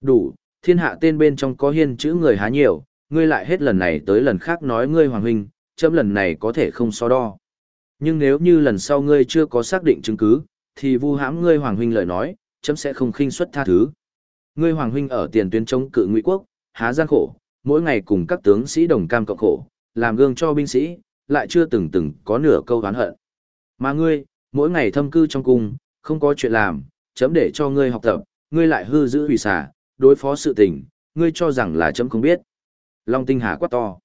Đủ, thiên hạ tên bên trong có hiên chữ người há nhiều, ngươi lại hết lần này tới lần khác nói ngươi hoàng huynh, chấm lần này có thể không so đo. Nhưng nếu như lần sau ngươi chưa có xác định chứng cứ, thì vu hãm ngươi hoàng huynh lời nói, chấm sẽ không khinh suất tha thứ. Ngươi hoàng huynh ở tiền tuyến chống cự ngụy quốc, há gian khổ, mỗi ngày cùng các tướng sĩ đồng cam cộng khổ, làm gương cho binh sĩ, lại chưa từng từng có nửa câu oán hận. Mà ngươi, mỗi ngày thâm cư trong cung, không có chuyện làm, chấm để cho ngươi học tập, ngươi lại hư giữ hủy xả, đối phó sự tình, ngươi cho rằng là chấm không biết. Long Tinh Hà quát to.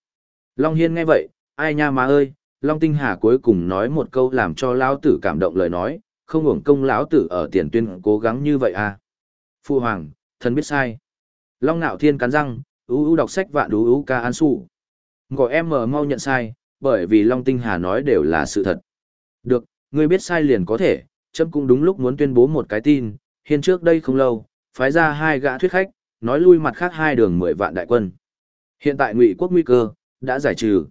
Long Hiên nghe vậy, ai nha má ơi, Long Tinh Hà cuối cùng nói một câu làm cho lão tử cảm động lời nói, không hưởng công lão tử ở tiền tuyên cố gắng như vậy à. Phu Hoàng, thần biết sai. Long Nạo Thiên cắn răng, ú ú đọc sách vạn ú ú ca an su. Gọi em mở mau nhận sai, bởi vì Long Tinh Hà nói đều là sự thật. Được, ngươi biết sai liền có thể, chấm cũng đúng lúc muốn tuyên bố một cái tin, hiên trước đây không lâu, phái ra hai gã thuyết khách, nói lui mặt khác hai đường mười vạn đại quân. Hiện tại ngụy quốc nguy cơ, đã giải trừ.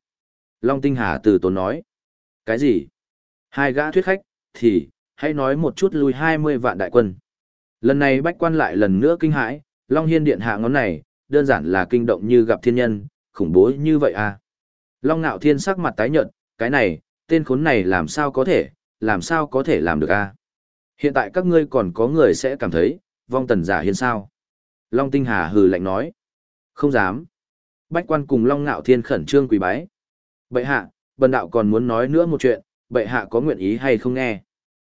Long Tinh Hà từ tốn nói. Cái gì? Hai gã thuyết khách, thì, hãy nói một chút lui hai mươi vạn đại quân. Lần này bách quan lại lần nữa kinh hãi, Long Hiên điện hạ ngón này, đơn giản là kinh động như gặp thiên nhân, khủng bố như vậy à. Long Nạo Thiên sắc mặt tái nhợt, cái này, tên khốn này làm sao có thể, làm sao có thể làm được à. Hiện tại các ngươi còn có người sẽ cảm thấy, vong tần giả hiên sao. Long Tinh Hà hừ lạnh nói. Không dám. Bách quan cùng Long Nạo Thiên khẩn trương quỳ bái. Bệ hạ, bần đạo còn muốn nói nữa một chuyện, bệ hạ có nguyện ý hay không nghe.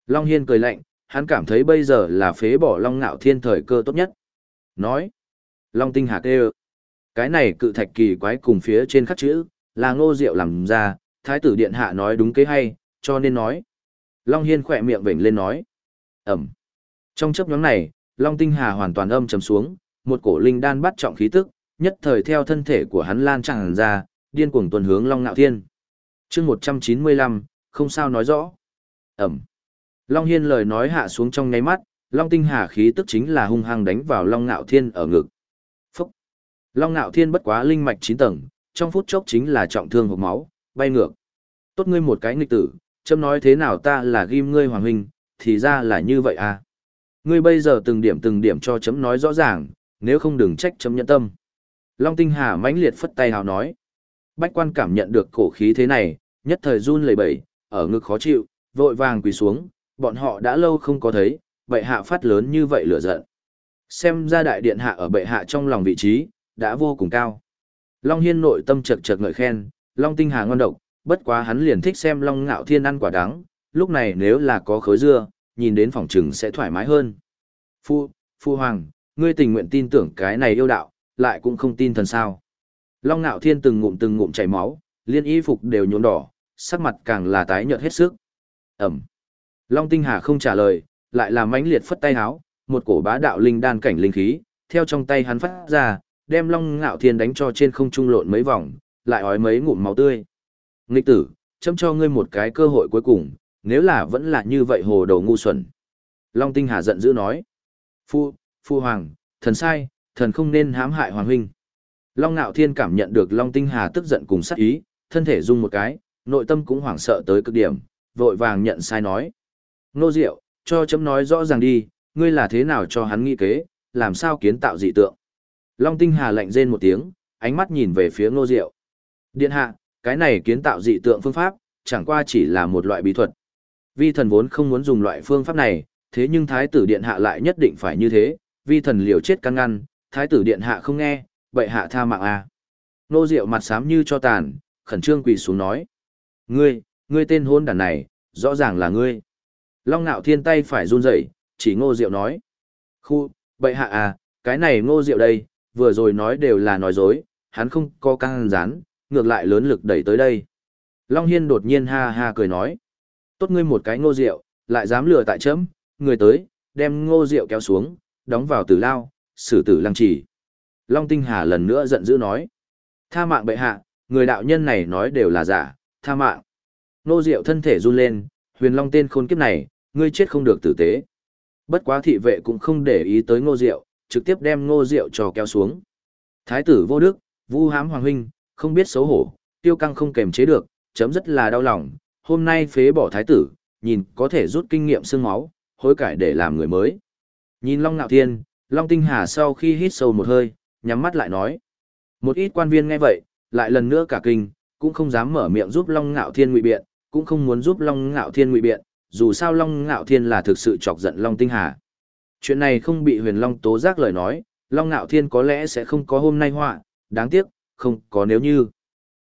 Long Hiên cười lạnh, hắn cảm thấy bây giờ là phế bỏ Long Nạo Thiên thời cơ tốt nhất. Nói. Long Tinh Hà kêu. Cái này cự thạch kỳ quái cùng phía trên khắc chữ, là ngô diệu làm ra, thái tử điện hạ nói đúng kế hay, cho nên nói. Long Hiên khỏe miệng vểnh lên nói. Ẩm. Trong chấp nhóm này, Long Tinh Hà hoàn toàn âm trầm xuống, một cổ linh đan bắt trọng khí tức, nhất thời theo thân thể của hắn lan tràn ra, điên cuồng tuần hướng Long Nạo Thiên. chương 195, không sao nói rõ. Ẩm. Long Hiên lời nói hạ xuống trong nháy mắt, Long Tinh Hà khí tức chính là hung hăng đánh vào Long Nạo Thiên ở ngực. Phúc. Long Nạo Thiên bất quá linh mạch 9 tầng, trong phút chốc chính là trọng thương hộc máu, bay ngược. Tốt ngươi một cái nghịch tử, châm nói thế nào ta là ghim ngươi hoàng huynh, thì ra là như vậy à. Ngươi bây giờ từng điểm từng điểm cho chấm nói rõ ràng, nếu không đừng trách chấm nhẫn tâm. Long Tinh Hà mãnh liệt phất tay hào nói. Bách quan cảm nhận được cổ khí thế này, nhất thời run lẩy bẩy, ở ngực khó chịu, vội vàng quỳ xuống, bọn họ đã lâu không có thấy, bệ hạ phát lớn như vậy lửa giận. Xem ra đại điện hạ ở bệ hạ trong lòng vị trí, đã vô cùng cao. Long Hiên nội tâm chật chật ngợi khen, Long Tinh Hà ngon độc, bất quá hắn liền thích xem Long Ngạo Thiên ăn quả đắng, lúc này nếu là có khối dưa, nhìn đến phòng trừng sẽ thoải mái hơn. Phu, Phu Hoàng, ngươi tình nguyện tin tưởng cái này yêu đạo, lại cũng không tin thần sao. Long Nạo Thiên từng ngụm từng ngụm chảy máu, liên y phục đều nhuộm đỏ, sắc mặt càng là tái nhợt hết sức. Ẩm. Long Tinh Hà không trả lời, lại là mãnh liệt phất tay háo, một cổ bá đạo linh đan cảnh linh khí, theo trong tay hắn phát ra, đem Long Nạo Thiên đánh cho trên không trung lộn mấy vòng, lại ói mấy ngụm máu tươi. Nghịch tử, chấm cho ngươi một cái cơ hội cuối cùng, nếu là vẫn là như vậy hồ đồ ngu xuẩn. Long Tinh Hà giận dữ nói. Phu, Phu Hoàng, thần sai, thần không nên hãm hại Hoàng Huynh. Long Nạo Thiên cảm nhận được Long Tinh Hà tức giận cùng sát ý, thân thể rung một cái, nội tâm cũng hoảng sợ tới cực điểm, vội vàng nhận sai nói. Nô Diệu, cho chấm nói rõ ràng đi, ngươi là thế nào cho hắn nghi kế, làm sao kiến tạo dị tượng. Long Tinh Hà lạnh rên một tiếng, ánh mắt nhìn về phía Nô Diệu. Điện hạ, cái này kiến tạo dị tượng phương pháp, chẳng qua chỉ là một loại bí thuật. Vi thần vốn không muốn dùng loại phương pháp này, thế nhưng thái tử điện hạ lại nhất định phải như thế, vi thần liều chết căn ngăn, thái tử điện hạ không nghe, bệ hạ tha mạng. À. Nô Diệu mặt xám như cho tàn, khẩn trương quỳ xuống nói: "Ngươi, ngươi tên hôn đàn này, rõ ràng là ngươi." Long Nạo Thiên tay phải run rẩy, chỉ Ngô Diệu nói: "Khu, bệ hạ à, cái này Ngô Diệu đây, vừa rồi nói đều là nói dối, hắn không có căng rán, ngược lại lớn lực đẩy tới đây." Long Hiên đột nhiên ha ha cười nói: "Tốt ngươi một cái Ngô Diệu, lại dám lừa tại chấm, người tới, đem Ngô Diệu kéo xuống, đóng vào tử lao, xử tử lăng trì." Long Tinh Hà lần nữa giận dữ nói. Tha mạng bệ hạ, người đạo nhân này nói đều là giả, tha mạng. ngô Diệu thân thể run lên, huyền long tên khôn kiếp này, ngươi chết không được tử tế. Bất quá thị vệ cũng không để ý tới ngô Diệu, trực tiếp đem ngô Diệu cho kéo xuống. Thái tử vô đức, vu hám hoàng huynh, không biết xấu hổ, tiêu căng không kềm chế được, chấm rất là đau lòng. Hôm nay phế bỏ thái tử, nhìn có thể rút kinh nghiệm xương máu, hối cải để làm người mới. Nhìn Long Nạo Thiên, Long Tinh Hà sau khi hít sâu một hơi, nhắm mắt lại nói. Một ít quan viên nghe vậy, lại lần nữa cả kinh, cũng không dám mở miệng giúp Long Ngạo Thiên ngụy biện, cũng không muốn giúp Long Ngạo Thiên ngụy biện, dù sao Long Ngạo Thiên là thực sự chọc giận Long Tinh Hà. Chuyện này không bị huyền Long tố giác lời nói, Long Ngạo Thiên có lẽ sẽ không có hôm nay họa, đáng tiếc, không có nếu như.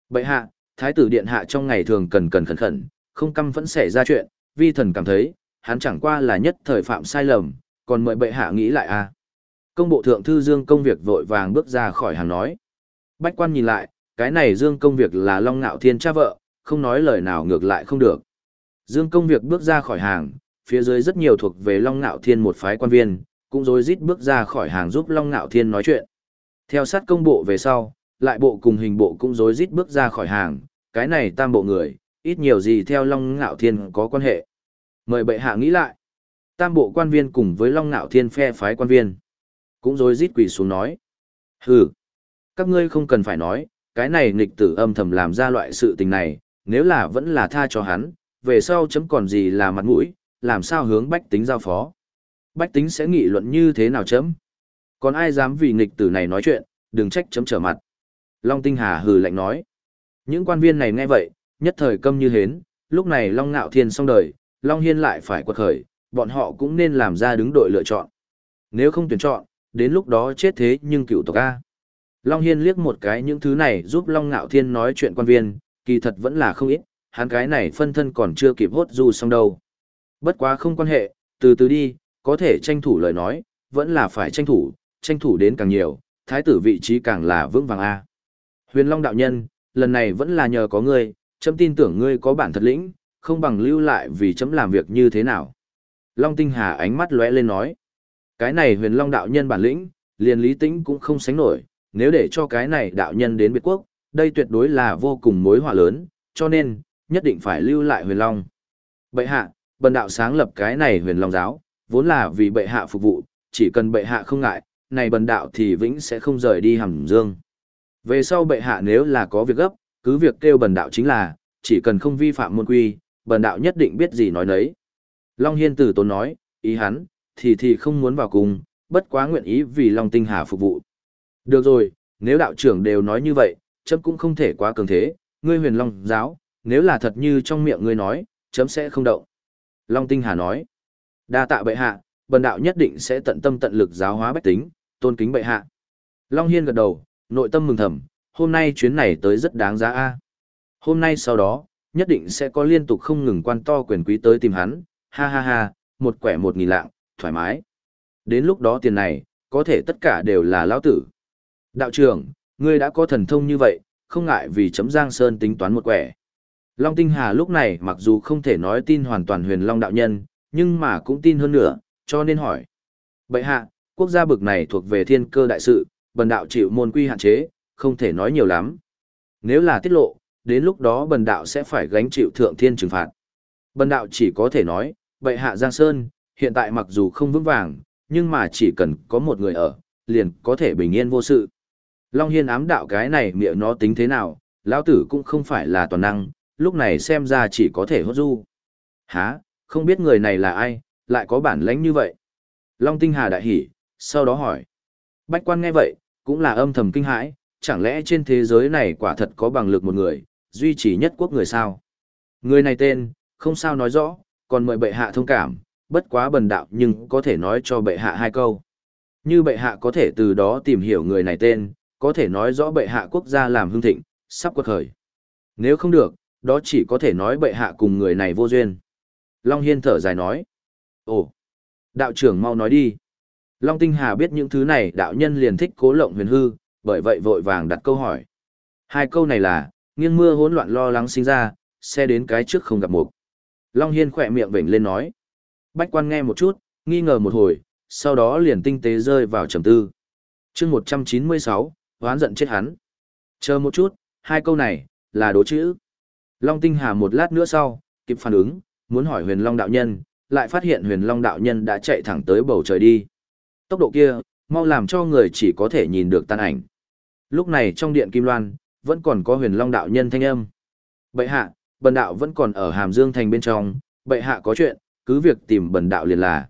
Bậy hạ, Thái tử Điện Hạ trong ngày thường cần cần khẩn khẩn, không căm vẫn xảy ra chuyện, vi thần cảm thấy, hắn chẳng qua là nhất thời phạm sai lầm, còn mời bệ hạ nghĩ lại a. À. Công bộ thượng thư Dương công việc vội vàng bước ra khỏi hàng nói. Bách quan nhìn lại, cái này Dương công việc là Long Ngạo Thiên cha vợ, không nói lời nào ngược lại không được. Dương công việc bước ra khỏi hàng, phía dưới rất nhiều thuộc về Long Ngạo Thiên một phái quan viên, cũng rối rít bước ra khỏi hàng giúp Long Ngạo Thiên nói chuyện. Theo sát công bộ về sau, lại bộ cùng hình bộ cũng rối rít bước ra khỏi hàng, cái này tam bộ người, ít nhiều gì theo Long Ngạo Thiên có quan hệ. Mời bệ hạ nghĩ lại. Tam bộ quan viên cùng với Long Ngạo Thiên phe phái quan viên, cũng rồi rít quỳ xuống nói. Hừ, các ngươi không cần phải nói, cái này nghịch tử âm thầm làm ra loại sự tình này, nếu là vẫn là tha cho hắn, về sau chấm còn gì là mặt mũi, làm sao hướng bách tính giao phó. Bách tính sẽ nghị luận như thế nào chấm. Còn ai dám vì nghịch tử này nói chuyện, đừng trách chấm trở mặt. Long Tinh Hà hừ lạnh nói. Những quan viên này nghe vậy, nhất thời câm như hến, lúc này Long Ngạo Thiên xong đời, Long Hiên lại phải quật khởi, bọn họ cũng nên làm ra đứng đội lựa chọn. Nếu không tuyển chọn, đến lúc đó chết thế nhưng cựu tộc A. Long Hiên liếc một cái những thứ này giúp Long Ngạo Thiên nói chuyện quan viên, kỳ thật vẫn là không ít, hắn cái này phân thân còn chưa kịp hốt du xong đâu. Bất quá không quan hệ, từ từ đi, có thể tranh thủ lời nói, vẫn là phải tranh thủ, tranh thủ đến càng nhiều, thái tử vị trí càng là vững vàng A. Huyền Long đạo nhân, lần này vẫn là nhờ có ngươi, chấm tin tưởng ngươi có bản thật lĩnh, không bằng lưu lại vì chấm làm việc như thế nào. Long Tinh Hà ánh mắt lóe lên nói, cái này huyền Long đạo nhân bản lĩnh, liền lý tĩnh cũng không sánh nổi, nếu để cho cái này đạo nhân đến biệt quốc, đây tuyệt đối là vô cùng mối họa lớn, cho nên, nhất định phải lưu lại huyền Long. Bệ hạ, bần đạo sáng lập cái này huyền Long giáo, vốn là vì bệ hạ phục vụ, chỉ cần bệ hạ không ngại, này bần đạo thì vĩnh sẽ không rời đi hầm dương. Về sau bệ hạ nếu là có việc gấp, cứ việc kêu bần đạo chính là, chỉ cần không vi phạm môn quy, bần đạo nhất định biết gì nói nấy. Long Hiên tử tốn nói, ý hắn, thì thì không muốn vào cùng, bất quá nguyện ý vì Long Tinh Hà phục vụ. Được rồi, nếu đạo trưởng đều nói như vậy, chấm cũng không thể quá cường thế, ngươi huyền Long giáo, nếu là thật như trong miệng ngươi nói, chấm sẽ không động. Long Tinh Hà nói, đa tạ bệ hạ, bần đạo nhất định sẽ tận tâm tận lực giáo hóa bách tính, tôn kính bệ hạ. Long Hiên gật đầu, nội tâm mừng thầm, hôm nay chuyến này tới rất đáng giá a. Hôm nay sau đó, nhất định sẽ có liên tục không ngừng quan to quyền quý tới tìm hắn, ha ha ha, một quẻ một nghìn lạng, thoải mái. Đến lúc đó tiền này, có thể tất cả đều là lão tử. Đạo trưởng, ngươi đã có thần thông như vậy, không ngại vì chấm Giang Sơn tính toán một quẻ. Long Tinh Hà lúc này mặc dù không thể nói tin hoàn toàn huyền Long đạo nhân, nhưng mà cũng tin hơn nữa, cho nên hỏi. Bậy hạ, quốc gia bực này thuộc về thiên cơ đại sự, bần đạo chịu môn quy hạn chế, không thể nói nhiều lắm. Nếu là tiết lộ, đến lúc đó bần đạo sẽ phải gánh chịu thượng thiên trừng phạt. Bần đạo chỉ có thể nói, bệ hạ Giang Sơn, hiện tại mặc dù không vững vàng, nhưng mà chỉ cần có một người ở, liền có thể bình yên vô sự. Long Hiên ám đạo cái này miệng nó tính thế nào, lão tử cũng không phải là toàn năng, lúc này xem ra chỉ có thể hốt du. Hả, không biết người này là ai, lại có bản lãnh như vậy. Long Tinh Hà đại hỉ, sau đó hỏi. Bách quan nghe vậy, cũng là âm thầm kinh hãi, chẳng lẽ trên thế giới này quả thật có bằng lực một người, duy trì nhất quốc người sao? Người này tên, không sao nói rõ, còn mời bệ hạ thông cảm, bất quá bần đạo nhưng có thể nói cho bệ hạ hai câu. Như bệ hạ có thể từ đó tìm hiểu người này tên, có thể nói rõ bệ hạ quốc gia làm hưng thịnh, sắp quật khởi. Nếu không được, đó chỉ có thể nói bệ hạ cùng người này vô duyên. Long Hiên thở dài nói. Ồ, đạo trưởng mau nói đi. Long Tinh Hà biết những thứ này đạo nhân liền thích cố lộng huyền hư, bởi vậy vội vàng đặt câu hỏi. Hai câu này là, nghiêng mưa hỗn loạn lo lắng sinh ra, xe đến cái trước không gặp mục. Long Hiên khỏe miệng vểnh lên nói. Bách quan nghe một chút, nghi ngờ một hồi, sau đó liền tinh tế rơi vào trầm tư. chương 196, hoán giận chết hắn. Chờ một chút, hai câu này, là đố chữ. Long Tinh Hà một lát nữa sau, kịp phản ứng, muốn hỏi huyền Long đạo nhân, lại phát hiện huyền Long đạo nhân đã chạy thẳng tới bầu trời đi. Tốc độ kia, mau làm cho người chỉ có thể nhìn được tan ảnh. Lúc này trong điện Kim Loan, vẫn còn có huyền long đạo nhân thanh âm. Bệ hạ, bần đạo vẫn còn ở Hàm Dương thành bên trong, bệ hạ có chuyện, cứ việc tìm bần đạo liền là.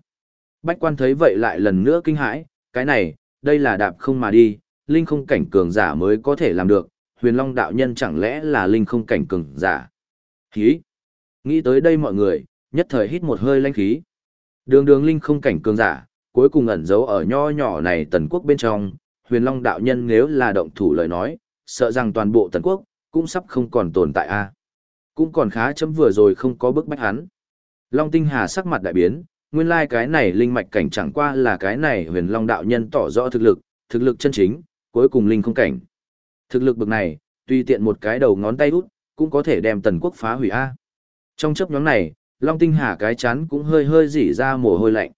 Bách quan thấy vậy lại lần nữa kinh hãi, cái này, đây là đạp không mà đi, linh không cảnh cường giả mới có thể làm được, huyền long đạo nhân chẳng lẽ là linh không cảnh cường giả. Khí! Nghĩ tới đây mọi người, nhất thời hít một hơi lanh khí. Đường đường linh không cảnh cường giả, cuối cùng ẩn giấu ở nho nhỏ này tần quốc bên trong, huyền long đạo nhân nếu là động thủ lời nói, sợ rằng toàn bộ tần quốc, cũng sắp không còn tồn tại a à. Cũng còn khá chấm vừa rồi không có bức bách hắn. Long tinh hà sắc mặt đại biến, nguyên lai cái này linh mạch cảnh chẳng qua là cái này huyền long đạo nhân tỏ rõ thực lực, thực lực chân chính, cuối cùng linh không cảnh. Thực lực bực này, tùy tiện một cái đầu ngón tay út, cũng có thể đem tần quốc phá hủy A. À. Trong chấp nhóm này, Long Tinh Hà cái chán cũng hơi hơi dỉ ra mồ hôi lạnh.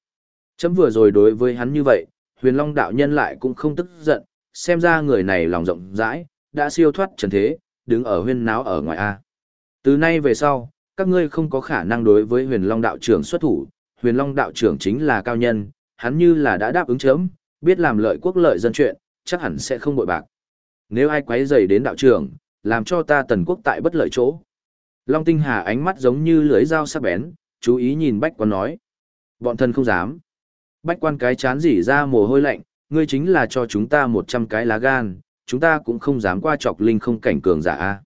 Chấm vừa rồi đối với hắn như vậy, huyền Long đạo nhân lại cũng không tức giận, xem ra người này lòng rộng rãi, đã siêu thoát trần thế, đứng ở huyên náo ở ngoài A. Từ nay về sau, các ngươi không có khả năng đối với huyền Long đạo trưởng xuất thủ, huyền Long đạo trưởng chính là cao nhân, hắn như là đã đáp ứng chấm, biết làm lợi quốc lợi dân chuyện, chắc hẳn sẽ không bội bạc. Nếu ai quấy rầy đến đạo trưởng, làm cho ta tần quốc tại bất lợi chỗ. Long Tinh Hà ánh mắt giống như lưới dao sắc bén, chú ý nhìn bách quan nói. Bọn thân không dám. Bách quan cái chán dỉ ra mồ hôi lạnh, ngươi chính là cho chúng ta một trăm cái lá gan, chúng ta cũng không dám qua chọc linh không cảnh cường giả a.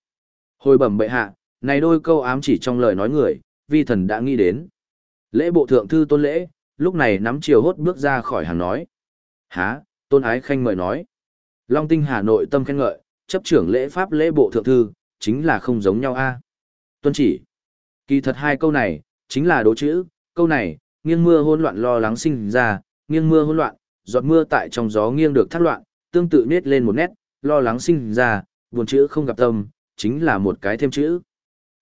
Hồi bẩm bệ hạ, này đôi câu ám chỉ trong lời nói người, vi thần đã nghĩ đến. Lễ bộ thượng thư tôn lễ, lúc này nắm chiều hốt bước ra khỏi hàng nói. Há, tôn ái khanh mời nói. Long tinh Hà Nội tâm khen ngợi, chấp trưởng lễ pháp lễ bộ thượng thư, chính là không giống nhau a. Tuân chỉ. Kỳ thật hai câu này, chính là đố chữ, câu này, nghiêng mưa hỗn loạn lo lắng sinh ra, nghiêng mưa hỗn loạn, giọt mưa tại trong gió nghiêng được thác loạn, tương tự nết lên một nét, lo lắng sinh ra, buồn chữ không gặp tâm, chính là một cái thêm chữ.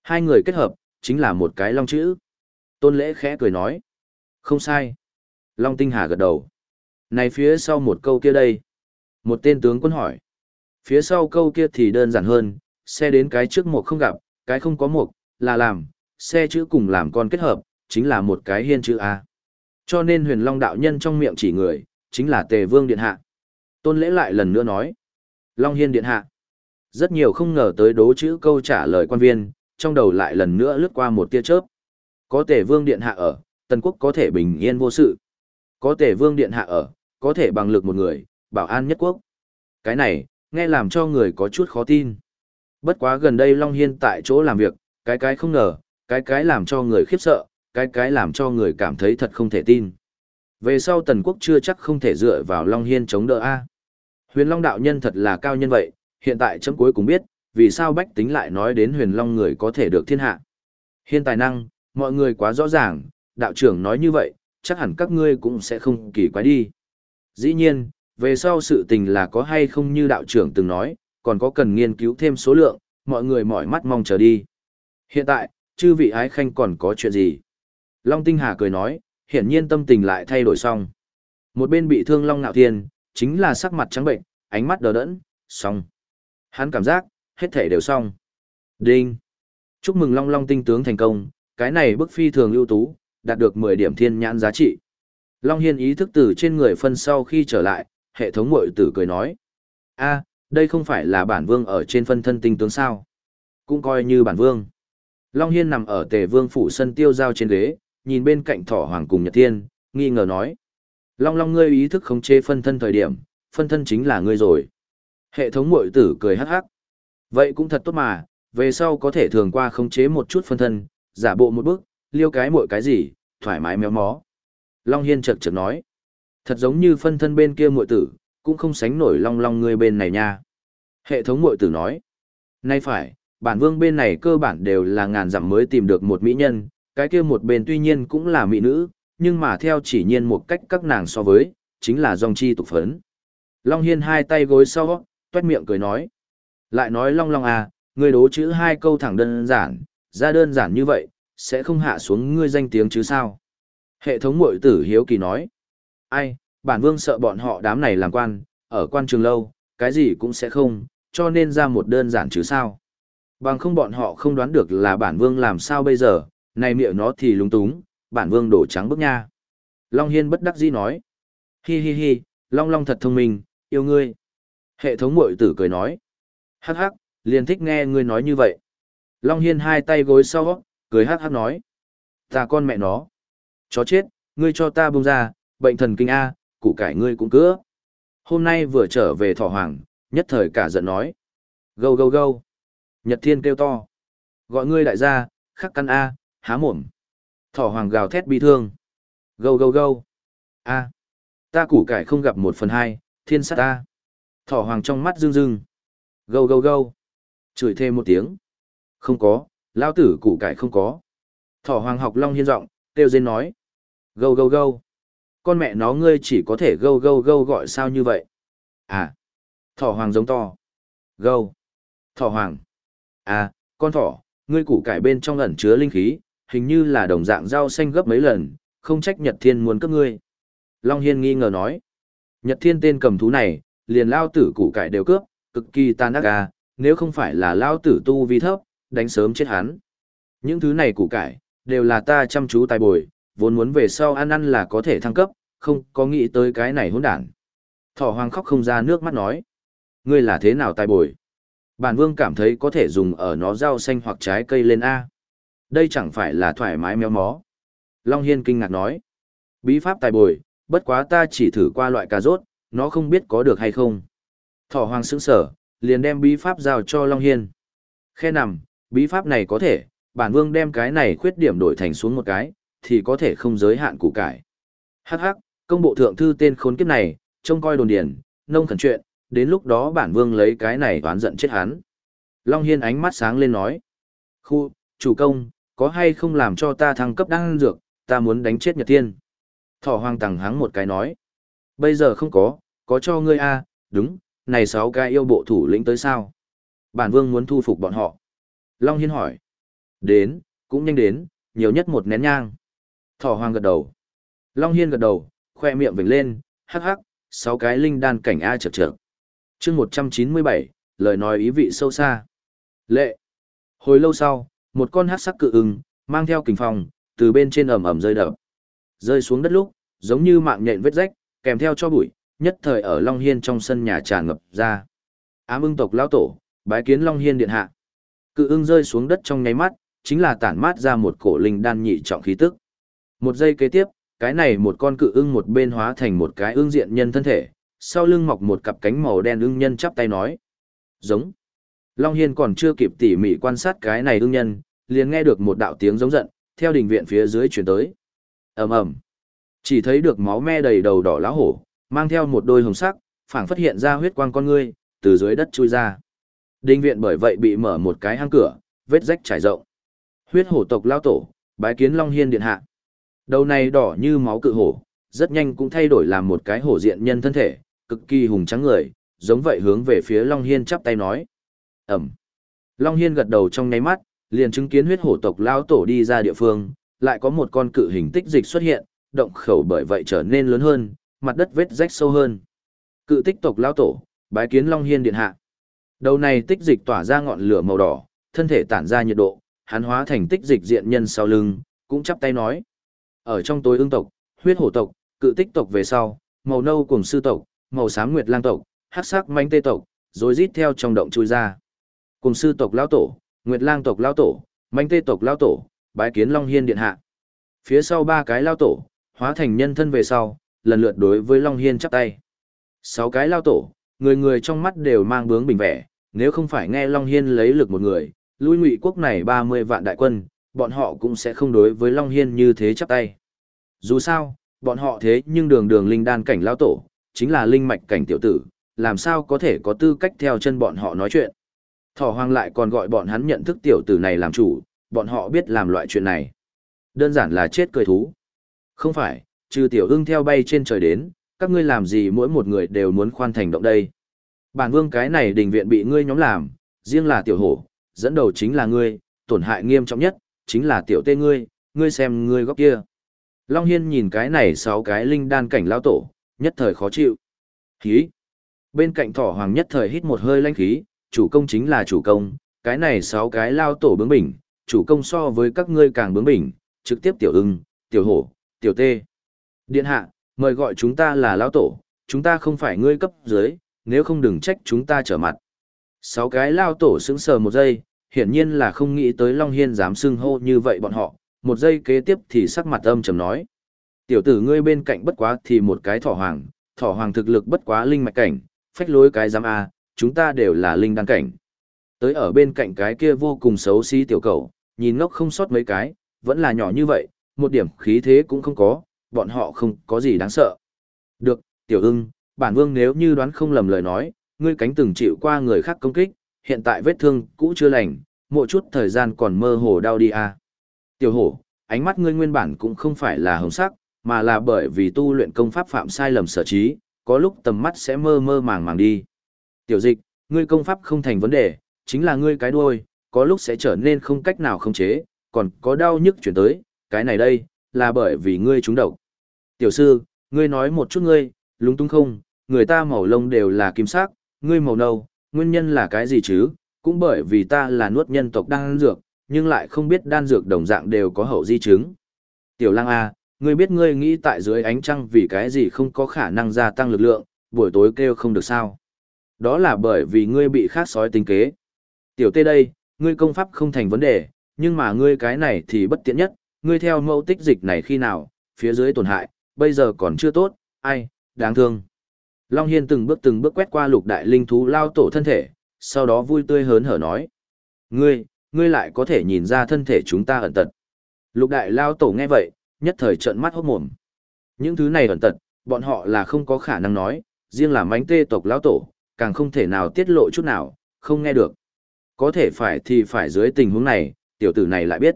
Hai người kết hợp, chính là một cái long chữ. Tôn lễ khẽ cười nói. Không sai. Long tinh hà gật đầu. Này phía sau một câu kia đây. Một tên tướng quân hỏi. Phía sau câu kia thì đơn giản hơn, xe đến cái trước một không gặp, cái không có một, là làm, xe chữ cùng làm con kết hợp, chính là một cái hiên chữ A. Cho nên huyền long đạo nhân trong miệng chỉ người, chính là tề vương điện hạ. Tôn lễ lại lần nữa nói. Long hiên điện hạ. Rất nhiều không ngờ tới đố chữ câu trả lời quan viên, trong đầu lại lần nữa lướt qua một tia chớp. Có tề vương điện hạ ở, tần quốc có thể bình yên vô sự. Có tề vương điện hạ ở, có thể bằng lực một người, bảo an nhất quốc. Cái này, nghe làm cho người có chút khó tin. Bất quá gần đây Long Hiên tại chỗ làm việc, cái cái không ngờ, cái cái làm cho người khiếp sợ, cái cái làm cho người cảm thấy thật không thể tin. Về sau Tần Quốc chưa chắc không thể dựa vào Long Hiên chống đỡ A. Huyền Long đạo nhân thật là cao nhân vậy, hiện tại chấm cuối cũng biết, vì sao bách tính lại nói đến huyền Long người có thể được thiên hạ. Hiên tài năng, mọi người quá rõ ràng, đạo trưởng nói như vậy, chắc hẳn các ngươi cũng sẽ không kỳ quái đi. Dĩ nhiên, về sau sự tình là có hay không như đạo trưởng từng nói, còn có cần nghiên cứu thêm số lượng, mọi người mỏi mắt mong chờ đi. Hiện tại, chư vị ái khanh còn có chuyện gì? Long Tinh Hà cười nói, hiển nhiên tâm tình lại thay đổi xong. Một bên bị thương Long Nạo Thiên, chính là sắc mặt trắng bệnh, ánh mắt đờ đẫn, xong. Hắn cảm giác, hết thể đều xong. Đinh! Chúc mừng Long Long tinh tướng thành công, cái này bức phi thường ưu tú, đạt được 10 điểm thiên nhãn giá trị. Long Hiên ý thức từ trên người phân sau khi trở lại, hệ thống mội tử cười nói. a đây không phải là bản vương ở trên phân thân tinh tướng sao. Cũng coi như bản vương. Long Hiên nằm ở tề vương phủ sân tiêu giao trên ghế, nhìn bên cạnh thỏ hoàng cùng Nhật Thiên, nghi ngờ nói. Long Long ngươi ý thức khống chế phân thân thời điểm, phân thân chính là ngươi rồi. Hệ thống mội tử cười hắc hắc. Vậy cũng thật tốt mà, về sau có thể thường qua khống chế một chút phân thân, giả bộ một bước, liêu cái mội cái gì, thoải mái méo mó. Long Hiên chật chật nói. Thật giống như phân thân bên kia mội tử, cũng không sánh nổi long long ngươi bên này nha. Hệ thống mội tử nói. Nay phải, bản vương bên này cơ bản đều là ngàn dặm mới tìm được một mỹ nhân, cái kia một bên tuy nhiên cũng là mỹ nữ, nhưng mà theo chỉ nhiên một cách các nàng so với, chính là dòng chi tục phấn. Long Hiên hai tay gối sau, tuét miệng cười nói. Lại nói Long Long à, ngươi đố chữ hai câu thẳng đơn giản, ra đơn giản như vậy, sẽ không hạ xuống ngươi danh tiếng chứ sao. Hệ thống mội tử hiếu kỳ nói. Ai, bản vương sợ bọn họ đám này làm quan, ở quan trường lâu, cái gì cũng sẽ không, cho nên ra một đơn giản chứ sao. Bằng không bọn họ không đoán được là bản vương làm sao bây giờ, này miệng nó thì lúng túng, bản vương đổ trắng bức nha. Long Hiên bất đắc dĩ nói. Hi hi hi, Long Long thật thông minh, yêu ngươi. Hệ thống mội tử cười nói. Hắc hắc, liền thích nghe ngươi nói như vậy. Long Hiên hai tay gối sau, cười hắc hắc nói. Ta con mẹ nó. Chó chết, ngươi cho ta buông ra, bệnh thần kinh A, củ cải ngươi cũng cứa. Hôm nay vừa trở về thỏ hoàng, nhất thời cả giận nói. Gâu gâu gâu. Nhật thiên kêu to. Gọi ngươi đại gia, khắc căn A, há mồm. Thỏ hoàng gào thét bi thương. Gâu gâu gâu. A. Ta củ cải không gặp một phần hai, thiên sát ta. Thỏ hoàng trong mắt rưng rưng. Gâu gâu gâu. Chửi thêm một tiếng. Không có, lao tử củ cải không có. Thỏ hoàng học long hiên giọng, kêu dên nói. Gâu gâu gâu. Con mẹ nó ngươi chỉ có thể gâu gâu gâu gọi sao như vậy? À. Thỏ hoàng giống to. Gâu. Thỏ hoàng. À, con thỏ, ngươi củ cải bên trong ẩn chứa linh khí, hình như là đồng dạng rau xanh gấp mấy lần, không trách Nhật Thiên muốn cướp ngươi. Long Hiên nghi ngờ nói. Nhật Thiên tên cầm thú này, liền lao tử củ cải đều cướp, cực kỳ tàn ác à, nếu không phải là lao tử tu vi thấp, đánh sớm chết hắn. Những thứ này củ cải, đều là ta chăm chú tài bồi, vốn muốn về sau ăn ăn là có thể thăng cấp, không có nghĩ tới cái này hỗn đản. Thỏ hoàng khóc không ra nước mắt nói. Ngươi là thế nào tài bồi? Bản vương cảm thấy có thể dùng ở nó rau xanh hoặc trái cây lên A. Đây chẳng phải là thoải mái méo mó. Long Hiên kinh ngạc nói. Bí pháp tài bồi, bất quá ta chỉ thử qua loại cà rốt, nó không biết có được hay không. Thỏ hoàng sững sở, liền đem bí pháp giao cho Long Hiên. Khe nằm, bí pháp này có thể, bản vương đem cái này khuyết điểm đổi thành xuống một cái, thì có thể không giới hạn củ cải. Hắc hắc, công bộ thượng thư tên khốn kiếp này, trông coi đồn điển, nông khẩn chuyện, đến lúc đó bản vương lấy cái này toán giận chết hắn. Long Hiên ánh mắt sáng lên nói. Khu, chủ công, có hay không làm cho ta thăng cấp đăng dược, ta muốn đánh chết Nhật Thiên. Thỏ hoang tàng hắng một cái nói. Bây giờ không có, có cho ngươi a đúng, này sáu cái yêu bộ thủ lĩnh tới sao? Bản vương muốn thu phục bọn họ. Long Hiên hỏi. Đến, cũng nhanh đến, nhiều nhất một nén nhang. Thỏ hoang gật đầu. Long Hiên gật đầu, khoe miệng vểnh lên, hắc hắc, sáu cái linh đan cảnh A chật chật. chương 197, lời nói ý vị sâu xa. Lệ. Hồi lâu sau, một con hắc sắc cự ưng, mang theo kình phong, từ bên trên ẩm ẩm rơi đập. Rơi xuống đất lúc, giống như mạng nhện vết rách, kèm theo cho bụi, nhất thời ở Long Hiên trong sân nhà tràn ngập ra. Ám ưng tộc lão tổ, bái kiến Long Hiên điện hạ. Cự ưng rơi xuống đất trong nháy mắt, chính là tản mát ra một cổ linh đan nhị trọng khí tức. Một giây kế tiếp, cái này một con cự ưng một bên hóa thành một cái ưng diện nhân thân thể, sau lưng mọc một cặp cánh màu đen ưng nhân chắp tay nói. Giống. Long Hiên còn chưa kịp tỉ mỉ quan sát cái này ưng nhân, liền nghe được một đạo tiếng giống giận, theo đình viện phía dưới chuyển tới. ầm ầm Chỉ thấy được máu me đầy đầu đỏ lá hổ, mang theo một đôi hồng sắc, phảng phát hiện ra huyết quang con ngươi, từ dưới đất chui ra. Đình viện bởi vậy bị mở một cái hang cửa, vết rách trải rộng. Huyết hổ tộc lao tổ, bái kiến Long Hiên điện hạ. Đầu này đỏ như máu cự hổ, rất nhanh cũng thay đổi làm một cái hổ diện nhân thân thể, cực kỳ hùng trắng người, giống vậy hướng về phía Long Hiên chắp tay nói. Ẩm. Long Hiên gật đầu trong nháy mắt, liền chứng kiến huyết hổ tộc lao tổ đi ra địa phương, lại có một con cự hình tích dịch xuất hiện, động khẩu bởi vậy trở nên lớn hơn, mặt đất vết rách sâu hơn. Cự tích tộc lao tổ, bái kiến Long Hiên điện hạ. Đầu này tích dịch tỏa ra ngọn lửa màu đỏ, thân thể tản ra nhiệt độ, hắn hóa thành tích dịch diện nhân sau lưng, cũng chắp tay nói. Ở trong tối ương tộc, huyết hổ tộc, cự tích tộc về sau, màu nâu cùng sư tộc, màu xám nguyệt lang tộc, hắc sắc manh tê tộc, rồi rít theo trong động chui ra. Cùng sư tộc lão tổ, nguyệt lang tộc lão tổ, manh tê tộc lão tổ, bái kiến Long Hiên điện hạ. Phía sau ba cái lão tổ, hóa thành nhân thân về sau, lần lượt đối với Long Hiên chắp tay. Sáu cái lão tổ, người người trong mắt đều mang bướng bình vẻ, nếu không phải nghe Long Hiên lấy lực một người, lui ngụy quốc này 30 vạn đại quân, bọn họ cũng sẽ không đối với Long Hiên như thế chắp tay. Dù sao, bọn họ thế nhưng đường đường linh đan cảnh lao tổ, chính là linh mạch cảnh tiểu tử, làm sao có thể có tư cách theo chân bọn họ nói chuyện. Thỏ Hoàng lại còn gọi bọn hắn nhận thức tiểu tử này làm chủ, bọn họ biết làm loại chuyện này. Đơn giản là chết cười thú. Không phải, trừ tiểu ưng theo bay trên trời đến, các ngươi làm gì mỗi một người đều muốn khoan thành động đây. Bản vương cái này đình viện bị ngươi nhóm làm, riêng là tiểu hổ, dẫn đầu chính là ngươi, tổn hại nghiêm trọng nhất, chính là tiểu tê ngươi, ngươi xem ngươi góc kia. Long Hiên nhìn cái này sáu cái linh đan cảnh lao tổ, nhất thời khó chịu. Khí. Bên cạnh thỏ hoàng nhất thời hít một hơi lanh khí, chủ công chính là chủ công, cái này sáu cái lao tổ bướng bỉnh, chủ công so với các ngươi càng bướng bỉnh, trực tiếp tiểu ưng, tiểu hổ, tiểu tê. Điện hạ, mời gọi chúng ta là lao tổ, chúng ta không phải ngươi cấp dưới, nếu không đừng trách chúng ta trở mặt. Sáu cái lao tổ sững sờ một giây, hiển nhiên là không nghĩ tới Long Hiên dám xưng hô như vậy bọn họ, một giây kế tiếp thì sắc mặt âm trầm nói. Tiểu tử ngươi bên cạnh bất quá thì một cái thỏ hoàng, thỏ hoàng thực lực bất quá linh mạch cảnh, phách lối cái giám A, chúng ta đều là linh đăng cảnh. Tới ở bên cạnh cái kia vô cùng xấu xí tiểu cầu, nhìn ngốc không sót mấy cái, vẫn là nhỏ như vậy, một điểm khí thế cũng không có, bọn họ không có gì đáng sợ. Được, tiểu ưng, bản vương nếu như đoán không lầm lời nói, ngươi cánh từng chịu qua người khác công kích, hiện tại vết thương cũ chưa lành, một chút thời gian còn mơ hồ đau đi à. Tiểu hổ, ánh mắt ngươi nguyên bản cũng không phải là hồng sắc, mà là bởi vì tu luyện công pháp phạm sai lầm sở trí, có lúc tầm mắt sẽ mơ mơ màng màng đi. Tiểu dịch, ngươi công pháp không thành vấn đề, chính là ngươi cái đuôi, có lúc sẽ trở nên không cách nào khống chế, còn có đau nhức chuyển tới, cái này đây, là bởi vì ngươi trúng độc. Tiểu sư, ngươi nói một chút ngươi, lúng túng không, người ta màu lông đều là kim sắc, ngươi màu nâu, nguyên nhân là cái gì chứ, cũng bởi vì ta là nuốt nhân tộc đan dược, nhưng lại không biết đan dược đồng dạng đều có hậu di chứng. Tiểu lang A, ngươi biết ngươi nghĩ tại dưới ánh trăng vì cái gì không có khả năng gia tăng lực lượng, buổi tối kêu không được sao. Đó là bởi vì ngươi bị khác sói tính kế. Tiểu tê đây, ngươi công pháp không thành vấn đề, nhưng mà ngươi cái này thì bất tiện nhất, ngươi theo mẫu tích dịch này khi nào, phía dưới tổn hại, bây giờ còn chưa tốt, ai, đáng thương. Long Hiên từng bước từng bước quét qua lục đại linh thú lao tổ thân thể, sau đó vui tươi hớn hở nói. Ngươi, ngươi lại có thể nhìn ra thân thể chúng ta ẩn tật. Lục đại lao tổ nghe vậy, nhất thời trợn mắt hốt mồm. Những thứ này ẩn tật, bọn họ là không có khả năng nói, riêng là mánh tê tộc lao tổ, càng không thể nào tiết lộ chút nào, không nghe được. Có thể phải thì phải dưới tình huống này, tiểu tử này lại biết.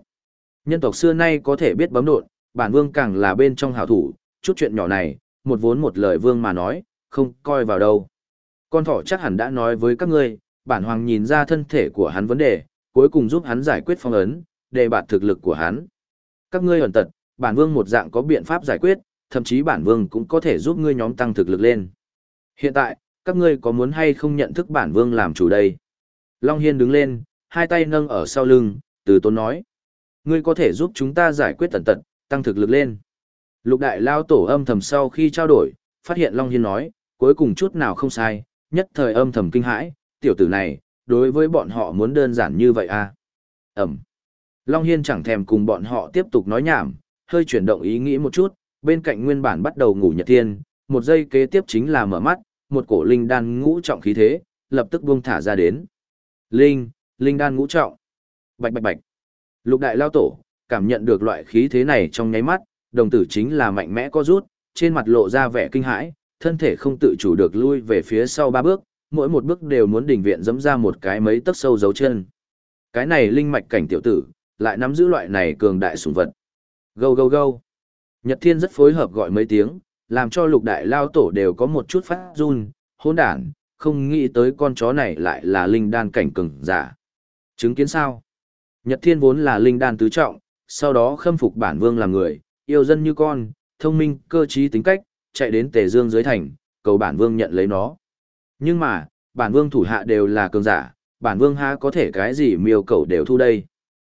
Nhân tộc xưa nay có thể biết bấm đột, bản vương càng là bên trong hảo thủ, chút chuyện nhỏ này, một vốn một lời vương mà nói, không coi vào đâu. Con thỏ chắc hẳn đã nói với các ngươi, bản hoàng nhìn ra thân thể của hắn vấn đề, cuối cùng giúp hắn giải quyết phong ấn, đề bạt thực lực của hắn. Các ngươi ẩn tật, bản vương một dạng có biện pháp giải quyết, thậm chí bản vương cũng có thể giúp ngươi nhóm tăng thực lực lên. Hiện tại, các ngươi có muốn hay không nhận thức bản vương làm chủ đây? Long Hiên đứng lên, hai tay nâng ở sau lưng, từ tôn nói. Ngươi có thể giúp chúng ta giải quyết tận tận, tăng thực lực lên. Lục đại lao tổ âm thầm sau khi trao đổi, phát hiện Long Hiên nói, cuối cùng chút nào không sai, nhất thời âm thầm kinh hãi, tiểu tử này, đối với bọn họ muốn đơn giản như vậy à? Ẩm. Long Hiên chẳng thèm cùng bọn họ tiếp tục nói nhảm, hơi chuyển động ý nghĩ một chút, bên cạnh nguyên bản bắt đầu ngủ nhật tiên, một giây kế tiếp chính là mở mắt, một cổ linh đan ngũ trọng khí thế, lập tức buông thả ra đến. Linh, linh đan ngũ trọng. Bạch bạch bạch. Lục đại lao tổ, cảm nhận được loại khí thế này trong nháy mắt, đồng tử chính là mạnh mẽ co rút, trên mặt lộ ra vẻ kinh hãi, thân thể không tự chủ được lui về phía sau ba bước, mỗi một bước đều muốn đỉnh viện dẫm ra một cái mấy tấc sâu dấu chân. Cái này linh mạch cảnh tiểu tử, lại nắm giữ loại này cường đại sủng vật. Gâu gâu gâu. Nhật Thiên rất phối hợp gọi mấy tiếng, làm cho lục đại lao tổ đều có một chút phát run, hỗn đản, không nghĩ tới con chó này lại là linh đan cảnh cường giả. Chứng kiến sao? Nhật Thiên vốn là linh đan tứ trọng, sau đó khâm phục bản vương làm người, yêu dân như con, thông minh, cơ trí tính cách, chạy đến Tề Dương dưới thành, cầu bản vương nhận lấy nó. Nhưng mà, bản vương thủ hạ đều là cường giả, bản vương ha có thể cái gì miêu cầu đều thu đây.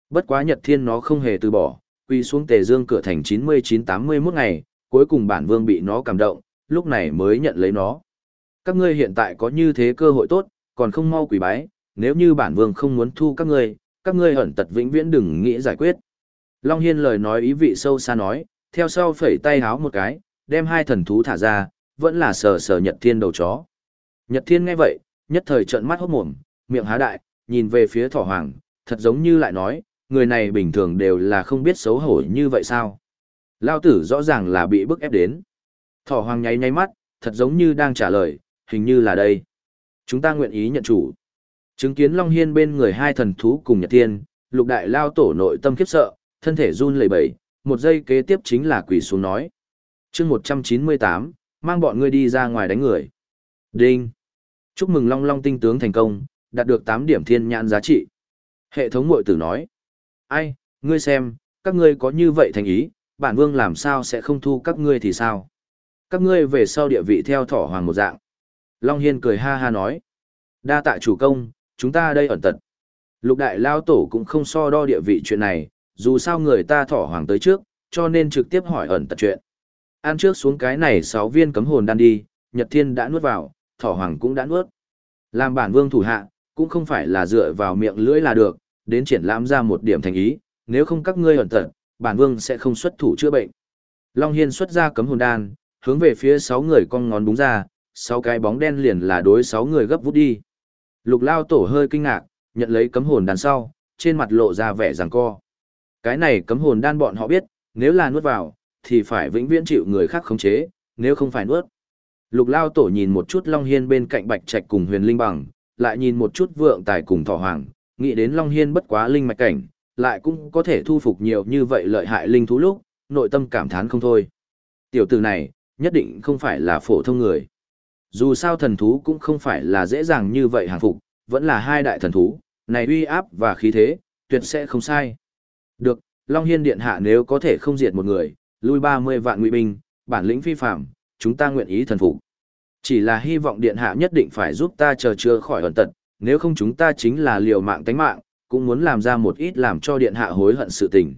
Bất quá Nhật Thiên nó không hề từ bỏ, quy xuống Tề Dương cửa thành 99-81 ngày, cuối cùng bản vương bị nó cảm động, lúc này mới nhận lấy nó. Các ngươi hiện tại có như thế cơ hội tốt, còn không mau quỷ bái, nếu như bản vương không muốn thu các ngươi, các ngươi ẩn tật vĩnh viễn đừng nghĩ giải quyết. Long Hiên lời nói ý vị sâu xa nói, theo sau phẩy tay háo một cái, đem hai thần thú thả ra, vẫn là sờ sờ Nhật Thiên đầu chó. Nhật Thiên nghe vậy, nhất thời trợn mắt hốt mồm, miệng há đại, nhìn về phía thỏ hoàng, thật giống như lại nói, người này bình thường đều là không biết xấu hổ như vậy sao. Lao tử rõ ràng là bị bức ép đến. Thỏ hoàng nháy nháy mắt, thật giống như đang trả lời, hình như là đây. Chúng ta nguyện ý nhận chủ. Chứng kiến Long Hiên bên người hai thần thú cùng Nhật Thiên, lục đại lao tổ nội tâm khiếp sợ, thân thể run lẩy bẩy, một giây kế tiếp chính là quỷ xuống nói. chương 198, mang bọn ngươi đi ra ngoài đánh người. Đinh! Chúc mừng Long Long tinh tướng thành công, đạt được 8 điểm thiên nhãn giá trị. Hệ thống mội tử nói. Ai, ngươi xem, các ngươi có như vậy thành ý, bản vương làm sao sẽ không thu các ngươi thì sao? Các ngươi về sau địa vị theo thỏ hoàng một dạng. Long Hiên cười ha ha nói. Đa tạ chủ công, chúng ta đây ẩn tật. Lục đại lao tổ cũng không so đo địa vị chuyện này, dù sao người ta thỏ hoàng tới trước, cho nên trực tiếp hỏi ẩn tật chuyện. Ăn trước xuống cái này 6 viên cấm hồn đan đi, Nhật Thiên đã nuốt vào, thỏ hoàng cũng đã nuốt. Làm bản vương thủ hạ, cũng không phải là dựa vào miệng lưỡi là được, đến triển lãm ra một điểm thành ý, nếu không các ngươi ẩn tật, bản vương sẽ không xuất thủ chữa bệnh. Long Hiên xuất ra cấm hồn đan, hướng về phía sáu người con ngón đúng ra, sáu cái bóng đen liền là đối sáu người gấp vút đi. Lục lao tổ hơi kinh ngạc, nhận lấy cấm hồn đan sau, trên mặt lộ ra vẻ giằng co. Cái này cấm hồn đan bọn họ biết, nếu là nuốt vào, thì phải vĩnh viễn chịu người khác khống chế, nếu không phải nuốt. Lục lao tổ nhìn một chút Long Hiên bên cạnh Bạch Trạch cùng huyền linh bằng, lại nhìn một chút vượng tài cùng thỏ hoàng, nghĩ đến Long Hiên bất quá linh mạch cảnh, lại cũng có thể thu phục nhiều như vậy lợi hại linh thú lúc, nội tâm cảm thán không thôi. Tiểu tử này, nhất định không phải là phổ thông người. Dù sao thần thú cũng không phải là dễ dàng như vậy hàng phục, vẫn là hai đại thần thú, này uy áp và khí thế, tuyệt sẽ không sai. Được, Long Hiên Điện Hạ nếu có thể không diệt một người, lui 30 vạn ngụy binh, bản lĩnh phi phạm, chúng ta nguyện ý thần phục. Chỉ là hy vọng Điện Hạ nhất định phải giúp ta chờ chưa khỏi ẩn tật, nếu không chúng ta chính là liều mạng tánh mạng, cũng muốn làm ra một ít làm cho Điện Hạ hối hận sự tình.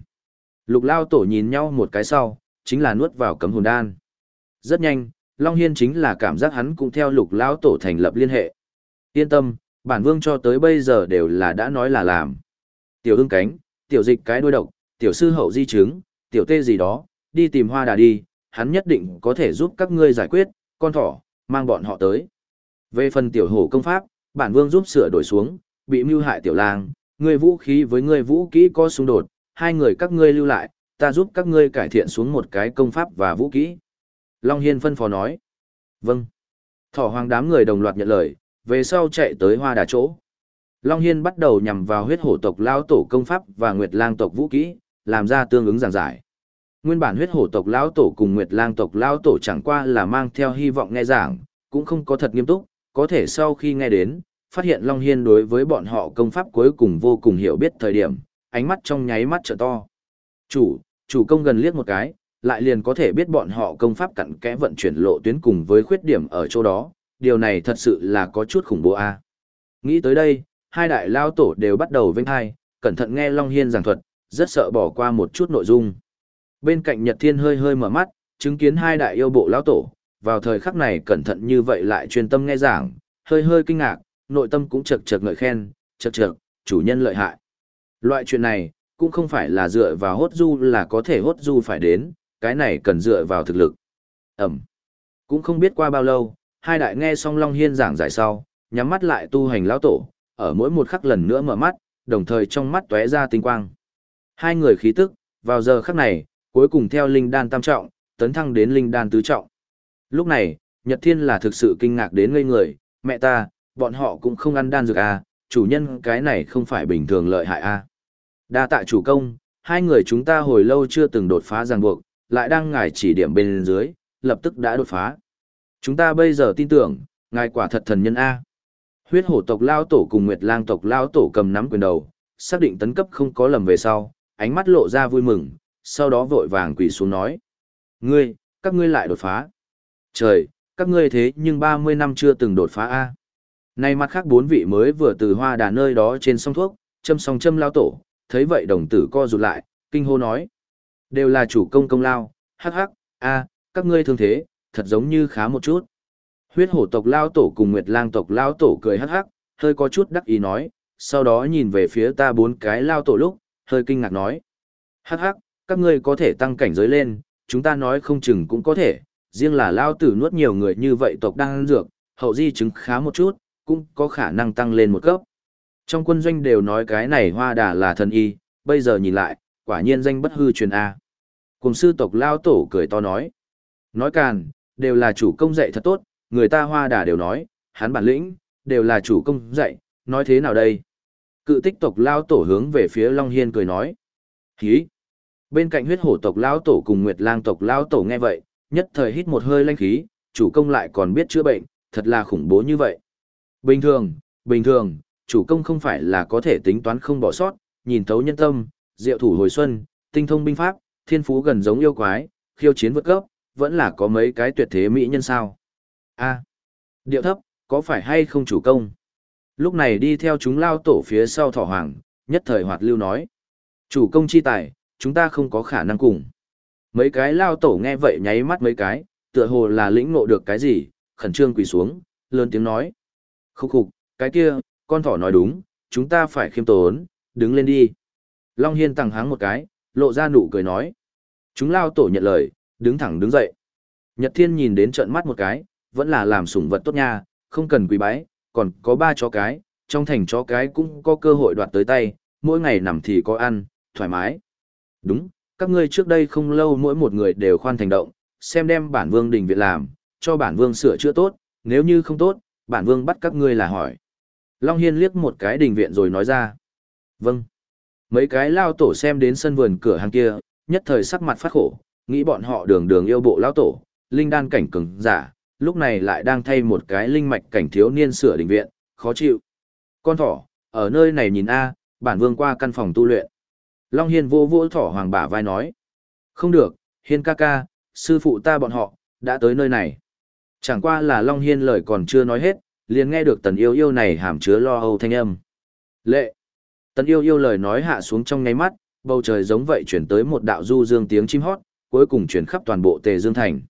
Lục Lao Tổ nhìn nhau một cái sau, chính là nuốt vào cấm hồn đan. Rất nhanh, Long Hiên chính là cảm giác hắn cũng theo Lục Lao Tổ thành lập liên hệ. Yên tâm, bản vương cho tới bây giờ đều là đã nói là làm. Tiểu ưng cánh, tiểu dịch cái đuôi độc, tiểu sư hậu di chứng, tiểu tê gì đó, đi tìm hoa đà đi, hắn nhất định có thể giúp các ngươi giải quyết, con thỏ, mang bọn họ tới. Về phần tiểu hổ công pháp, bản vương giúp sửa đổi xuống, bị mưu hại tiểu lang, ngươi vũ khí với ngươi vũ kỹ có xung đột, hai người các ngươi lưu lại, ta giúp các ngươi cải thiện xuống một cái công pháp và vũ kỹ. Long Hiên phân phó nói. Vâng. Thỏ hoàng đám người đồng loạt nhận lời, về sau chạy tới hoa đà chỗ. Long Hiên bắt đầu nhằm vào huyết hổ tộc lão tổ công pháp và nguyệt lang tộc vũ kỹ, làm ra tương ứng giảng giải. Nguyên bản huyết hổ tộc lão tổ cùng nguyệt lang tộc lão tổ chẳng qua là mang theo hy vọng nghe giảng, cũng không có thật nghiêm túc, có thể sau khi nghe đến, phát hiện Long Hiên đối với bọn họ công pháp cuối cùng vô cùng hiểu biết thời điểm, ánh mắt trong nháy mắt trở to. Chủ, chủ công gần liếc một cái, lại liền có thể biết bọn họ công pháp cặn kẽ vận chuyển lộ tuyến cùng với khuyết điểm ở chỗ đó, điều này thật sự là có chút khủng bố a. Nghĩ tới đây, hai đại lao tổ đều bắt đầu vinh hai, cẩn thận nghe Long Hiên giảng thuật, rất sợ bỏ qua một chút nội dung. Bên cạnh Nhật Thiên hơi hơi mở mắt, chứng kiến hai đại yêu bộ lao tổ, vào thời khắc này cẩn thận như vậy lại chuyên tâm nghe giảng, hơi hơi kinh ngạc, nội tâm cũng chật chật ngợi khen, chật chật, chủ nhân lợi hại. Loại chuyện này, cũng không phải là dựa vào hốt du là có thể hốt du phải đến, cái này cần dựa vào thực lực. Ẩm. Cũng không biết qua bao lâu, hai đại nghe xong Long Hiên giảng giải sau, nhắm mắt lại tu hành lão tổ, ở mỗi một khắc lần nữa mở mắt, đồng thời trong mắt tóe ra tinh quang. Hai người khí tức, vào giờ khắc này, cuối cùng theo linh đan tam trọng, tấn thăng đến linh đan tứ trọng. Lúc này, Nhật Thiên là thực sự kinh ngạc đến ngây người, mẹ ta, bọn họ cũng không ăn đan dược à, chủ nhân cái này không phải bình thường lợi hại à. Đa tạ chủ công, hai người chúng ta hồi lâu chưa từng đột phá ràng buộc, lại đang ngài chỉ điểm bên dưới, lập tức đã đột phá. Chúng ta bây giờ tin tưởng, ngài quả thật thần nhân A. Huyết hổ tộc lao tổ cùng Nguyệt lang tộc lao tổ cầm nắm quyền đầu, xác định tấn cấp không có lầm về sau, ánh mắt lộ ra vui mừng, sau đó vội vàng quỳ xuống nói. Ngươi, các ngươi lại đột phá. Trời, các ngươi thế nhưng 30 năm chưa từng đột phá A. Nay mặt khác bốn vị mới vừa từ hoa đà nơi đó trên sông thuốc, châm song châm lao tổ, thấy vậy đồng tử co rụt lại, kinh hô nói. Đều là chủ công công lao, hắc hắc, a, các ngươi thương thế, thật giống như khá một chút. Huyết hổ tộc lao tổ cùng nguyệt lang tộc lao tổ cười hắc hắc, hơi có chút đắc ý nói, sau đó nhìn về phía ta bốn cái lao tổ lúc, hơi kinh ngạc nói. Hắc hắc, các ngươi có thể tăng cảnh giới lên, chúng ta nói không chừng cũng có thể, riêng là lao tử nuốt nhiều người như vậy tộc đang ăn dược, hậu di chứng khá một chút, cũng có khả năng tăng lên một cấp. Trong quân doanh đều nói cái này hoa đà là thần y, bây giờ nhìn lại, quả nhiên danh bất hư truyền A. Cùng sư tộc lao tổ cười to nói. Nói càn, đều là chủ công dạy thật tốt, người ta hoa đà đều nói, hắn bản lĩnh, đều là chủ công dạy, nói thế nào đây? Cự tích tộc lao tổ hướng về phía Long Hiên cười nói. Hí! Bên cạnh huyết hổ tộc lao tổ cùng nguyệt lang tộc lao tổ nghe vậy, nhất thời hít một hơi lanh khí, chủ công lại còn biết chữa bệnh, thật là khủng bố như vậy. Bình thường, bình thường, chủ công không phải là có thể tính toán không bỏ sót, nhìn thấu nhân tâm, diệu thủ hồi xuân, tinh thông binh pháp, thiên phú gần giống yêu quái, khiêu chiến vượt cấp, vẫn là có mấy cái tuyệt thế mỹ nhân sao. A. điệu thấp, có phải hay không chủ công? Lúc này đi theo chúng lao tổ phía sau thỏ hoàng, nhất thời hoạt lưu nói. Chủ công chi tài, chúng ta không có khả năng cùng. Mấy cái lao tổ nghe vậy nháy mắt mấy cái, tựa hồ là lĩnh ngộ được cái gì, khẩn trương quỳ xuống, lớn tiếng nói. Khúc khục, cái kia, con thỏ nói đúng, chúng ta phải khiêm tốn, đứng lên đi. Long Hiên tặng háng một cái, lộ ra nụ cười nói. Chúng lao tổ nhận lời, đứng thẳng đứng dậy. Nhật Thiên nhìn đến trận mắt một cái, vẫn là làm sủng vật tốt nha, không cần quý bái, còn có ba chó cái, trong thành chó cái cũng có cơ hội đoạt tới tay, mỗi ngày nằm thì có ăn, thoải mái. Đúng, các ngươi trước đây không lâu mỗi một người đều khoan thành động, xem đem bản vương đình viện làm, cho bản vương sửa chữa tốt, nếu như không tốt, bản vương bắt các ngươi là hỏi. Long Hiên liếc một cái đình viện rồi nói ra. Vâng. Mấy cái lao tổ xem đến sân vườn cửa hàng kia, nhất thời sắc mặt phát khổ, nghĩ bọn họ đường đường yêu bộ lao tổ, linh đan cảnh cứng, giả, lúc này lại đang thay một cái linh mạch cảnh thiếu niên sửa đình viện, khó chịu. Con thỏ, ở nơi này nhìn A, bản vương qua căn phòng tu luyện. Long Hiên vô vô thỏ hoàng bả vai nói. Không được, Hiên ca ca, sư phụ ta bọn họ, đã tới nơi này. Chẳng qua là Long Hiên lời còn chưa nói hết, liền nghe được tần yêu yêu này hàm chứa lo âu thanh âm. Lệ! Tần yêu yêu lời nói hạ xuống trong ngáy mắt, bầu trời giống vậy chuyển tới một đạo du dương tiếng chim hót, cuối cùng chuyển khắp toàn bộ tề dương thành.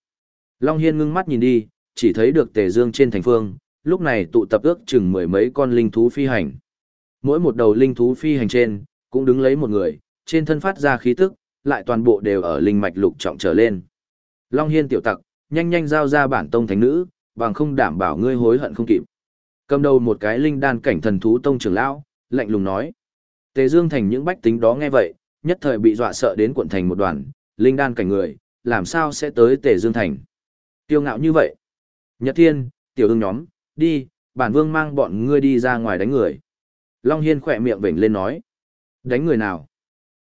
Long Hiên ngưng mắt nhìn đi, chỉ thấy được tề dương trên thành phương, lúc này tụ tập ước chừng mười mấy con linh thú phi hành. Mỗi một đầu linh thú phi hành trên, cũng đứng lấy một người, trên thân phát ra khí tức, lại toàn bộ đều ở linh mạch lục trọng trở lên. Long Hiên tiểu tặc, nhanh nhanh giao ra bản tông thánh nữ, bằng không đảm bảo ngươi hối hận không kịp. Cầm đầu một cái linh đan cảnh thần thú tông trưởng lão, lạnh lùng nói. Tề Dương thành những bách tính đó nghe vậy, nhất thời bị dọa sợ đến quận thành một đoàn, linh đan cảnh người, làm sao sẽ tới Tề Dương thành. Tiêu ngạo như vậy. Nhật Thiên, tiểu ương nhóm, đi, bản vương mang bọn ngươi đi ra ngoài đánh người. Long Hiên khỏe miệng vểnh lên nói. Đánh người nào?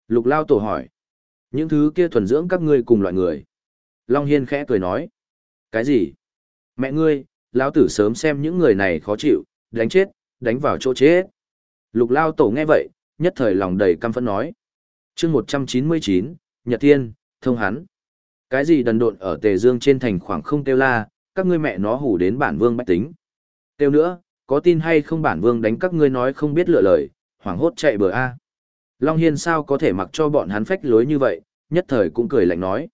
Lục Lao Tổ hỏi. Những thứ kia thuần dưỡng các ngươi cùng loại người. Long Hiên khẽ cười nói. Cái gì? Mẹ ngươi, lão tử sớm xem những người này khó chịu, đánh chết, đánh vào chỗ chết. Lục Lao Tổ nghe vậy, nhất thời lòng đầy căm phẫn nói. chương 199, Nhật Thiên, thông hắn. Cái gì đần độn ở Tề Dương trên thành khoảng không tiêu la, các ngươi mẹ nó hủ đến bản vương bách tính. Tiêu nữa, có tin hay không bản vương đánh các ngươi nói không biết lựa lời, hoảng hốt chạy bờ A. Long Hiên sao có thể mặc cho bọn hắn phách lối như vậy, nhất thời cũng cười lạnh nói.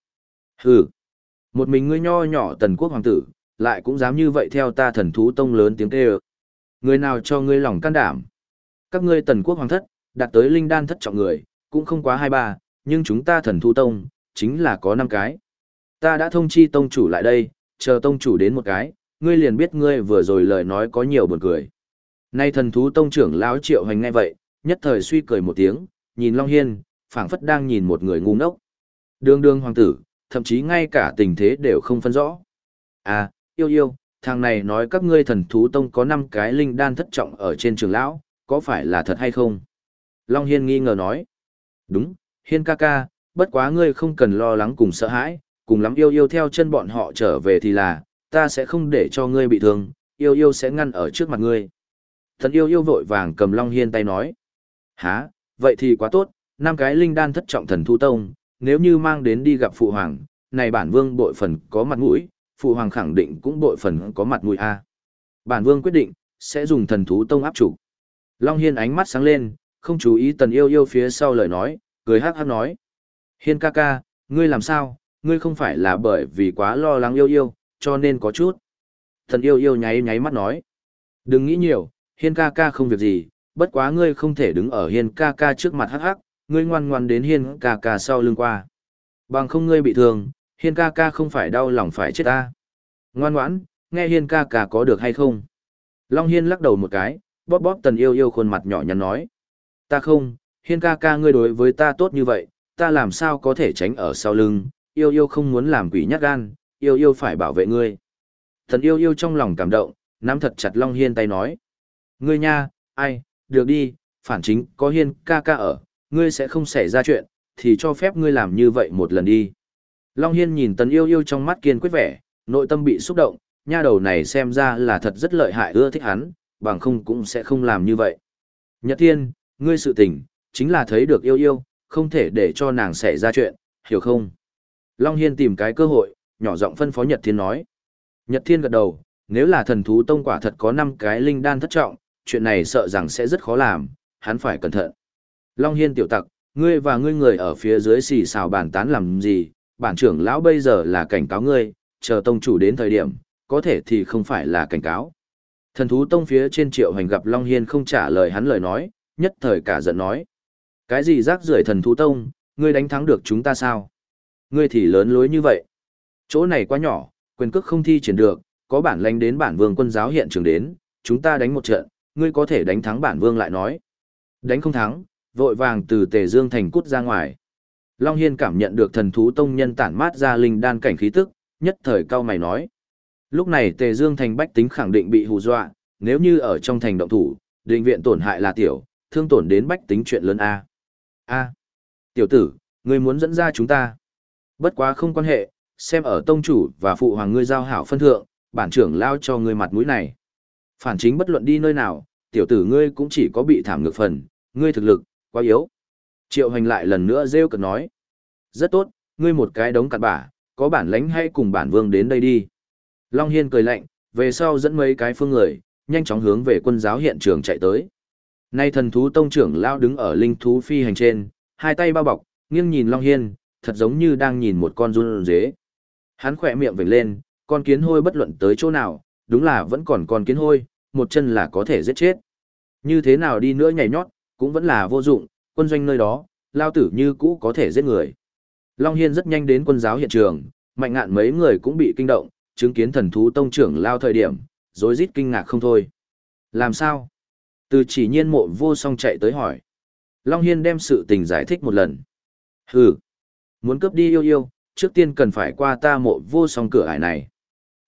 Hừ, một mình ngươi nho nhỏ tần quốc hoàng tử, lại cũng dám như vậy theo ta thần thú tông lớn tiếng kêu. Người nào cho ngươi lòng can đảm? Các ngươi tần quốc hoàng thất, đạt tới linh đan thất trọng người, cũng không quá hai ba, nhưng chúng ta thần thú tông, chính là có năm cái. Ta đã thông chi tông chủ lại đây, chờ tông chủ đến một cái, ngươi liền biết ngươi vừa rồi lời nói có nhiều buồn cười. Nay thần thú tông trưởng lão triệu hành ngay vậy, nhất thời suy cười một tiếng, nhìn Long Hiên, phảng phất đang nhìn một người ngu ngốc. Đường đường hoàng tử, thậm chí ngay cả tình thế đều không phân rõ. À, yêu yêu, thằng này nói các ngươi thần thú tông có 5 cái linh đan thất trọng ở trên trường lão, có phải là thật hay không? Long Hiên nghi ngờ nói. Đúng, Hiên ca ca, bất quá ngươi không cần lo lắng cùng sợ hãi, cùng lắm yêu yêu theo chân bọn họ trở về thì là, ta sẽ không để cho ngươi bị thương, yêu yêu sẽ ngăn ở trước mặt ngươi. Thần yêu yêu vội vàng cầm Long Hiên tay nói. Hả, vậy thì quá tốt, năm cái linh đan thất trọng thần thú tông, nếu như mang đến đi gặp phụ hoàng, này bản vương bội phần có mặt mũi, phụ hoàng khẳng định cũng bội phần có mặt mũi a. Bản vương quyết định, sẽ dùng thần thú tông áp chủ. Long Hiên ánh mắt sáng lên, không chú ý tần yêu yêu phía sau lời nói, cười hắc hắc nói. Hiên ca ca, ngươi làm sao, ngươi không phải là bởi vì quá lo lắng yêu yêu, cho nên có chút. tần yêu yêu nháy nháy mắt nói. Đừng nghĩ nhiều, hiên ca ca không việc gì, bất quá ngươi không thể đứng ở hiên ca ca trước mặt hắc hắc, ngươi ngoan ngoan đến hiên ca ca sau lưng qua. Bằng không ngươi bị thương, hiên ca ca không phải đau lòng phải chết ta. Ngoan ngoãn, nghe hiên ca ca có được hay không? Long hiên lắc đầu một cái, bóp bóp tần yêu yêu khuôn mặt nhỏ nhắn nói. Ta không, hiên ca ca ngươi đối với ta tốt như vậy, ta làm sao có thể tránh ở sau lưng, yêu yêu không muốn làm quỷ nhát gan, yêu yêu phải bảo vệ ngươi. Tần yêu yêu trong lòng cảm động, nắm thật chặt Long Hiên tay nói. Ngươi nha, ai, được đi, phản chính, có Hiên ca ca ở, ngươi sẽ không xảy ra chuyện, thì cho phép ngươi làm như vậy một lần đi. Long Hiên nhìn tần yêu yêu trong mắt kiên quyết vẻ, nội tâm bị xúc động, nha đầu này xem ra là thật rất lợi hại ưa thích hắn, bằng không cũng sẽ không làm như vậy. Nhật Thiên, ngươi sự tình, chính là thấy được yêu yêu, không thể để cho nàng xảy ra chuyện, hiểu không? Long Hiên tìm cái cơ hội, nhỏ giọng phân phó Nhật Thiên nói. Nhật Thiên gật đầu, nếu là thần thú tông quả thật có 5 cái linh đan thất trọng, chuyện này sợ rằng sẽ rất khó làm, hắn phải cẩn thận. Long Hiên tiểu tặc, ngươi và ngươi người ở phía dưới xì xào bàn tán làm gì, bản trưởng lão bây giờ là cảnh cáo ngươi, chờ tông chủ đến thời điểm, có thể thì không phải là cảnh cáo. Thần thú tông phía trên triệu hành gặp Long Hiên không trả lời hắn lời nói, nhất thời cả giận nói. Cái gì rác rưởi thần thú tông, ngươi đánh thắng được chúng ta sao? Ngươi thì lớn lối như vậy. Chỗ này quá nhỏ, Quyền cước không thi triển được, có bản lãnh đến bản vương quân giáo hiện trường đến, chúng ta đánh một trận, ngươi có thể đánh thắng bản vương lại nói. Đánh không thắng, vội vàng từ Tề Dương thành cút ra ngoài. Long Hiên cảm nhận được thần thú tông nhân tản mát ra linh đan cảnh khí tức, nhất thời cao mày nói. Lúc này Tề Dương thành bách tính khẳng định bị hù dọa, nếu như ở trong thành động thủ, định viện tổn hại là tiểu, thương tổn đến bách tính chuyện lớn A. A. Tiểu tử, ngươi muốn dẫn ra chúng ta. Bất quá không quan hệ, xem ở tông chủ và phụ hoàng ngươi giao hảo phân thượng, bản trưởng lao cho ngươi mặt mũi này. Phản chính bất luận đi nơi nào, tiểu tử ngươi cũng chỉ có bị thảm ngược phần, ngươi thực lực, quá yếu. Triệu hành lại lần nữa rêu cực nói. Rất tốt, ngươi một cái đống cặn bả, có bản lãnh hay cùng bản vương đến đây đi. Long Hiên cười lạnh, về sau dẫn mấy cái phương người, nhanh chóng hướng về quân giáo hiện trường chạy tới. Nay thần thú tông trưởng lao đứng ở linh thú phi hành trên, hai tay bao bọc, nghiêng nhìn Long Hiên, thật giống như đang nhìn một con run dế. Hắn khỏe miệng vểnh lên, con kiến hôi bất luận tới chỗ nào, đúng là vẫn còn con kiến hôi, một chân là có thể giết chết. Như thế nào đi nữa nhảy nhót, cũng vẫn là vô dụng, quân doanh nơi đó, lao tử như cũ có thể giết người. Long Hiên rất nhanh đến quân giáo hiện trường, mạnh ngạn mấy người cũng bị kinh động, chứng kiến thần thú tông trưởng lao thời điểm, rối rít kinh ngạc không thôi. Làm sao? Từ chỉ nhiên mộ vô song chạy tới hỏi. Long Hiên đem sự tình giải thích một lần. Hừ, muốn cướp đi yêu yêu, trước tiên cần phải qua ta mộ vô song cửa ải này.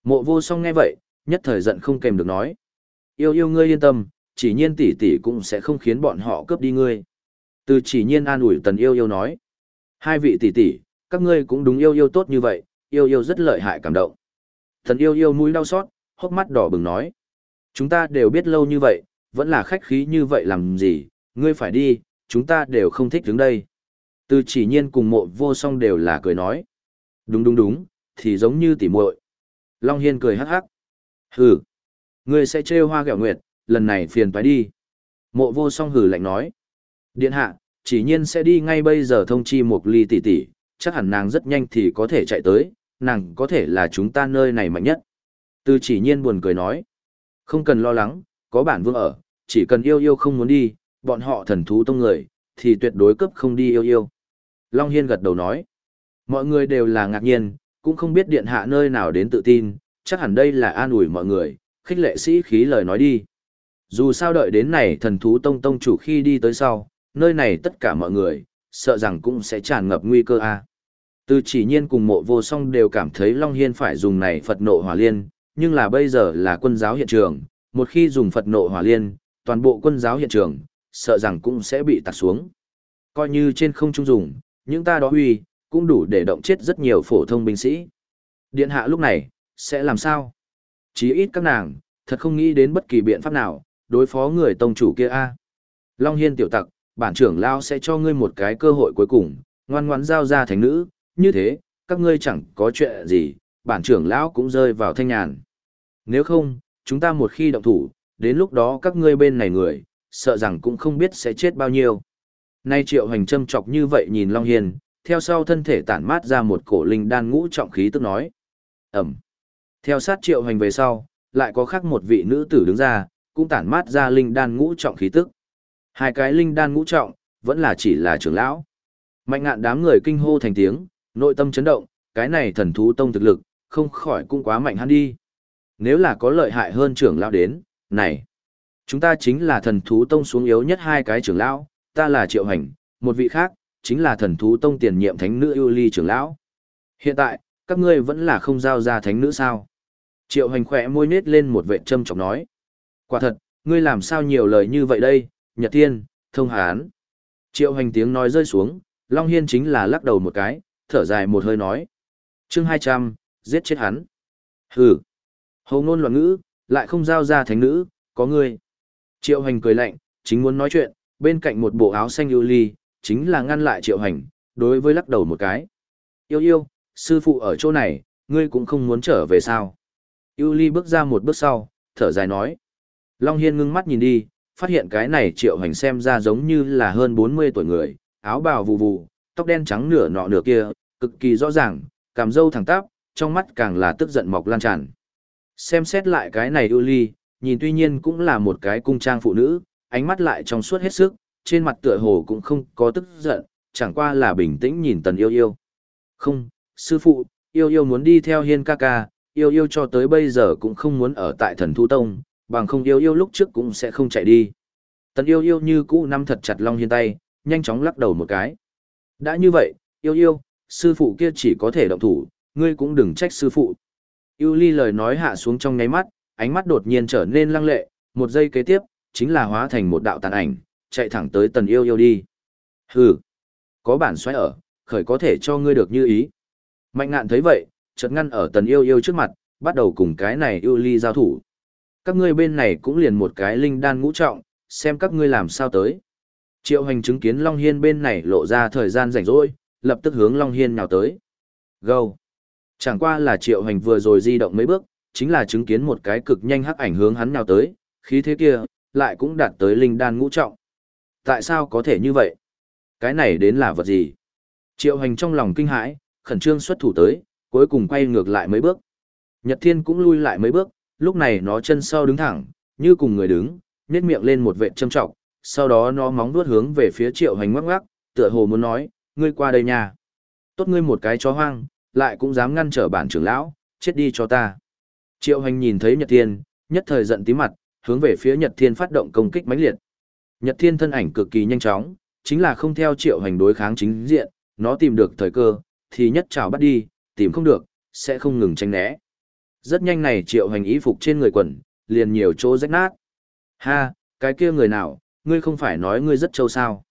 Mộ vô song nghe vậy, nhất thời giận không kèm được nói. Yêu yêu ngươi yên tâm, chỉ nhiên tỷ tỷ cũng sẽ không khiến bọn họ cướp đi ngươi. Từ chỉ nhiên an ủi tần yêu yêu nói. Hai vị tỷ tỷ, các ngươi cũng đúng yêu yêu tốt như vậy, yêu yêu rất lợi hại cảm động. Thần yêu yêu mũi đau xót, hốc mắt đỏ bừng nói. Chúng ta đều biết lâu như vậy, vẫn là khách khí như vậy làm gì, ngươi phải đi, chúng ta đều không thích đứng đây. Từ chỉ nhiên cùng mộ vô song đều là cười nói. Đúng đúng đúng, thì giống như tỉ muội. Long Hiên cười hắc hắc. Hừ, ngươi sẽ trêu hoa gẹo nguyệt, lần này phiền phải đi. Mộ vô song hử lạnh nói. Điện hạ, chỉ nhiên sẽ đi ngay bây giờ thông chi một ly tỷ tỷ, chắc hẳn nàng rất nhanh thì có thể chạy tới, nàng có thể là chúng ta nơi này mạnh nhất. Từ chỉ nhiên buồn cười nói. Không cần lo lắng, có bản vương ở, chỉ cần yêu yêu không muốn đi, bọn họ thần thú tông người, thì tuyệt đối cấp không đi yêu yêu. Long Hiên gật đầu nói. Mọi người đều là ngạc nhiên, cũng không biết điện hạ nơi nào đến tự tin, chắc hẳn đây là an ủi mọi người, khích lệ sĩ khí lời nói đi. Dù sao đợi đến này thần thú tông tông chủ khi đi tới sau, nơi này tất cả mọi người, sợ rằng cũng sẽ tràn ngập nguy cơ a. Từ chỉ nhiên cùng mộ vô song đều cảm thấy Long Hiên phải dùng này Phật nộ hỏa liên, nhưng là bây giờ là quân giáo hiện trường, một khi dùng Phật nộ hỏa liên, toàn bộ quân giáo hiện trường, sợ rằng cũng sẽ bị tạt xuống. Coi như trên không trung dùng, những ta đó huy, cũng đủ để động chết rất nhiều phổ thông binh sĩ. Điện hạ lúc này, sẽ làm sao? Chí ít các nàng, thật không nghĩ đến bất kỳ biện pháp nào, đối phó người tông chủ kia a. Long Hiên tiểu tặc, bản trưởng lao sẽ cho ngươi một cái cơ hội cuối cùng, ngoan ngoãn giao ra thành nữ, như thế, các ngươi chẳng có chuyện gì, bản trưởng lão cũng rơi vào thanh nhàn. Nếu không, chúng ta một khi động thủ, đến lúc đó các ngươi bên này người, sợ rằng cũng không biết sẽ chết bao nhiêu. Nay triệu hành châm chọc như vậy nhìn Long Hiên, theo sau thân thể tản mát ra một cổ linh đan ngũ trọng khí tức nói. Ẩm. Theo sát triệu hành về sau, lại có khác một vị nữ tử đứng ra, cũng tản mát ra linh đan ngũ trọng khí tức. Hai cái linh đan ngũ trọng, vẫn là chỉ là trưởng lão. Mạnh ngạn đám người kinh hô thành tiếng, nội tâm chấn động, cái này thần thú tông thực lực, không khỏi cũng quá mạnh hắn đi. Nếu là có lợi hại hơn trưởng lão đến, này, chúng ta chính là thần thú tông xuống yếu nhất hai cái trưởng lão, ta là triệu hành, một vị khác, chính là thần thú tông tiền nhiệm thánh nữ ưu ly trưởng lão. Hiện tại, các ngươi vẫn là không giao ra thánh nữ sao? Triệu hành khỏe môi nết lên một vệ châm chọc nói. Quả thật, ngươi làm sao nhiều lời như vậy đây, Nhật Thiên, thông hán. Triệu hành tiếng nói rơi xuống, Long Hiên chính là lắc đầu một cái, thở dài một hơi nói. chương 200, giết chết hắn. Hừ. Hầu ngôn loạn ngữ, lại không giao ra thánh nữ, có ngươi. Triệu hành cười lạnh, chính muốn nói chuyện, bên cạnh một bộ áo xanh yêu ly, chính là ngăn lại triệu hành, đối với lắc đầu một cái. Yêu yêu, sư phụ ở chỗ này, ngươi cũng không muốn trở về sao. Yêu ly bước ra một bước sau, thở dài nói. Long Hiên ngưng mắt nhìn đi, phát hiện cái này triệu hành xem ra giống như là hơn 40 tuổi người, áo bào vù vù, tóc đen trắng nửa nọ nửa kia, cực kỳ rõ ràng, cảm dâu thẳng tắp, trong mắt càng là tức giận mọc lan tràn. Xem xét lại cái này ưu ly, nhìn tuy nhiên cũng là một cái cung trang phụ nữ, ánh mắt lại trong suốt hết sức, trên mặt tựa hồ cũng không có tức giận, chẳng qua là bình tĩnh nhìn tần yêu yêu. Không, sư phụ, yêu yêu muốn đi theo hiên ca ca, yêu yêu cho tới bây giờ cũng không muốn ở tại thần thu tông, bằng không yêu yêu lúc trước cũng sẽ không chạy đi. Tần yêu yêu như cũ nắm thật chặt Long Hiên tay, nhanh chóng lắc đầu một cái. Đã như vậy, yêu yêu, sư phụ kia chỉ có thể động thủ, ngươi cũng đừng trách sư phụ. Yêu ly lời nói hạ xuống trong ngáy mắt, ánh mắt đột nhiên trở nên lăng lệ, một giây kế tiếp, chính là hóa thành một đạo tàn ảnh, chạy thẳng tới tần yêu yêu đi. Hừ, có bản xoáy ở, khởi có thể cho ngươi được như ý. Mạnh ngạn thấy vậy, chợt ngăn ở tần yêu yêu trước mặt, bắt đầu cùng cái này yêu ly giao thủ. Các ngươi bên này cũng liền một cái linh đan ngũ trọng, xem các ngươi làm sao tới. Triệu hành chứng kiến Long Hiên bên này lộ ra thời gian rảnh rỗi, lập tức hướng Long Hiên nào tới. gâu, Chẳng qua là triệu hành vừa rồi di động mấy bước, chính là chứng kiến một cái cực nhanh hắc ảnh hướng hắn nào tới, khí thế kia, lại cũng đạt tới linh đan ngũ trọng. Tại sao có thể như vậy? Cái này đến là vật gì? Triệu hành trong lòng kinh hãi, khẩn trương xuất thủ tới, cuối cùng quay ngược lại mấy bước. Nhật Thiên cũng lui lại mấy bước, lúc này nó chân sau đứng thẳng, như cùng người đứng, nét miệng lên một vệ châm trọng, sau đó nó móng vuốt hướng về phía triệu hành ngoắc ngoắc, tựa hồ muốn nói, ngươi qua đây nha. Tốt ngươi một cái chó hoang, lại cũng dám ngăn trở bản trưởng lão, chết đi cho ta. Triệu hành nhìn thấy Nhật Thiên, nhất thời giận tí mặt, hướng về phía Nhật Thiên phát động công kích mãnh liệt. Nhật Thiên thân ảnh cực kỳ nhanh chóng, chính là không theo triệu hành đối kháng chính diện, nó tìm được thời cơ, thì nhất trào bắt đi, tìm không được, sẽ không ngừng tránh né. Rất nhanh này triệu hành ý phục trên người quần, liền nhiều chỗ rách nát. Ha, cái kia người nào, ngươi không phải nói ngươi rất trâu sao.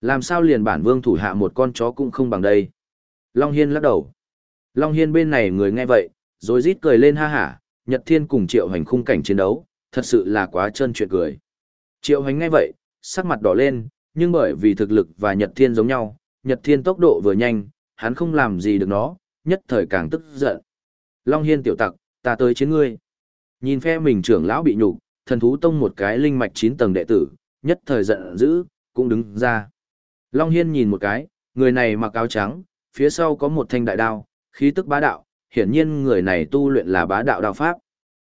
Làm sao liền bản vương thủ hạ một con chó cũng không bằng đây. Long Hiên lắc đầu. Long Hiên bên này người nghe vậy, rồi rít cười lên ha hả, Nhật Thiên cùng triệu hành khung cảnh chiến đấu, thật sự là quá chân chuyện cười. Triệu hành nghe vậy, sắc mặt đỏ lên, nhưng bởi vì thực lực và Nhật Thiên giống nhau, Nhật Thiên tốc độ vừa nhanh, hắn không làm gì được nó, nhất thời càng tức giận. Long Hiên tiểu tặc, ta tới chiến ngươi. Nhìn phe mình trưởng lão bị nhục, thần thú tông một cái linh mạch 9 tầng đệ tử, nhất thời giận dữ, cũng đứng ra. Long Hiên nhìn một cái, người này mặc áo trắng, phía sau có một thanh đại đao, khí tức bá đạo, hiển nhiên người này tu luyện là bá đạo đao pháp.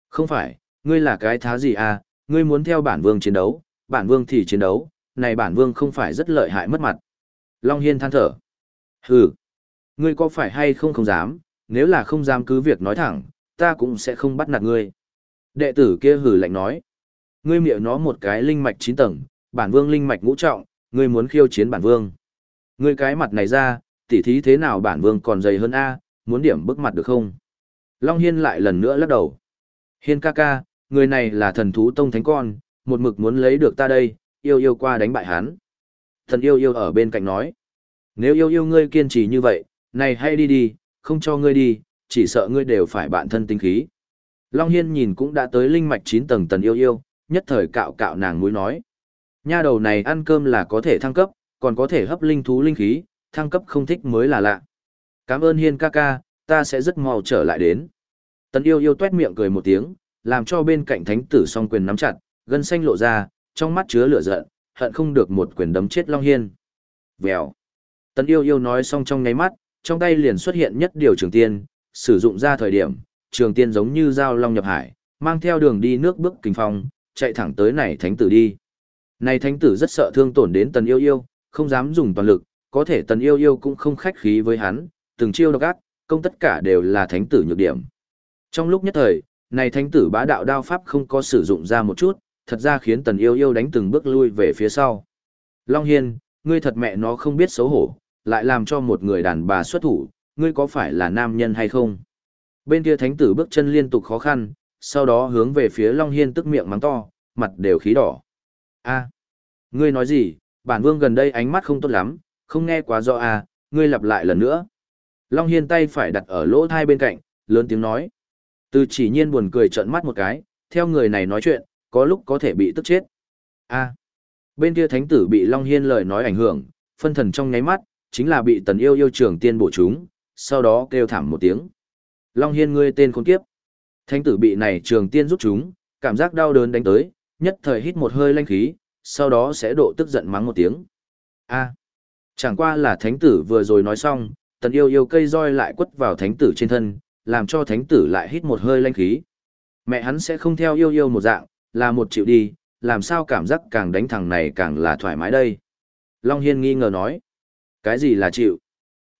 Không phải, ngươi là cái thá gì à, ngươi muốn theo bản vương chiến đấu, bản vương thì chiến đấu, này bản vương không phải rất lợi hại mất mặt. Long Hiên than thở. Hừ, ngươi có phải hay không không dám, nếu là không dám cứ việc nói thẳng, ta cũng sẽ không bắt nạt ngươi. Đệ tử kia hử lạnh nói. Ngươi miệng nó một cái linh mạch 9 tầng, bản vương linh mạch ngũ trọng, ngươi muốn khiêu chiến bản vương. Ngươi cái mặt này ra, tỉ thí thế nào bản vương còn dày hơn A, muốn điểm bức mặt được không? Long Hiên lại lần nữa lắc đầu. Hiên ca ca, người này là thần thú tông thánh con, một mực muốn lấy được ta đây, yêu yêu qua đánh bại hắn. Thần yêu yêu ở bên cạnh nói. Nếu yêu yêu ngươi kiên trì như vậy, này hay đi đi, không cho ngươi đi, chỉ sợ ngươi đều phải bạn thân tinh khí. Long Hiên nhìn cũng đã tới linh mạch 9 tầng tần yêu yêu, nhất thời cạo cạo nàng mũi nói. Nha đầu này ăn cơm là có thể thăng cấp, còn có thể hấp linh thú linh khí, thăng cấp không thích mới là lạ. Cảm ơn Hiên ca ca, ta sẽ rất mau trở lại đến. Tần yêu yêu tuét miệng cười một tiếng, làm cho bên cạnh thánh tử song quyền nắm chặt, gân xanh lộ ra, trong mắt chứa lửa giận, hận không được một quyền đấm chết Long Hiên. Vèo. Tần yêu yêu nói xong trong ngáy mắt, trong tay liền xuất hiện nhất điều trường tiên, sử dụng ra thời điểm, trường tiên giống như dao long nhập hải, mang theo đường đi nước bước kinh phong, chạy thẳng tới này thánh tử đi. Này thánh tử rất sợ thương tổn đến tần yêu yêu, không dám dùng toàn lực, có thể tần yêu yêu cũng không khách khí với hắn, từng chiêu độc ác, công tất cả đều là thánh tử nhược điểm. Trong lúc nhất thời, này thánh tử bá đạo đao pháp không có sử dụng ra một chút, thật ra khiến tần yêu yêu đánh từng bước lui về phía sau. Long Hiên, ngươi thật mẹ nó không biết xấu hổ, lại làm cho một người đàn bà xuất thủ, ngươi có phải là nam nhân hay không? Bên kia thánh tử bước chân liên tục khó khăn, sau đó hướng về phía Long Hiên tức miệng mắng to, mặt đều khí đỏ. a ngươi nói gì, bản vương gần đây ánh mắt không tốt lắm, không nghe quá rõ à, ngươi lặp lại lần nữa. Long Hiên tay phải đặt ở lỗ thai bên cạnh, lớn tiếng nói. Từ chỉ nhiên buồn cười trợn mắt một cái, theo người này nói chuyện, có lúc có thể bị tức chết. a bên kia thánh tử bị Long Hiên lời nói ảnh hưởng, phân thần trong nháy mắt, chính là bị tần yêu yêu trưởng tiên bổ chúng, sau đó kêu thảm một tiếng. Long Hiên ngươi tên khốn kiếp. Thánh tử bị này trường tiên rút chúng, cảm giác đau đớn đánh tới, nhất thời hít một hơi lanh khí, sau đó sẽ độ tức giận mắng một tiếng. A. chẳng qua là thánh tử vừa rồi nói xong, tần yêu yêu cây roi lại quất vào thánh tử trên thân, làm cho thánh tử lại hít một hơi lanh khí. Mẹ hắn sẽ không theo yêu yêu một dạng, là một chịu đi, làm sao cảm giác càng đánh thằng này càng là thoải mái đây. Long Hiên nghi ngờ nói. Cái gì là chịu?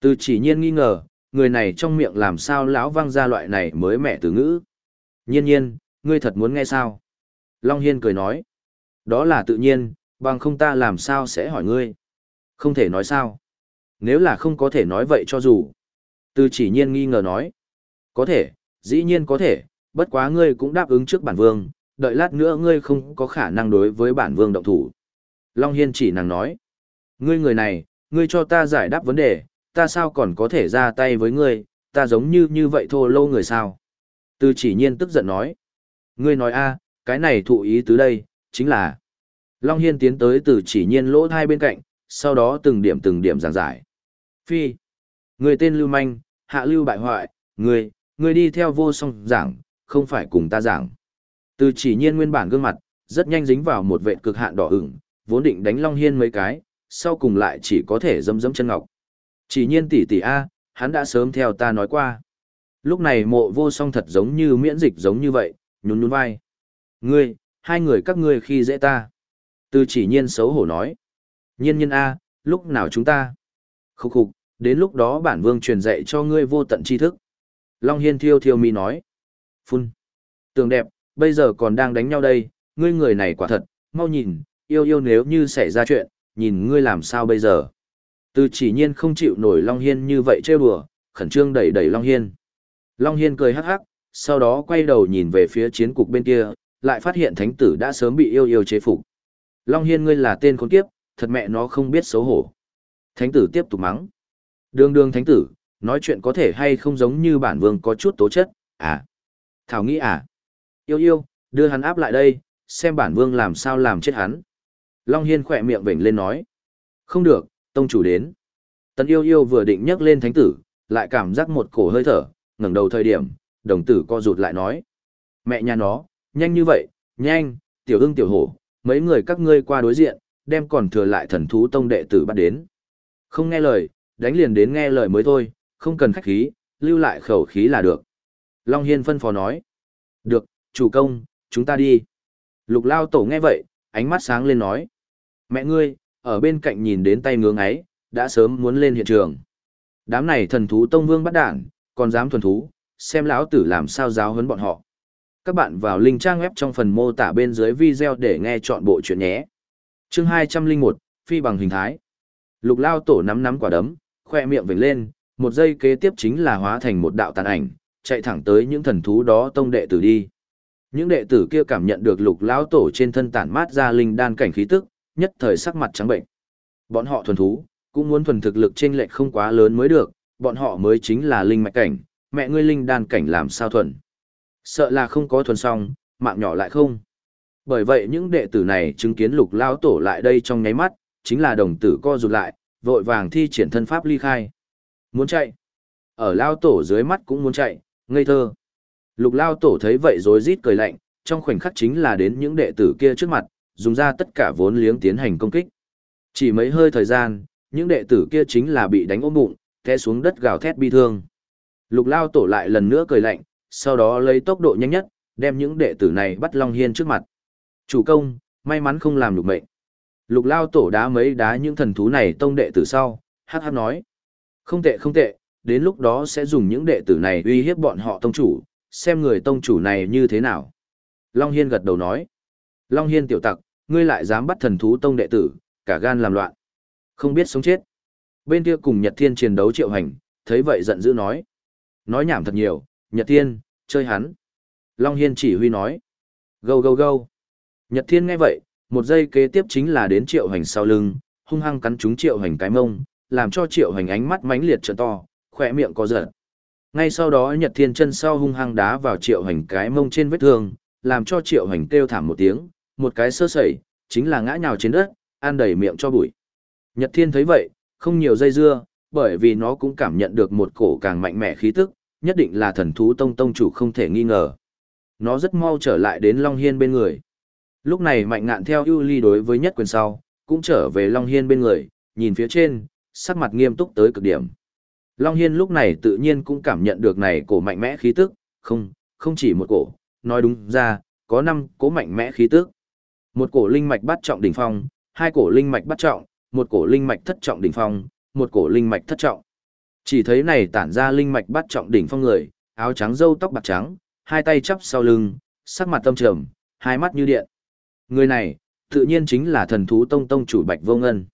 Từ chỉ nhiên nghi ngờ, người này trong miệng làm sao lão vang ra loại này mới mẻ từ ngữ. Nhiên nhiên, ngươi thật muốn nghe sao? Long Hiên cười nói. Đó là tự nhiên, bằng không ta làm sao sẽ hỏi ngươi. Không thể nói sao. Nếu là không có thể nói vậy cho dù. Từ chỉ nhiên nghi ngờ nói. Có thể, dĩ nhiên có thể, bất quá ngươi cũng đáp ứng trước bản vương, đợi lát nữa ngươi không có khả năng đối với bản vương động thủ. Long Hiên chỉ nàng nói. Ngươi người này, ngươi cho ta giải đáp vấn đề, ta sao còn có thể ra tay với ngươi, ta giống như như vậy thô lâu người sao. Từ chỉ nhiên tức giận nói. Ngươi nói a cái này thụ ý tứ đây, chính là. Long Hiên tiến tới từ chỉ nhiên lỗ thai bên cạnh, sau đó từng điểm từng điểm giảng giải. Phi. Người tên Lưu Manh, hạ lưu bại hoại, người, người đi theo vô song giảng, không phải cùng ta giảng. Từ chỉ nhiên nguyên bản gương mặt, rất nhanh dính vào một vệ cực hạn đỏ ửng, vốn định đánh Long Hiên mấy cái, sau cùng lại chỉ có thể dâm dâm chân ngọc. Chỉ nhiên tỷ tỷ A, hắn đã sớm theo ta nói qua. Lúc này mộ vô song thật giống như miễn dịch giống như vậy, nhún nhún vai. Ngươi, hai người các ngươi khi dễ ta. Từ chỉ nhiên xấu hổ nói. Nhiên nhiên A, lúc nào chúng ta? Khúc khục, đến lúc đó bản vương truyền dạy cho ngươi vô tận tri thức. Long Hiên thiêu thiêu mi nói. Phun. Tường đẹp, bây giờ còn đang đánh nhau đây, ngươi người này quả thật, mau nhìn, yêu yêu nếu như xảy ra chuyện, nhìn ngươi làm sao bây giờ. Từ chỉ nhiên không chịu nổi Long Hiên như vậy trêu đùa, khẩn trương đẩy đẩy Long Hiên. Long Hiên cười hắc hắc, sau đó quay đầu nhìn về phía chiến cục bên kia, lại phát hiện thánh tử đã sớm bị yêu yêu chế phục. Long Hiên ngươi là tên con kiếp, thật mẹ nó không biết xấu hổ. Thánh tử tiếp tục mắng. Đường đường thánh tử, nói chuyện có thể hay không giống như bản vương có chút tố chất, à. Thảo nghĩ à. Yêu yêu, đưa hắn áp lại đây, xem bản vương làm sao làm chết hắn. Long Hiên khỏe miệng vểnh lên nói. Không được, tông chủ đến. Tần yêu yêu vừa định nhấc lên thánh tử, lại cảm giác một cổ hơi thở, ngẩng đầu thời điểm, đồng tử co rụt lại nói. Mẹ nhà nó, nhanh như vậy, nhanh, tiểu ưng tiểu hổ, mấy người các ngươi qua đối diện, đem còn thừa lại thần thú tông đệ tử bắt đến. Không nghe lời, đánh liền đến nghe lời mới thôi, không cần khách khí, lưu lại khẩu khí là được. Long Hiên phân phó nói. Được, chủ công, chúng ta đi. Lục lao tổ nghe vậy, ánh mắt sáng lên nói. Mẹ ngươi, ở bên cạnh nhìn đến tay ngưỡng ấy, đã sớm muốn lên hiện trường. Đám này thần thú tông vương bắt đản, còn dám thuần thú, xem lão tử làm sao giáo huấn bọn họ. Các bạn vào link trang web trong phần mô tả bên dưới video để nghe chọn bộ chuyện nhé. Chương 201, Phi bằng hình thái. Lục lao tổ nắm nắm quả đấm, khoe miệng vểnh lên, một giây kế tiếp chính là hóa thành một đạo tàn ảnh, chạy thẳng tới những thần thú đó tông đệ tử đi. Những đệ tử kia cảm nhận được lục lao tổ trên thân tản mát ra linh đan cảnh khí tức, nhất thời sắc mặt trắng bệnh. Bọn họ thuần thú, cũng muốn thuần thực lực trên lệch không quá lớn mới được, bọn họ mới chính là linh mạch cảnh, mẹ ngươi linh đan cảnh làm sao thuần. Sợ là không có thuần xong, mạng nhỏ lại không. Bởi vậy những đệ tử này chứng kiến lục lao tổ lại đây trong nháy mắt, chính là đồng tử co rụt lại, vội vàng thi triển thân pháp ly khai. Muốn chạy. Ở lao tổ dưới mắt cũng muốn chạy, ngây thơ. Lục lao tổ thấy vậy rồi rít cười lạnh, trong khoảnh khắc chính là đến những đệ tử kia trước mặt, dùng ra tất cả vốn liếng tiến hành công kích. Chỉ mấy hơi thời gian, những đệ tử kia chính là bị đánh ôm bụng, té xuống đất gào thét bi thương. Lục lao tổ lại lần nữa cười lạnh, sau đó lấy tốc độ nhanh nhất, đem những đệ tử này bắt Long Hiên trước mặt. Chủ công, may mắn không làm lục mệnh. Lục lao tổ đá mấy đá những thần thú này tông đệ tử sau, hát hát nói. Không tệ không tệ, đến lúc đó sẽ dùng những đệ tử này uy hiếp bọn họ tông chủ, xem người tông chủ này như thế nào. Long Hiên gật đầu nói. Long Hiên tiểu tặc, ngươi lại dám bắt thần thú tông đệ tử, cả gan làm loạn. Không biết sống chết. Bên kia cùng Nhật Thiên chiến đấu triệu hành, thấy vậy giận dữ nói. Nói nhảm thật nhiều, Nhật Thiên, chơi hắn. Long Hiên chỉ huy nói. Gâu gâu gâu. Nhật Thiên nghe vậy, một giây kế tiếp chính là đến triệu hành sau lưng, hung hăng cắn trúng triệu hành cái mông, làm cho triệu hành ánh mắt mãnh liệt trợn to, khỏe miệng có giật. Ngay sau đó Nhật Thiên chân sau hung hăng đá vào triệu hành cái mông trên vết thương, làm cho triệu hành kêu thảm một tiếng, một cái sơ sẩy, chính là ngã nhào trên đất, ăn đầy miệng cho bụi. Nhật Thiên thấy vậy, không nhiều dây dưa, bởi vì nó cũng cảm nhận được một cổ càng mạnh mẽ khí tức, nhất định là thần thú tông tông chủ không thể nghi ngờ. Nó rất mau trở lại đến Long Hiên bên người. Lúc này mạnh ngạn theo ưu ly đối với nhất quyền sau, cũng trở về Long Hiên bên người, nhìn phía trên, sắc mặt nghiêm túc tới cực điểm. Long Hiên lúc này tự nhiên cũng cảm nhận được này cổ mạnh mẽ khí tức, không, không chỉ một cổ, nói đúng ra, có năm cố mạnh mẽ khí tức. Một cổ linh mạch bắt trọng đỉnh phong, hai cổ linh mạch bắt trọng, một cổ linh mạch thất trọng đỉnh phong, một cổ linh mạch thất trọng. Chỉ thấy này tản ra linh mạch bắt trọng đỉnh phong người, áo trắng râu tóc bạc trắng, hai tay chắp sau lưng, sắc mặt tâm trầm, hai mắt như điện. Người này, tự nhiên chính là thần thú tông tông chủ Bạch Vô Ngân.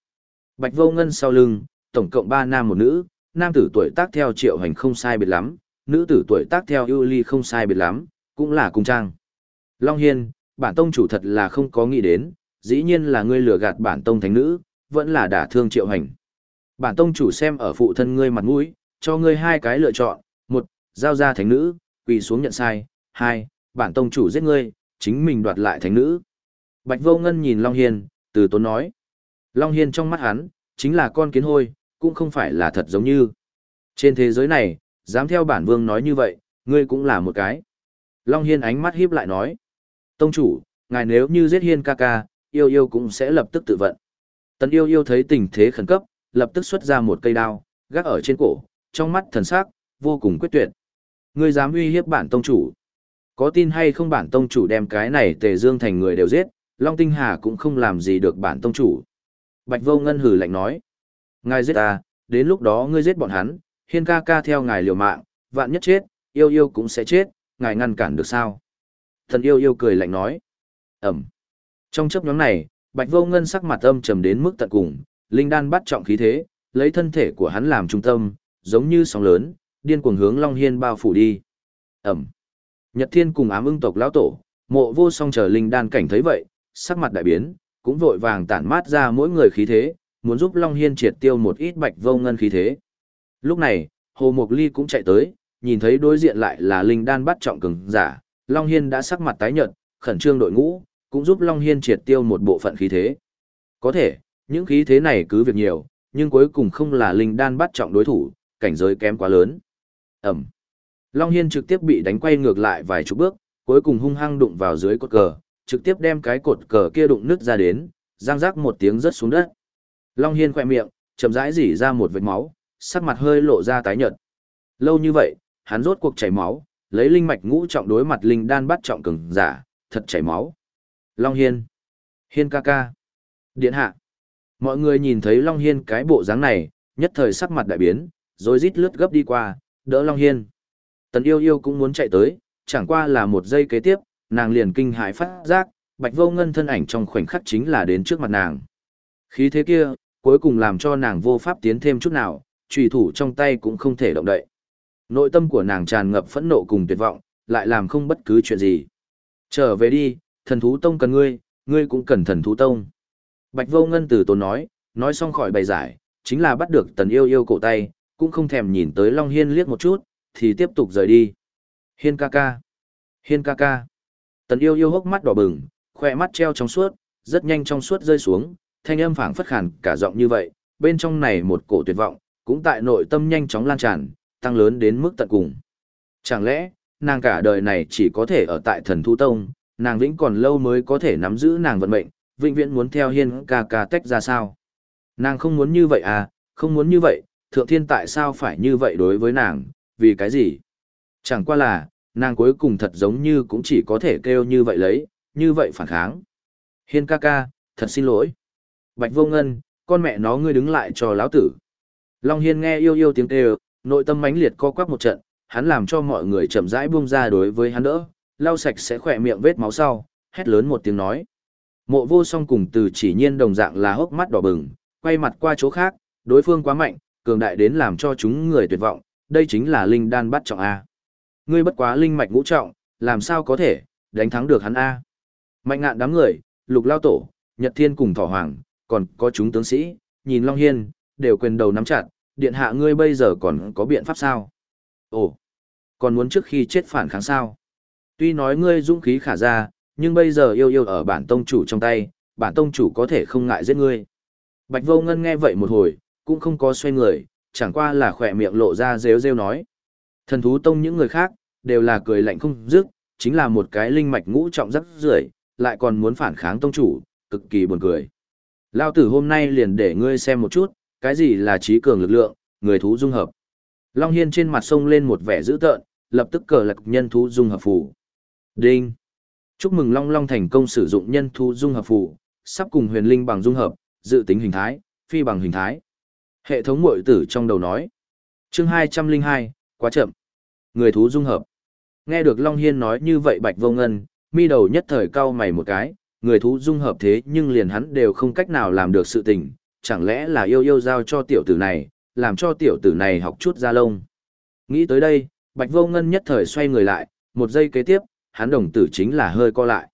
Bạch Vô Ngân sau lưng, tổng cộng ba nam một nữ, nam tử tuổi tác theo triệu hành không sai biệt lắm, nữ tử tuổi tác theo yêu ly không sai biệt lắm, cũng là cùng trang. Long Hiên, bản tông chủ thật là không có nghĩ đến, dĩ nhiên là ngươi lừa gạt bản tông thánh nữ, vẫn là đả thương triệu hành. Bản tông chủ xem ở phụ thân ngươi mặt mũi, cho ngươi hai cái lựa chọn, một, giao ra thánh nữ, quỳ xuống nhận sai, hai, bản tông chủ giết ngươi, chính mình đoạt lại thánh nữ. Bạch vô ngân nhìn Long Hiên, từ tốn nói. Long Hiên trong mắt hắn, chính là con kiến hôi, cũng không phải là thật giống như. Trên thế giới này, dám theo bản vương nói như vậy, ngươi cũng là một cái. Long Hiên ánh mắt híp lại nói. Tông chủ, ngài nếu như giết Hiên ca ca, yêu yêu cũng sẽ lập tức tự vận. Tần yêu yêu thấy tình thế khẩn cấp, lập tức xuất ra một cây đao, gác ở trên cổ, trong mắt thần sắc vô cùng quyết tuyệt. Ngươi dám uy hiếp bản tông chủ? Có tin hay không bản tông chủ đem cái này Tề Dương thành người đều giết, Long Tinh Hà cũng không làm gì được bản tông chủ. Bạch Vô Ngân hử lạnh nói: "Ngài giết ta, đến lúc đó ngươi giết bọn hắn, Hiên ca ca theo ngài liều mạng, vạn nhất chết, yêu yêu cũng sẽ chết, ngài ngăn cản được sao?" Thần yêu yêu cười lạnh nói: "Ẩm." Trong chớp nhóm này, Bạch Vô Ngân sắc mặt âm trầm đến mức tận cùng, linh đan bắt trọng khí thế, lấy thân thể của hắn làm trung tâm, giống như sóng lớn, điên cuồng hướng Long Hiên bao phủ đi. Ẩm. Nhật Thiên cùng ám ưng tộc lão tổ, mộ vô song chờ linh đan cảnh thấy vậy, sắc mặt đại biến, cũng vội vàng tản mát ra mỗi người khí thế, muốn giúp Long Hiên triệt tiêu một ít bạch vô ngân khí thế. Lúc này, Hồ Mộc Ly cũng chạy tới, nhìn thấy đối diện lại là linh đan bắt trọng cường giả, Long Hiên đã sắc mặt tái nhợt, khẩn trương đội ngũ, cũng giúp Long Hiên triệt tiêu một bộ phận khí thế. Có thể, những khí thế này cứ việc nhiều, nhưng cuối cùng không là linh đan bắt trọng đối thủ, cảnh giới kém quá lớn. Ẩm. Long Hiên trực tiếp bị đánh quay ngược lại vài chục bước, cuối cùng hung hăng đụng vào dưới cột cờ, trực tiếp đem cái cột cờ kia đụng nứt ra đến, răng rác một tiếng rớt xuống đất. Long Hiên khỏe miệng, chậm rãi rỉ ra một vệt máu, sắc mặt hơi lộ ra tái nhợt. Lâu như vậy, hắn rốt cuộc chảy máu, lấy linh mạch ngũ trọng đối mặt linh đan bắt trọng cường giả, thật chảy máu. Long Hiên. Hiên ca ca. Điện hạ. Mọi người nhìn thấy Long Hiên cái bộ dáng này, nhất thời sắc mặt đại biến, rồi rít lướt gấp đi qua, đỡ Long Hiên. Tần yêu yêu cũng muốn chạy tới, chẳng qua là một giây kế tiếp, nàng liền kinh hãi phát giác, bạch vô ngân thân ảnh trong khoảnh khắc chính là đến trước mặt nàng. Khí thế kia, cuối cùng làm cho nàng vô pháp tiến thêm chút nào, trùy thủ trong tay cũng không thể động đậy. Nội tâm của nàng tràn ngập phẫn nộ cùng tuyệt vọng, lại làm không bất cứ chuyện gì. Trở về đi, thần thú tông cần ngươi, ngươi cũng cần thần thú tông. Bạch vô ngân từ tốn nói, nói xong khỏi bày giải, chính là bắt được tần yêu yêu cổ tay, cũng không thèm nhìn tới Long Hiên liếc một chút, thì tiếp tục rời đi. Hiên ca ca. Hiên ca ca. Tần yêu yêu hốc mắt đỏ bừng, khoe mắt treo trong suốt, rất nhanh trong suốt rơi xuống, thanh âm phảng phất khàn cả giọng như vậy, bên trong này một cổ tuyệt vọng, cũng tại nội tâm nhanh chóng lan tràn, tăng lớn đến mức tận cùng. Chẳng lẽ, nàng cả đời này chỉ có thể ở tại thần thu tông, nàng vĩnh còn lâu mới có thể nắm giữ nàng vận mệnh, vĩnh viễn muốn theo hiên ca ca tách ra sao. Nàng không muốn như vậy à, không muốn như vậy, thượng thiên tại sao phải như vậy đối với nàng, vì cái gì? Chẳng qua là, nàng cuối cùng thật giống như cũng chỉ có thể kêu như vậy lấy, như vậy phản kháng. Hiên ca ca, thật xin lỗi. Bạch vô ngân, con mẹ nó ngươi đứng lại cho lão tử. Long Hiên nghe yêu yêu tiếng kêu, nội tâm mãnh liệt co quắp một trận, hắn làm cho mọi người chậm rãi buông ra đối với hắn đỡ, lau sạch sẽ khỏe miệng vết máu sau, hét lớn một tiếng nói. Mộ vô song cùng từ chỉ nhiên đồng dạng là hốc mắt đỏ bừng, quay mặt qua chỗ khác, đối phương quá mạnh, cường đại đến làm cho chúng người tuyệt vọng, đây chính là linh đan bắt trọng A. Ngươi bất quá linh mạch ngũ trọng, làm sao có thể, đánh thắng được hắn A. Mạnh ngạn đám người, lục lao tổ, nhật thiên cùng thỏ hoàng, còn có chúng tướng sĩ, nhìn Long Hiên, đều quyền đầu nắm chặt, điện hạ ngươi bây giờ còn có biện pháp sao? Ồ, còn muốn trước khi chết phản kháng sao? Tuy nói ngươi dũng khí khả ra, nhưng bây giờ yêu yêu ở bản tông chủ trong tay, bản tông chủ có thể không ngại giết ngươi. Bạch vô ngân nghe vậy một hồi, cũng không có xoay người, chẳng qua là khỏe miệng lộ ra rêu rêu nói. Thần thú tông những người khác, đều là cười lạnh không dứt, chính là một cái linh mạch ngũ trọng rất rưởi lại còn muốn phản kháng tông chủ, cực kỳ buồn cười. Lao tử hôm nay liền để ngươi xem một chút, cái gì là trí cường lực lượng, người thú dung hợp. Long Hiên trên mặt sông lên một vẻ dữ tợn, lập tức cờ lạc nhân thú dung hợp phù. Đinh! Chúc mừng Long Long thành công sử dụng nhân thú dung hợp phù, sắp cùng huyền linh bằng dung hợp, dự tính hình thái, phi bằng hình thái. Hệ thống mội tử trong đầu nói. chương 202, quá chậm. Người thú dung hợp. Nghe được Long Hiên nói như vậy Bạch Vô Ngân, mi đầu nhất thời cau mày một cái, người thú dung hợp thế nhưng liền hắn đều không cách nào làm được sự tình, chẳng lẽ là yêu yêu giao cho tiểu tử này, làm cho tiểu tử này học chút ra lông. Nghĩ tới đây, Bạch Vô Ngân nhất thời xoay người lại, một giây kế tiếp, hắn đồng tử chính là hơi co lại.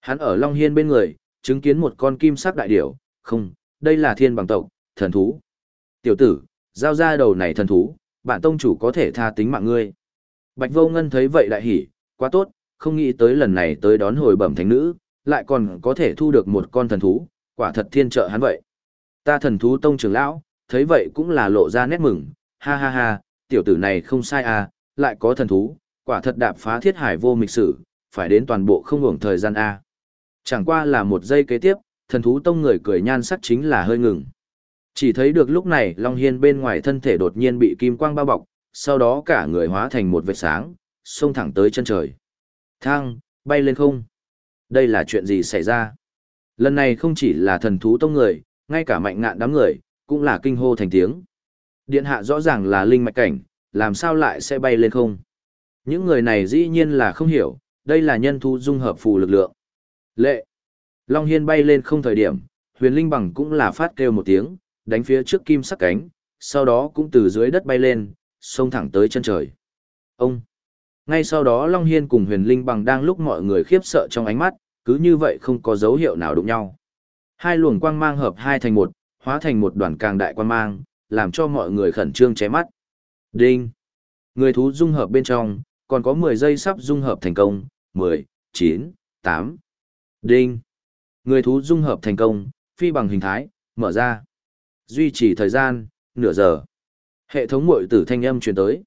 Hắn ở Long Hiên bên người, chứng kiến một con kim sắc đại điểu, không, đây là thiên bằng tộc, thần thú. Tiểu tử, giao ra đầu này thần thú, bạn tông chủ có thể tha tính mạng ngươi. Bạch Vô Ngân thấy vậy đại hỉ, quá tốt, không nghĩ tới lần này tới đón hồi bẩm thánh nữ, lại còn có thể thu được một con thần thú, quả thật thiên trợ hắn vậy. Ta thần thú tông trưởng lão, thấy vậy cũng là lộ ra nét mừng, ha ha ha, tiểu tử này không sai à, lại có thần thú, quả thật đạp phá thiết hải vô mịch sử, phải đến toàn bộ không hưởng thời gian a. Chẳng qua là một giây kế tiếp, thần thú tông người cười nhan sắc chính là hơi ngừng. Chỉ thấy được lúc này Long Hiên bên ngoài thân thể đột nhiên bị kim quang bao bọc, sau đó cả người hóa thành một vệt sáng, xông thẳng tới chân trời. Thang, bay lên không. Đây là chuyện gì xảy ra? Lần này không chỉ là thần thú tông người, ngay cả mạnh ngạn đám người, cũng là kinh hô thành tiếng. Điện hạ rõ ràng là linh mạch cảnh, làm sao lại sẽ bay lên không? Những người này dĩ nhiên là không hiểu, đây là nhân thu dung hợp phù lực lượng. Lệ. Long Hiên bay lên không thời điểm, huyền linh bằng cũng là phát kêu một tiếng, đánh phía trước kim sắc cánh, sau đó cũng từ dưới đất bay lên, xông thẳng tới chân trời. Ông. Ngay sau đó Long Hiên cùng huyền linh bằng đang lúc mọi người khiếp sợ trong ánh mắt, cứ như vậy không có dấu hiệu nào đụng nhau. Hai luồng quang mang hợp hai thành một, hóa thành một đoàn càng đại quang mang, làm cho mọi người khẩn trương ché mắt. Đinh! Người thú dung hợp bên trong, còn có 10 giây sắp dung hợp thành công, 10, 9, 8. Đinh! Người thú dung hợp thành công, phi bằng hình thái, mở ra. Duy trì thời gian, nửa giờ. Hệ thống mội tử thanh âm truyền tới.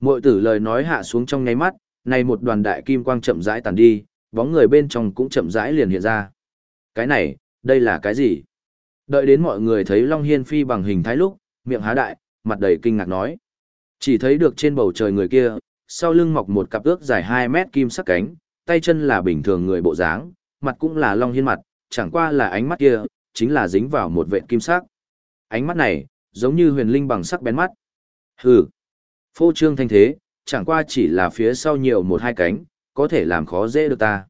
Mội tử lời nói hạ xuống trong ngay mắt, này một đoàn đại kim quang chậm rãi tàn đi, bóng người bên trong cũng chậm rãi liền hiện ra. Cái này, đây là cái gì? Đợi đến mọi người thấy Long Hiên phi bằng hình thái lúc, miệng há đại, mặt đầy kinh ngạc nói. Chỉ thấy được trên bầu trời người kia, sau lưng mọc một cặp ước dài 2 mét kim sắc cánh, tay chân là bình thường người bộ dáng, mặt cũng là Long Hiên mặt, chẳng qua là ánh mắt kia, chính là dính vào một vệ kim sắc. Ánh mắt này, giống như huyền linh bằng sắc bén mắt. Hừ, phô trương thanh thế, chẳng qua chỉ là phía sau nhiều một hai cánh, có thể làm khó dễ được ta.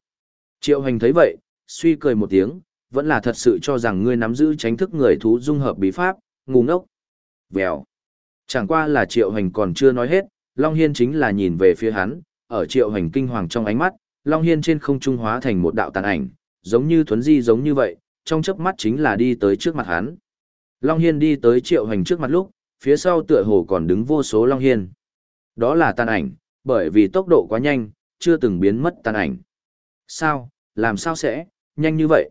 Triệu hành thấy vậy, suy cười một tiếng, vẫn là thật sự cho rằng ngươi nắm giữ tránh thức người thú dung hợp bí pháp, ngu ngốc. Vèo. Chẳng qua là triệu hành còn chưa nói hết, Long Hiên chính là nhìn về phía hắn, ở triệu hành kinh hoàng trong ánh mắt, Long Hiên trên không trung hóa thành một đạo tàn ảnh, giống như thuấn di giống như vậy, trong chớp mắt chính là đi tới trước mặt hắn. Long Hiên đi tới triệu hành trước mặt lúc, phía sau tựa hồ còn đứng vô số Long Hiên. Đó là tàn ảnh, bởi vì tốc độ quá nhanh, chưa từng biến mất tàn ảnh. Sao, làm sao sẽ, nhanh như vậy?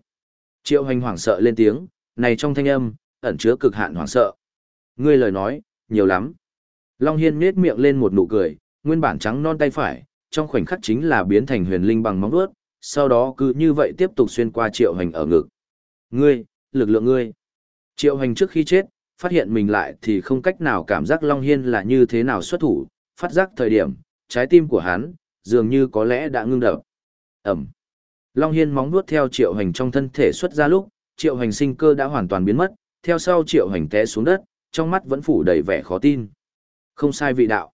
Triệu hành hoảng sợ lên tiếng, này trong thanh âm, ẩn chứa cực hạn hoảng sợ. Ngươi lời nói, nhiều lắm. Long Hiên nết miệng lên một nụ cười, nguyên bản trắng non tay phải, trong khoảnh khắc chính là biến thành huyền linh bằng móng vuốt, sau đó cứ như vậy tiếp tục xuyên qua triệu hành ở ngực. Ngươi, lực lượng ngươi. Triệu hành trước khi chết, phát hiện mình lại thì không cách nào cảm giác Long Hiên là như thế nào xuất thủ, phát giác thời điểm, trái tim của hắn, dường như có lẽ đã ngưng đập. Ẩm. Long Hiên móng vuốt theo triệu hành trong thân thể xuất ra lúc, triệu hành sinh cơ đã hoàn toàn biến mất, theo sau triệu hành té xuống đất, trong mắt vẫn phủ đầy vẻ khó tin. Không sai vị đạo.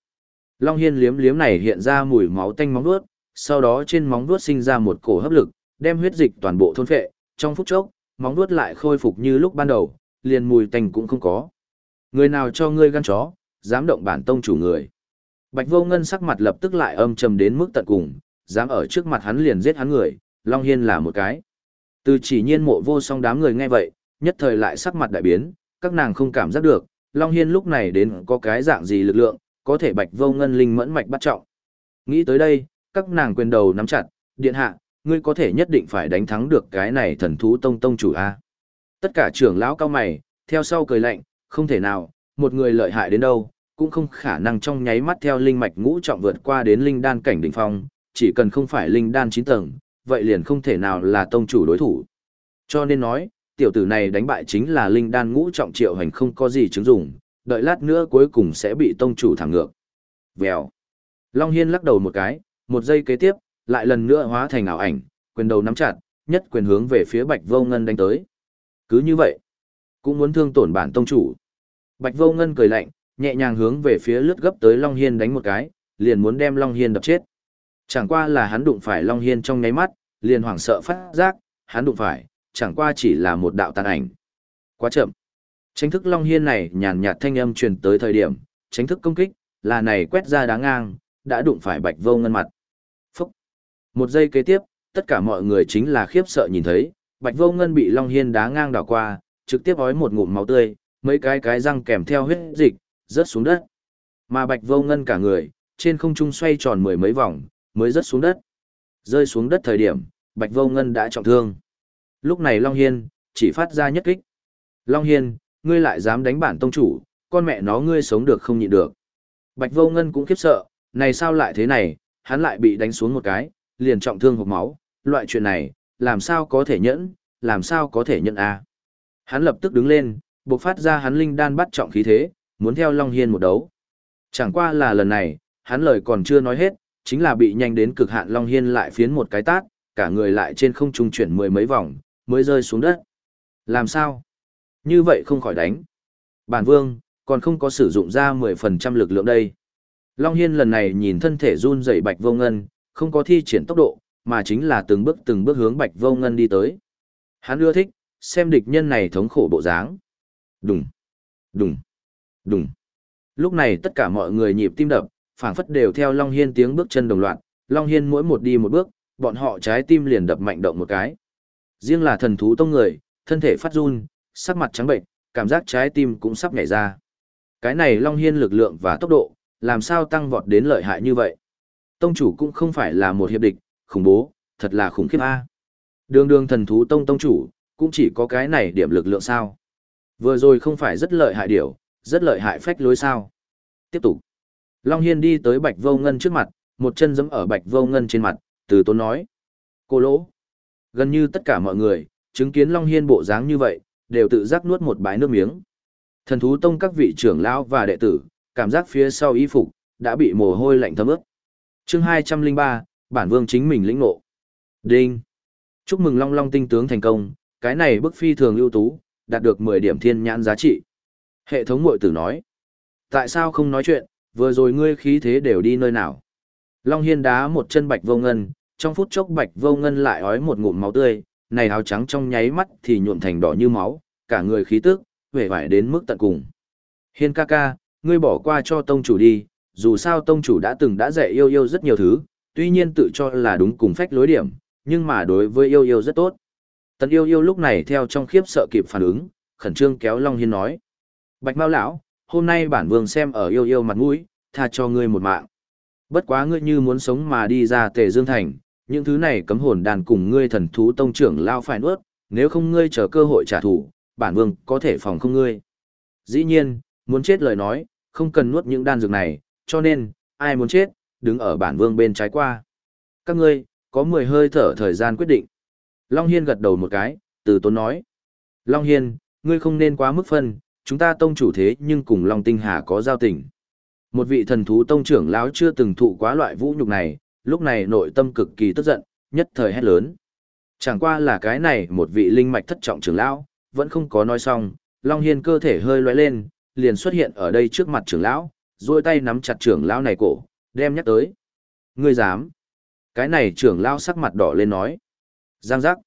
Long Hiên liếm liếm này hiện ra mùi máu tanh móng vuốt, sau đó trên móng vuốt sinh ra một cổ hấp lực, đem huyết dịch toàn bộ thôn phệ, trong phút chốc, móng vuốt lại khôi phục như lúc ban đầu, liền mùi tanh cũng không có. Người nào cho ngươi gan chó, dám động bản tông chủ người. Bạch Vô Ngân sắc mặt lập tức lại âm trầm đến mức tận cùng, dám ở trước mặt hắn liền giết hắn người, Long Hiên là một cái. Từ chỉ nhiên mộ vô song đám người nghe vậy, nhất thời lại sắc mặt đại biến, các nàng không cảm giác được, Long Hiên lúc này đến có cái dạng gì lực lượng, có thể bạch vô ngân linh mẫn mạch bắt trọng. Nghĩ tới đây, các nàng quyền đầu nắm chặt, điện hạ, ngươi có thể nhất định phải đánh thắng được cái này thần thú tông tông chủ A. Tất cả trưởng lão cao mày, theo sau cười lạnh, không thể nào, một người lợi hại đến đâu, cũng không khả năng trong nháy mắt theo linh mạch ngũ trọng vượt qua đến linh đan cảnh đỉnh phong, chỉ cần không phải linh đan 9 tầng, vậy liền không thể nào là tông chủ đối thủ. Cho nên nói, tiểu tử này đánh bại chính là linh đan ngũ trọng triệu hành không có gì chứng dụng, đợi lát nữa cuối cùng sẽ bị tông chủ thẳng ngược. Vèo. Long Hiên lắc đầu một cái, một giây kế tiếp, lại lần nữa hóa thành ảo ảnh, quyền đầu nắm chặt, nhất quyền hướng về phía Bạch Vô Ngân đánh tới. Cứ như vậy, cũng muốn thương tổn bản tông chủ. Bạch Vô Ngân cười lạnh, nhẹ nhàng hướng về phía lướt gấp tới Long Hiên đánh một cái, liền muốn đem Long Hiên đập chết. Chẳng qua là hắn đụng phải Long Hiên trong nháy mắt, liền hoảng sợ phát giác, hắn đụng phải, chẳng qua chỉ là một đạo tàn ảnh. Quá chậm. Tránh thức Long Hiên này nhàn nhạt thanh âm truyền tới thời điểm, tránh thức công kích, là này quét ra đá ngang, đã đụng phải bạch vô ngân mặt. Phúc. Một giây kế tiếp, tất cả mọi người chính là khiếp sợ nhìn thấy, bạch vô ngân bị Long Hiên đá ngang đảo qua, trực tiếp ói một ngụm máu tươi, mấy cái cái răng kèm theo huyết dịch, rớt xuống đất. Mà bạch vô ngân cả người, trên không trung xoay tròn mười mấy vòng, mới rớt xuống đất. Rơi xuống đất thời điểm, bạch vô ngân đã trọng thương. Lúc này Long Hiên, chỉ phát ra nhất kích. Long Hiên, ngươi lại dám đánh bản tông chủ, con mẹ nó ngươi sống được không nhịn được. Bạch vô ngân cũng khiếp sợ, này sao lại thế này, hắn lại bị đánh xuống một cái, liền trọng thương hộp máu, loại chuyện này, làm sao có thể nhẫn, làm sao có thể nhận a Hắn lập tức đứng lên, buộc phát ra hắn linh đan bắt trọng khí thế, muốn theo Long Hiên một đấu. Chẳng qua là lần này, hắn lời còn chưa nói hết, chính là bị nhanh đến cực hạn Long Hiên lại phiến một cái tát, cả người lại trên không trung chuyển mười mấy vòng, mới rơi xuống đất. Làm sao? Như vậy không khỏi đánh. Bản vương, còn không có sử dụng ra 10% lực lượng đây. Long Hiên lần này nhìn thân thể run dày bạch vô ngân, không có thi triển tốc độ, mà chính là từng bước từng bước hướng bạch vô ngân đi tới. Hắn ưa thích, xem địch nhân này thống khổ bộ dáng. Đùng, đùng, đùng. Lúc này tất cả mọi người nhịp tim đập, phảng phất đều theo Long Hiên tiếng bước chân đồng loạt, Long Hiên mỗi một đi một bước, bọn họ trái tim liền đập mạnh động một cái. Riêng là thần thú tông người, thân thể phát run, sắc mặt trắng bệnh, cảm giác trái tim cũng sắp nhảy ra. Cái này Long Hiên lực lượng và tốc độ, làm sao tăng vọt đến lợi hại như vậy? Tông chủ cũng không phải là một hiệp địch, khủng bố, thật là khủng khiếp a. Đường đường thần thú tông tông chủ, cũng chỉ có cái này điểm lực lượng sao. Vừa rồi không phải rất lợi hại điều, rất lợi hại phách lối sao. Tiếp tục. Long Hiên đi tới Bạch Vô Ngân trước mặt, một chân giẫm ở Bạch Vô Ngân trên mặt, từ tốn nói. Cô lỗ. Gần như tất cả mọi người, chứng kiến Long Hiên bộ dáng như vậy, đều tự giác nuốt một bãi nước miếng. Thần thú tông các vị trưởng lão và đệ tử, cảm giác phía sau y phục, đã bị mồ hôi lạnh thấm ướt. chương 203, bản vương chính mình lĩnh ngộ. Đinh. Chúc mừng Long Long tinh tướng thành công, cái này bức phi thường ưu tú, đạt được 10 điểm thiên nhãn giá trị. Hệ thống mội tử nói. Tại sao không nói chuyện, vừa rồi ngươi khí thế đều đi nơi nào? Long Hiên đá một chân bạch vô ngân, trong phút chốc bạch vô ngân lại ói một ngụm máu tươi, này áo trắng trong nháy mắt thì nhuộm thành đỏ như máu, cả người khí tức, vẻ vải đến mức tận cùng. Hiên ca ca, ngươi bỏ qua cho tông chủ đi, dù sao tông chủ đã từng đã dạy yêu yêu rất nhiều thứ, tuy nhiên tự cho là đúng cùng phách lối điểm, nhưng mà đối với yêu yêu rất tốt. Tần yêu yêu lúc này theo trong khiếp sợ kịp phản ứng, khẩn trương kéo Long Hiên nói. Bạch Mao lão, hôm nay bản vương xem ở yêu yêu mặt mũi, tha cho ngươi một mạng. Bất quá ngươi như muốn sống mà đi ra tề dương thành, những thứ này cấm hồn đàn cùng ngươi thần thú tông trưởng lao phải nuốt, nếu không ngươi chờ cơ hội trả thù, bản vương có thể phòng không ngươi. Dĩ nhiên, muốn chết lời nói, không cần nuốt những đan dược này, cho nên, ai muốn chết, đứng ở bản vương bên trái qua. Các ngươi, có 10 hơi thở thời gian quyết định. Long Hiên gật đầu một cái, từ tốn nói. Long Hiên, ngươi không nên quá mức phân, chúng ta tông chủ thế nhưng cùng Long Tinh Hà có giao tình. Một vị thần thú tông trưởng lão chưa từng thụ quá loại vũ nhục này, lúc này nội tâm cực kỳ tức giận, nhất thời hét lớn. Chẳng qua là cái này một vị linh mạch thất trọng trưởng lão, vẫn không có nói xong, Long Hiên cơ thể hơi lóe lên, liền xuất hiện ở đây trước mặt trưởng lão, duỗi tay nắm chặt trưởng lão này cổ, đem nhắc tới. Ngươi dám? Cái này trưởng lão sắc mặt đỏ lên nói. Giang giác.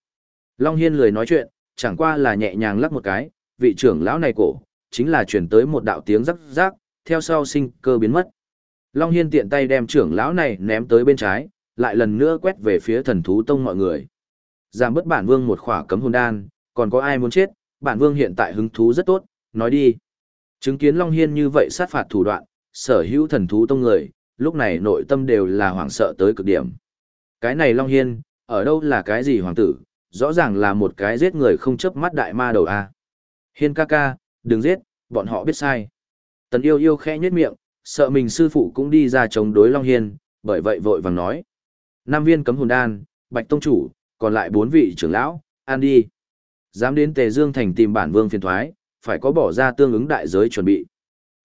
Long Hiên lười nói chuyện, chẳng qua là nhẹ nhàng lắc một cái, vị trưởng lão này cổ, chính là chuyển tới một đạo tiếng rắc rắc, theo sau sinh cơ biến mất. Long Hiên tiện tay đem trưởng lão này ném tới bên trái, lại lần nữa quét về phía thần thú tông mọi người. Giảm bất bản vương một khỏa cấm hồn đan, còn có ai muốn chết, bản vương hiện tại hứng thú rất tốt, nói đi. Chứng kiến Long Hiên như vậy sát phạt thủ đoạn, sở hữu thần thú tông người, lúc này nội tâm đều là hoảng sợ tới cực điểm. Cái này Long Hiên, ở đâu là cái gì hoàng tử, rõ ràng là một cái giết người không chấp mắt đại ma đầu a. Hiên ca ca, đừng giết, bọn họ biết sai. Tần yêu yêu khẽ nhếch miệng, sợ mình sư phụ cũng đi ra chống đối Long Hiên, bởi vậy vội vàng nói. Nam viên cấm hồn đan, bạch tông chủ, còn lại bốn vị trưởng lão, an đi. Dám đến Tề Dương Thành tìm bản vương phiền thoái, phải có bỏ ra tương ứng đại giới chuẩn bị.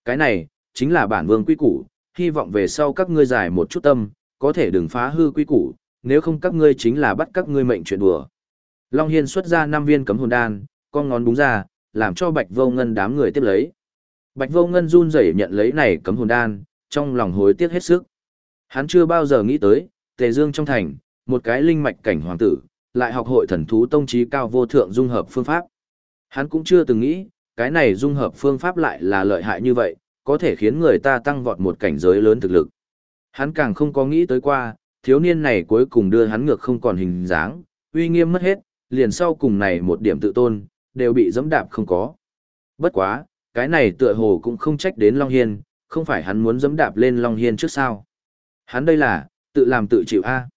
Cái này, chính là bản vương quy củ, hy vọng về sau các ngươi giải một chút tâm, có thể đừng phá hư quy củ, nếu không các ngươi chính là bắt các ngươi mệnh chuyện đùa. Long Hiên xuất ra năm viên cấm hồn đan, con ngón búng ra, làm cho Bạch Vô Ngân đám người tiếp lấy. Bạch vô ngân run rẩy nhận lấy này cấm hồn đan, trong lòng hối tiếc hết sức. Hắn chưa bao giờ nghĩ tới, tề dương trong thành, một cái linh mạch cảnh hoàng tử, lại học hội thần thú tông trí cao vô thượng dung hợp phương pháp. Hắn cũng chưa từng nghĩ, cái này dung hợp phương pháp lại là lợi hại như vậy, có thể khiến người ta tăng vọt một cảnh giới lớn thực lực. Hắn càng không có nghĩ tới qua, thiếu niên này cuối cùng đưa hắn ngược không còn hình dáng, uy nghiêm mất hết, liền sau cùng này một điểm tự tôn, đều bị dẫm đạp không có. Bất quá, cái này tựa hồ cũng không trách đến Long Hiên, không phải hắn muốn dẫm đạp lên Long Hiên trước sao. Hắn đây là, tự làm tự chịu a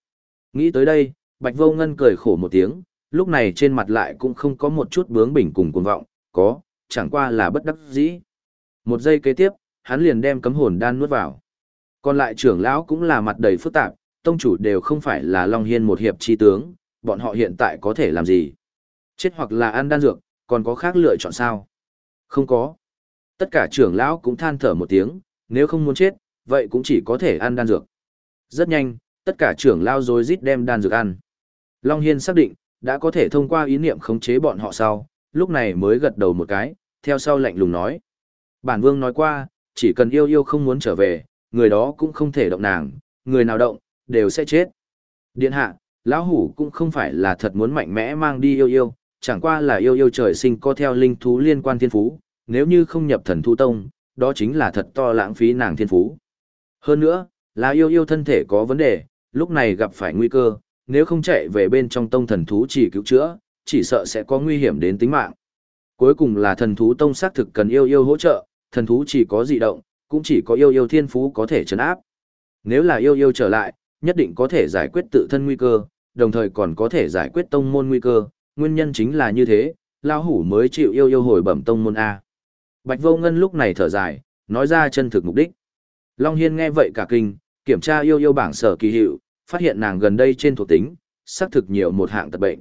Nghĩ tới đây, Bạch Vô Ngân cười khổ một tiếng, lúc này trên mặt lại cũng không có một chút bướng bỉnh cùng cuồng vọng, có, chẳng qua là bất đắc dĩ. Một giây kế tiếp, hắn liền đem cấm hồn đan nuốt vào. Còn lại trưởng lão cũng là mặt đầy phức tạp, tông chủ đều không phải là Long Hiên một hiệp chi tướng, bọn họ hiện tại có thể làm gì? Chết hoặc là ăn đan dược, còn có khác lựa chọn sao? Không có. Tất cả trưởng lão cũng than thở một tiếng, nếu không muốn chết, vậy cũng chỉ có thể ăn đan dược. Rất nhanh, tất cả trưởng lão rồi rít đem đan dược ăn. Long Hiên xác định, đã có thể thông qua ý niệm khống chế bọn họ sau, lúc này mới gật đầu một cái, theo sau lạnh lùng nói. Bản vương nói qua, chỉ cần yêu yêu không muốn trở về, người đó cũng không thể động nàng, người nào động, đều sẽ chết. Điện hạ, lão hủ cũng không phải là thật muốn mạnh mẽ mang đi yêu yêu, chẳng qua là yêu yêu trời sinh có theo linh thú liên quan thiên phú, nếu như không nhập thần thu tông, đó chính là thật to lãng phí nàng thiên phú. Hơn nữa, là yêu yêu thân thể có vấn đề, lúc này gặp phải nguy cơ, nếu không chạy về bên trong tông thần thú chỉ cứu chữa, chỉ sợ sẽ có nguy hiểm đến tính mạng. Cuối cùng là thần thú tông xác thực cần yêu yêu hỗ trợ, thần thú chỉ có dị động, cũng chỉ có yêu yêu thiên phú có thể chấn áp. Nếu là yêu yêu trở lại, nhất định có thể giải quyết tự thân nguy cơ, đồng thời còn có thể giải quyết tông môn nguy cơ, nguyên nhân chính là như thế, lao hủ mới chịu yêu yêu hồi bẩm tông môn A. Bạch vô ngân lúc này thở dài, nói ra chân thực mục đích. Long Hiên nghe vậy cả kinh, kiểm tra yêu yêu bảng sở kỳ hiệu, phát hiện nàng gần đây trên thuộc tính, xác thực nhiều một hạng tật bệnh.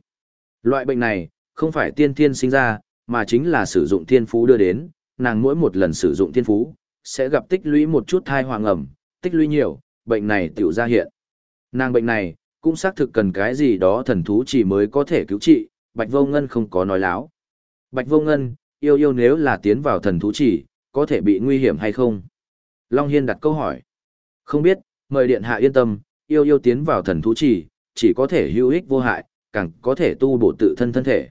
Loại bệnh này, không phải tiên thiên sinh ra, mà chính là sử dụng thiên phú đưa đến, nàng mỗi một lần sử dụng thiên phú, sẽ gặp tích lũy một chút thai hoàng ẩm, tích lũy nhiều, bệnh này tiểu ra hiện. Nàng bệnh này, cũng xác thực cần cái gì đó thần thú chỉ mới có thể cứu trị, Bạch Vô Ngân không có nói láo. Bạch Vô Ngân, yêu yêu nếu là tiến vào thần thú chỉ, có thể bị nguy hiểm hay không? Long Hiên đặt câu hỏi. Không biết, mời điện hạ yên tâm, yêu yêu tiến vào thần thú chỉ, chỉ có thể hữu ích vô hại, càng có thể tu bổ tự thân thân thể.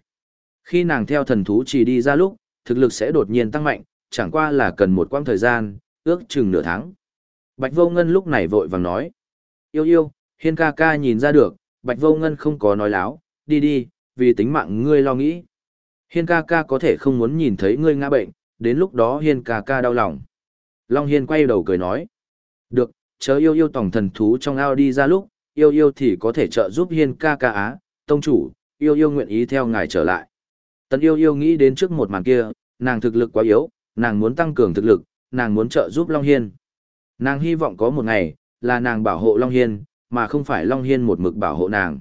Khi nàng theo thần thú chỉ đi ra lúc, thực lực sẽ đột nhiên tăng mạnh, chẳng qua là cần một quãng thời gian, ước chừng nửa tháng. Bạch Vô Ngân lúc này vội vàng nói. Yêu yêu, hiên ca ca nhìn ra được, Bạch Vô Ngân không có nói láo, đi đi, vì tính mạng ngươi lo nghĩ. Hiên ca ca có thể không muốn nhìn thấy ngươi ngã bệnh, đến lúc đó hiên ca ca đau lòng. Long Hiên quay đầu cười nói. Được, chớ yêu yêu tổng thần thú trong ao đi ra lúc, yêu yêu thì có thể trợ giúp hiên ca ca á, tông chủ, yêu yêu nguyện ý theo ngài trở lại. Tần yêu yêu nghĩ đến trước một màn kia, nàng thực lực quá yếu, nàng muốn tăng cường thực lực, nàng muốn trợ giúp Long Hiên. Nàng hy vọng có một ngày, là nàng bảo hộ Long Hiên, mà không phải Long Hiên một mực bảo hộ nàng.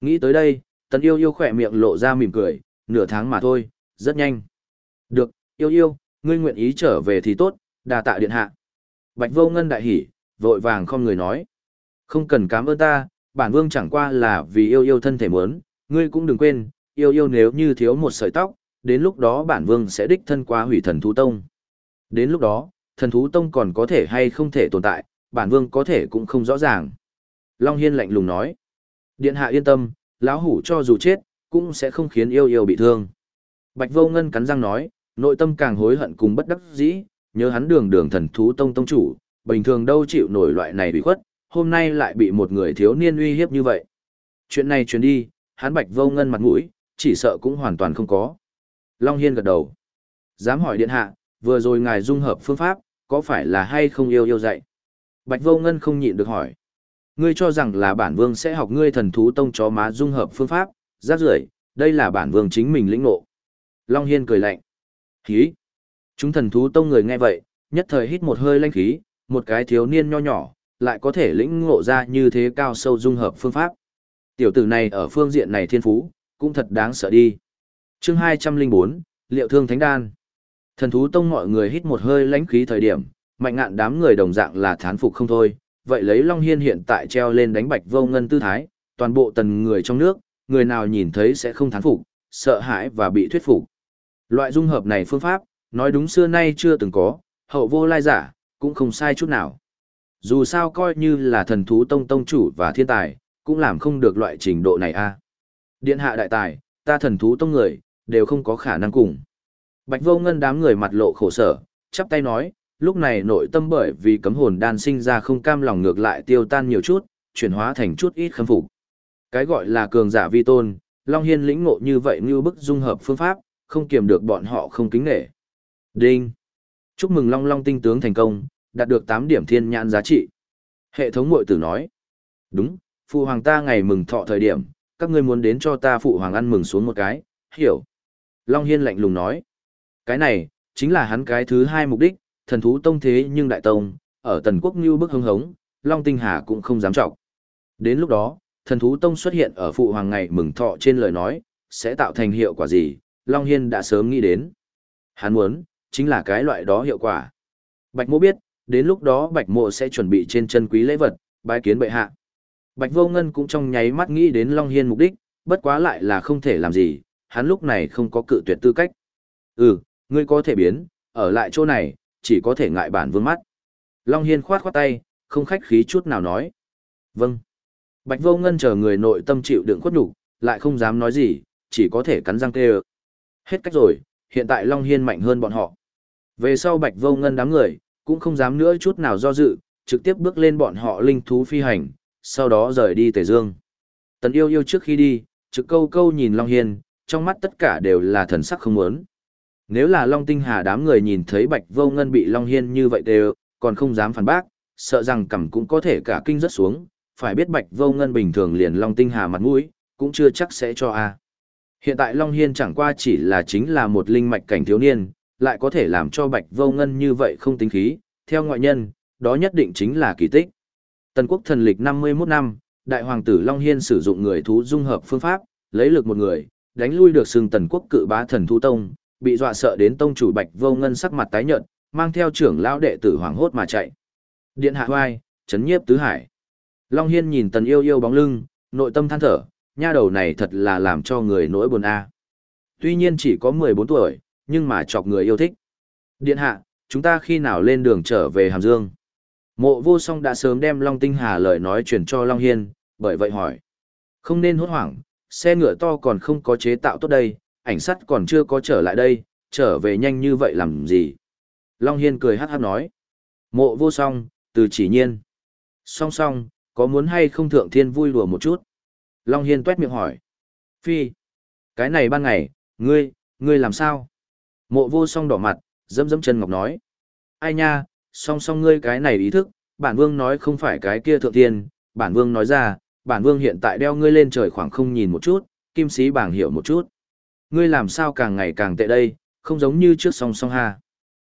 Nghĩ tới đây, tần yêu yêu khỏe miệng lộ ra mỉm cười, nửa tháng mà thôi, rất nhanh. Được, yêu yêu, ngươi nguyện ý trở về thì tốt, đà tạ điện hạ. Bạch vô ngân đại hỉ, vội vàng không người nói. Không cần cảm ơn ta, bản vương chẳng qua là vì yêu yêu thân thể muốn, ngươi cũng đừng quên, yêu yêu nếu như thiếu một sợi tóc, đến lúc đó bản vương sẽ đích thân qua hủy thần thú tông. Đến lúc đó, thần thú tông còn có thể hay không thể tồn tại, bản vương có thể cũng không rõ ràng. Long Hiên lạnh lùng nói. Điện hạ yên tâm, lão hủ cho dù chết, cũng sẽ không khiến yêu yêu bị thương. Bạch vô ngân cắn răng nói, nội tâm càng hối hận cùng bất đắc dĩ, nhớ hắn đường đường thần thú tông tông chủ, bình thường đâu chịu nổi loại này bị khuất, hôm nay lại bị một người thiếu niên uy hiếp như vậy. Chuyện này truyền đi, hắn bạch vô ngân mặt mũi, chỉ sợ cũng hoàn toàn không có. Long Hiên gật đầu. Dám hỏi điện hạ, vừa rồi ngài dung hợp phương pháp, có phải là hay không yêu yêu dạy? Bạch vô ngân không nhịn được hỏi. Ngươi cho rằng là bản vương sẽ học ngươi thần thú tông chó má dung hợp phương pháp, rác rưởi đây là bản vương chính mình lĩnh ngộ. Long Hiên cười lạnh. Khí. Chúng thần thú tông người nghe vậy, nhất thời hít một hơi lanh khí, một cái thiếu niên nho nhỏ, lại có thể lĩnh ngộ ra như thế cao sâu dung hợp phương pháp. Tiểu tử này ở phương diện này thiên phú, cũng thật đáng sợ đi. chương 204, Liệu Thương Thánh Đan. Thần thú tông mọi người hít một hơi lãnh khí thời điểm, mạnh ngạn đám người đồng dạng là thán phục không thôi. Vậy lấy Long Hiên hiện tại treo lên đánh bạch vô ngân tư thái, toàn bộ tần người trong nước, người nào nhìn thấy sẽ không thán phục, sợ hãi và bị thuyết phục. Loại dung hợp này phương pháp, Nói đúng xưa nay chưa từng có, hậu vô lai giả, cũng không sai chút nào. Dù sao coi như là thần thú tông tông chủ và thiên tài, cũng làm không được loại trình độ này a. Điện hạ đại tài, ta thần thú tông người, đều không có khả năng cùng. Bạch vô ngân đám người mặt lộ khổ sở, chắp tay nói, lúc này nội tâm bởi vì cấm hồn đan sinh ra không cam lòng ngược lại tiêu tan nhiều chút, chuyển hóa thành chút ít khâm phục. Cái gọi là cường giả vi tôn, Long Hiên lĩnh ngộ như vậy như bức dung hợp phương pháp, không kiềm được bọn họ không kính nể. Đinh! Chúc mừng Long Long tinh tướng thành công, đạt được 8 điểm thiên nhãn giá trị. Hệ thống mội tử nói. Đúng, phụ hoàng ta ngày mừng thọ thời điểm, các ngươi muốn đến cho ta phụ hoàng ăn mừng xuống một cái, hiểu. Long Hiên lạnh lùng nói. Cái này, chính là hắn cái thứ hai mục đích, thần thú tông thế nhưng đại tông, ở tần quốc như bức hưng hống, Long Tinh Hà cũng không dám trọng. Đến lúc đó, thần thú tông xuất hiện ở phụ hoàng ngày mừng thọ trên lời nói, sẽ tạo thành hiệu quả gì, Long Hiên đã sớm nghĩ đến. Hắn muốn, chính là cái loại đó hiệu quả. Bạch mộ biết, đến lúc đó bạch mộ sẽ chuẩn bị trên chân quý lễ vật, bái kiến bệ hạ. Bạch vô ngân cũng trong nháy mắt nghĩ đến Long Hiên mục đích, bất quá lại là không thể làm gì, hắn lúc này không có cự tuyệt tư cách. Ừ, ngươi có thể biến, ở lại chỗ này, chỉ có thể ngại bản vương mắt. Long Hiên khoát khoát tay, không khách khí chút nào nói. Vâng. Bạch vô ngân chờ người nội tâm chịu đựng khuất nhục lại không dám nói gì, chỉ có thể cắn răng kêu. Hết cách rồi, hiện tại Long Hiên mạnh hơn bọn họ. Về sau Bạch vô ngân đám người, cũng không dám nữa chút nào do dự, trực tiếp bước lên bọn họ linh thú phi hành, sau đó rời đi Tề Dương. Tần yêu yêu trước khi đi, trực câu câu nhìn Long Hiên, trong mắt tất cả đều là thần sắc không muốn. Nếu là Long Tinh Hà đám người nhìn thấy Bạch Vô Ngân bị Long Hiên như vậy đều, còn không dám phản bác, sợ rằng cằm cũng có thể cả kinh rất xuống, phải biết Bạch Vô Ngân bình thường liền Long Tinh Hà mặt mũi, cũng chưa chắc sẽ cho a. Hiện tại Long Hiên chẳng qua chỉ là chính là một linh mạch cảnh thiếu niên, lại có thể làm cho Bạch Vô Ngân như vậy không tính khí, theo ngoại nhân, đó nhất định chính là kỳ tích. Tần quốc thần lịch 51 năm, đại hoàng tử Long Hiên sử dụng người thú dung hợp phương pháp, lấy lực một người, đánh lui được xương tần quốc cự bá thần thú tông, bị dọa sợ đến tông chủ Bạch Vô Ngân sắc mặt tái nhợt, mang theo trưởng lão đệ tử hoảng hốt mà chạy. Điện hạ hoai, chấn nhiếp tứ hải. Long Hiên nhìn tần yêu yêu bóng lưng, nội tâm than thở, nha đầu này thật là làm cho người nỗi buồn a. Tuy nhiên chỉ có 14 tuổi, nhưng mà chọc người yêu thích. Điện hạ, chúng ta khi nào lên đường trở về Hàm Dương? Mộ vô song đã sớm đem Long Tinh Hà lời nói truyền cho Long Hiên, bởi vậy hỏi. Không nên hốt hoảng, xe ngựa to còn không có chế tạo tốt đây, ảnh sắt còn chưa có trở lại đây, trở về nhanh như vậy làm gì? Long Hiên cười hát hát nói. Mộ vô song, từ chỉ nhiên. Song song, có muốn hay không thượng thiên vui đùa một chút? Long Hiên tuét miệng hỏi. Phi. Cái này ban ngày, ngươi, ngươi làm sao? Mộ vô song đỏ mặt, dấm dấm chân ngọc nói. Ai nha, song song ngươi cái này ý thức, bản vương nói không phải cái kia thượng thiên, bản vương nói ra, bản vương hiện tại đeo ngươi lên trời khoảng không nhìn một chút, kim sĩ bảng hiểu một chút. Ngươi làm sao càng ngày càng tệ đây, không giống như trước song song ha.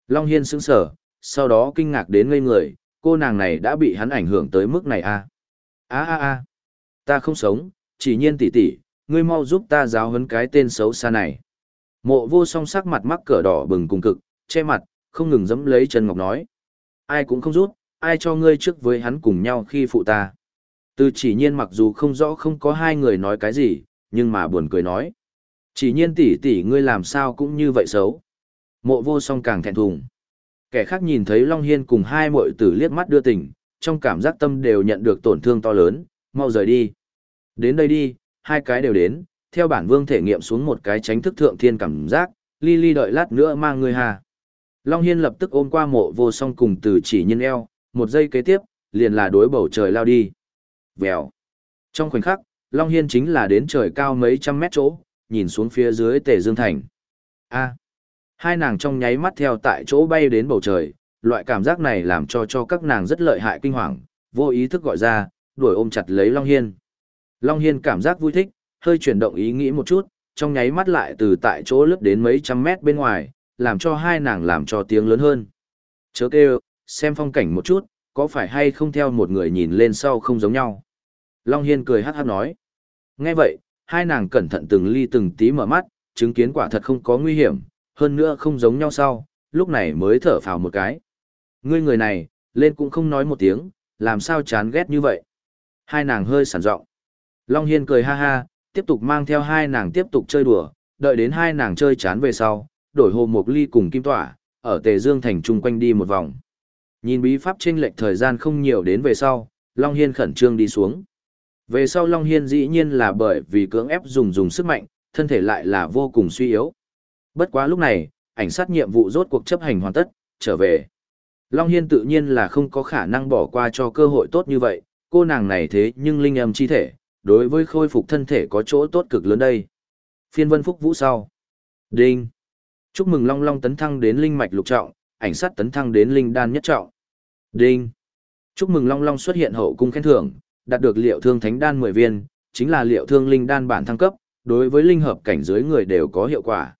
Long Hiên sững sở, sau đó kinh ngạc đến ngây người, cô nàng này đã bị hắn ảnh hưởng tới mức này à. Á á á, ta không sống, chỉ nhiên tỷ tỷ, ngươi mau giúp ta giáo huấn cái tên xấu xa này. Mộ vô song sắc mặt mắc cỡ đỏ bừng cùng cực, che mặt, không ngừng dẫm lấy Trần Ngọc nói. Ai cũng không rút, ai cho ngươi trước với hắn cùng nhau khi phụ ta. Từ chỉ nhiên mặc dù không rõ không có hai người nói cái gì, nhưng mà buồn cười nói. Chỉ nhiên tỷ tỷ ngươi làm sao cũng như vậy xấu. Mộ vô song càng thẹn thùng. Kẻ khác nhìn thấy Long Hiên cùng hai muội tử liếc mắt đưa tình, trong cảm giác tâm đều nhận được tổn thương to lớn, mau rời đi. Đến đây đi, hai cái đều đến, theo bản vương thể nghiệm xuống một cái tránh thức thượng thiên cảm giác, ly ly đợi lát nữa mang người hà. Long Hiên lập tức ôm qua mộ vô song cùng từ chỉ nhân eo, một giây kế tiếp, liền là đối bầu trời lao đi. Vèo. Trong khoảnh khắc, Long Hiên chính là đến trời cao mấy trăm mét chỗ, nhìn xuống phía dưới tề dương thành. A. Hai nàng trong nháy mắt theo tại chỗ bay đến bầu trời, loại cảm giác này làm cho cho các nàng rất lợi hại kinh hoàng, vô ý thức gọi ra, đuổi ôm chặt lấy Long Hiên. Long Hiên cảm giác vui thích, hơi chuyển động ý nghĩ một chút, trong nháy mắt lại từ tại chỗ lướt đến mấy trăm mét bên ngoài, làm cho hai nàng làm cho tiếng lớn hơn. Chớ kêu, xem phong cảnh một chút, có phải hay không theo một người nhìn lên sau không giống nhau. Long Hiên cười hát hát nói. Nghe vậy, hai nàng cẩn thận từng ly từng tí mở mắt, chứng kiến quả thật không có nguy hiểm, hơn nữa không giống nhau sau, lúc này mới thở phào một cái. Ngươi người này, lên cũng không nói một tiếng, làm sao chán ghét như vậy. Hai nàng hơi sẵn giọng Long Hiên cười ha ha, tiếp tục mang theo hai nàng tiếp tục chơi đùa, đợi đến hai nàng chơi chán về sau, đổi hồ một ly cùng kim tỏa, ở Tề Dương thành chung quanh đi một vòng. Nhìn bí pháp chênh lệch thời gian không nhiều đến về sau, Long Hiên khẩn trương đi xuống. Về sau Long Hiên dĩ nhiên là bởi vì cưỡng ép dùng dùng sức mạnh, thân thể lại là vô cùng suy yếu. Bất quá lúc này, ảnh sát nhiệm vụ rốt cuộc chấp hành hoàn tất, trở về. Long Hiên tự nhiên là không có khả năng bỏ qua cho cơ hội tốt như vậy, cô nàng này thế nhưng linh âm chi thể, đối với khôi phục thân thể có chỗ tốt cực lớn đây. Phiên vân phúc vũ sau. Đinh. Chúc mừng Long Long tấn thăng đến linh mạch lục trọng, ảnh sát tấn thăng đến linh đan nhất trọng. Đinh. Chúc mừng Long Long xuất hiện hậu cung khen thưởng, đạt được liệu thương thánh đan 10 viên, chính là liệu thương linh đan bản thăng cấp, đối với linh hợp cảnh giới người đều có hiệu quả.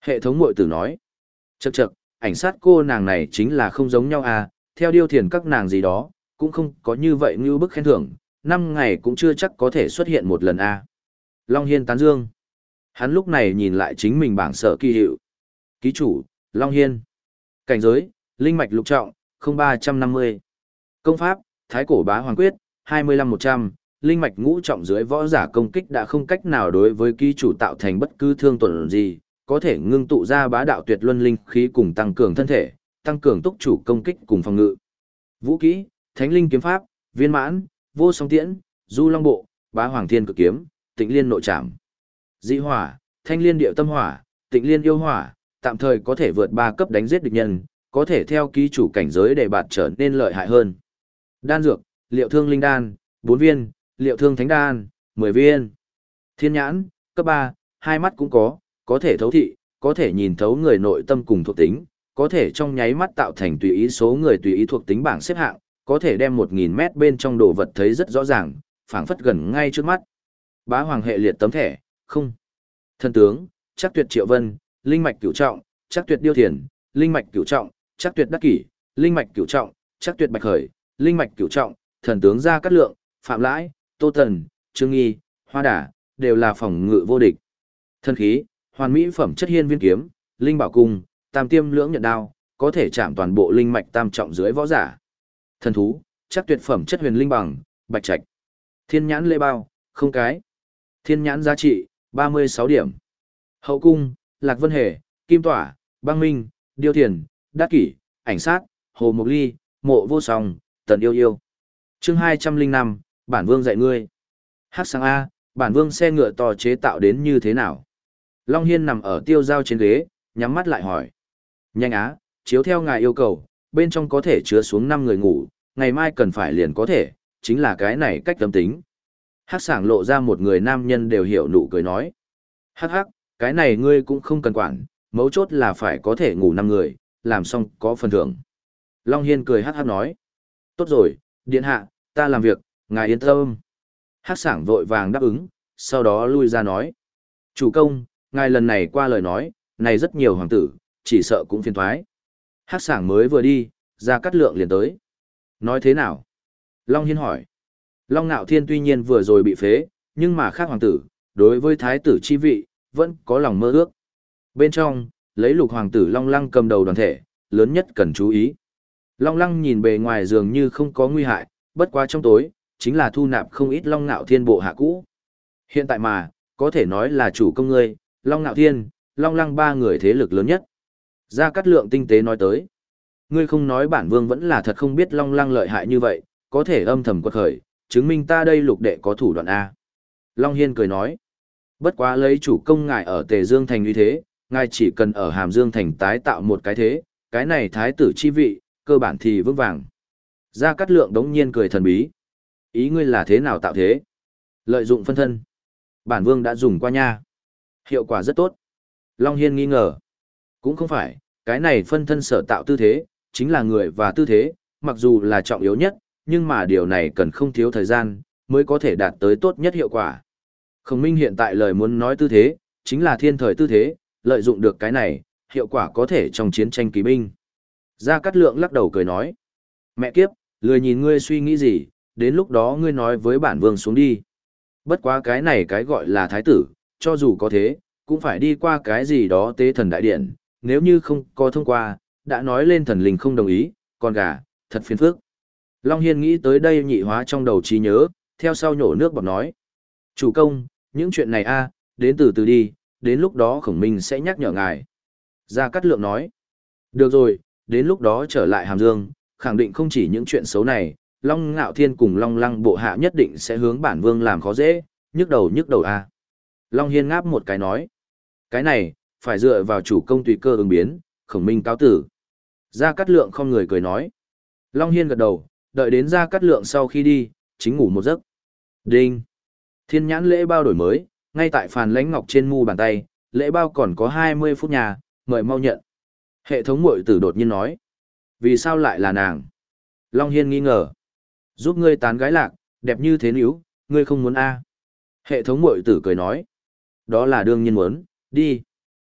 Hệ thống mội tử nói. Chậc chậc, ảnh sát cô nàng này chính là không giống nhau à, theo điêu thiền các nàng gì đó, cũng không có như vậy như bức khen thưởng, năm ngày cũng chưa chắc có thể xuất hiện một lần à. Long Hiên tán dương. Hắn lúc này nhìn lại chính mình bảng sở kỳ hiệu. Ký chủ, Long Hiên. Cảnh giới, Linh Mạch Lục Trọng, 0350. Công pháp, Thái Cổ Bá Hoàng Quyết, 25-100. Linh Mạch Ngũ Trọng dưới võ giả công kích đã không cách nào đối với ký chủ tạo thành bất cứ thương tổn gì, có thể ngưng tụ ra bá đạo tuyệt luân linh khí cùng tăng cường thân thể, tăng cường tốc chủ công kích cùng phòng ngự. Vũ kỹ, Thánh Linh Kiếm Pháp, Viên Mãn, Vô Song Tiễn, Du Long Bộ, Bá Hoàng Thiên Cực Kiếm, Tịnh Liên Nội Trảm. Dị Hỏa, Thanh Liên Điệu Tâm Hỏa, Tịnh Liên Yêu Hỏa, tạm thời có thể vượt ba cấp đánh giết địch nhân, có thể theo ký chủ cảnh giới để bạt trở nên lợi hại hơn. Đan dược, Liệu Thương Linh Đan, 4 viên, Liệu Thương Thánh Đan, 10 viên. Thiên Nhãn, cấp 3, hai mắt cũng có, có thể thấu thị, có thể nhìn thấu người nội tâm cùng thuộc tính, có thể trong nháy mắt tạo thành tùy ý số người tùy ý thuộc tính bảng xếp hạng, có thể đem 1000 mét bên trong đồ vật thấy rất rõ ràng, phảng phất gần ngay trước mắt. Bá hoàng hệ liệt tấm thẻ, không. Thân tướng, chắc tuyệt triệu vân, linh mạch cửu trọng, chắc tuyệt điêu thiền, linh mạch cửu trọng, chắc tuyệt đắc kỷ, linh mạch cửu trọng, chắc tuyệt bạch khởi, linh mạch cửu trọng, thần tướng gia cát lượng, phạm lãi, tô tần, trương nghi, hoa đà, đều là phòng ngự vô địch. Thân khí, hoàn mỹ phẩm chất hiên viên kiếm, linh bảo cung, tam tiêm lưỡng nhận đao, có thể chạm toàn bộ linh mạch tam trọng dưới võ giả. Thần thú, chắc tuyệt phẩm chất huyền linh bằng, bạch trạch. Thiên nhãn lê bao, không cái. Thiên nhãn giá trị, 36 điểm. Hậu cung, Lạc Vân Hề, Kim Tỏa, Băng Minh, Điêu Thiền, Đắc Kỷ, Ảnh Sát, Hồ Mộc Ly, Mộ Vô Song, Tần Yêu Yêu chương 205, Bản Vương dạy ngươi. Hát sáng A, Bản Vương xe ngựa to chế tạo đến như thế nào? Long Hiên nằm ở tiêu giao trên ghế, nhắm mắt lại hỏi. Nhanh á, chiếu theo ngài yêu cầu, bên trong có thể chứa xuống năm người ngủ, ngày mai cần phải liền có thể, chính là cái này cách tâm tính. Hắc sảng lộ ra một người nam nhân đều hiểu nụ cười nói. Hắc hắc, cái này ngươi cũng không cần quản, mấu chốt là phải có thể ngủ năm người, làm xong có phần thưởng. Long Hiên cười hắc hắc nói. Tốt rồi, điện hạ, ta làm việc, ngài yên tâm. Hắc sảng vội vàng đáp ứng, sau đó lui ra nói. Chủ công, ngài lần này qua lời nói, này rất nhiều hoàng tử, chỉ sợ cũng phiền thoái. Hắc sảng mới vừa đi, ra cắt lượng liền tới. Nói thế nào? Long Hiên hỏi. Long Nạo Thiên tuy nhiên vừa rồi bị phế, nhưng mà khác hoàng tử, đối với thái tử chi vị, vẫn có lòng mơ ước. Bên trong, lấy lục hoàng tử Long Lăng cầm đầu đoàn thể, lớn nhất cần chú ý. Long Lăng nhìn bề ngoài dường như không có nguy hại, bất quá trong tối, chính là thu nạp không ít Long Nạo Thiên bộ hạ cũ. Hiện tại mà, có thể nói là chủ công ngươi, Long Nạo Thiên, Long Lăng ba người thế lực lớn nhất. Gia Cát Lượng tinh tế nói tới. Ngươi không nói bản vương vẫn là thật không biết Long Lăng lợi hại như vậy, có thể âm thầm quật khởi, chứng minh ta đây lục đệ có thủ đoạn A. Long Hiên cười nói. Bất quá lấy chủ công ngài ở Tề Dương Thành như thế, ngài chỉ cần ở Hàm Dương Thành tái tạo một cái thế, cái này thái tử chi vị, cơ bản thì vững vàng. Gia Cát Lượng đống nhiên cười thần bí. Ý ngươi là thế nào tạo thế? Lợi dụng phân thân. Bản vương đã dùng qua nha. Hiệu quả rất tốt. Long Hiên nghi ngờ. Cũng không phải, cái này phân thân sở tạo tư thế, chính là người và tư thế, mặc dù là trọng yếu nhất, nhưng mà điều này cần không thiếu thời gian, mới có thể đạt tới tốt nhất hiệu quả. Khổng Minh hiện tại lời muốn nói tư thế, chính là thiên thời tư thế, lợi dụng được cái này, hiệu quả có thể trong chiến tranh kỳ binh. Gia Cát Lượng lắc đầu cười nói. Mẹ kiếp, lười nhìn ngươi suy nghĩ gì, đến lúc đó ngươi nói với bản vương xuống đi. Bất quá cái này cái gọi là thái tử, cho dù có thế, cũng phải đi qua cái gì đó tế thần đại điện, nếu như không có thông qua, đã nói lên thần linh không đồng ý, con gà, thật phiền phức. Long Hiên nghĩ tới đây nhị hóa trong đầu trí nhớ, theo sau nhổ nước bọc nói. Chủ công, những chuyện này a đến từ từ đi, đến lúc đó khổng minh sẽ nhắc nhở ngài. Gia Cát Lượng nói. Được rồi, đến lúc đó trở lại Hàm Dương, khẳng định không chỉ những chuyện xấu này, Long Ngạo Thiên cùng Long Lăng bộ hạ nhất định sẽ hướng bản vương làm khó dễ, nhức đầu nhức đầu a. À. Long Hiên ngáp một cái nói. Cái này, phải dựa vào chủ công tùy cơ ứng biến, khổng minh cáo tử. Gia Cát Lượng không người cười nói. Long Hiên gật đầu, đợi đến Gia Cát Lượng sau khi đi, chính ngủ một giấc. Đinh! Thiên nhãn lễ bao đổi mới, ngay tại phàn lãnh ngọc trên mu bàn tay, lễ bao còn có 20 phút nhà, mời mau nhận. Hệ thống mội tử đột nhiên nói. Vì sao lại là nàng? Long Hiên nghi ngờ. Giúp ngươi tán gái lạc, đẹp như thế níu, ngươi không muốn a Hệ thống mội tử cười nói. Đó là đương nhiên muốn, đi.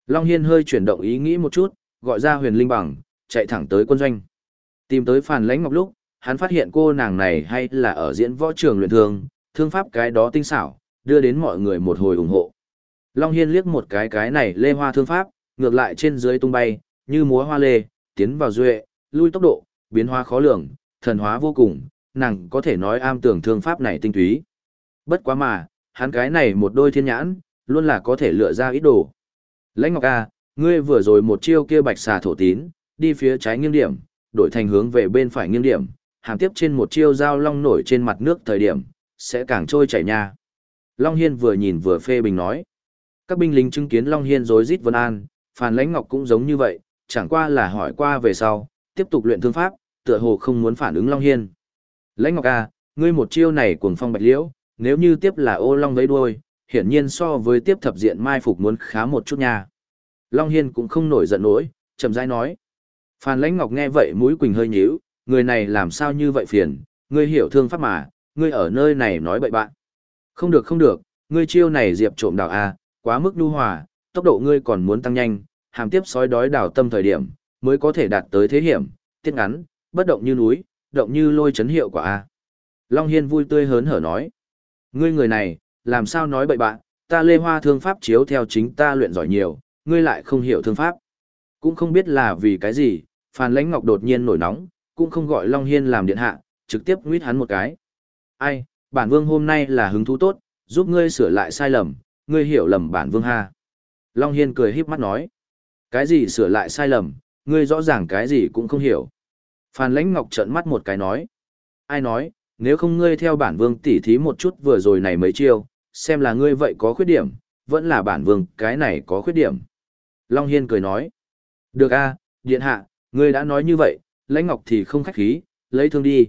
Long Hiên hơi chuyển động ý nghĩ một chút, gọi ra huyền linh bằng, chạy thẳng tới quân doanh. Tìm tới phản lãnh ngọc lúc, hắn phát hiện cô nàng này hay là ở diễn võ trường luyện thương, thương pháp cái đó tinh xảo, đưa đến mọi người một hồi ủng hộ. Long Hiên liếc một cái cái này lê hoa thương pháp, ngược lại trên dưới tung bay, như múa hoa lê, tiến vào duệ, lui tốc độ, biến hóa khó lường, thần hóa vô cùng, nàng có thể nói am tưởng thương pháp này tinh túy. Bất quá mà, hắn cái này một đôi thiên nhãn, luôn là có thể lựa ra ít đồ. Lãnh Ngọc A, ngươi vừa rồi một chiêu kia bạch xà thổ tín, đi phía trái nghiêng điểm, đổi thành hướng về bên phải nghiêng điểm, hàng tiếp trên một chiêu dao long nổi trên mặt nước thời điểm, sẽ càng trôi chảy nha. Long Hiên vừa nhìn vừa phê bình nói. Các binh lính chứng kiến Long Hiên rối rít vân an, phản Lãnh Ngọc cũng giống như vậy, chẳng qua là hỏi qua về sau, tiếp tục luyện thương pháp, tựa hồ không muốn phản ứng Long Hiên. Lãnh Ngọc A, ngươi một chiêu này cuồng phong bạch liễu, nếu như tiếp là ô long vấy đuôi, hiển nhiên so với tiếp thập diện mai phục muốn khá một chút nha. Long Hiên cũng không nổi giận nổi, chậm rãi nói. Phan Lãnh Ngọc nghe vậy mũi quỳnh hơi nhíu, người này làm sao như vậy phiền, ngươi hiểu thương pháp mà, ngươi ở nơi này nói bậy bạn. Không được không được, ngươi chiêu này diệp trộm đào A, à, quá mức nhu hòa, tốc độ ngươi còn muốn tăng nhanh, hàm tiếp sói đói đào tâm thời điểm, mới có thể đạt tới thế hiểm, tiết ngắn, bất động như núi, động như lôi chấn hiệu quả A. Long Hiên vui tươi hớn hở nói. Ngươi người này, làm sao nói bậy bạn, ta lê hoa thương pháp chiếu theo chính ta luyện giỏi nhiều, ngươi lại không hiểu thương pháp. Cũng không biết là vì cái gì, Phan Lãnh Ngọc đột nhiên nổi nóng, cũng không gọi Long Hiên làm điện hạ, trực tiếp nguyết hắn một cái. Ai, bản vương hôm nay là hứng thú tốt, giúp ngươi sửa lại sai lầm, ngươi hiểu lầm bản vương ha. Long Hiên cười híp mắt nói. Cái gì sửa lại sai lầm, ngươi rõ ràng cái gì cũng không hiểu. Phan Lãnh Ngọc trợn mắt một cái nói. Ai nói, nếu không ngươi theo bản vương tỉ thí một chút vừa rồi này mấy chiêu, xem là ngươi vậy có khuyết điểm, vẫn là bản vương cái này có khuyết điểm. Long Hiên cười nói. Được a điện hạ, ngươi đã nói như vậy, Lãnh Ngọc thì không khách khí, lấy thương đi.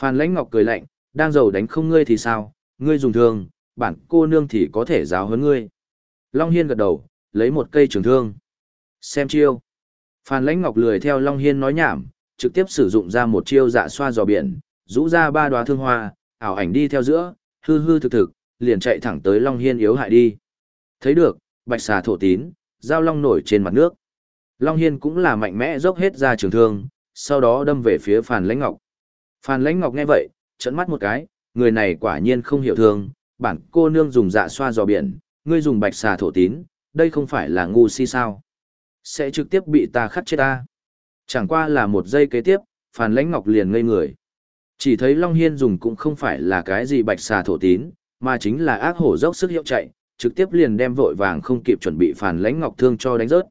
Phan Lãnh Ngọc cười lạnh, đang giàu đánh không ngươi thì sao, ngươi dùng thương, bản cô nương thì có thể giáo huấn ngươi. Long Hiên gật đầu, lấy một cây trường thương. Xem chiêu. Phan Lãnh Ngọc lười theo Long Hiên nói nhảm, trực tiếp sử dụng ra một chiêu dạ xoa dò biển, rũ ra ba đóa thương hoa, ảo ảnh đi theo giữa, hư hư thực thực, liền chạy thẳng tới Long Hiên yếu hại đi. Thấy được, bạch xà thổ tín, giao long nổi trên mặt nước. Long Hiên cũng là mạnh mẽ dốc hết ra trường thương, sau đó đâm về phía Phan Lãnh Ngọc. Phan Lãnh Ngọc nghe vậy, trợn mắt một cái, người này quả nhiên không hiểu thương, bản cô nương dùng dạ xoa dò biển, ngươi dùng bạch xà thổ tín, đây không phải là ngu si sao. Sẽ trực tiếp bị ta khắt chết ta. Chẳng qua là một giây kế tiếp, Phan Lãnh Ngọc liền ngây người. Chỉ thấy Long Hiên dùng cũng không phải là cái gì bạch xà thổ tín, mà chính là ác hổ dốc sức hiệu chạy, trực tiếp liền đem vội vàng không kịp chuẩn bị Phan Lãnh Ngọc thương cho đánh rớt.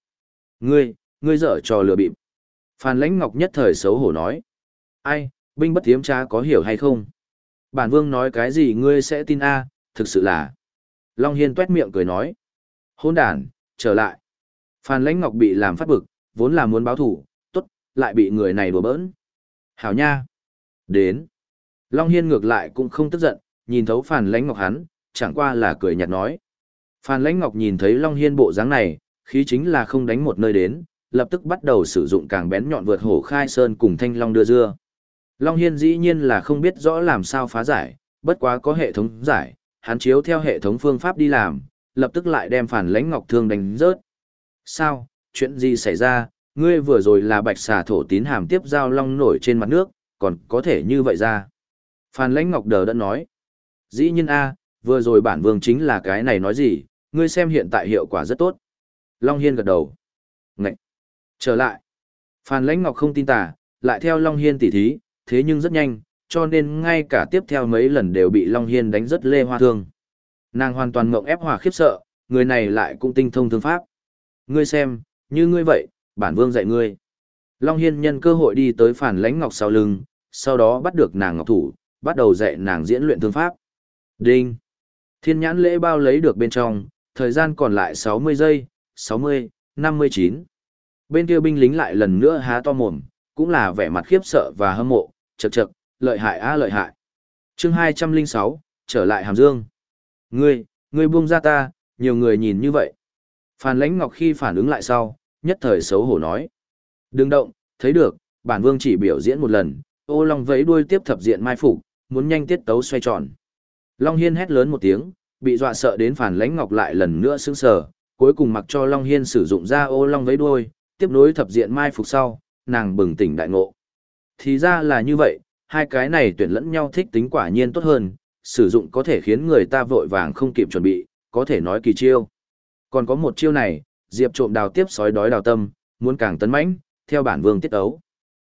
Ngươi, ngươi dở trò lừa bịp. Phan Lãnh Ngọc nhất thời xấu hổ nói. Ai, binh bất tiếm trá có hiểu hay không? Bản vương nói cái gì ngươi sẽ tin a thực sự là. Long Hiên tuét miệng cười nói. Hôn đàn, trở lại. Phan Lãnh Ngọc bị làm phát bực, vốn là muốn báo thủ, tốt, lại bị người này đùa bỡn. Hảo nha. Đến. Long Hiên ngược lại cũng không tức giận, nhìn thấu Phan Lãnh Ngọc hắn, chẳng qua là cười nhạt nói. Phan Lãnh Ngọc nhìn thấy Long Hiên bộ dáng này, khí chính là không đánh một nơi đến, lập tức bắt đầu sử dụng càng bén nhọn vượt hổ khai sơn cùng thanh long đưa dưa. Long Hiên dĩ nhiên là không biết rõ làm sao phá giải, bất quá có hệ thống giải, hắn chiếu theo hệ thống phương pháp đi làm, lập tức lại đem Phan lãnh ngọc thương đánh rớt. Sao, chuyện gì xảy ra, ngươi vừa rồi là bạch xà thổ tín hàm tiếp giao long nổi trên mặt nước, còn có thể như vậy ra. Phan lãnh ngọc đờ đã nói. Dĩ nhiên A, vừa rồi bản vương chính là cái này nói gì, ngươi xem hiện tại hiệu quả rất tốt. Long Hiên gật đầu. Ngậy! Trở lại. Phan lãnh ngọc không tin tà, lại theo Long Hiên tỉ thí, thế nhưng rất nhanh, cho nên ngay cả tiếp theo mấy lần đều bị Long Hiên đánh rất lê hoa thương. Nàng hoàn toàn mộng ép hòa khiếp sợ, người này lại cũng tinh thông thương pháp. Ngươi xem, Như ngươi vậy, bản vương dạy ngươi. Long Hiên nhân cơ hội đi tới phản lãnh ngọc sau lưng, sau đó bắt được nàng ngọc thủ, bắt đầu dạy nàng diễn luyện thương pháp. Đinh! Thiên nhãn lễ bao lấy được bên trong, thời gian còn lại 60 giây, 60, 59. Bên kia binh lính lại lần nữa há to mồm, cũng là vẻ mặt khiếp sợ và hâm mộ, chật chật, lợi hại á lợi hại. chương 206, trở lại Hàm Dương. Ngươi, ngươi buông ra ta, nhiều người nhìn như vậy. Phan Lãnh Ngọc khi phản ứng lại sau, nhất thời xấu hổ nói. Đừng động, thấy được, bản vương chỉ biểu diễn một lần, ô long vẫy đuôi tiếp thập diện mai phục, muốn nhanh tiết tấu xoay tròn. Long Hiên hét lớn một tiếng, bị dọa sợ đến Phan Lãnh Ngọc lại lần nữa sững sờ, cuối cùng mặc cho Long Hiên sử dụng ra ô long vẫy đuôi, tiếp nối thập diện mai phục sau, nàng bừng tỉnh đại ngộ. Thì ra là như vậy, hai cái này tuyển lẫn nhau thích tính quả nhiên tốt hơn, sử dụng có thể khiến người ta vội vàng không kịp chuẩn bị, có thể nói kỳ chiêu. Còn có một chiêu này, Diệp trộm đào tiếp sói đói đào tâm, muốn càng tấn mãnh, theo bản vương tiết ấu.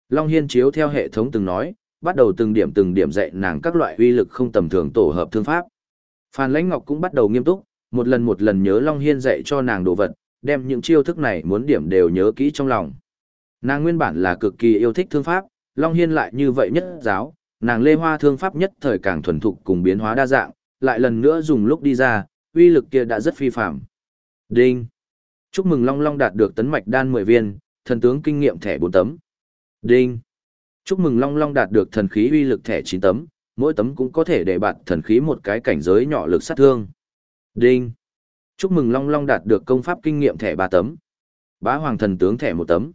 Long Hiên chiếu theo hệ thống từng nói, bắt đầu từng điểm từng điểm dạy nàng các loại uy lực không tầm thường tổ hợp thương pháp. Phan Lãnh Ngọc cũng bắt đầu nghiêm túc, một lần một lần nhớ Long Hiên dạy cho nàng đồ vật, đem những chiêu thức này muốn điểm đều nhớ kỹ trong lòng. Nàng nguyên bản là cực kỳ yêu thích thương pháp, Long Hiên lại như vậy nhất giáo, nàng lê hoa thương pháp nhất thời càng thuần thục cùng biến hóa đa dạng, lại lần nữa dùng lúc đi ra, uy lực kia đã rất phi phạm. Đinh! Chúc mừng Long Long đạt được tấn mạch đan 10 viên, thần tướng kinh nghiệm thẻ 4 tấm. Đinh! Chúc mừng Long Long đạt được thần khí uy lực thẻ 9 tấm, mỗi tấm cũng có thể để bạn thần khí một cái cảnh giới nhỏ lực sát thương. Đinh! Chúc mừng Long Long đạt được công pháp kinh nghiệm thẻ 3 tấm. Bá Hoàng thần tướng thẻ 1 tấm.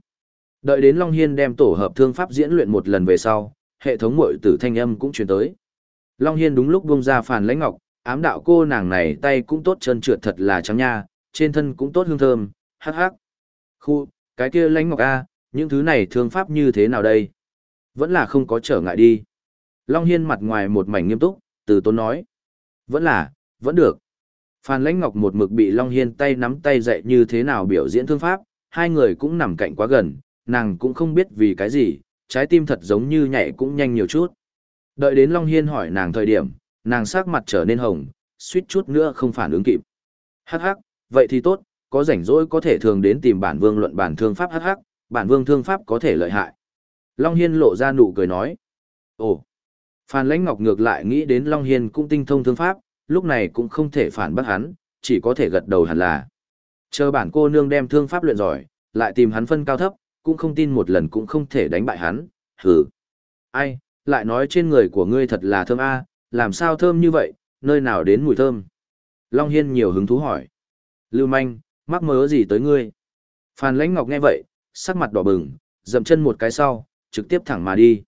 Đợi đến Long Hiên đem tổ hợp thương pháp diễn luyện một lần về sau, hệ thống muội tử thanh âm cũng truyền tới. Long Hiên đúng lúc buông ra phàn lãnh ngọc, ám đạo cô nàng này tay cũng tốt chân trượt thật là trắng nha, trên thân cũng tốt hương thơm, hắc hắc. Khu, cái kia lãnh ngọc A, những thứ này thương pháp như thế nào đây? Vẫn là không có trở ngại đi. Long Hiên mặt ngoài một mảnh nghiêm túc, từ tốn nói. Vẫn là, vẫn được. Phan Lãnh Ngọc một mực bị Long Hiên tay nắm tay dạy như thế nào biểu diễn thương pháp, hai người cũng nằm cạnh quá gần, nàng cũng không biết vì cái gì, trái tim thật giống như nhảy cũng nhanh nhiều chút. Đợi đến Long Hiên hỏi nàng thời điểm, nàng sắc mặt trở nên hồng, suýt chút nữa không phản ứng kịp. Hắc hắc, vậy thì tốt, có rảnh rỗi có thể thường đến tìm bản vương luận bản thương pháp hắc hắc, bản vương thương pháp có thể lợi hại. Long Hiên lộ ra nụ cười nói. Ồ, Phan Lãnh Ngọc ngược lại nghĩ đến Long Hiên cũng tinh thông thương pháp, lúc này cũng không thể phản bác hắn, chỉ có thể gật đầu hẳn là. Chờ bản cô nương đem thương pháp luyện giỏi, lại tìm hắn phân cao thấp, cũng không tin một lần cũng không thể đánh bại hắn, hừ. Ai, lại nói trên người của ngươi thật là thơm a, làm sao thơm như vậy, nơi nào đến mùi thơm? Long Hiên nhiều hứng thú hỏi. Lưu manh, mắc mớ gì tới ngươi? Phan Lãnh Ngọc nghe vậy, sắc mặt đỏ bừng, dậm chân một cái sau, trực tiếp thẳng mà đi.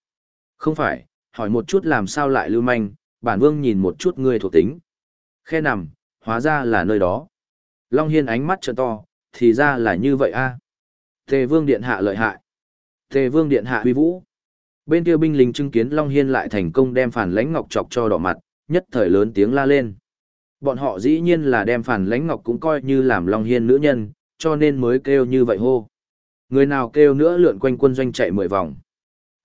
Không phải, hỏi một chút làm sao lại lưu manh, bản vương nhìn một chút ngươi thuộc tính. Khe nằm, hóa ra là nơi đó. Long Hiên ánh mắt trợ to, thì ra là như vậy a Tề vương điện hạ lợi hại. Tề vương điện hạ uy vũ. Bên kia binh lính chứng kiến Long Hiên lại thành công đem phản lãnh ngọc chọc cho đỏ mặt, nhất thời lớn tiếng la lên. Bọn họ dĩ nhiên là đem phản lãnh ngọc cũng coi như làm Long Hiên nữ nhân, cho nên mới kêu như vậy hô. Người nào kêu nữa lượn quanh quân doanh chạy mười vòng.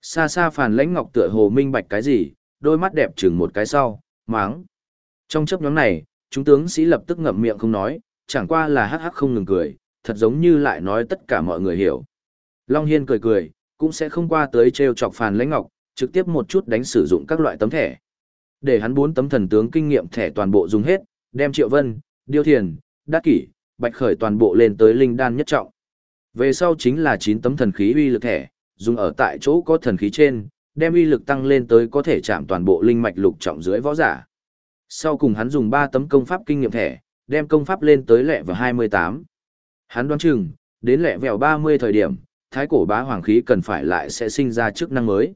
Xa xa phản lãnh ngọc tựa hồ minh bạch cái gì, đôi mắt đẹp chừng một cái sau, máng. Trong chấp nhóm này, chúng tướng sĩ lập tức ngậm miệng không nói, chẳng qua là hắc hắc không ngừng cười, thật giống như lại nói tất cả mọi người hiểu. Long Hiên cười cười, cũng sẽ không qua tới treo chọc phản lãnh ngọc, trực tiếp một chút đánh sử dụng các loại tấm thẻ. Để hắn bốn tấm thần tướng kinh nghiệm thẻ toàn bộ dùng hết, đem Triệu Vân, Điêu Thiền, Đắc Kỷ, Bạch Khởi toàn bộ lên tới linh đan nhất trọng. Về sau chính là 9 tấm thần khí uy lực thẻ, dùng ở tại chỗ có thần khí trên, đem uy lực tăng lên tới có thể chạm toàn bộ linh mạch lục trọng dưới võ giả. Sau cùng hắn dùng 3 tấm công pháp kinh nghiệm thẻ, đem công pháp lên tới lẹ vào 28. Hắn đoán chừng, đến lẹ vẹo 30 thời điểm, thái cổ bá hoàng khí cần phải lại sẽ sinh ra chức năng mới.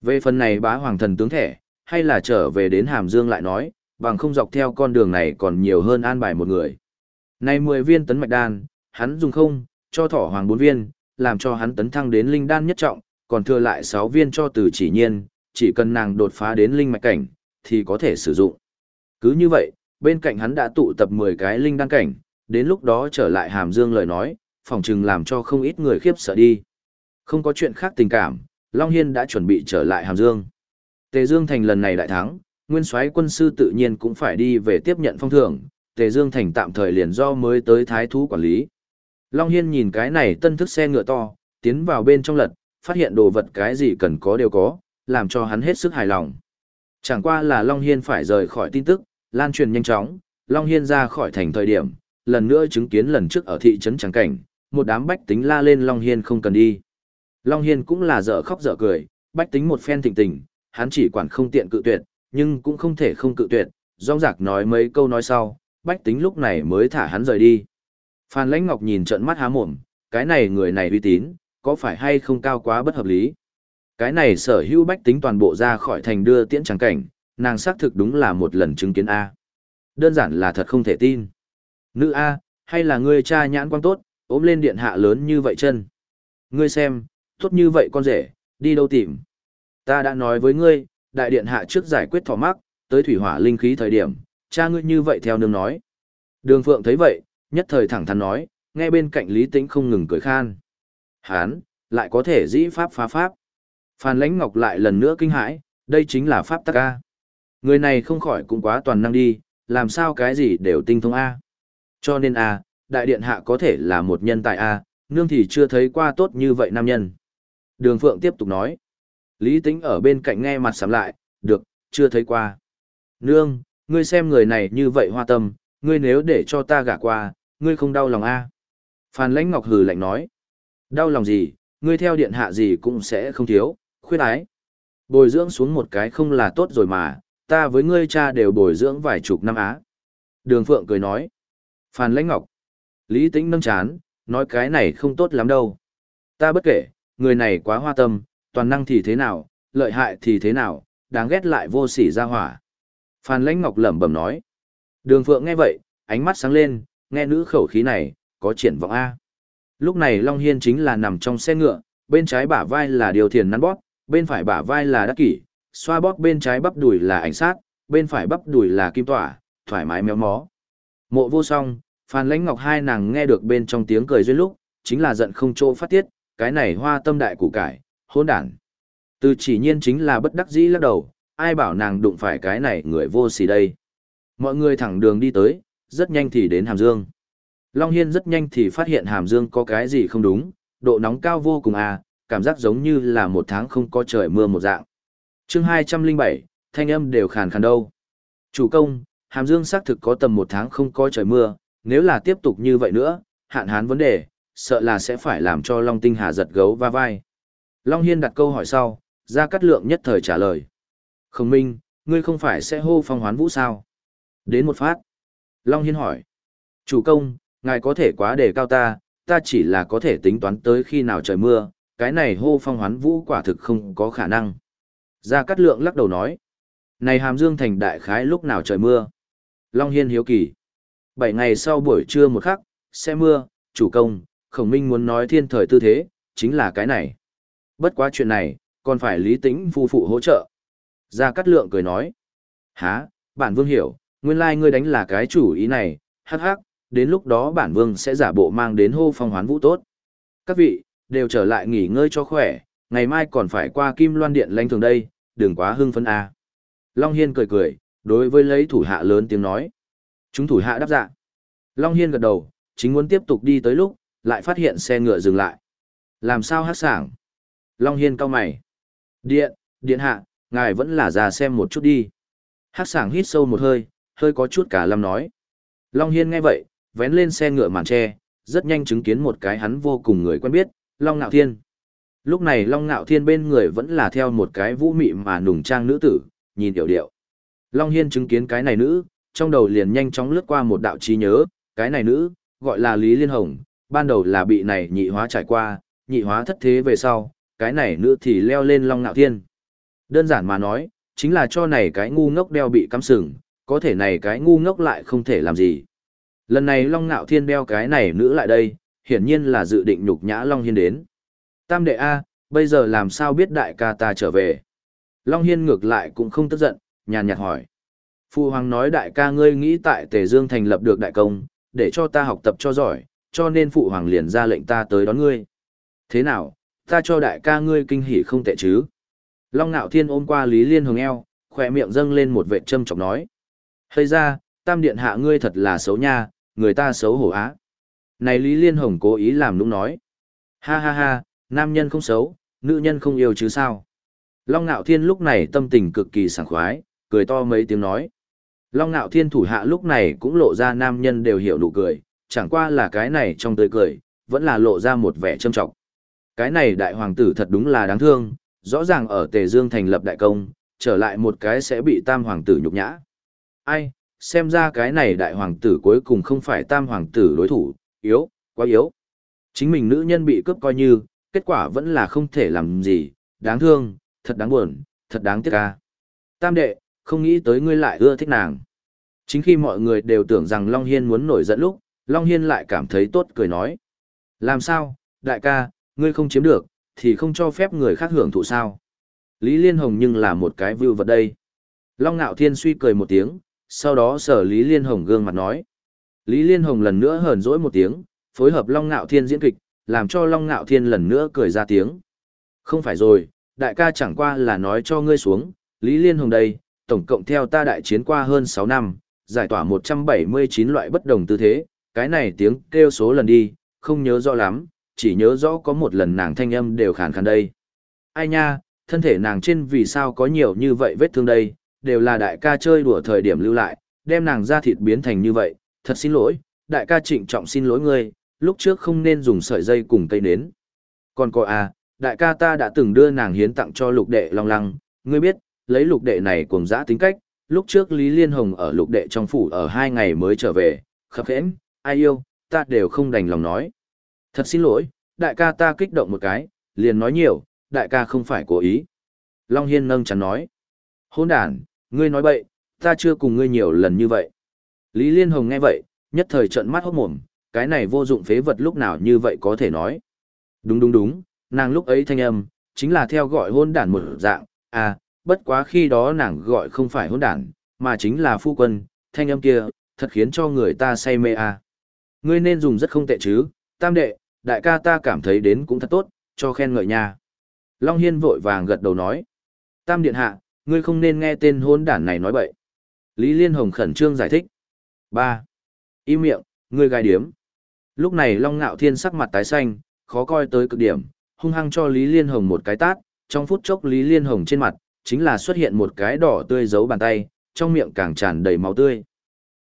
Về phần này bá hoàng thần tướng thẻ, hay là trở về đến Hàm Dương lại nói, bằng không dọc theo con đường này còn nhiều hơn an bài một người. Này 10 viên tấn mạch đan, hắn dùng không, cho thỏ hoàng 4 viên, làm cho hắn tấn thăng đến linh đan nhất trọng, còn thừa lại 6 viên cho từ chỉ nhiên, chỉ cần nàng đột phá đến linh mạch cảnh, thì có thể sử dụng. Cứ như vậy, bên cạnh hắn đã tụ tập 10 cái linh đan cảnh, đến lúc đó trở lại hàm dương lời nói, phòng chừng làm cho không ít người khiếp sợ đi. Không có chuyện khác tình cảm, Long Hiên đã chuẩn bị trở lại hàm dương. Tề Dương Thành lần này đại thắng, nguyên soái quân sư tự nhiên cũng phải đi về tiếp nhận phong thưởng, Tề Dương Thành tạm thời liền do mới tới thái thú quản lý. Long Hiên nhìn cái này tân thức xe ngựa to, tiến vào bên trong lật, phát hiện đồ vật cái gì cần có đều có, làm cho hắn hết sức hài lòng. Chẳng qua là Long Hiên phải rời khỏi tin tức, lan truyền nhanh chóng, Long Hiên ra khỏi thành thời điểm, lần nữa chứng kiến lần trước ở thị trấn Tràng Cảnh, một đám bách tính la lên Long Hiên không cần đi. Long Hiên cũng là dở khóc dở cười, bách tính một phen thịnh tình, hắn chỉ quản không tiện cự tuyệt, nhưng cũng không thể không cự tuyệt, rong rạc nói mấy câu nói sau, bách tính lúc này mới thả hắn rời đi. Phan Lãnh Ngọc nhìn trận mắt há mồm, cái này người này uy tín, có phải hay không cao quá bất hợp lý. Cái này sở hữu bách tính toàn bộ ra khỏi thành đưa tiễn trắng cảnh, nàng xác thực đúng là một lần chứng kiến A. Đơn giản là thật không thể tin. Nữ A, hay là ngươi cha nhãn quang tốt, ốm lên điện hạ lớn như vậy chân. Ngươi xem, tốt như vậy con rể, đi đâu tìm. Ta đã nói với ngươi, đại điện hạ trước giải quyết thỏ mắc, tới thủy hỏa linh khí thời điểm, cha ngươi như vậy theo nương nói. Đường Phượng thấy vậy, nhất thời thẳng thắn nói, nghe bên cạnh Lý Tĩnh không ngừng cười khan. Hán, lại có thể dĩ pháp phá pháp. Phan Lãnh Ngọc lại lần nữa kinh hãi, đây chính là pháp tắc A. Người này không khỏi cũng quá toàn năng đi, làm sao cái gì đều tinh thông A. Cho nên A, đại điện hạ có thể là một nhân tài A, nương thì chưa thấy qua tốt như vậy nam nhân. Đường Phượng tiếp tục nói. Lý Tĩnh ở bên cạnh nghe mặt sắm lại, được, chưa thấy qua. Nương, ngươi xem người này như vậy hoa tâm, ngươi nếu để cho ta gả qua, ngươi không đau lòng a Phan Lãnh Ngọc hừ lạnh nói. Đau lòng gì, ngươi theo điện hạ gì cũng sẽ không thiếu, khuyên ái. Bồi dưỡng xuống một cái không là tốt rồi mà, ta với ngươi cha đều bồi dưỡng vài chục năm á. Đường Phượng cười nói. Phan Lãnh Ngọc. Lý Tĩnh nâng chán, nói cái này không tốt lắm đâu. Ta bất kể, người này quá hoa tâm, toàn năng thì thế nào, lợi hại thì thế nào, đáng ghét lại vô sỉ ra hỏa. Phan Lãnh Ngọc lẩm bẩm nói. Đường Phượng nghe vậy, ánh mắt sáng lên, nghe nữ khẩu khí này, có triển vọng A. Lúc này Long Hiên chính là nằm trong xe ngựa, bên trái bả vai là điều thiền nắn bóp, bên phải bả vai là đắc kỷ, xoa bóp bên trái bắp đùi là ảnh sát, bên phải bắp đùi là kim tỏa, thoải mái méo mó. Mộ vô song, Phan Lãnh Ngọc hai nàng nghe được bên trong tiếng cười duyên lúc, chính là giận không chỗ phát tiết, cái này hoa tâm đại củ cải, hôn đản. Từ chỉ nhiên chính là bất đắc dĩ lắc đầu, ai bảo nàng đụng phải cái này người vô sỉ đây. Mọi người thẳng đường đi tới, rất nhanh thì đến Hàm Dương. Long Hiên rất nhanh thì phát hiện Hàm Dương có cái gì không đúng, độ nóng cao vô cùng à, cảm giác giống như là một tháng không có trời mưa một dạng. chương 207, thanh âm đều khàn khàn đâu. Chủ công, Hàm Dương xác thực có tầm một tháng không có trời mưa, nếu là tiếp tục như vậy nữa, hạn hán vấn đề, sợ là sẽ phải làm cho Long Tinh Hà giật gấu va vai. Long Hiên đặt câu hỏi sau, Gia Cát lượng nhất thời trả lời. Khổng minh, ngươi không phải sẽ hô phong hoán vũ sao? Đến một phát. Long Hiên hỏi. Chủ công, ngài có thể quá đề cao ta, ta chỉ là có thể tính toán tới khi nào trời mưa, cái này hô phong hoán vũ quả thực không có khả năng. Gia Cát Lượng lắc đầu nói. Này Hàm Dương thành đại khái lúc nào trời mưa? Long Hiên hiếu kỳ. Bảy ngày sau buổi trưa một khắc, sẽ mưa, chủ công, khổng minh muốn nói thiên thời tư thế, chính là cái này. Bất quá chuyện này, còn phải lý tĩnh phu phụ hỗ trợ. Gia Cát Lượng cười nói. Há, bản vương hiểu, nguyên lai ngươi đánh là cái chủ ý này, hắc hắc, đến lúc đó bản vương sẽ giả bộ mang đến hô phong hoán vũ tốt. Các vị, đều trở lại nghỉ ngơi cho khỏe, ngày mai còn phải qua Kim Loan Điện lãnh thường đây, đừng quá hưng phấn a. Long Hiên cười cười, đối với lấy thủ hạ lớn tiếng nói. Chúng thủ hạ đáp dạ. Long Hiên gật đầu, chính muốn tiếp tục đi tới lúc, lại phát hiện xe ngựa dừng lại. Làm sao hát sảng? Long Hiên cao mày. Điện, điện hạ, ngài vẫn là già xem một chút đi. Hắc sảng hít sâu một hơi, hơi có chút cả lâm nói. Long Hiên nghe vậy, vén lên xe ngựa màn tre, rất nhanh chứng kiến một cái hắn vô cùng người quen biết, Long Nạo Thiên. Lúc này Long Nạo Thiên bên người vẫn là theo một cái vũ mị mà nùng trang nữ tử, nhìn điệu điệu. Long Hiên chứng kiến cái này nữ, trong đầu liền nhanh chóng lướt qua một đạo trí nhớ, cái này nữ, gọi là Lý Liên Hồng, ban đầu là bị này nhị hóa trải qua, nhị hóa thất thế về sau, cái này nữ thì leo lên Long Nạo Thiên. Đơn giản mà nói, chính là cho này cái ngu ngốc đeo bị cắm sừng, có thể này cái ngu ngốc lại không thể làm gì. Lần này Long Nạo Thiên đeo cái này nữ lại đây, hiển nhiên là dự định nhục nhã Long Hiên đến. Tam đệ A, bây giờ làm sao biết đại ca ta trở về? Long Hiên ngược lại cũng không tức giận, nhàn nhạt hỏi. Phu Hoàng nói đại ca ngươi nghĩ tại Tề Dương thành lập được đại công, để cho ta học tập cho giỏi, cho nên Phụ Hoàng liền ra lệnh ta tới đón ngươi. Thế nào, ta cho đại ca ngươi kinh hỉ không tệ chứ? Long Nạo Thiên ôm qua Lý Liên Hồng eo, khỏe miệng dâng lên một vệ châm chọc nói. Hơi ra, tam điện hạ ngươi thật là xấu nha, người ta xấu hổ á. Này Lý Liên Hồng cố ý làm nũng nói. Ha ha ha, nam nhân không xấu, nữ nhân không yêu chứ sao. Long Nạo Thiên lúc này tâm tình cực kỳ sảng khoái, cười to mấy tiếng nói. Long Nạo Thiên thủ hạ lúc này cũng lộ ra nam nhân đều hiểu nụ cười, chẳng qua là cái này trong tươi cười, vẫn là lộ ra một vẻ trâm trọng. Cái này đại hoàng tử thật đúng là đáng thương, rõ ràng ở Tề Dương thành lập đại công, trở lại một cái sẽ bị tam hoàng tử nhục nhã. Ai, xem ra cái này đại hoàng tử cuối cùng không phải tam hoàng tử đối thủ, yếu, quá yếu. Chính mình nữ nhân bị cướp coi như, kết quả vẫn là không thể làm gì, đáng thương, thật đáng buồn, thật đáng tiếc ca. Tam đệ, không nghĩ tới ngươi lại ưa thích nàng. Chính khi mọi người đều tưởng rằng Long Hiên muốn nổi giận lúc, Long Hiên lại cảm thấy tốt cười nói. Làm sao, đại ca, ngươi không chiếm được, thì không cho phép người khác hưởng thụ sao. Lý Liên Hồng nhưng là một cái view vật đây. Long Nạo Thiên suy cười một tiếng, sau đó sở Lý Liên Hồng gương mặt nói. Lý Liên Hồng lần nữa hờn dỗi một tiếng, phối hợp Long Nạo Thiên diễn kịch, làm cho Long Nạo Thiên lần nữa cười ra tiếng. Không phải rồi, đại ca chẳng qua là nói cho ngươi xuống, Lý Liên Hồng đây, tổng cộng theo ta đại chiến qua hơn 6 năm, giải tỏa 179 loại bất đồng tư thế, cái này tiếng kêu số lần đi, không nhớ rõ lắm, chỉ nhớ rõ có một lần nàng thanh âm đều khàn khàn đây. Ai nha, thân thể nàng trên vì sao có nhiều như vậy vết thương đây, đều là đại ca chơi đùa thời điểm lưu lại, đem nàng ra thịt biến thành như vậy, thật xin lỗi, đại ca trịnh trọng xin lỗi ngươi, lúc trước không nên dùng sợi dây cùng cây nến. Còn cô à, đại ca ta đã từng đưa nàng hiến tặng cho lục đệ long lăng, ngươi biết, lấy lục đệ này cùng giã tính cách, lúc trước Lý Liên Hồng ở lục đệ trong phủ ở hai ngày mới trở về, khập khẽn, ai yêu, ta đều không đành lòng nói. Thật xin lỗi, đại ca ta kích động một cái, liền nói nhiều, đại ca không phải cố ý. Long Hiên nâng chắn nói. Hôn đàn, ngươi nói bậy, ta chưa cùng ngươi nhiều lần như vậy. Lý Liên Hồng nghe vậy, nhất thời trận mắt hốt mồm, cái này vô dụng phế vật lúc nào như vậy có thể nói. Đúng đúng đúng, nàng lúc ấy thanh âm, chính là theo gọi hôn đàn một dạng, à, bất quá khi đó nàng gọi không phải hôn đàn, mà chính là phu quân, thanh âm kia, thật khiến cho người ta say mê à. Ngươi nên dùng rất không tệ chứ, tam đệ, đại ca ta cảm thấy đến cũng thật tốt, cho khen ngợi nha. Long Hiên vội vàng gật đầu nói. Tam điện hạ, ngươi không nên nghe tên hôn đản này nói bậy. Lý Liên Hồng khẩn trương giải thích. 3. Im miệng, ngươi gai điếm. Lúc này Long Ngạo Thiên sắc mặt tái xanh, khó coi tới cực điểm, hung hăng cho Lý Liên Hồng một cái tát, trong phút chốc Lý Liên Hồng trên mặt, chính là xuất hiện một cái đỏ tươi giấu bàn tay, trong miệng càng tràn đầy máu tươi.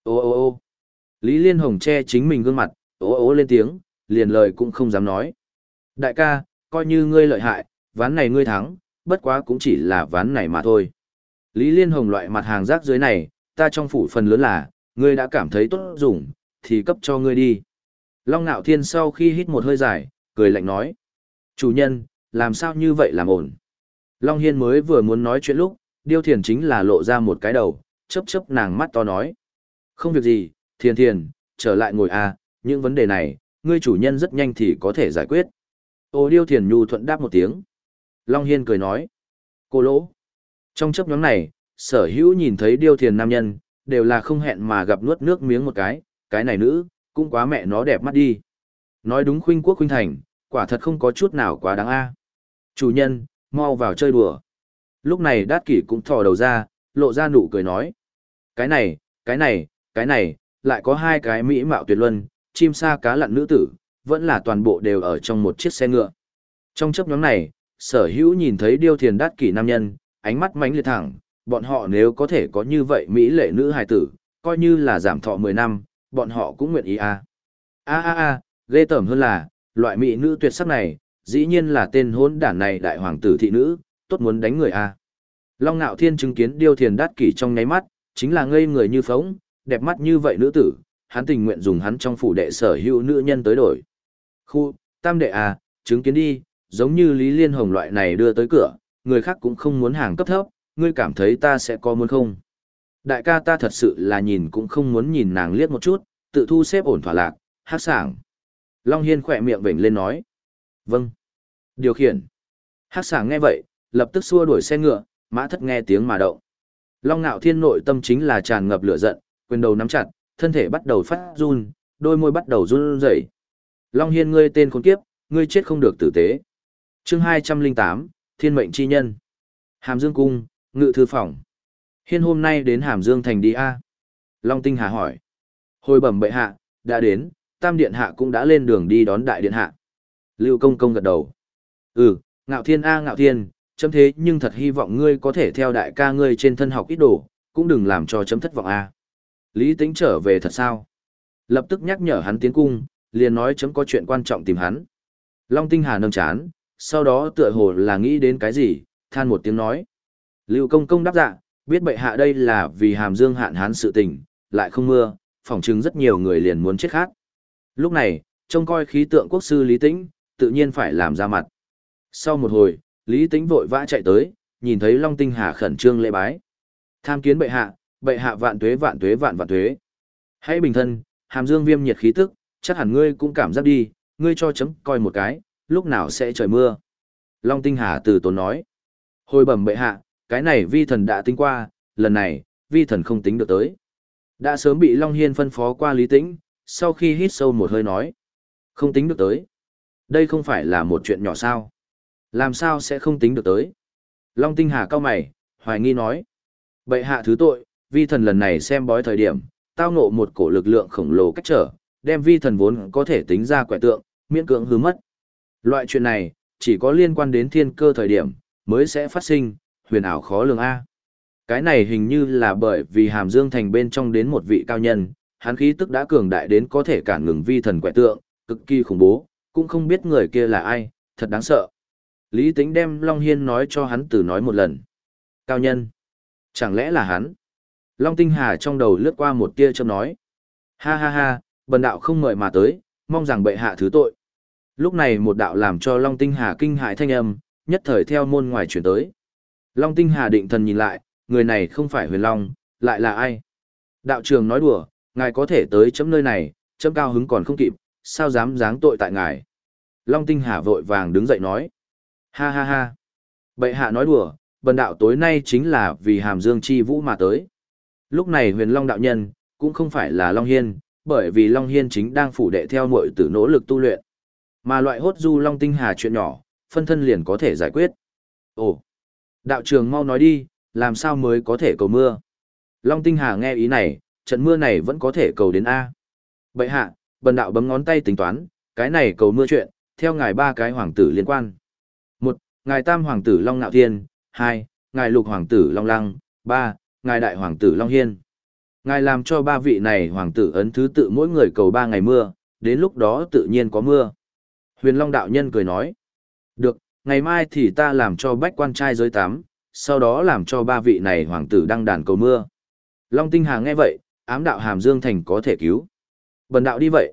Ô ô ô Lý Liên Hồng che chính mình gương mặt, ô ô lên tiếng, liền lời cũng không dám nói. Đại ca, coi như ngươi lợi hại, ván này ngươi thắng, bất quá cũng chỉ là ván này mà thôi. Lý Liên Hồng loại mặt hàng rác dưới này, ta trong phủ phần lớn là, ngươi đã cảm thấy tốt dùng, thì cấp cho ngươi đi. Long Nạo Thiên sau khi hít một hơi dài, cười lạnh nói. Chủ nhân, làm sao như vậy làm ổn? Long Hiên mới vừa muốn nói chuyện lúc, Điêu Thiền chính là lộ ra một cái đầu, chớp chớp nàng mắt to nói. Không việc gì, Thiền Thiền, trở lại ngồi à, những vấn đề này, ngươi chủ nhân rất nhanh thì có thể giải quyết. Ô Điêu Thiền Nhu thuận đáp một tiếng. Long Hiên cười nói. Cô lỗ. Trong chấp nhóm này, sở hữu nhìn thấy Điêu Thiền nam nhân, đều là không hẹn mà gặp nuốt nước miếng một cái, cái này nữ, cũng quá mẹ nó đẹp mắt đi. Nói đúng khuynh quốc khuynh thành, quả thật không có chút nào quá đáng a. Chủ nhân, mau vào chơi đùa. Lúc này đát kỷ cũng thò đầu ra, lộ ra nụ cười nói. Cái này, cái này, cái này, lại có hai cái mỹ mạo tuyệt luân, chim sa cá lặn nữ tử, vẫn là toàn bộ đều ở trong một chiếc xe ngựa. Trong chấp nhóm này, sở hữu nhìn thấy điêu thiền đát kỷ nam nhân, ánh mắt mánh liệt thẳng, bọn họ nếu có thể có như vậy mỹ lệ nữ hài tử, coi như là giảm thọ 10 năm, bọn họ cũng nguyện ý a. A a a, ghê tởm hơn là, loại mỹ nữ tuyệt sắc này, dĩ nhiên là tên hôn đản này đại hoàng tử thị nữ, tốt muốn đánh người a. Long Nạo Thiên chứng kiến điêu thiền đát kỷ trong nháy mắt, chính là ngây người như phóng, đẹp mắt như vậy nữ tử, hắn tình nguyện dùng hắn trong phủ đệ sở hữu nữ nhân tới đổi. Khu, tam đệ à, chứng kiến đi, giống như Lý Liên Hồng loại này đưa tới cửa, người khác cũng không muốn hàng cấp thấp, ngươi cảm thấy ta sẽ có muốn không? Đại ca ta thật sự là nhìn cũng không muốn nhìn nàng liếc một chút, tự thu xếp ổn thỏa lạc, hát sảng. Long Hiên khỏe miệng vểnh lên nói. Vâng. Điều khiển. Hát sảng nghe vậy, lập tức xua đuổi xe ngựa, mã thất nghe tiếng mà động. Long Nạo Thiên nội tâm chính là tràn ngập lửa giận, quyền đầu nắm chặt, thân thể bắt đầu phát run, đôi môi bắt đầu run rẩy. Long Hiên ngươi tên khốn kiếp, ngươi chết không được tử tế. Chương 208, Thiên mệnh chi nhân. Hàm Dương cung, ngự thư phòng. Hiên hôm nay đến Hàm Dương thành đi a. Long Tinh Hà hỏi. Hồi bẩm bệ hạ, đã đến, tam điện hạ cũng đã lên đường đi đón đại điện hạ. Lưu công công gật đầu. Ừ, ngạo thiên a ngạo thiên, chấm thế nhưng thật hy vọng ngươi có thể theo đại ca ngươi trên thân học ít đồ, cũng đừng làm cho chấm thất vọng a. Lý Tĩnh trở về thật sao? Lập tức nhắc nhở hắn tiến cung, liền nói chấm có chuyện quan trọng tìm hắn. Long tinh hà nâng chán, sau đó tựa hồ là nghĩ đến cái gì, than một tiếng nói. Lưu công công đáp dạ, biết bệ hạ đây là vì hàm dương hạn hán sự tình, lại không mưa, phỏng chứng rất nhiều người liền muốn chết khác. Lúc này, trông coi khí tượng quốc sư Lý Tĩnh, tự nhiên phải làm ra mặt. Sau một hồi, Lý Tĩnh vội vã chạy tới, nhìn thấy Long Tinh Hà khẩn trương lễ bái. Tham kiến bệ hạ, bệ hạ vạn tuế vạn tuế vạn vạn tuế. Hãy bình thân, hàm dương viêm nhiệt khí tức, chắc hẳn ngươi cũng cảm giác đi, ngươi cho chấm coi một cái, lúc nào sẽ trời mưa. Long Tinh Hà từ tốn nói. Hồi bẩm bệ hạ, cái này vi thần đã tính qua, lần này, vi thần không tính được tới. Đã sớm bị Long Hiên phân phó qua Lý Tĩnh, sau khi hít sâu một hơi nói. Không tính được tới. Đây không phải là một chuyện nhỏ sao. Làm sao sẽ không tính được tới. Long Tinh Hà cao mày, hoài nghi nói. Bệ hạ thứ tội, vi thần lần này xem bói thời điểm, tao ngộ một cổ lực lượng khổng lồ cách trở, đem vi thần vốn có thể tính ra quẻ tượng, miễn cưỡng hư mất. Loại chuyện này, chỉ có liên quan đến thiên cơ thời điểm, mới sẽ phát sinh, huyền ảo khó lường A. Cái này hình như là bởi vì hàm dương thành bên trong đến một vị cao nhân, hắn khí tức đã cường đại đến có thể cản ngừng vi thần quẻ tượng, cực kỳ khủng bố, cũng không biết người kia là ai, thật đáng sợ. Lý tính đem Long Hiên nói cho hắn từ nói một lần. Cao nhân. Chẳng lẽ là hắn? Long Tinh Hà trong đầu lướt qua một tia châm nói. Ha ha ha, bần đạo không mời mà tới, mong rằng bệ hạ thứ tội. Lúc này một đạo làm cho Long Tinh Hà kinh hại thanh âm, nhất thời theo môn ngoài chuyển tới. Long Tinh Hà định thần nhìn lại, người này không phải huyền Long, lại là ai? Đạo trường nói đùa, ngài có thể tới chấm nơi này, chấm cao hứng còn không kịp, sao dám giáng tội tại ngài? Long Tinh Hà vội vàng đứng dậy nói. Ha ha ha. Bệ hạ nói đùa, bần đạo tối nay chính là vì hàm dương chi vũ mà tới. Lúc này huyền Long đạo nhân, cũng không phải là Long Hiên, bởi vì Long Hiên chính đang phủ đệ theo muội tử nỗ lực tu luyện. Mà loại hốt du Long Tinh Hà chuyện nhỏ, phân thân liền có thể giải quyết. Ồ, đạo trường mau nói đi, làm sao mới có thể cầu mưa? Long Tinh Hà nghe ý này, trận mưa này vẫn có thể cầu đến A. Bậy hạ, bần đạo bấm ngón tay tính toán, cái này cầu mưa chuyện, theo ngài ba cái hoàng tử liên quan. một Ngài tam hoàng tử Long Nạo Thiên, hai Ngài lục hoàng tử Long Lăng, ba Ngài đại hoàng tử Long Hiên. Ngài làm cho ba vị này hoàng tử ấn thứ tự mỗi người cầu ba ngày mưa, đến lúc đó tự nhiên có mưa. Huyền Long đạo nhân cười nói. Được, ngày mai thì ta làm cho bách quan trai giới tắm, sau đó làm cho ba vị này hoàng tử đăng đàn cầu mưa. Long Tinh Hà nghe vậy, ám đạo Hàm Dương Thành có thể cứu. Bần đạo đi vậy.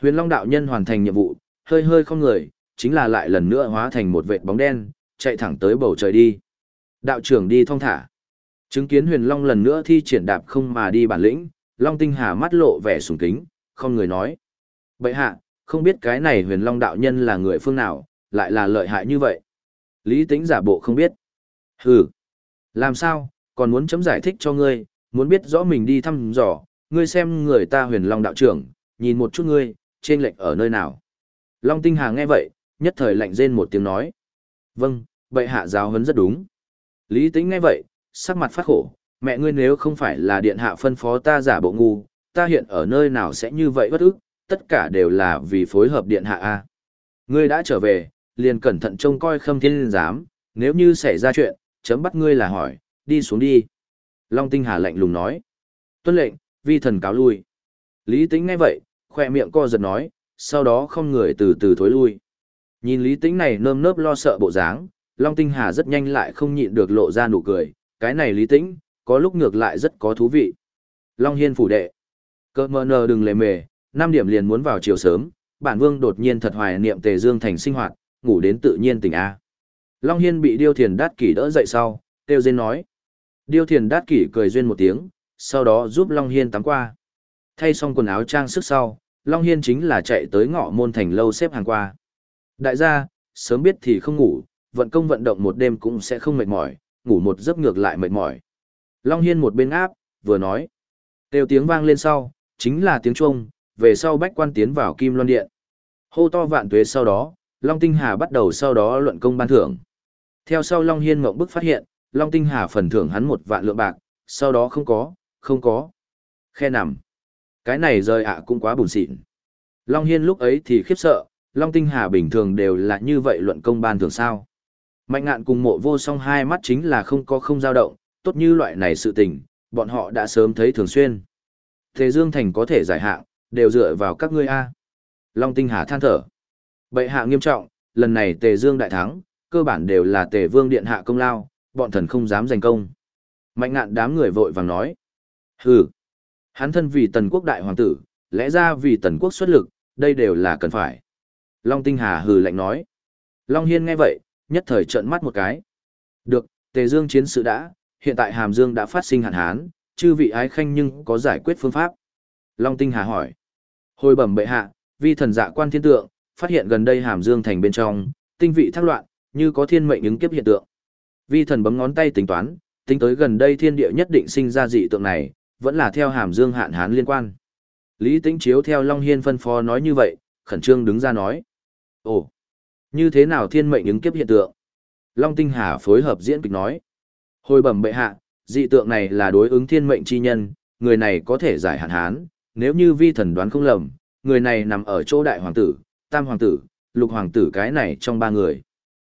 Huyền Long đạo nhân hoàn thành nhiệm vụ, hơi hơi không người, chính là lại lần nữa hóa thành một vệt bóng đen, chạy thẳng tới bầu trời đi. Đạo trưởng đi thong thả. Chứng kiến Huyền Long lần nữa thi triển đạp không mà đi bản lĩnh, Long Tinh Hà mắt lộ vẻ sùng kính, không người nói. Bậy hạ, không biết cái này Huyền Long đạo nhân là người phương nào, lại là lợi hại như vậy. Lý tính giả bộ không biết. Hừ. Làm sao, còn muốn chấm giải thích cho ngươi, muốn biết rõ mình đi thăm dò, ngươi xem người ta huyền long đạo trưởng, nhìn một chút ngươi, trên lệnh ở nơi nào. Long tinh hà nghe vậy, nhất thời lạnh rên một tiếng nói. Vâng, bệ hạ giáo huấn rất đúng. Lý tính nghe vậy, sắc mặt phát khổ, mẹ ngươi nếu không phải là điện hạ phân phó ta giả bộ ngu, ta hiện ở nơi nào sẽ như vậy bất ức, tất cả đều là vì phối hợp điện hạ a. Ngươi đã trở về, liền cẩn thận trông coi khâm thiên giám, nếu như xảy ra chuyện, chấm bắt ngươi là hỏi, đi xuống đi. Long Tinh Hà lạnh lùng nói. Tuân lệnh, vi thần cáo lui. Lý Tĩnh ngay vậy, khoe miệng co giật nói, sau đó không người từ từ thối lui. Nhìn Lý Tĩnh này nơm nớp lo sợ bộ dáng, Long Tinh Hà rất nhanh lại không nhịn được lộ ra nụ cười, cái này Lý Tĩnh, có lúc ngược lại rất có thú vị. Long Hiên phủ đệ. Cơ mờ nờ đừng lề mề, 5 điểm liền muốn vào chiều sớm, bản vương đột nhiên thật hoài niệm tề dương thành sinh hoạt, ngủ đến tự nhiên tỉnh A. Long Hiên bị Điêu Thiền Đát Kỷ đỡ dậy sau, kêu dên nói. Điêu Thiền Đát Kỷ cười duyên một tiếng, sau đó giúp Long Hiên tắm qua. Thay xong quần áo trang sức sau, Long Hiên chính là chạy tới ngõ môn thành lâu xếp hàng qua. Đại gia, sớm biết thì không ngủ, vận công vận động một đêm cũng sẽ không mệt mỏi, ngủ một giấc ngược lại mệt mỏi. Long Hiên một bên áp, vừa nói. Têu tiếng vang lên sau, chính là tiếng chuông, về sau bách quan tiến vào Kim Loan Điện. Hô to vạn tuế sau đó, Long Tinh Hà bắt đầu sau đó luận công ban thưởng. Theo sau Long Hiên ngộng bức phát hiện, Long Tinh Hà phần thưởng hắn một vạn lượng bạc, sau đó không có, không có. Khe nằm. Cái này rời ạ cũng quá buồn xịn. Long Hiên lúc ấy thì khiếp sợ, Long Tinh Hà bình thường đều là như vậy luận công ban thưởng sao. Mạnh ngạn cùng mộ vô song hai mắt chính là không có không dao động, tốt như loại này sự tình, bọn họ đã sớm thấy thường xuyên. Thế Dương Thành có thể giải hạng, đều dựa vào các ngươi A. Long Tinh Hà than thở. Bệ hạ nghiêm trọng, lần này Tề Dương đại thắng, cơ bản đều là Tề Vương Điện hạ công lao, bọn thần không dám giành công. Mạnh ngạn đám người vội vàng nói. Hừ, hắn thân vì tần quốc đại hoàng tử, lẽ ra vì tần quốc xuất lực, đây đều là cần phải. Long Tinh Hà hừ lạnh nói. Long Hiên nghe vậy, nhất thời trợn mắt một cái. Được, Tề Dương chiến sự đã, hiện tại Hàm Dương đã phát sinh hạn hán, chư vị ái khanh nhưng có giải quyết phương pháp. Long Tinh Hà hỏi. Hồi bẩm bệ hạ, vi thần dạ quan thiên tượng, phát hiện gần đây Hàm Dương thành bên trong, tinh vị thác loạn, như có thiên mệnh ứng kiếp hiện tượng. Vi thần bấm ngón tay tính toán, tính tới gần đây thiên địa nhất định sinh ra dị tượng này, vẫn là theo Hàm Dương hạn hán liên quan. Lý Tĩnh Chiếu theo Long Hiên phân phó nói như vậy, khẩn trương đứng ra nói. Ồ, như thế nào thiên mệnh ứng kiếp hiện tượng? Long Tinh Hà phối hợp diễn kịch nói. Hồi bẩm bệ hạ, dị tượng này là đối ứng thiên mệnh chi nhân, người này có thể giải hạn hán, nếu như vi thần đoán không lầm, người này nằm ở chỗ đại hoàng tử, tam hoàng tử, lục hoàng tử cái này trong ba người.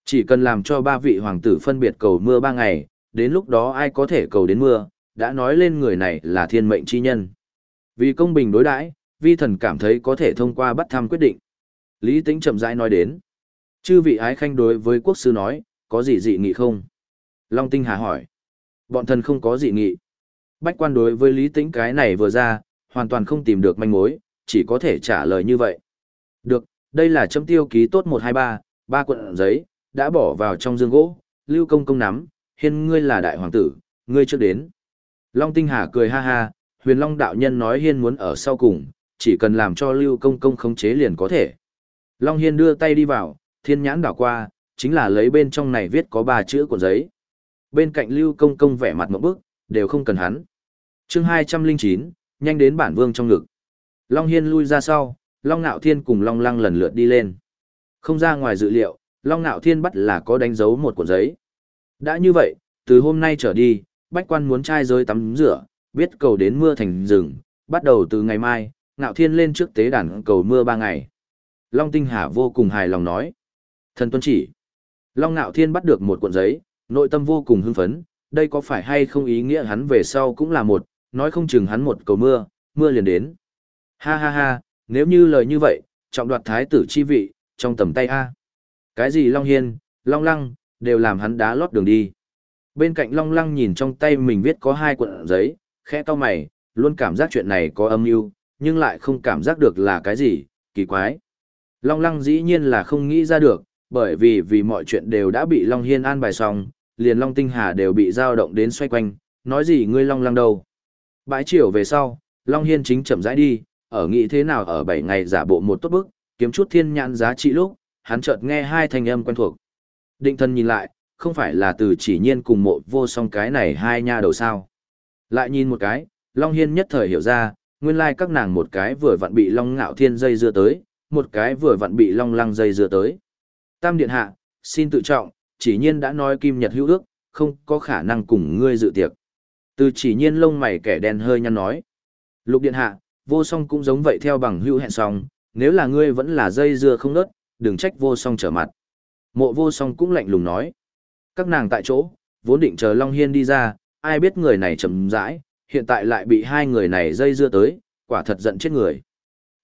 Chỉ cần làm cho ba vị hoàng tử phân biệt cầu mưa ba ngày, đến lúc đó ai có thể cầu đến mưa, đã nói lên người này là thiên mệnh chi nhân. Vì công bình đối đãi, vi thần cảm thấy có thể thông qua bắt thăm quyết định. Lý Tĩnh chậm rãi nói đến. Chư vị ái khanh đối với quốc sư nói, có gì dị nghị không? Long Tinh Hà hỏi. Bọn thần không có dị nghị. Bách quan đối với Lý Tĩnh cái này vừa ra, hoàn toàn không tìm được manh mối, chỉ có thể trả lời như vậy. Được, đây là chấm tiêu ký tốt 123, ba cuộn giấy, đã bỏ vào trong dương gỗ, lưu công công nắm, hiên ngươi là đại hoàng tử, ngươi chưa đến. Long Tinh Hà cười ha ha, huyền Long đạo nhân nói hiên muốn ở sau cùng, chỉ cần làm cho lưu công công khống chế liền có thể. Long Hiên đưa tay đi vào, thiên nhãn đảo qua, chính là lấy bên trong này viết có ba chữ của giấy. Bên cạnh lưu công công vẻ mặt một bức, đều không cần hắn. chương 209, nhanh đến bản vương trong ngực. Long Hiên lui ra sau, Long Nạo Thiên cùng Long Lăng lần lượt đi lên. Không ra ngoài dự liệu, Long Nạo Thiên bắt là có đánh dấu một cuộn giấy. Đã như vậy, từ hôm nay trở đi, bách quan muốn trai rơi tắm rửa, biết cầu đến mưa thành rừng, bắt đầu từ ngày mai, Nạo Thiên lên trước tế đàn cầu mưa ba ngày. Long Tinh Hà vô cùng hài lòng nói. Thần tuân chỉ. Long Nạo Thiên bắt được một cuộn giấy, nội tâm vô cùng hưng phấn, đây có phải hay không ý nghĩa hắn về sau cũng là một, nói không chừng hắn một cầu mưa, mưa liền đến. Ha ha ha, nếu như lời như vậy, trọng đoạt thái tử chi vị, trong tầm tay A. Cái gì Long Hiên, Long Lăng, đều làm hắn đá lót đường đi. Bên cạnh Long Lăng nhìn trong tay mình viết có hai cuộn giấy, khẽ to mày, luôn cảm giác chuyện này có âm mưu nhưng lại không cảm giác được là cái gì, kỳ quái. Long Lăng dĩ nhiên là không nghĩ ra được, bởi vì vì mọi chuyện đều đã bị Long Hiên an bài xong, liền Long Tinh Hà đều bị dao động đến xoay quanh, nói gì ngươi Long Lăng đâu. Bãi chiều về sau, Long Hiên chính chậm rãi đi, ở nghĩ thế nào ở 7 ngày giả bộ một tốt bức, kiếm chút thiên nhãn giá trị lúc, hắn chợt nghe hai thanh âm quen thuộc. Định thân nhìn lại, không phải là từ chỉ nhiên cùng mộ vô song cái này hai nha đầu sao. Lại nhìn một cái, Long Hiên nhất thời hiểu ra, nguyên lai các nàng một cái vừa vặn bị Long Ngạo Thiên dây dưa tới, một cái vừa vặn bị Long Lăng dây dưa tới. Tam Điện Hạ, xin tự trọng, chỉ nhiên đã nói Kim Nhật hữu ước, không có khả năng cùng ngươi dự tiệc. Từ chỉ nhiên lông mày kẻ đen hơi nhăn nói. Lục Điện Hạ, vô song cũng giống vậy theo bằng hữu hẹn xong, nếu là ngươi vẫn là dây dưa không nớt, đừng trách vô song trở mặt. Mộ vô song cũng lạnh lùng nói. Các nàng tại chỗ, vốn định chờ Long Hiên đi ra, ai biết người này chậm rãi, hiện tại lại bị hai người này dây dưa tới, quả thật giận chết người.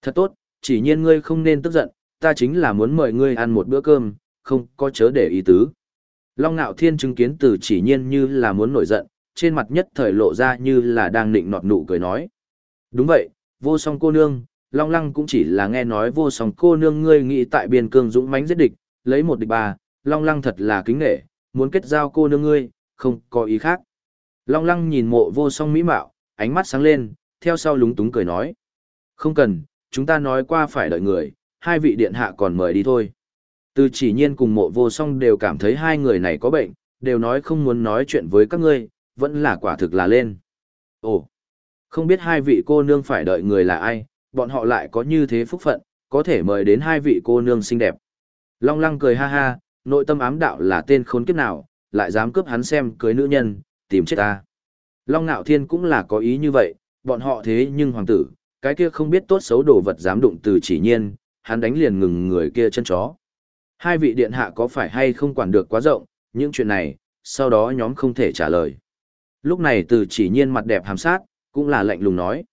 Thật tốt, chỉ nhiên ngươi không nên tức giận, ta chính là muốn mời ngươi ăn một bữa cơm, không có chớ để ý tứ. Long Nạo Thiên chứng kiến từ chỉ nhiên như là muốn nổi giận, trên mặt nhất thời lộ ra như là đang nịnh nọt nụ cười nói. Đúng vậy, vô song cô nương, Long Lăng cũng chỉ là nghe nói vô song cô nương ngươi nghĩ tại biên cương dũng mãnh giết địch, lấy một địch ba, Long Lăng thật là kính nghệ, muốn kết giao cô nương ngươi, không có ý khác. Long Lăng nhìn mộ vô song mỹ mạo, ánh mắt sáng lên, theo sau lúng túng cười nói. Không cần, chúng ta nói qua phải đợi người, hai vị điện hạ còn mời đi thôi. Từ chỉ nhiên cùng mộ vô song đều cảm thấy hai người này có bệnh, đều nói không muốn nói chuyện với các ngươi, vẫn là quả thực là lên. Ồ, không biết hai vị cô nương phải đợi người là ai, bọn họ lại có như thế phúc phận, có thể mời đến hai vị cô nương xinh đẹp. Long lăng cười ha ha, nội tâm ám đạo là tên khốn kiếp nào, lại dám cướp hắn xem cưới nữ nhân, tìm chết ta. Long Nạo Thiên cũng là có ý như vậy, bọn họ thế nhưng hoàng tử, cái kia không biết tốt xấu đồ vật dám đụng từ chỉ nhiên, hắn đánh liền ngừng người kia chân chó. Hai vị điện hạ có phải hay không quản được quá rộng, những chuyện này, sau đó nhóm không thể trả lời. Lúc này từ chỉ nhiên mặt đẹp hàm sát, cũng là lạnh lùng nói.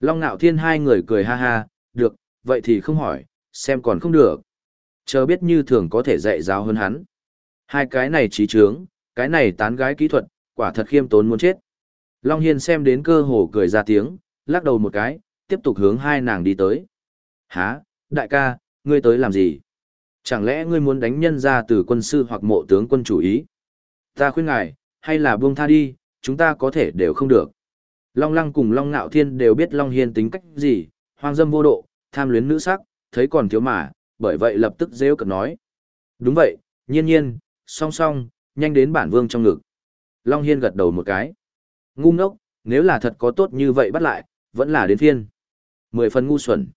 Long Nạo Thiên hai người cười ha ha, được, vậy thì không hỏi, xem còn không được. Chờ biết như thường có thể dạy giáo hơn hắn. Hai cái này trí trướng, cái này tán gái kỹ thuật, quả thật khiêm tốn muốn chết. Long Hiên xem đến cơ hồ cười ra tiếng, lắc đầu một cái, tiếp tục hướng hai nàng đi tới. Hả, đại ca, ngươi tới làm gì? Chẳng lẽ ngươi muốn đánh nhân ra từ quân sư hoặc mộ tướng quân chủ ý? Ta khuyên ngài, hay là buông tha đi, chúng ta có thể đều không được. Long Lăng cùng Long Nạo Thiên đều biết Long Hiên tính cách gì, hoang dâm vô độ, tham luyến nữ sắc, thấy còn thiếu mà, bởi vậy lập tức rêu cực nói. Đúng vậy, nhiên nhiên, song song, nhanh đến bản vương trong ngực. Long Hiên gật đầu một cái. Ngu ngốc, nếu là thật có tốt như vậy bắt lại, vẫn là đến thiên. Mười phần ngu xuẩn.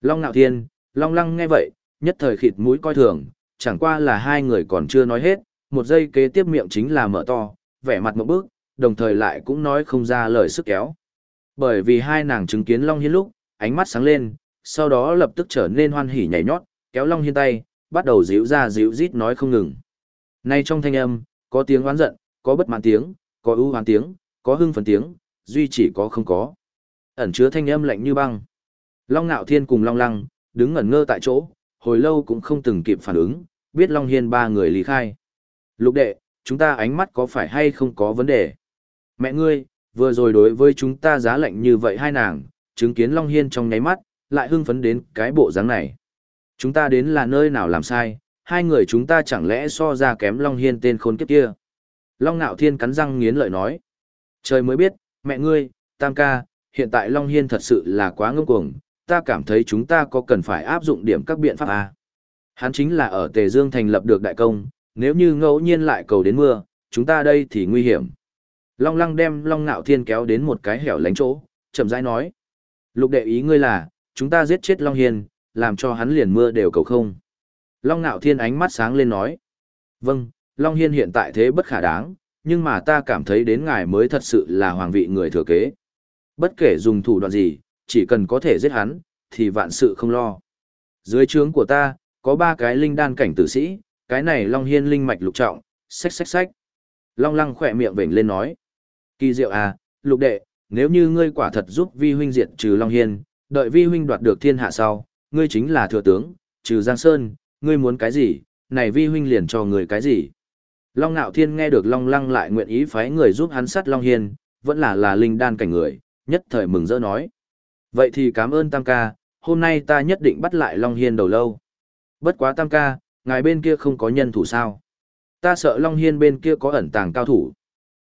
Long Nạo Thiên, Long Lăng nghe vậy, nhất thời khịt mũi coi thường, chẳng qua là hai người còn chưa nói hết, một giây kế tiếp miệng chính là mở to, vẻ mặt một bước, đồng thời lại cũng nói không ra lời sức kéo. Bởi vì hai nàng chứng kiến Long Hiên lúc, ánh mắt sáng lên, sau đó lập tức trở nên hoan hỉ nhảy nhót, kéo Long Hiên tay, bắt đầu díu ra díu rít nói không ngừng. Nay trong thanh âm, có tiếng oán giận, có bất mãn tiếng, có ưu hoán tiếng, có hưng phấn tiếng, duy chỉ có không có. Ẩn chứa thanh âm lạnh như băng. Long Nạo Thiên cùng Long Lăng, đứng ngẩn ngơ tại chỗ, hồi lâu cũng không từng kịp phản ứng, biết Long Hiên ba người lý khai. Lục đệ, chúng ta ánh mắt có phải hay không có vấn đề? Mẹ ngươi, vừa rồi đối với chúng ta giá lạnh như vậy hai nàng, chứng kiến Long Hiên trong nháy mắt, lại hưng phấn đến cái bộ dáng này. Chúng ta đến là nơi nào làm sai, hai người chúng ta chẳng lẽ so ra kém Long Hiên tên khốn kiếp kia. Long Nạo Thiên cắn răng nghiến lợi nói. Trời mới biết, mẹ ngươi, Tam ca, hiện tại Long Hiên thật sự là quá ngâm cuồng, ta cảm thấy chúng ta có cần phải áp dụng điểm các biện pháp A. Hắn chính là ở Tề Dương thành lập được đại công, nếu như ngẫu nhiên lại cầu đến mưa, chúng ta đây thì nguy hiểm. Long Lăng đem Long Nạo Thiên kéo đến một cái hẻo lánh chỗ, chậm rãi nói. Lục đệ ý ngươi là, chúng ta giết chết Long Hiên, làm cho hắn liền mưa đều cầu không. Long Nạo Thiên ánh mắt sáng lên nói. Vâng, Long Hiên hiện tại thế bất khả đáng, nhưng mà ta cảm thấy đến ngài mới thật sự là hoàng vị người thừa kế. Bất kể dùng thủ đoạn gì, chỉ cần có thể giết hắn, thì vạn sự không lo. Dưới trướng của ta, có ba cái linh đan cảnh tử sĩ, cái này Long Hiên linh mạch lục trọng, xách xách xách. Long Lăng khỏe miệng vểnh lên nói. Kỳ diệu à, lục đệ, nếu như ngươi quả thật giúp vi huynh diệt trừ Long Hiên, đợi vi huynh đoạt được thiên hạ sau, ngươi chính là thừa tướng, trừ Giang Sơn, ngươi muốn cái gì, này vi huynh liền cho người cái gì. Long Nạo Thiên nghe được Long Lăng lại nguyện ý phái người giúp hắn sát Long Hiên, vẫn là là linh đan cảnh người, nhất thời mừng rỡ nói. Vậy thì cảm ơn Tam ca, hôm nay ta nhất định bắt lại Long Hiên đầu lâu. Bất quá Tam ca, ngài bên kia không có nhân thủ sao. Ta sợ Long Hiên bên kia có ẩn tàng cao thủ.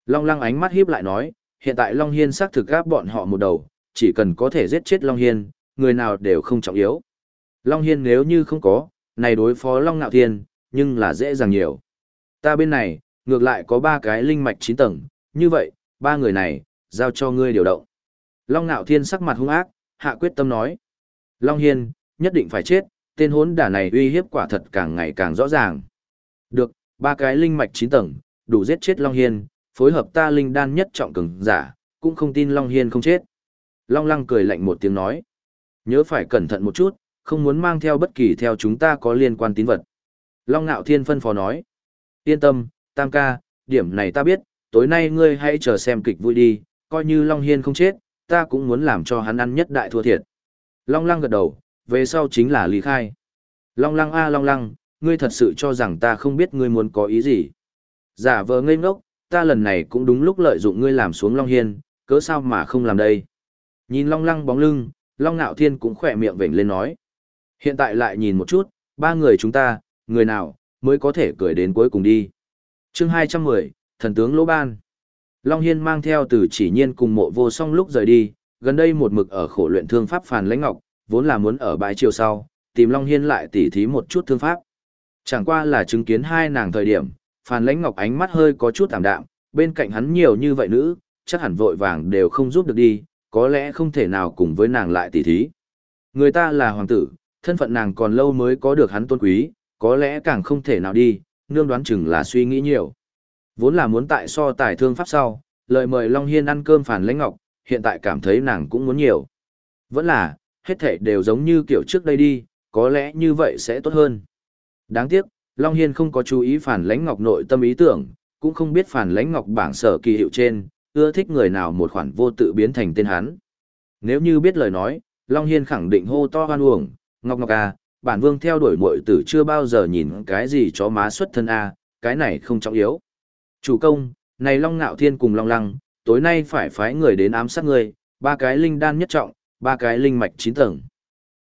Long Lăng ánh mắt hiếp lại nói, hiện tại Long Hiên xác thực gáp bọn họ một đầu, chỉ cần có thể giết chết Long Hiên, người nào đều không trọng yếu. Long Hiên nếu như không có, này đối phó Long Nạo Thiên, nhưng là dễ dàng nhiều. Ta bên này, ngược lại có ba cái linh mạch 9 tầng, như vậy, ba người này, giao cho ngươi điều động. Long Nạo Thiên sắc mặt hung ác, hạ quyết tâm nói. Long Hiên, nhất định phải chết, tên hốn đả này uy hiếp quả thật càng ngày càng rõ ràng. Được, ba cái linh mạch 9 tầng, đủ giết chết Long Hiên, phối hợp ta linh đan nhất trọng cường giả, cũng không tin Long Hiên không chết. Long Lăng cười lạnh một tiếng nói. Nhớ phải cẩn thận một chút, không muốn mang theo bất kỳ theo chúng ta có liên quan tín vật. Long Nạo Thiên phân phó nói. Yên tâm, Tam ca, điểm này ta biết, tối nay ngươi hãy chờ xem kịch vui đi, coi như Long Hiên không chết, ta cũng muốn làm cho hắn ăn nhất đại thua thiệt. Long Lăng gật đầu, về sau chính là lý khai. Long Lăng a Long Lăng, ngươi thật sự cho rằng ta không biết ngươi muốn có ý gì. Giả vờ ngây ngốc, ta lần này cũng đúng lúc lợi dụng ngươi làm xuống Long Hiên, cớ sao mà không làm đây. Nhìn Long Lăng bóng lưng, Long Nạo Thiên cũng khỏe miệng vểnh lên nói. Hiện tại lại nhìn một chút, ba người chúng ta, người nào, mới có thể cười đến cuối cùng đi. chương 210, Thần tướng Lỗ Ban. Long Hiên mang theo từ chỉ nhiên cùng mộ vô song lúc rời đi, gần đây một mực ở khổ luyện thương pháp phàn lãnh ngọc, vốn là muốn ở bãi chiều sau, tìm Long Hiên lại tỉ thí một chút thương pháp. Chẳng qua là chứng kiến hai nàng thời điểm, phàn lãnh ngọc ánh mắt hơi có chút tạm đạm, bên cạnh hắn nhiều như vậy nữ, chắc hẳn vội vàng đều không giúp được đi, có lẽ không thể nào cùng với nàng lại tỉ thí. Người ta là hoàng tử, thân phận nàng còn lâu mới có được hắn tôn quý, có lẽ càng không thể nào đi, nương đoán chừng là suy nghĩ nhiều. Vốn là muốn tại so tài thương pháp sau, lời mời Long Hiên ăn cơm phản lãnh ngọc, hiện tại cảm thấy nàng cũng muốn nhiều. Vẫn là, hết thể đều giống như kiểu trước đây đi, có lẽ như vậy sẽ tốt hơn. Đáng tiếc, Long Hiên không có chú ý phản lãnh ngọc nội tâm ý tưởng, cũng không biết phản lãnh ngọc bảng sở kỳ hiệu trên, ưa thích người nào một khoản vô tự biến thành tên hắn. Nếu như biết lời nói, Long Hiên khẳng định hô to hoan uổng, ngọc ngọc à, bản vương theo đuổi muội tử chưa bao giờ nhìn cái gì chó má xuất thân a cái này không trọng yếu. Chủ công, này Long Ngạo Thiên cùng Long Lăng, tối nay phải phái người đến ám sát người, ba cái linh đan nhất trọng, ba cái linh mạch chín tầng.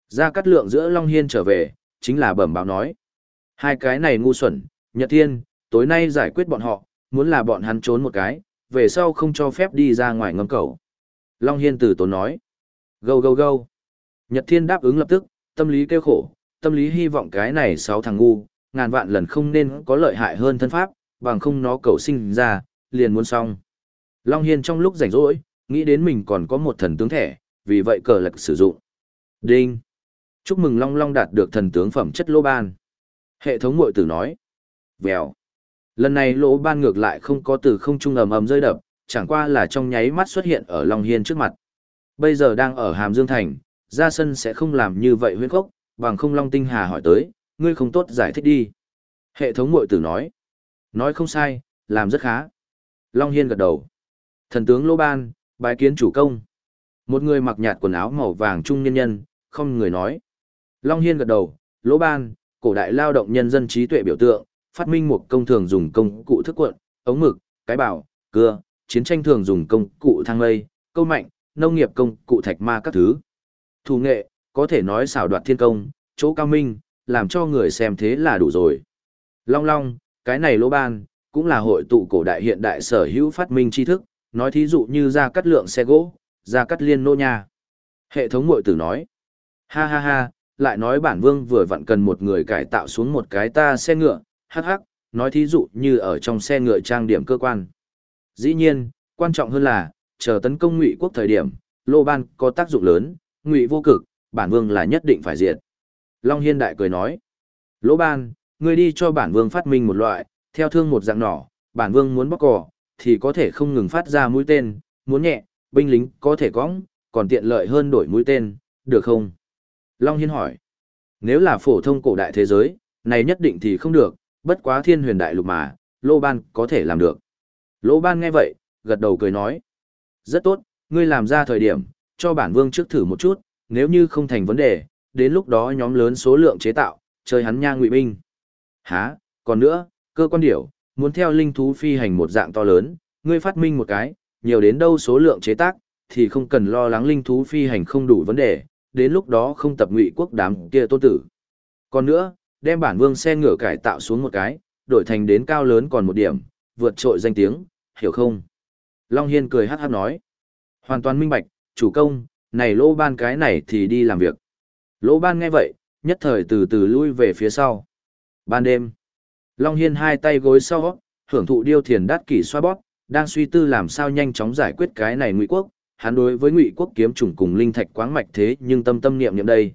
Ra cắt lượng giữa Long Hiên trở về, chính là bẩm báo nói. Hai cái này ngu xuẩn, Nhật Thiên, tối nay giải quyết bọn họ, muốn là bọn hắn trốn một cái, về sau không cho phép đi ra ngoài ngâm cầu. Long Hiên từ tốn nói. Gâu gâu gâu. Nhật Thiên đáp ứng lập tức, tâm lý kêu khổ, tâm lý hy vọng cái này sáu thằng ngu, ngàn vạn lần không nên có lợi hại hơn thân pháp, bằng không nó cầu sinh ra, liền muốn xong. Long Hiên trong lúc rảnh rỗi, nghĩ đến mình còn có một thần tướng thẻ, vì vậy cờ lạc sử dụng. Đinh! Chúc mừng Long Long đạt được thần tướng phẩm chất lô ban. Hệ thống mội tử nói. Vèo. Lần này lỗ ban ngược lại không có từ không trung ầm ầm rơi đập, chẳng qua là trong nháy mắt xuất hiện ở Long Hiên trước mặt. Bây giờ đang ở Hàm Dương Thành, ra sân sẽ không làm như vậy huyên khốc, bằng không Long Tinh Hà hỏi tới, ngươi không tốt giải thích đi. Hệ thống mội tử nói. Nói không sai, làm rất khá. Long Hiên gật đầu. Thần tướng Lô Ban, bái kiến chủ công. Một người mặc nhạt quần áo màu vàng trung nhân nhân, không người nói. Long Hiên gật đầu, Lô Ban, cổ đại lao động nhân dân trí tuệ biểu tượng, phát minh một công thường dùng công cụ thức quận, ống mực, cái bảo, cưa, chiến tranh thường dùng công cụ thang lây, câu mạnh, nông nghiệp công cụ thạch ma các thứ. Thủ nghệ, có thể nói xảo đoạt thiên công, chỗ cao minh, làm cho người xem thế là đủ rồi. Long long, cái này lỗ ban, cũng là hội tụ cổ đại hiện đại sở hữu phát minh tri thức, nói thí dụ như ra cắt lượng xe gỗ, ra cắt liên nô nha. Hệ thống mội tử nói, ha ha ha, lại nói bản vương vừa vặn cần một người cải tạo xuống một cái ta xe ngựa, hắc hắc, nói thí dụ như ở trong xe ngựa trang điểm cơ quan. Dĩ nhiên, quan trọng hơn là, chờ tấn công ngụy quốc thời điểm, lô ban có tác dụng lớn, ngụy vô cực, bản vương là nhất định phải diệt. Long Hiên Đại cười nói, lô ban, ngươi đi cho bản vương phát minh một loại, theo thương một dạng nỏ, bản vương muốn bóc cỏ, thì có thể không ngừng phát ra mũi tên, muốn nhẹ, binh lính có thể cõng, còn tiện lợi hơn đổi mũi tên, được không? Long Hiên hỏi, nếu là phổ thông cổ đại thế giới, này nhất định thì không được, bất quá thiên huyền đại lục mà, Lô Ban có thể làm được. Lô Ban nghe vậy, gật đầu cười nói, rất tốt, ngươi làm ra thời điểm, cho bản vương trước thử một chút, nếu như không thành vấn đề, đến lúc đó nhóm lớn số lượng chế tạo, chơi hắn nha ngụy binh. Hả, còn nữa, cơ quan điểu, muốn theo linh thú phi hành một dạng to lớn, ngươi phát minh một cái, nhiều đến đâu số lượng chế tác, thì không cần lo lắng linh thú phi hành không đủ vấn đề, đến lúc đó không tập ngụy quốc đám kia tôn tử. Còn nữa, đem bản vương xe ngựa cải tạo xuống một cái, đổi thành đến cao lớn còn một điểm, vượt trội danh tiếng, hiểu không? Long Hiên cười hát hát nói. Hoàn toàn minh bạch, chủ công, này lỗ ban cái này thì đi làm việc. Lỗ ban nghe vậy, nhất thời từ từ lui về phía sau. Ban đêm, Long Hiên hai tay gối sau, hưởng thụ điêu thiền đắt kỷ xoa bóp, đang suy tư làm sao nhanh chóng giải quyết cái này ngụy quốc. Hắn đối với ngụy quốc kiếm chủng cùng linh thạch quáng mạch thế nhưng tâm tâm niệm niệm đây.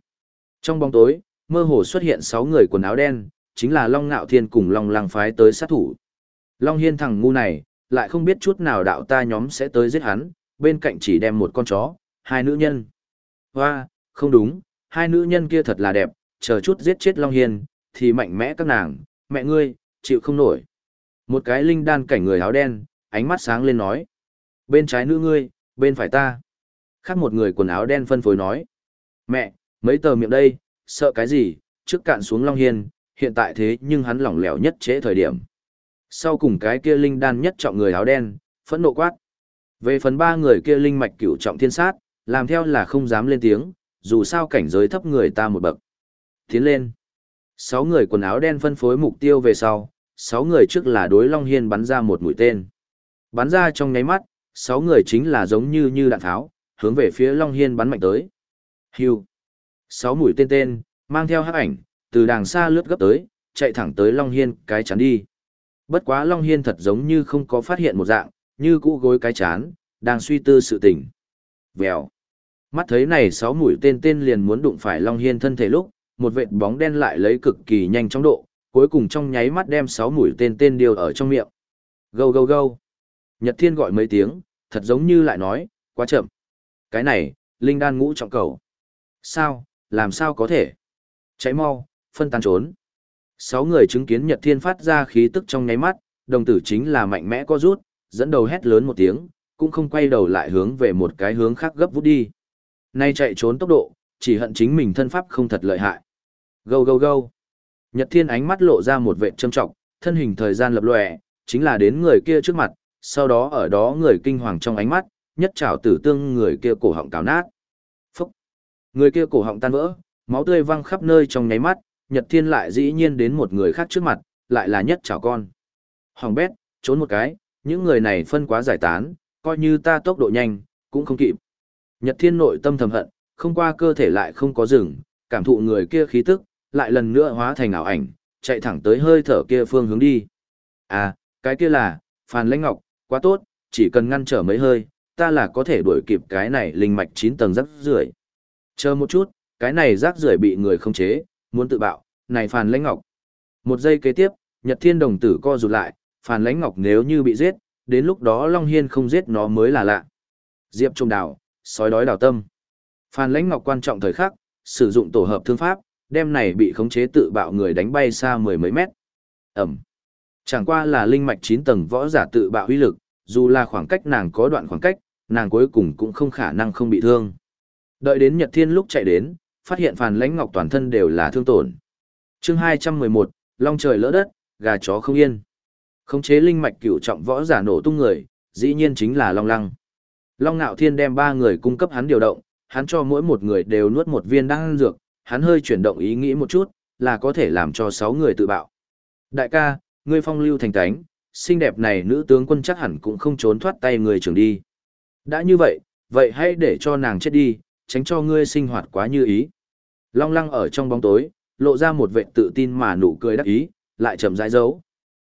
Trong bóng tối, mơ hồ xuất hiện sáu người quần áo đen, chính là Long Ngạo Thiên cùng Long Lăng phái tới sát thủ. Long Hiên thằng ngu này, lại không biết chút nào đạo ta nhóm sẽ tới giết hắn, bên cạnh chỉ đem một con chó, hai nữ nhân. Hoa, không đúng, hai nữ nhân kia thật là đẹp, chờ chút giết chết Long Hiên, thì mạnh mẽ các nàng, mẹ ngươi, chịu không nổi. Một cái linh đan cảnh người áo đen, ánh mắt sáng lên nói. Bên trái nữ ngươi, bên phải ta. Khác một người quần áo đen phân phối nói. Mẹ, mấy tờ miệng đây, sợ cái gì, trước cạn xuống Long Hiên, hiện tại thế nhưng hắn lỏng lẻo nhất trễ thời điểm. Sau cùng cái kia linh đan nhất trọng người áo đen, phẫn nộ quát. Về phần ba người kia linh mạch cửu trọng thiên sát, làm theo là không dám lên tiếng, dù sao cảnh giới thấp người ta một bậc. Tiến lên. Sáu người quần áo đen phân phối mục tiêu về sau, sáu người trước là đối Long Hiên bắn ra một mũi tên. Bắn ra trong nháy mắt, sáu người chính là giống như như đạn tháo, hướng về phía Long Hiên bắn mạnh tới. Hưu. Sáu mũi tên tên, mang theo hắc ảnh, từ đàng xa lướt gấp tới, chạy thẳng tới Long Hiên cái chắn đi. Bất quá Long Hiên thật giống như không có phát hiện một dạng, như cũ gối cái chán, đang suy tư sự tình. Vèo. Mắt thấy này sáu mũi tên tên liền muốn đụng phải Long Hiên thân thể lúc, một vệt bóng đen lại lấy cực kỳ nhanh chóng độ, cuối cùng trong nháy mắt đem sáu mũi tên tên điều ở trong miệng. Gâu gâu gâu. Nhật Thiên gọi mấy tiếng, thật giống như lại nói, quá chậm. Cái này, linh đan ngũ trọng cầu. Sao, làm sao có thể? Cháy mau, phân tán trốn. Sáu người chứng kiến Nhật Thiên phát ra khí tức trong nháy mắt, đồng tử chính là mạnh mẽ co rút, dẫn đầu hét lớn một tiếng, cũng không quay đầu lại hướng về một cái hướng khác gấp vút đi. Nay chạy trốn tốc độ, chỉ hận chính mình thân pháp không thật lợi hại. Gâu gâu gâu. Nhật Thiên ánh mắt lộ ra một vệ trâm trọng, thân hình thời gian lập lòe, chính là đến người kia trước mặt, sau đó ở đó người kinh hoàng trong ánh mắt, nhất trảo tử tương người kia cổ họng cào nát. Phúc! Người kia cổ họng tan vỡ, máu tươi văng khắp nơi trong nháy mắt, Nhật Thiên lại dĩ nhiên đến một người khác trước mặt, lại là nhất trảo con. Hoàng bét, trốn một cái, những người này phân quá giải tán, coi như ta tốc độ nhanh, cũng không kịp. Nhật Thiên nội tâm thầm hận, không qua cơ thể lại không có rừng, cảm thụ người kia khí tức, lại lần nữa hóa thành ảo ảnh, chạy thẳng tới hơi thở kia phương hướng đi. À, cái kia là, Phan Lãnh Ngọc, quá tốt, chỉ cần ngăn trở mấy hơi, ta là có thể đuổi kịp cái này linh mạch 9 tầng rác rưởi. Chờ một chút, cái này rác rưởi bị người không chế, muốn tự bạo, này Phan Lãnh Ngọc. Một giây kế tiếp, Nhật Thiên đồng tử co rụt lại, Phan Lãnh Ngọc nếu như bị giết, đến lúc đó Long Hiên không giết nó mới là lạ. Diệp Trung Đào, sói đói đào tâm. Phan Lãnh Ngọc quan trọng thời khắc, sử dụng tổ hợp thương pháp, đem này bị khống chế tự bạo người đánh bay xa mười mấy mét. Ẩm. Chẳng qua là linh mạch 9 tầng võ giả tự bạo uy lực, dù là khoảng cách nàng có đoạn khoảng cách, nàng cuối cùng cũng không khả năng không bị thương. Đợi đến Nhật Thiên lúc chạy đến, phát hiện phàn Lãnh Ngọc toàn thân đều là thương tổn. Chương 211, Long trời lỡ đất, gà chó không yên. Khống chế linh mạch cửu trọng võ giả nổ tung người, dĩ nhiên chính là Long Lăng. Long Nạo Thiên đem ba người cung cấp hắn điều động, hắn cho mỗi một người đều nuốt một viên đan dược, hắn hơi chuyển động ý nghĩ một chút, là có thể làm cho sáu người tự bạo. Đại ca, ngươi phong lưu thành tánh, xinh đẹp này nữ tướng quân chắc hẳn cũng không trốn thoát tay người trưởng đi. Đã như vậy, vậy hãy để cho nàng chết đi, tránh cho ngươi sinh hoạt quá như ý. Long lăng ở trong bóng tối, lộ ra một vệ tự tin mà nụ cười đắc ý, lại chậm rãi dấu.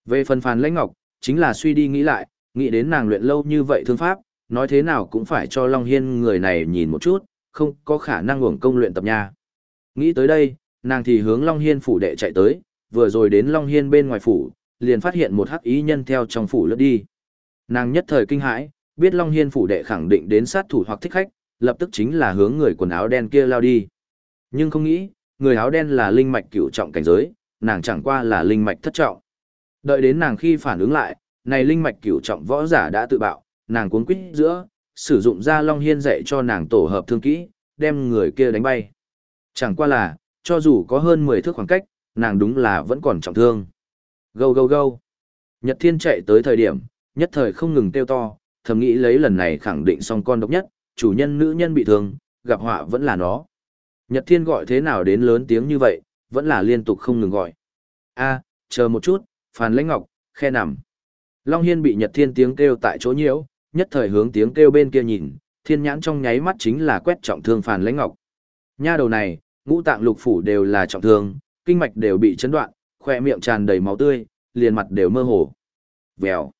Về phần phàn lãnh ngọc, chính là suy đi nghĩ lại, nghĩ đến nàng luyện lâu như vậy thương pháp, nói thế nào cũng phải cho Long Hiên người này nhìn một chút, không có khả năng uổng công luyện tập nha. Nghĩ tới đây, nàng thì hướng Long Hiên phủ đệ chạy tới, vừa rồi đến Long Hiên bên ngoài phủ, liền phát hiện một hắc ý nhân theo trong phủ lướt đi. Nàng nhất thời kinh hãi, biết Long Hiên phủ đệ khẳng định đến sát thủ hoặc thích khách, lập tức chính là hướng người quần áo đen kia lao đi. Nhưng không nghĩ, người áo đen là linh mạch cửu trọng cảnh giới, nàng chẳng qua là linh mạch thất trọng. Đợi đến nàng khi phản ứng lại, này linh mạch cửu trọng võ giả đã tự bạo, nàng cuốn quýt giữa, sử dụng ra Long Hiên dạy cho nàng tổ hợp thương kỹ, đem người kia đánh bay. Chẳng qua là, cho dù có hơn 10 thước khoảng cách, nàng đúng là vẫn còn trọng thương. Gâu gâu gâu. Nhật Thiên chạy tới thời điểm, nhất thời không ngừng tiêu to, thầm nghĩ lấy lần này khẳng định xong con độc nhất, chủ nhân nữ nhân bị thương, gặp họa vẫn là nó. Nhật Thiên gọi thế nào đến lớn tiếng như vậy, vẫn là liên tục không ngừng gọi. a chờ một chút, Phan Lãnh Ngọc, khe nằm. Long Hiên bị Nhật Thiên tiếng kêu tại chỗ nhiễu, nhất thời hướng tiếng kêu bên kia nhìn, thiên nhãn trong nháy mắt chính là quét trọng thương Phan Lãnh Ngọc. Nha đầu này, ngũ tạng lục phủ đều là trọng thương, kinh mạch đều bị chấn đoạn, khỏe miệng tràn đầy máu tươi, liền mặt đều mơ hồ. Vèo.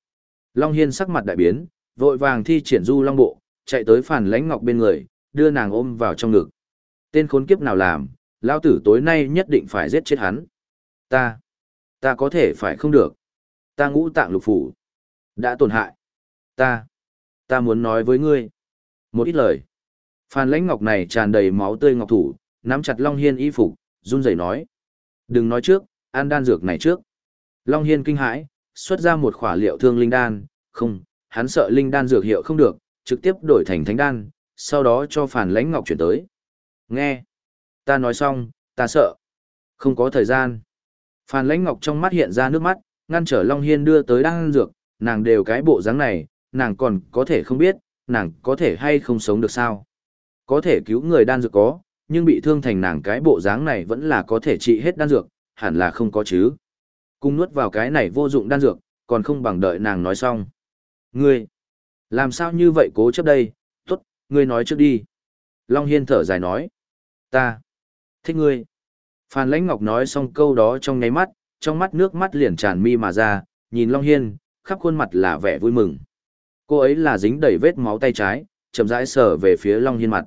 Long Hiên sắc mặt đại biến, vội vàng thi triển du long bộ, chạy tới phản Lãnh Ngọc bên người, đưa nàng ôm vào trong ngực. Tên khốn kiếp nào làm, lao tử tối nay nhất định phải giết chết hắn. Ta, ta có thể phải không được. Ta ngũ tạng lục phủ. Đã tổn hại. Ta, ta muốn nói với ngươi. Một ít lời. Phan lãnh ngọc này tràn đầy máu tươi ngọc thủ, nắm chặt Long Hiên y phục, run rẩy nói. Đừng nói trước, ăn đan dược này trước. Long Hiên kinh hãi, xuất ra một khỏa liệu thương linh đan, không, hắn sợ linh đan dược hiệu không được, trực tiếp đổi thành thánh đan, sau đó cho Phan lãnh ngọc chuyển tới. Nghe. Ta nói xong, ta sợ. Không có thời gian. Phan lãnh ngọc trong mắt hiện ra nước mắt, ngăn trở Long Hiên đưa tới đan dược, nàng đều cái bộ dáng này, nàng còn có thể không biết, nàng có thể hay không sống được sao. Có thể cứu người đan dược có, nhưng bị thương thành nàng cái bộ dáng này vẫn là có thể trị hết đan dược, hẳn là không có chứ. Cung nuốt vào cái này vô dụng đan dược, còn không bằng đợi nàng nói xong. Ngươi, làm sao như vậy cố chấp đây, tốt, ngươi nói trước đi. Long Hiên thở dài nói, ta, thích ngươi. Phan Lãnh Ngọc nói xong câu đó trong nháy mắt, trong mắt nước mắt liền tràn mi mà ra, nhìn Long Hiên, khắp khuôn mặt là vẻ vui mừng. Cô ấy là dính đầy vết máu tay trái, chậm rãi sờ về phía Long Hiên mặt.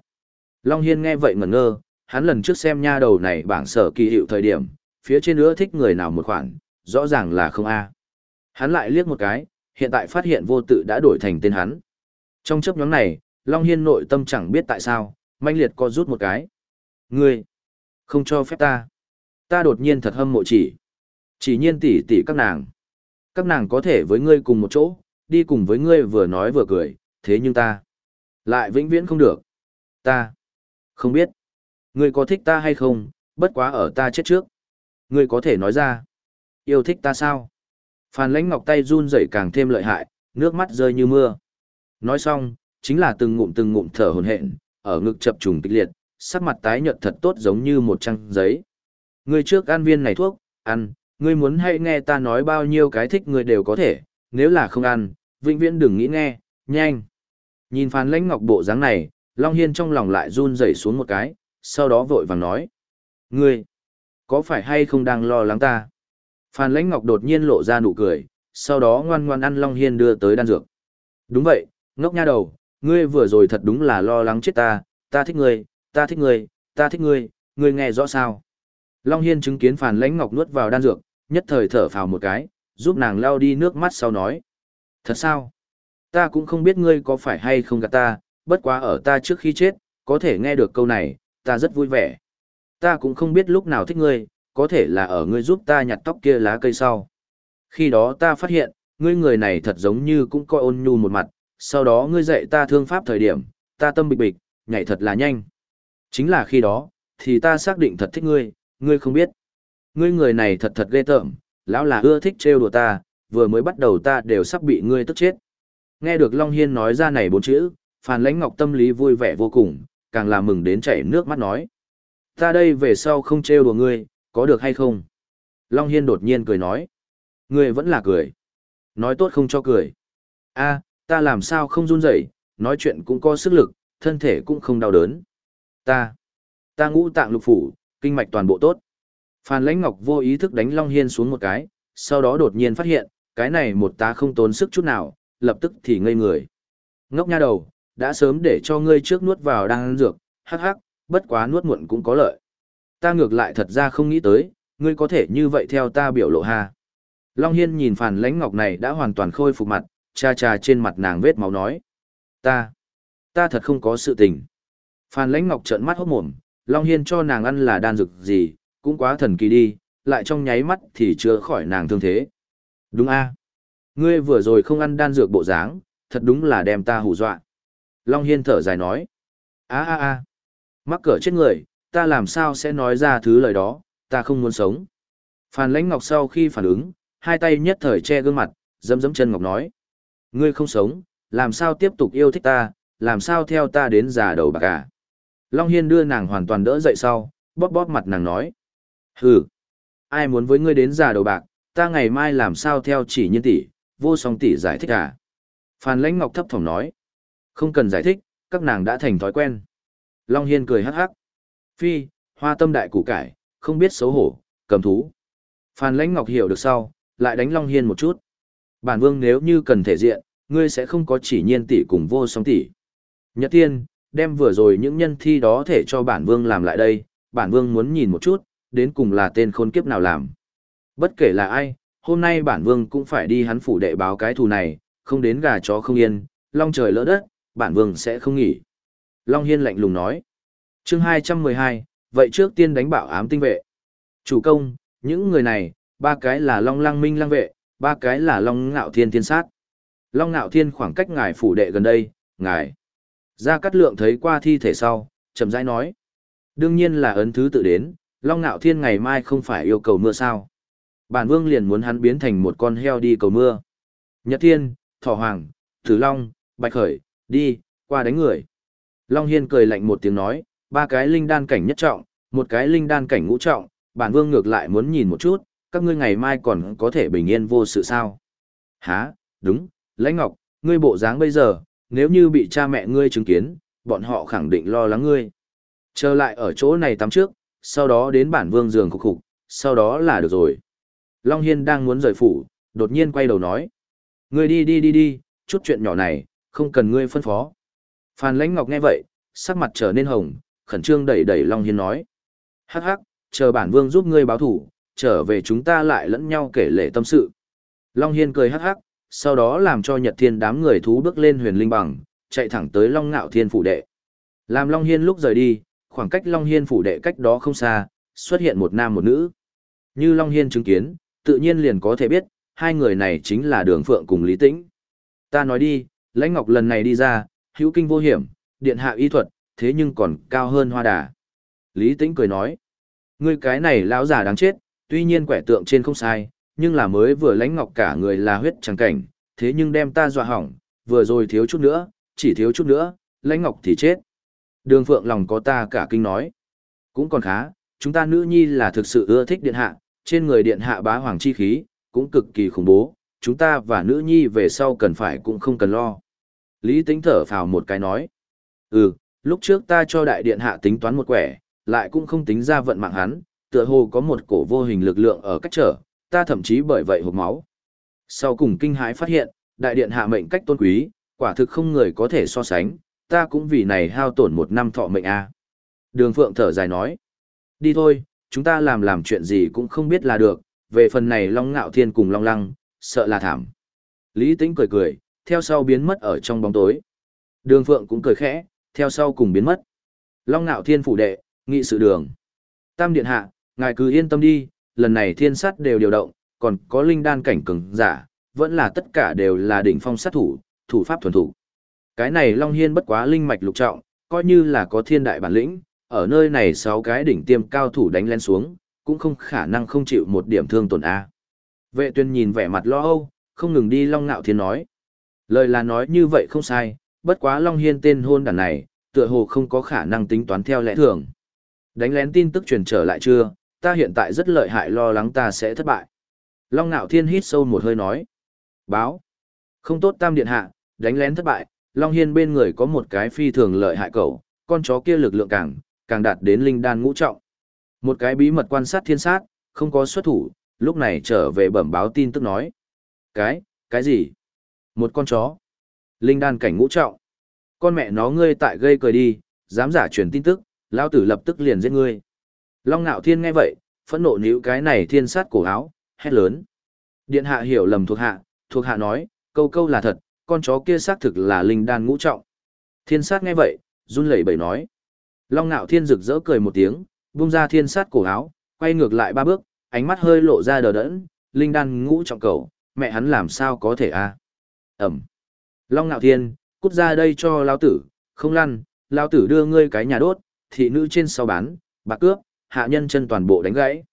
Long Hiên nghe vậy ngẩn ngơ, hắn lần trước xem nha đầu này bảng sở kỳ hiệu thời điểm, phía trên nữa thích người nào một khoản, rõ ràng là không A. Hắn lại liếc một cái, hiện tại phát hiện vô tự đã đổi thành tên hắn. Trong chấp nhóm này, Long Hiên nội tâm chẳng biết tại sao, manh liệt co rút một cái. Ngươi, không cho phép ta. Ta đột nhiên thật hâm mộ chỉ. Chỉ nhiên tỷ tỷ các nàng. Các nàng có thể với ngươi cùng một chỗ, đi cùng với ngươi vừa nói vừa cười, thế nhưng ta lại vĩnh viễn không được. Ta không biết. Ngươi có thích ta hay không, bất quá ở ta chết trước. Ngươi có thể nói ra. Yêu thích ta sao? Phan lãnh ngọc tay run rẩy càng thêm lợi hại, nước mắt rơi như mưa. Nói xong, chính là từng ngụm từng ngụm thở hổn hển, ở ngực chập trùng kịch liệt, sắc mặt tái nhợt thật tốt giống như một trang giấy. Ngươi trước ăn viên này thuốc, ăn, ngươi muốn hay nghe ta nói bao nhiêu cái thích ngươi đều có thể, nếu là không ăn, vĩnh viễn đừng nghĩ nghe, nhanh. Nhìn Phan Lãnh Ngọc bộ dáng này, Long Hiên trong lòng lại run rẩy xuống một cái, sau đó vội vàng nói: "Ngươi, có phải hay không đang lo lắng ta?" Phan Lãnh Ngọc đột nhiên lộ ra nụ cười, sau đó ngoan ngoan ăn Long Hiên đưa tới đan dược. "Đúng vậy, ngốc nha đầu, ngươi vừa rồi thật đúng là lo lắng chết ta, ta thích ngươi, ta thích ngươi, ta thích ngươi, ngươi nghe rõ sao?" Long Hiên chứng kiến Phan Lãnh Ngọc nuốt vào đan dược, nhất thời thở phào một cái, giúp nàng lau đi nước mắt sau nói: "Thật sao? Ta cũng không biết ngươi có phải hay không gạt ta, bất quá ở ta trước khi chết, có thể nghe được câu này, ta rất vui vẻ. Ta cũng không biết lúc nào thích ngươi, có thể là ở ngươi giúp ta nhặt tóc kia lá cây sau. Khi đó ta phát hiện, ngươi người này thật giống như cũng coi ôn nhu một mặt, sau đó ngươi dạy ta thương pháp thời điểm, ta tâm bịch bịch, nhảy thật là nhanh. Chính là khi đó, thì ta xác định thật thích ngươi, ngươi không biết. Ngươi người này thật thật ghê tởm, lão là ưa thích trêu đùa ta, vừa mới bắt đầu ta đều sắp bị ngươi tức chết. Nghe được Long Hiên nói ra này bốn chữ, Phan Lãnh Ngọc tâm lý vui vẻ vô cùng, càng là mừng đến chảy nước mắt nói. Ta đây về sau không trêu đùa ngươi, có được hay không? Long Hiên đột nhiên cười nói. Ngươi vẫn là cười. Nói tốt không cho cười. a ta làm sao không run rẩy nói chuyện cũng có sức lực, thân thể cũng không đau đớn. Ta, ta ngũ tạng lục phủ, kinh mạch toàn bộ tốt. Phan Lãnh Ngọc vô ý thức đánh Long Hiên xuống một cái, sau đó đột nhiên phát hiện, cái này một tá không tốn sức chút nào, lập tức thì ngây người. Ngốc nha đầu, đã sớm để cho ngươi trước nuốt vào đang ăn dược, hắc hắc, bất quá nuốt muộn cũng có lợi. Ta ngược lại thật ra không nghĩ tới, ngươi có thể như vậy theo ta biểu lộ ha. Long Hiên nhìn phản lãnh ngọc này đã hoàn toàn khôi phục mặt, cha cha trên mặt nàng vết máu nói. Ta, ta thật không có sự tình. Phản lãnh ngọc trợn mắt hốt mồm, Long Hiên cho nàng ăn là đan dược gì, cũng quá thần kỳ đi, lại trong nháy mắt thì chưa khỏi nàng thương thế. Đúng a Ngươi vừa rồi không ăn đan dược bộ dáng, thật đúng là đem ta hù dọa. Long Hiên thở dài nói. a a a mắc cỡ chết người, ta làm sao sẽ nói ra thứ lời đó, ta không muốn sống. Phan Lãnh Ngọc sau khi phản ứng, hai tay nhất thời che gương mặt, dấm dấm chân Ngọc nói. Ngươi không sống, làm sao tiếp tục yêu thích ta, làm sao theo ta đến già đầu bạc à. Long Hiên đưa nàng hoàn toàn đỡ dậy sau, bóp bóp mặt nàng nói. Hừ, ai muốn với ngươi đến già đầu bạc, ta ngày mai làm sao theo chỉ nhân tỷ, vô song tỷ giải thích à. Phan Lãnh Ngọc thấp thỏm nói. Không cần giải thích, các nàng đã thành thói quen. Long Hiên cười hắc hắc. Phi, hoa tâm đại củ cải, không biết xấu hổ, cầm thú. Phan Lãnh Ngọc hiểu được sau, lại đánh Long Hiên một chút. Bản vương nếu như cần thể diện, ngươi sẽ không có chỉ nhiên tỷ cùng vô song tỷ. Nhật tiên, đem vừa rồi những nhân thi đó thể cho bản vương làm lại đây, bản vương muốn nhìn một chút, đến cùng là tên khôn kiếp nào làm. Bất kể là ai, hôm nay bản vương cũng phải đi hắn phủ đệ báo cái thù này, không đến gà chó không yên, long trời lỡ đất, bản vương sẽ không nghỉ. Long Hiên lạnh lùng nói. chương 212, vậy trước tiên đánh bảo ám tinh vệ. Chủ công, những người này, ba cái là Long Lăng Minh Lăng vệ, ba cái là Long Ngạo Thiên Thiên Sát. Long Ngạo Thiên khoảng cách ngài phủ đệ gần đây, ngài. Gia Cát Lượng thấy qua thi thể sau, chậm rãi nói. Đương nhiên là ấn thứ tự đến, Long Ngạo Thiên ngày mai không phải yêu cầu mưa sao. Bản vương liền muốn hắn biến thành một con heo đi cầu mưa. Nhật Thiên, Thỏ Hoàng, Thử Long, Bạch Khởi, đi, qua đánh người. Long Hiên cười lạnh một tiếng nói, ba cái linh đan cảnh nhất trọng, một cái linh đan cảnh ngũ trọng, bản vương ngược lại muốn nhìn một chút, các ngươi ngày mai còn có thể bình yên vô sự sao. Hả, đúng, lãnh ngọc, ngươi bộ dáng bây giờ, nếu như bị cha mẹ ngươi chứng kiến, bọn họ khẳng định lo lắng ngươi. Trở lại ở chỗ này tắm trước, sau đó đến bản vương giường khục khục, sau đó là được rồi. Long Hiên đang muốn rời phủ, đột nhiên quay đầu nói. Ngươi đi đi đi đi, chút chuyện nhỏ này, không cần ngươi phân phó. Phan Lãnh Ngọc nghe vậy, sắc mặt trở nên hồng, khẩn trương đẩy đẩy Long Hiên nói. Hắc hắc, chờ bản vương giúp ngươi báo thủ, trở về chúng ta lại lẫn nhau kể lệ tâm sự. Long Hiên cười hắc hắc, sau đó làm cho Nhật Thiên đám người thú bước lên huyền linh bằng, chạy thẳng tới Long Ngạo Thiên phủ đệ. Làm Long Hiên lúc rời đi, khoảng cách Long Hiên phủ đệ cách đó không xa, xuất hiện một nam một nữ. Như Long Hiên chứng kiến, tự nhiên liền có thể biết, hai người này chính là Đường Phượng cùng Lý Tĩnh. Ta nói đi, Lãnh Ngọc lần này đi ra, hữu kinh vô hiểm, điện hạ y thuật, thế nhưng còn cao hơn hoa đà. Lý Tĩnh cười nói, ngươi cái này lão già đáng chết, tuy nhiên quẻ tượng trên không sai, nhưng là mới vừa Lãnh Ngọc cả người là huyết chẳng cảnh, thế nhưng đem ta dọa hỏng, vừa rồi thiếu chút nữa, chỉ thiếu chút nữa, Lãnh Ngọc thì chết. Đường Phượng lòng có ta cả kinh nói, cũng còn khá, chúng ta nữ nhi là thực sự ưa thích điện hạ, trên người điện hạ bá hoàng chi khí, cũng cực kỳ khủng bố, chúng ta và nữ nhi về sau cần phải cũng không cần lo. Lý tính thở phào một cái nói. Ừ, lúc trước ta cho đại điện hạ tính toán một quẻ, lại cũng không tính ra vận mạng hắn, tựa hồ có một cổ vô hình lực lượng ở cách trở, ta thậm chí bởi vậy hộp máu. Sau cùng kinh hãi phát hiện, đại điện hạ mệnh cách tôn quý, quả thực không người có thể so sánh, ta cũng vì này hao tổn một năm thọ mệnh a. Đường Phượng thở dài nói. Đi thôi, chúng ta làm làm chuyện gì cũng không biết là được, về phần này Long Ngạo Thiên cùng Long Lăng, sợ là thảm. Lý Tĩnh cười cười, theo sau biến mất ở trong bóng tối. Đường Phượng cũng cười khẽ, theo sau cùng biến mất. Long nạo Thiên phủ đệ, nghị sự đường. Tam Điện Hạ, ngài cứ yên tâm đi, lần này thiên sát đều điều động, còn có linh đan cảnh cường giả, vẫn là tất cả đều là đỉnh phong sát thủ, thủ pháp thuần thủ. Cái này Long Hiên bất quá linh mạch lục trọng, coi như là có thiên đại bản lĩnh, ở nơi này sáu cái đỉnh tiêm cao thủ đánh lên xuống, cũng không khả năng không chịu một điểm thương tổn A. Vệ tuyên nhìn vẻ mặt lo âu, không ngừng đi Long Nạo Thiên nói. Lời là nói như vậy không sai, bất quá Long Hiên tên hôn đàn này, tựa hồ không có khả năng tính toán theo lẽ thường. Đánh lén tin tức truyền trở lại chưa, ta hiện tại rất lợi hại lo lắng ta sẽ thất bại. Long Nạo Thiên hít sâu một hơi nói. Báo. Không tốt tam điện hạ, đánh lén thất bại, Long Hiên bên người có một cái phi thường lợi hại cậu, con chó kia lực lượng càng, càng đạt đến linh đan ngũ trọng. Một cái bí mật quan sát thiên sát, không có xuất thủ, lúc này trở về bẩm báo tin tức nói. Cái, cái gì? Một con chó. Linh đan cảnh ngũ trọng. Con mẹ nó ngươi tại gây cười đi, dám giả truyền tin tức, lão tử lập tức liền giết ngươi. Long Nạo Thiên nghe vậy, phẫn nộ níu cái này thiên sát cổ áo, hét lớn. Điện hạ hiểu lầm thuộc hạ, thuộc hạ nói, câu câu là thật, con chó kia xác thực là linh đan ngũ trọng. Thiên sát nghe vậy, run lẩy bẩy nói. Long Nạo Thiên rực rỡ cười một tiếng, buông ra thiên sát cổ áo, quay ngược lại ba bước, ánh mắt hơi lộ ra đờ đẫn, linh đan ngũ trọng cầu, mẹ hắn làm sao có thể a? Ẩm. Long Nạo Thiên, cút ra đây cho lão tử, không lăn, lão tử đưa ngươi cái nhà đốt, thị nữ trên sau bán, bạc cướp, hạ nhân chân toàn bộ đánh gãy.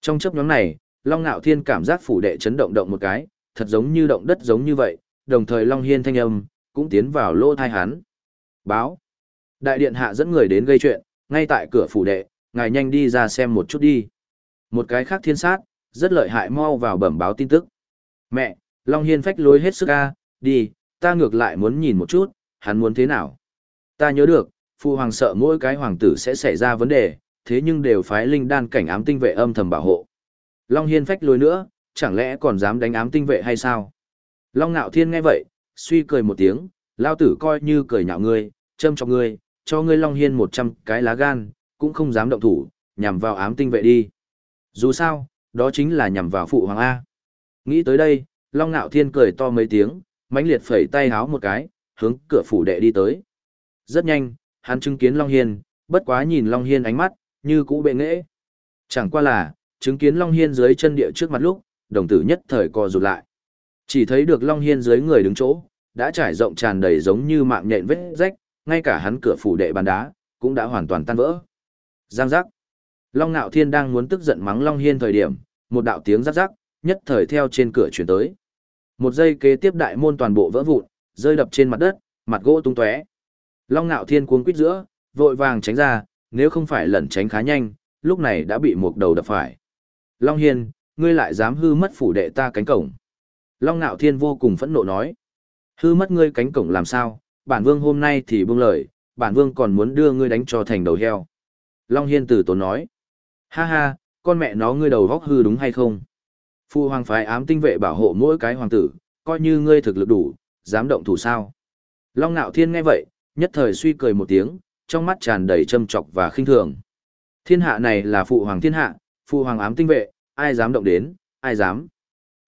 Trong chấp nhóm này, Long Nạo Thiên cảm giác phủ đệ chấn động động một cái, thật giống như động đất giống như vậy, đồng thời Long Hiên thanh âm, cũng tiến vào lô thai hắn. Báo. Đại điện hạ dẫn người đến gây chuyện, ngay tại cửa phủ đệ, ngài nhanh đi ra xem một chút đi. Một cái khác thiên sát, rất lợi hại mau vào bẩm báo tin tức. Mẹ, Long Hiên phách lối hết sức ca, đi, ta ngược lại muốn nhìn một chút, hắn muốn thế nào. Ta nhớ được, phụ hoàng sợ mỗi cái hoàng tử sẽ xảy ra vấn đề, thế nhưng đều phái linh đan cảnh ám tinh vệ âm thầm bảo hộ. Long Hiên phách lối nữa, chẳng lẽ còn dám đánh ám tinh vệ hay sao? Long Nạo Thiên nghe vậy, suy cười một tiếng, lao tử coi như cười nhạo ngươi, châm cho ngươi, cho ngươi Long Hiên 100 cái lá gan, cũng không dám động thủ, nhằm vào ám tinh vệ đi. Dù sao, đó chính là nhằm vào phụ hoàng A. Nghĩ tới đây, Long Nạo Thiên cười to mấy tiếng, mãnh liệt phẩy tay háo một cái, hướng cửa phủ đệ đi tới. Rất nhanh, hắn chứng kiến Long Hiên, bất quá nhìn Long Hiên ánh mắt, như cũ bệ nghệ. Chẳng qua là, chứng kiến Long Hiên dưới chân địa trước mặt lúc, đồng tử nhất thời co rụt lại. Chỉ thấy được Long Hiên dưới người đứng chỗ, đã trải rộng tràn đầy giống như mạng nhện vết rách, ngay cả hắn cửa phủ đệ bàn đá, cũng đã hoàn toàn tan vỡ. Giang giác. Long Nạo Thiên đang muốn tức giận mắng Long Hiên thời điểm, một đạo tiếng rắc rắc, nhất thời theo trên cửa chuyển tới. Một giây kế tiếp đại môn toàn bộ vỡ vụn, rơi đập trên mặt đất, mặt gỗ tung tóe. Long Nạo Thiên cuống quýt giữa, vội vàng tránh ra, nếu không phải lẩn tránh khá nhanh, lúc này đã bị một đầu đập phải. Long Hiên, ngươi lại dám hư mất phủ đệ ta cánh cổng. Long Nạo Thiên vô cùng phẫn nộ nói. Hư mất ngươi cánh cổng làm sao, bản vương hôm nay thì buông lời, bản vương còn muốn đưa ngươi đánh cho thành đầu heo. Long Hiên từ tốn nói. Ha ha, con mẹ nó ngươi đầu góc hư đúng hay không? Phu hoàng phái ám tinh vệ bảo hộ mỗi cái hoàng tử, coi như ngươi thực lực đủ, dám động thủ sao. Long Nạo Thiên nghe vậy, nhất thời suy cười một tiếng, trong mắt tràn đầy châm chọc và khinh thường. Thiên hạ này là phụ hoàng thiên hạ, phụ hoàng ám tinh vệ, ai dám động đến, ai dám.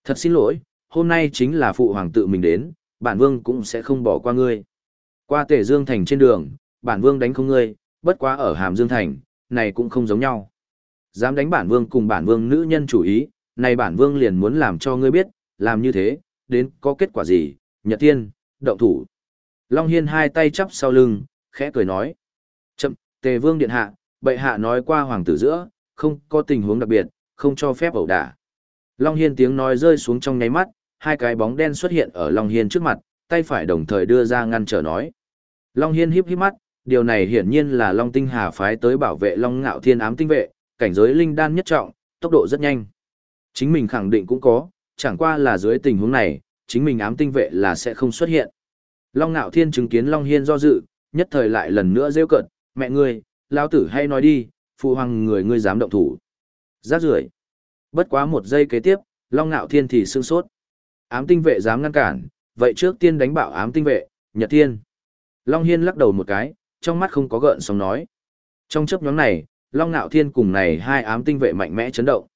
Thật xin lỗi, hôm nay chính là phụ hoàng tự mình đến, bản vương cũng sẽ không bỏ qua ngươi. Qua tể dương thành trên đường, bản vương đánh không ngươi, bất quá ở Hàm Dương Thành, này cũng không giống nhau. Dám đánh bản vương cùng bản vương nữ nhân chủ ý, này bản vương liền muốn làm cho ngươi biết, làm như thế, đến có kết quả gì, nhật tiên, động thủ. Long Hiên hai tay chắp sau lưng, khẽ cười nói. Chậm, tề vương điện hạ, bệ hạ nói qua hoàng tử giữa, không có tình huống đặc biệt, không cho phép ẩu đả. Long Hiên tiếng nói rơi xuống trong nháy mắt, hai cái bóng đen xuất hiện ở Long Hiên trước mặt, tay phải đồng thời đưa ra ngăn trở nói. Long Hiên híp híp mắt, điều này hiển nhiên là Long Tinh Hà phái tới bảo vệ Long Ngạo Thiên ám tinh vệ, cảnh giới linh đan nhất trọng, tốc độ rất nhanh. Chính mình khẳng định cũng có, chẳng qua là dưới tình huống này, chính mình ám tinh vệ là sẽ không xuất hiện. Long Ngạo Thiên chứng kiến Long Hiên do dự, nhất thời lại lần nữa rêu cận, mẹ ngươi, lao tử hay nói đi, phụ hoàng người ngươi dám động thủ. Giác rưỡi. Bất quá một giây kế tiếp, Long Ngạo Thiên thì sương sốt. Ám tinh vệ dám ngăn cản, vậy trước tiên đánh bảo ám tinh vệ, Nhật Thiên. Long Hiên lắc đầu một cái, trong mắt không có gợn sóng nói. Trong chấp nhóm này, Long Ngạo Thiên cùng này hai ám tinh vệ mạnh mẽ chấn động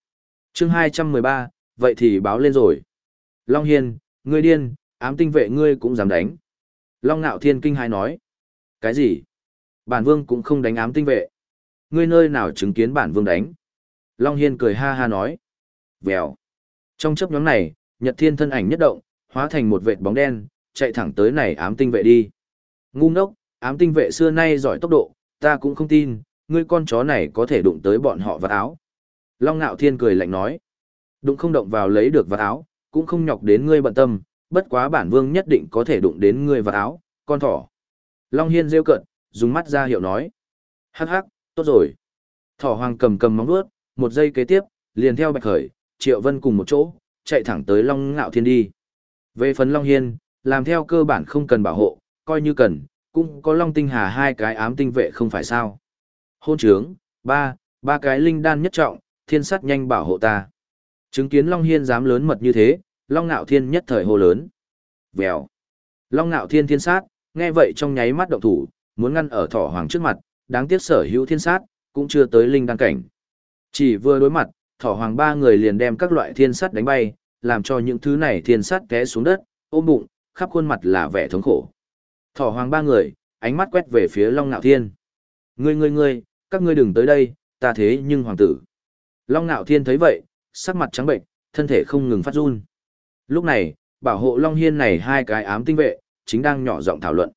chương 213, vậy thì báo lên rồi. Long Hiên, ngươi điên, ám tinh vệ ngươi cũng dám đánh. Long Ngạo Thiên kinh hai nói. Cái gì? Bản vương cũng không đánh ám tinh vệ. Ngươi nơi nào chứng kiến bản vương đánh? Long Hiên cười ha ha nói. Vèo. Trong chấp nhóm này, Nhật Thiên thân ảnh nhất động, hóa thành một vệt bóng đen, chạy thẳng tới này ám tinh vệ đi. Ngu ngốc, ám tinh vệ xưa nay giỏi tốc độ, ta cũng không tin, ngươi con chó này có thể đụng tới bọn họ vào áo. Long Nạo Thiên cười lạnh nói. Đụng không động vào lấy được vật áo, cũng không nhọc đến ngươi bận tâm, bất quá bản vương nhất định có thể đụng đến ngươi vật áo, con thỏ. Long Hiên rêu cận, dùng mắt ra hiệu nói. Hắc hắc, tốt rồi. Thỏ hoàng cầm cầm móng vuốt, một giây kế tiếp, liền theo bạch khởi, triệu vân cùng một chỗ, chạy thẳng tới Long Ngạo Thiên đi. Về phần Long Hiên, làm theo cơ bản không cần bảo hộ, coi như cần, cũng có Long Tinh Hà hai cái ám tinh vệ không phải sao. Hôn trướng, ba, ba cái linh đan nhất trọng, thiên sát nhanh bảo hộ ta. Chứng kiến Long Hiên dám lớn mật như thế, Long Ngạo Thiên nhất thời hồ lớn. Vèo. Long Ngạo Thiên thiên sát, nghe vậy trong nháy mắt động thủ, muốn ngăn ở thỏ hoàng trước mặt, đáng tiếc sở hữu thiên sát, cũng chưa tới linh đăng cảnh. Chỉ vừa đối mặt, thỏ hoàng ba người liền đem các loại thiên sát đánh bay, làm cho những thứ này thiên sát té xuống đất, ôm bụng, khắp khuôn mặt là vẻ thống khổ. Thỏ hoàng ba người, ánh mắt quét về phía Long Nạo Thiên. Ngươi ngươi ngươi, các ngươi đừng tới đây, ta thế nhưng hoàng tử. Long Nạo Thiên thấy vậy, sắc mặt trắng bệnh, thân thể không ngừng phát run. Lúc này, bảo hộ Long Hiên này hai cái ám tinh vệ, chính đang nhỏ giọng thảo luận.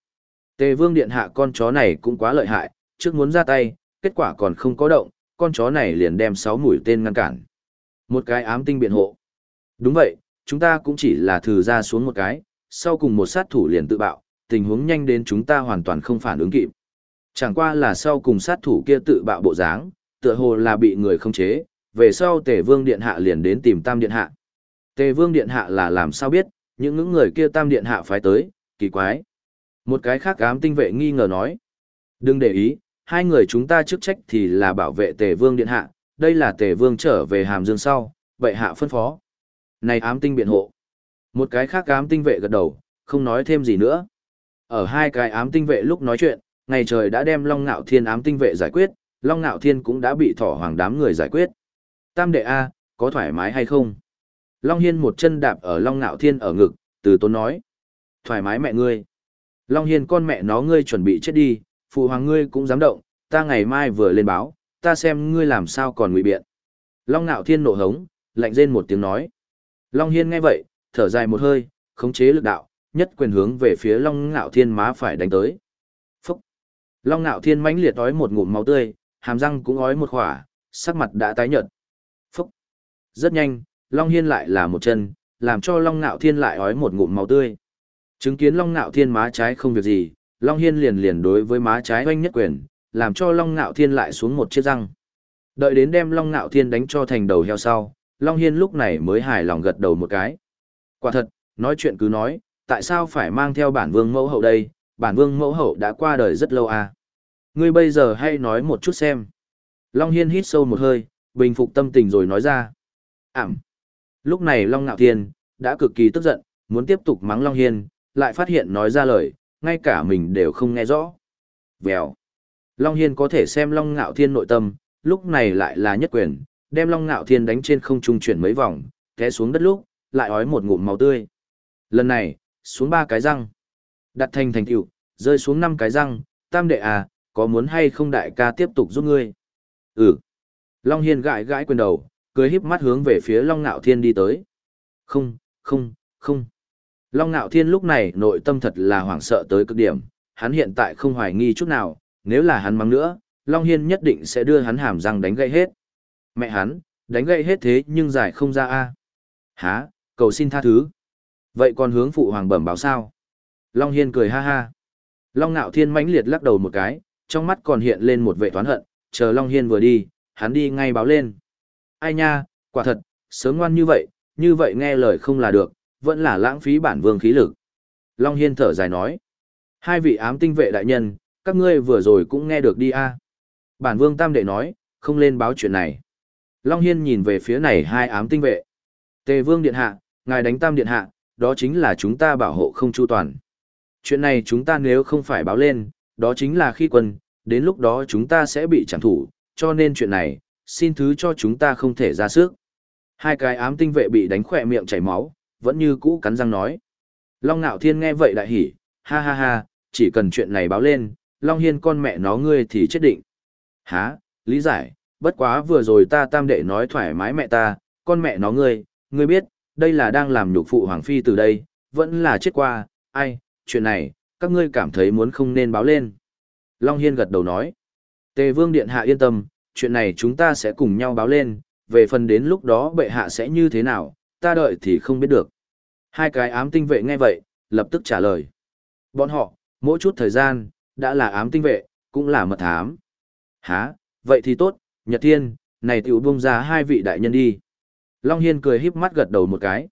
Tề Vương Điện hạ con chó này cũng quá lợi hại, trước muốn ra tay, kết quả còn không có động, con chó này liền đem sáu mũi tên ngăn cản. Một cái ám tinh biện hộ. Đúng vậy, chúng ta cũng chỉ là thử ra xuống một cái, sau cùng một sát thủ liền tự bạo, tình huống nhanh đến chúng ta hoàn toàn không phản ứng kịp. Chẳng qua là sau cùng sát thủ kia tự bạo bộ dáng, tựa hồ là bị người không chế, về sau Tề Vương Điện Hạ liền đến tìm Tam Điện Hạ. Tề Vương Điện Hạ là làm sao biết, những ngưỡng người kia Tam Điện Hạ phái tới, kỳ quái. Một cái khác ám tinh vệ nghi ngờ nói. Đừng để ý, hai người chúng ta chức trách thì là bảo vệ Tề Vương Điện Hạ, đây là Tề Vương trở về Hàm Dương sau, vậy hạ phân phó. Này ám tinh biện hộ. Một cái khác ám tinh vệ gật đầu, không nói thêm gì nữa. Ở hai cái ám tinh vệ lúc nói chuyện, ngày trời đã đem Long Ngạo Thiên ám tinh vệ giải quyết, Long Ngạo Thiên cũng đã bị thỏ hoàng đám người giải quyết. Tam đệ A, có thoải mái hay không? Long Hiên một chân đạp ở Long Nạo Thiên ở ngực, từ tốn nói. Thoải mái mẹ ngươi. Long Hiên con mẹ nó ngươi chuẩn bị chết đi, phụ hoàng ngươi cũng dám động, ta ngày mai vừa lên báo, ta xem ngươi làm sao còn ngụy biện. Long Nạo Thiên nộ hống, lạnh rên một tiếng nói. Long Hiên nghe vậy, thở dài một hơi, khống chế lực đạo, nhất quyền hướng về phía Long Nạo Thiên má phải đánh tới. Phúc! Long Nạo Thiên mãnh liệt ói một ngụm máu tươi, hàm răng cũng ói một khỏa, sắc mặt đã tái nhợt. Rất nhanh, Long Hiên lại là một chân, làm cho Long Nạo Thiên lại ói một ngụm máu tươi. Chứng kiến Long Nạo Thiên má trái không việc gì, Long Hiên liền liền đối với má trái oanh nhất quyền, làm cho Long Nạo Thiên lại xuống một chiếc răng. Đợi đến đem Long Nạo Thiên đánh cho thành đầu heo sau, Long Hiên lúc này mới hài lòng gật đầu một cái. Quả thật, nói chuyện cứ nói, tại sao phải mang theo bản vương mẫu hậu đây, bản vương mẫu hậu đã qua đời rất lâu à. Ngươi bây giờ hay nói một chút xem. Long Hiên hít sâu một hơi, bình phục tâm tình rồi nói ra. Ảm. Lúc này Long Ngạo Thiên, đã cực kỳ tức giận, muốn tiếp tục mắng Long Hiên, lại phát hiện nói ra lời, ngay cả mình đều không nghe rõ. Vèo. Long Hiên có thể xem Long Ngạo Thiên nội tâm, lúc này lại là nhất quyền, đem Long Ngạo Thiên đánh trên không trung chuyển mấy vòng, té xuống đất lúc, lại ói một ngụm máu tươi. Lần này, xuống ba cái răng. Đặt thành thành tựu, rơi xuống năm cái răng, tam đệ à, có muốn hay không đại ca tiếp tục giúp ngươi? Ừ. Long Hiên gãi gãi quyền đầu, cười híp mắt hướng về phía Long Nạo Thiên đi tới. Không, không, không. Long Nạo Thiên lúc này nội tâm thật là hoảng sợ tới cực điểm, hắn hiện tại không hoài nghi chút nào, nếu là hắn mắng nữa, Long Hiên nhất định sẽ đưa hắn hàm răng đánh gãy hết. Mẹ hắn, đánh gãy hết thế nhưng giải không ra a Hả, cầu xin tha thứ. Vậy còn hướng phụ hoàng bẩm báo sao? Long Hiên cười ha ha. Long Nạo Thiên mãnh liệt lắc đầu một cái, trong mắt còn hiện lên một vệ toán hận, chờ Long Hiên vừa đi, hắn đi ngay báo lên. Ai nha, quả thật, sớm ngoan như vậy, như vậy nghe lời không là được, vẫn là lãng phí bản vương khí lực. Long Hiên thở dài nói. Hai vị ám tinh vệ đại nhân, các ngươi vừa rồi cũng nghe được đi a Bản vương tam đệ nói, không lên báo chuyện này. Long Hiên nhìn về phía này hai ám tinh vệ. Tề vương điện hạ, ngài đánh tam điện hạ, đó chính là chúng ta bảo hộ không chu toàn. Chuyện này chúng ta nếu không phải báo lên, đó chính là khi quân, đến lúc đó chúng ta sẽ bị chẳng thủ, cho nên chuyện này, xin thứ cho chúng ta không thể ra sức. Hai cái ám tinh vệ bị đánh khỏe miệng chảy máu, vẫn như cũ cắn răng nói. Long Nạo Thiên nghe vậy đại hỉ, ha ha ha, chỉ cần chuyện này báo lên, Long Hiên con mẹ nó ngươi thì chết định. Hả, lý giải, bất quá vừa rồi ta tam đệ nói thoải mái mẹ ta, con mẹ nó ngươi, ngươi biết, đây là đang làm nhục phụ Hoàng Phi từ đây, vẫn là chết qua, ai, chuyện này, các ngươi cảm thấy muốn không nên báo lên. Long Hiên gật đầu nói, Tề Vương Điện Hạ yên tâm, chuyện này chúng ta sẽ cùng nhau báo lên, về phần đến lúc đó bệ hạ sẽ như thế nào, ta đợi thì không biết được. Hai cái ám tinh vệ nghe vậy, lập tức trả lời. Bọn họ, mỗi chút thời gian, đã là ám tinh vệ, cũng là mật thám. Hả, vậy thì tốt, Nhật Thiên, này tiểu buông ra hai vị đại nhân đi. Long Hiên cười híp mắt gật đầu một cái.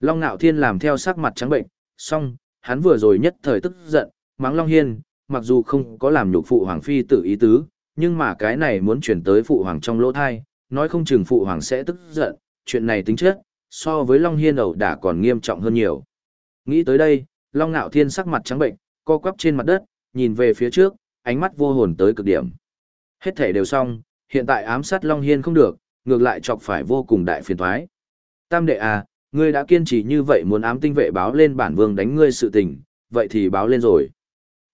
Long Nạo Thiên làm theo sắc mặt trắng bệnh, song, hắn vừa rồi nhất thời tức giận, mắng Long Hiên, mặc dù không có làm nhục phụ hoàng phi tự ý tứ, nhưng mà cái này muốn chuyển tới phụ hoàng trong lỗ thai, nói không chừng phụ hoàng sẽ tức giận, chuyện này tính chất, so với Long Hiên ẩu đả còn nghiêm trọng hơn nhiều. Nghĩ tới đây, Long Nạo Thiên sắc mặt trắng bệnh, co quắp trên mặt đất, nhìn về phía trước, ánh mắt vô hồn tới cực điểm. Hết thể đều xong, hiện tại ám sát Long Hiên không được, ngược lại chọc phải vô cùng đại phiền thoái. Tam đệ à, ngươi đã kiên trì như vậy muốn ám tinh vệ báo lên bản vương đánh ngươi sự tình, vậy thì báo lên rồi.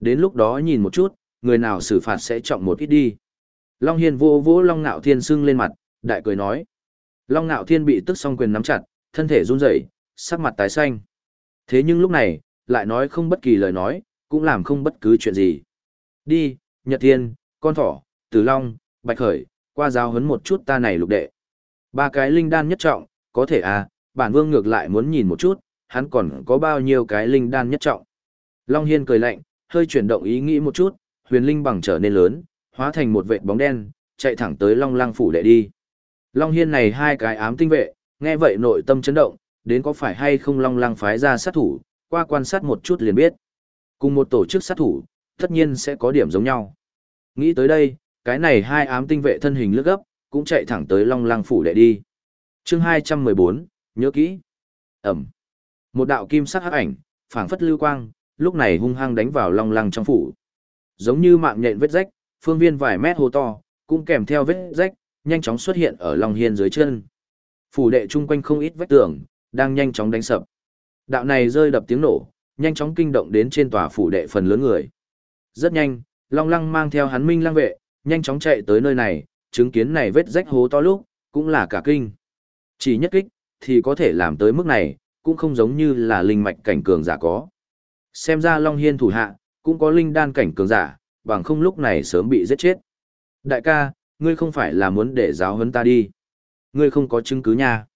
Đến lúc đó nhìn một chút, người nào xử phạt sẽ trọng một ít đi. Long Hiên vô vỗ Long Nạo Thiên sưng lên mặt, đại cười nói. Long Nạo Thiên bị tức song quyền nắm chặt, thân thể run rẩy, sắc mặt tái xanh. Thế nhưng lúc này, lại nói không bất kỳ lời nói, cũng làm không bất cứ chuyện gì. Đi, Nhật Thiên, Con Thỏ, Tử Long, Bạch Khởi, qua giáo huấn một chút ta này lục đệ. Ba cái linh đan nhất trọng, có thể à, bản vương ngược lại muốn nhìn một chút, hắn còn có bao nhiêu cái linh đan nhất trọng. Long Hiên cười lạnh, hơi chuyển động ý nghĩ một chút, huyền linh bằng trở nên lớn, hóa thành một vệt bóng đen, chạy thẳng tới Long Lăng phủ đệ đi. Long Hiên này hai cái ám tinh vệ, nghe vậy nội tâm chấn động, đến có phải hay không Long Lăng phái ra sát thủ, qua quan sát một chút liền biết. Cùng một tổ chức sát thủ, tất nhiên sẽ có điểm giống nhau. Nghĩ tới đây, cái này hai ám tinh vệ thân hình lướt gấp, cũng chạy thẳng tới Long Lăng phủ đệ đi. chương 214, nhớ kỹ. Ẩm. Một đạo kim sắc hắc ảnh, phảng phất lưu quang, lúc này hung hăng đánh vào Long Lăng trong phủ. Giống như mạng nhện vết rách, phương viên vài mét hồ to, cũng kèm theo vết rách, nhanh chóng xuất hiện ở Long Hiên dưới chân. Phủ đệ chung quanh không ít vách tường, đang nhanh chóng đánh sập. Đạo này rơi đập tiếng nổ, nhanh chóng kinh động đến trên tòa phủ đệ phần lớn người. Rất nhanh, Long Lăng mang theo hắn minh lang vệ, nhanh chóng chạy tới nơi này, chứng kiến này vết rách hố to lúc, cũng là cả kinh. Chỉ nhất kích, thì có thể làm tới mức này, cũng không giống như là linh mạch cảnh cường giả có. Xem ra Long Hiên thủ hạ, cũng có linh đan cảnh cường giả, bằng không lúc này sớm bị giết chết. Đại ca, ngươi không phải là muốn để giáo huấn ta đi. Ngươi không có chứng cứ nha.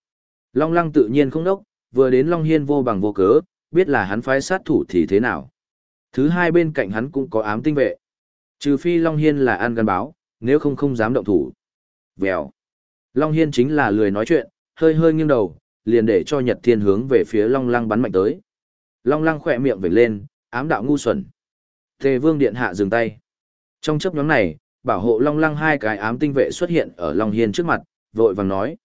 Long Lăng tự nhiên không đốc, vừa đến Long Hiên vô bằng vô cớ, biết là hắn phái sát thủ thì thế nào. Thứ hai bên cạnh hắn cũng có ám tinh vệ. Trừ phi Long Hiên là ăn gắn báo, nếu không không dám động thủ. Vèo. Long Hiên chính là lười nói chuyện, hơi hơi nghiêng đầu, liền để cho Nhật Thiên hướng về phía Long Lăng bắn mạnh tới. Long Lăng khỏe miệng vểnh lên, ám đạo ngu xuẩn. Tề Vương điện hạ dừng tay. Trong chớp nhóm này, bảo hộ Long Lăng hai cái ám tinh vệ xuất hiện ở Long Hiên trước mặt, vội vàng nói.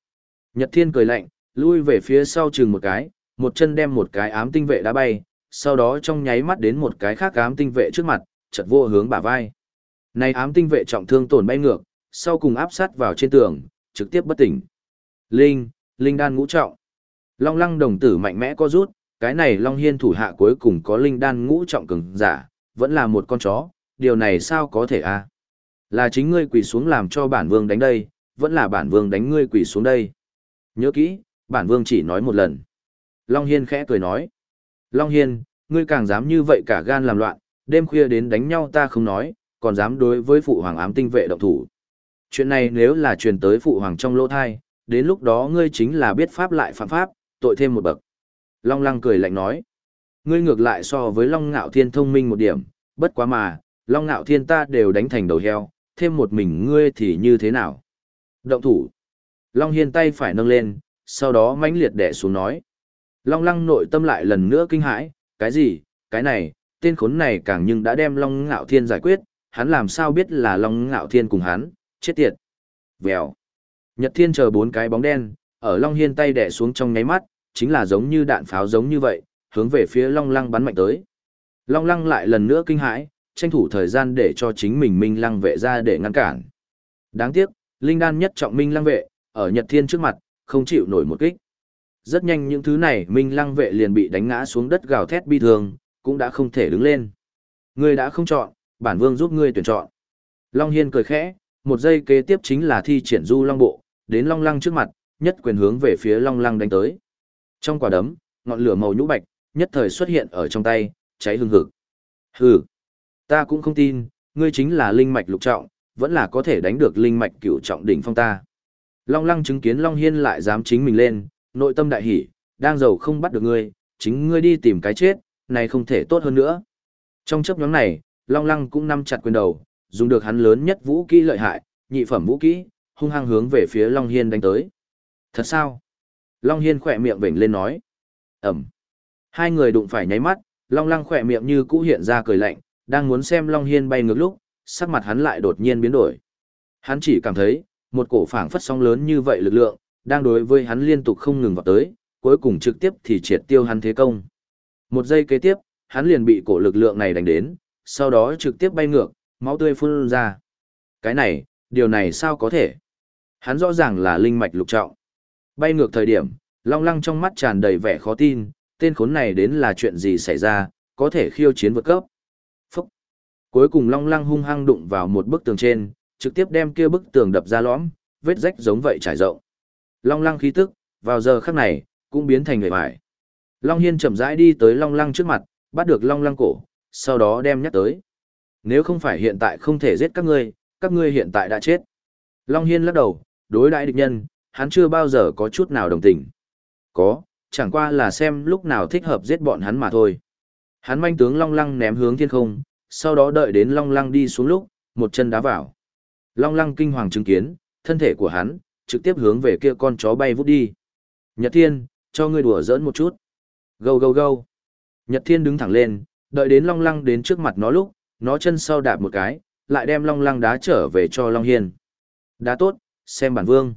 Nhật Thiên cười lạnh, lui về phía sau chừng một cái, một chân đem một cái ám tinh vệ đá bay, sau đó trong nháy mắt đến một cái khác ám tinh vệ trước mặt, chật vô hướng bả vai. Này ám tinh vệ trọng thương tổn bay ngược, sau cùng áp sát vào trên tường, trực tiếp bất tỉnh. Linh, linh đan ngũ trọng. Long lăng đồng tử mạnh mẽ co rút, cái này Long Hiên thủ hạ cuối cùng có linh đan ngũ trọng cường giả, vẫn là một con chó, điều này sao có thể a? Là chính ngươi quỳ xuống làm cho bản vương đánh đây, vẫn là bản vương đánh ngươi quỳ xuống đây. Nhớ kỹ, bản vương chỉ nói một lần. Long Hiên khẽ cười nói. Long Hiên, ngươi càng dám như vậy cả gan làm loạn, đêm khuya đến đánh nhau ta không nói, còn dám đối với phụ hoàng ám tinh vệ động thủ. Chuyện này nếu là truyền tới phụ hoàng trong lỗ thai, đến lúc đó ngươi chính là biết pháp lại phạm pháp, tội thêm một bậc. Long Lăng cười lạnh nói. Ngươi ngược lại so với Long Ngạo Thiên thông minh một điểm, bất quá mà, Long Ngạo Thiên ta đều đánh thành đầu heo, thêm một mình ngươi thì như thế nào? Động thủ. Long Hiên tay phải nâng lên, sau đó mãnh liệt đẻ xuống nói. Long Lăng nội tâm lại lần nữa kinh hãi, cái gì, cái này, tên khốn này càng nhưng đã đem Long Ngạo Thiên giải quyết, hắn làm sao biết là Long Ngạo Thiên cùng hắn, chết tiệt. Vèo. Nhật Thiên chờ bốn cái bóng đen, ở Long Hiên tay đẻ xuống trong nháy mắt, chính là giống như đạn pháo giống như vậy, hướng về phía Long Lăng bắn mạnh tới. Long Lăng lại lần nữa kinh hãi, tranh thủ thời gian để cho chính mình Minh Lăng vệ ra để ngăn cản. Đáng tiếc, Linh Đan nhất trọng Minh Lăng vệ, ở Nhật Thiên trước mặt, không chịu nổi một kích. Rất nhanh những thứ này Minh Lăng vệ liền bị đánh ngã xuống đất gào thét bi thường, cũng đã không thể đứng lên. Ngươi đã không chọn, bản vương giúp ngươi tuyển chọn. Long Hiên cười khẽ, một giây kế tiếp chính là thi triển du long bộ, đến Long Lăng trước mặt, nhất quyền hướng về phía Long Lăng đánh tới. Trong quả đấm, ngọn lửa màu nhũ bạch, nhất thời xuất hiện ở trong tay, cháy hương hực. Hừ, ta cũng không tin, ngươi chính là linh mạch lục trọng, vẫn là có thể đánh được linh mạch cửu trọng đỉnh phong ta. Long Lăng chứng kiến Long Hiên lại dám chính mình lên, nội tâm đại hỉ, đang giàu không bắt được ngươi, chính ngươi đi tìm cái chết, này không thể tốt hơn nữa. Trong chấp nhóm này, Long Lăng cũng nắm chặt quyền đầu, dùng được hắn lớn nhất vũ kỹ lợi hại, nhị phẩm vũ kỹ, hung hăng hướng về phía Long Hiên đánh tới. Thật sao? Long Hiên khỏe miệng vểnh lên nói. Ẩm. Hai người đụng phải nháy mắt, Long Lăng khỏe miệng như cũ hiện ra cười lạnh, đang muốn xem Long Hiên bay ngược lúc, sắc mặt hắn lại đột nhiên biến đổi. Hắn chỉ cảm thấy, một cổ phảng phất sóng lớn như vậy lực lượng, đang đối với hắn liên tục không ngừng vào tới, cuối cùng trực tiếp thì triệt tiêu hắn thế công. Một giây kế tiếp, hắn liền bị cổ lực lượng này đánh đến, sau đó trực tiếp bay ngược, máu tươi phun ra. Cái này, điều này sao có thể? Hắn rõ ràng là linh mạch lục trọng. Bay ngược thời điểm, Long Lăng trong mắt tràn đầy vẻ khó tin, tên khốn này đến là chuyện gì xảy ra, có thể khiêu chiến vượt cấp. Phúc! Cuối cùng Long Lăng hung hăng đụng vào một bức tường trên, trực tiếp đem kia bức tường đập ra lõm, vết rách giống vậy trải rộng. Long Lăng khí tức, vào giờ khắc này, cũng biến thành người bại. Long Hiên chậm rãi đi tới Long Lăng trước mặt, bắt được Long Lăng cổ, sau đó đem nhắc tới. Nếu không phải hiện tại không thể giết các ngươi, các ngươi hiện tại đã chết. Long Hiên lắc đầu, đối đãi địch nhân, hắn chưa bao giờ có chút nào đồng tình. Có, chẳng qua là xem lúc nào thích hợp giết bọn hắn mà thôi. Hắn manh tướng Long Lăng ném hướng thiên không, sau đó đợi đến Long Lăng đi xuống lúc, một chân đá vào. Long Lăng kinh hoàng chứng kiến, thân thể của hắn, trực tiếp hướng về kia con chó bay vút đi. Nhật Thiên, cho ngươi đùa giỡn một chút. Gâu gâu gâu. Nhật Thiên đứng thẳng lên, đợi đến Long Lăng đến trước mặt nó lúc, nó chân sau đạp một cái, lại đem Long Lăng đá trở về cho Long Hiên. Đá tốt, xem bản vương.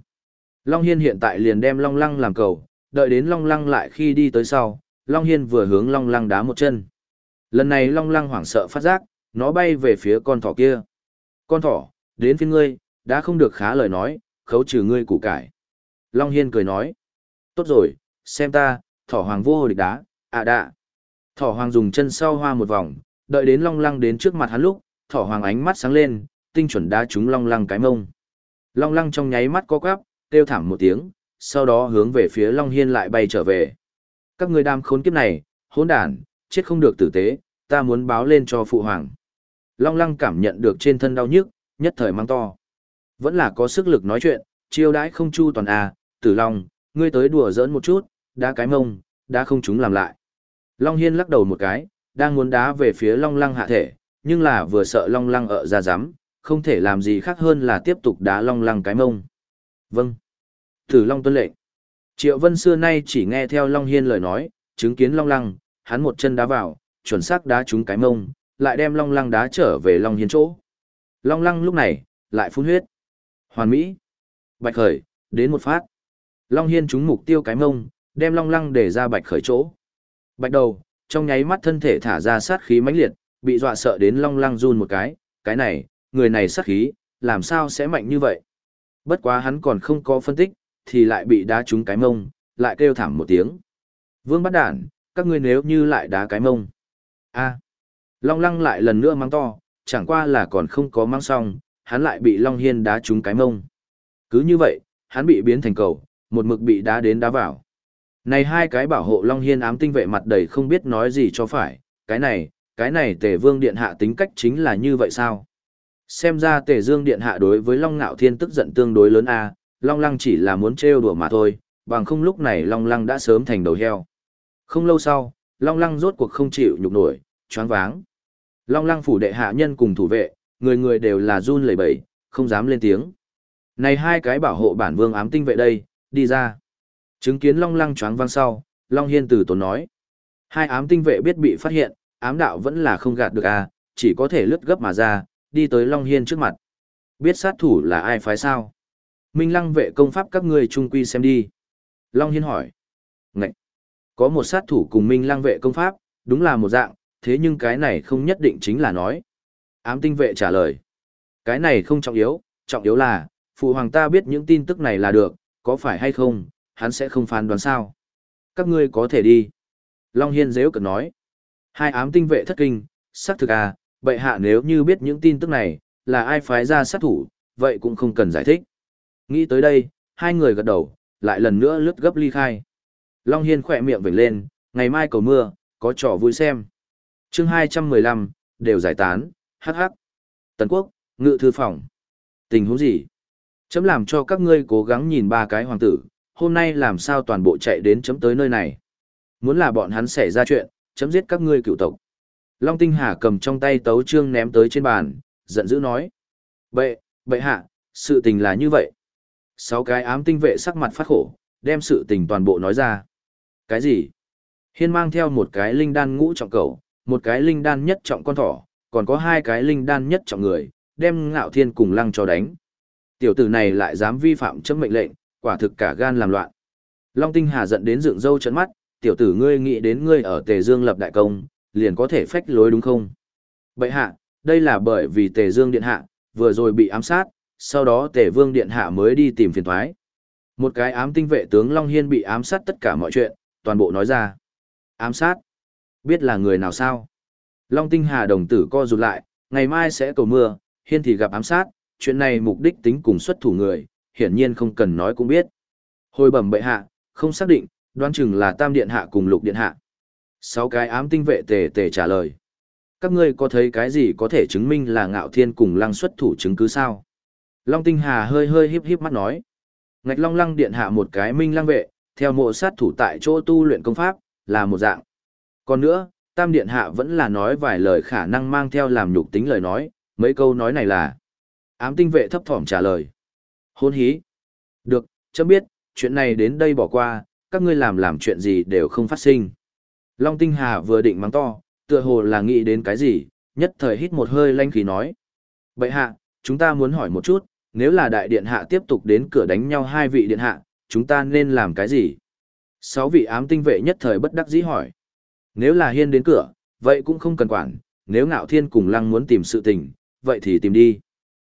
Long Hiên hiện tại liền đem Long Lăng làm cầu, đợi đến Long Lăng lại khi đi tới sau, Long Hiên vừa hướng Long Lăng đá một chân. Lần này Long Lăng hoảng sợ phát giác, nó bay về phía con thỏ kia. Con thỏ, đến phía ngươi, đã không được khá lời nói, khấu trừ ngươi củ cải. Long Hiên cười nói. Tốt rồi, xem ta, thỏ hoàng vô địch đá, à đạ. Thỏ hoàng dùng chân sau hoa một vòng, đợi đến Long Lăng đến trước mặt hắn lúc, thỏ hoàng ánh mắt sáng lên, tinh chuẩn đá trúng Long Lăng cái mông. Long Lăng trong nháy mắt co quắp, kêu thảm một tiếng, sau đó hướng về phía Long Hiên lại bay trở về. Các người đam khốn kiếp này, hỗn đản, chết không được tử tế, ta muốn báo lên cho phụ hoàng. Long Lăng cảm nhận được trên thân đau nhức, nhất thời mang to. Vẫn là có sức lực nói chuyện, chiêu đãi không chu toàn à, tử Long, ngươi tới đùa giỡn một chút, đá cái mông, đá không chúng làm lại. Long Hiên lắc đầu một cái, đang muốn đá về phía Long Lăng hạ thể, nhưng là vừa sợ Long Lăng ở ra giám, không thể làm gì khác hơn là tiếp tục đá Long Lăng cái mông. Vâng. Tử Long tuân lệnh. Triệu Vân xưa nay chỉ nghe theo Long Hiên lời nói, chứng kiến Long Lăng, hắn một chân đá vào, chuẩn xác đá trúng cái mông, lại đem Long Lăng đá trở về Long Hiên chỗ. Long Lăng lúc này, lại phun huyết. Hoàn Mỹ. Bạch Khởi, đến một phát. Long Hiên trúng mục tiêu cái mông, đem Long Lăng để ra Bạch Khởi chỗ. Bạch đầu, trong nháy mắt thân thể thả ra sát khí mãnh liệt, bị dọa sợ đến Long Lăng run một cái, cái này, người này sát khí, làm sao sẽ mạnh như vậy? Bất quá hắn còn không có phân tích, thì lại bị đá trúng cái mông, lại kêu thảm một tiếng. Vương bắt đản, các ngươi nếu như lại đá cái mông. a Long lăng lại lần nữa mang to, chẳng qua là còn không có mang xong, hắn lại bị Long Hiên đá trúng cái mông. Cứ như vậy, hắn bị biến thành cầu, một mực bị đá đến đá vào. Này hai cái bảo hộ Long Hiên ám tinh vệ mặt đầy không biết nói gì cho phải, cái này, cái này tề vương điện hạ tính cách chính là như vậy sao? Xem ra tề dương điện hạ đối với Long Ngạo Thiên tức giận tương đối lớn a Long Lăng chỉ là muốn trêu đùa mà thôi, bằng không lúc này Long Lăng đã sớm thành đầu heo. Không lâu sau, Long Lăng rốt cuộc không chịu nhục nổi, choáng váng. Long Lăng phủ đệ hạ nhân cùng thủ vệ, người người đều là run lẩy bẩy, không dám lên tiếng. Này hai cái bảo hộ bản vương ám tinh vệ đây, đi ra. Chứng kiến Long Lăng choáng vang sau, Long Hiên từ tốn nói. Hai ám tinh vệ biết bị phát hiện, ám đạo vẫn là không gạt được à, chỉ có thể lướt gấp mà ra, đi tới Long Hiên trước mặt. Biết sát thủ là ai phái sao? Minh lăng vệ công pháp các ngươi trung quy xem đi. Long Hiên hỏi. Ngậy! Có một sát thủ cùng Minh lăng vệ công pháp, đúng là một dạng, thế nhưng cái này không nhất định chính là nói. Ám tinh vệ trả lời. Cái này không trọng yếu, trọng yếu là, phụ hoàng ta biết những tin tức này là được, có phải hay không, hắn sẽ không phán đoán sao. Các ngươi có thể đi. Long Hiên dễ cực nói. Hai ám tinh vệ thất kinh, xác thực à, bệ hạ nếu như biết những tin tức này, là ai phái ra sát thủ, vậy cũng không cần giải thích. Nghĩ tới đây, hai người gật đầu, lại lần nữa lướt gấp ly khai. Long Hiên khỏe miệng vểnh lên, ngày mai cầu mưa, có trò vui xem. chương 215, đều giải tán, hắc hắc. Tần Quốc, ngự thư phòng. Tình huống gì? Chấm làm cho các ngươi cố gắng nhìn ba cái hoàng tử, hôm nay làm sao toàn bộ chạy đến chấm tới nơi này. Muốn là bọn hắn xảy ra chuyện, chấm giết các ngươi cựu tộc. Long Tinh Hà cầm trong tay tấu trương ném tới trên bàn, giận dữ nói. Bệ, bệ hạ, sự tình là như vậy. Sáu cái ám tinh vệ sắc mặt phát khổ, đem sự tình toàn bộ nói ra. Cái gì? Hiên mang theo một cái linh đan ngũ trọng cầu, một cái linh đan nhất trọng con thỏ, còn có hai cái linh đan nhất trọng người, đem ngạo thiên cùng lăng cho đánh. Tiểu tử này lại dám vi phạm chấm mệnh lệnh, quả thực cả gan làm loạn. Long Tinh Hà giận đến dựng râu chấn mắt, tiểu tử ngươi nghĩ đến ngươi ở Tề Dương lập đại công, liền có thể phách lối đúng không? Bậy hạ, đây là bởi vì Tề Dương Điện Hạ, vừa rồi bị ám sát, sau đó Tề Vương Điện Hạ mới đi tìm phiền thoái. Một cái ám tinh vệ tướng Long Hiên bị ám sát tất cả mọi chuyện, toàn bộ nói ra. Ám sát? Biết là người nào sao? Long Tinh Hà đồng tử co rụt lại, ngày mai sẽ cầu mưa, Hiên thì gặp ám sát, chuyện này mục đích tính cùng xuất thủ người, hiển nhiên không cần nói cũng biết. Hồi bẩm bệ hạ, không xác định, đoán chừng là Tam Điện Hạ cùng Lục Điện Hạ. Sáu cái ám tinh vệ tề tề trả lời. Các ngươi có thấy cái gì có thể chứng minh là ngạo thiên cùng lăng xuất thủ chứng cứ sao? Long Tinh Hà hơi hơi híp híp mắt nói. Ngạch Long Lăng Điện Hạ một cái minh lăng vệ, theo mộ sát thủ tại chỗ tu luyện công pháp, là một dạng. Còn nữa, Tam Điện Hạ vẫn là nói vài lời khả năng mang theo làm nhục tính lời nói, mấy câu nói này là. Ám tinh vệ thấp thỏm trả lời. Hôn hí. Được, chấm biết, chuyện này đến đây bỏ qua, các ngươi làm làm chuyện gì đều không phát sinh. Long Tinh Hà vừa định mắng to, tựa hồ là nghĩ đến cái gì, nhất thời hít một hơi lanh khí nói. Bậy hạ, chúng ta muốn hỏi một chút, nếu là đại điện hạ tiếp tục đến cửa đánh nhau hai vị điện hạ, chúng ta nên làm cái gì? Sáu vị ám tinh vệ nhất thời bất đắc dĩ hỏi. Nếu là hiên đến cửa, vậy cũng không cần quản, nếu ngạo thiên cùng lăng muốn tìm sự tình, vậy thì tìm đi.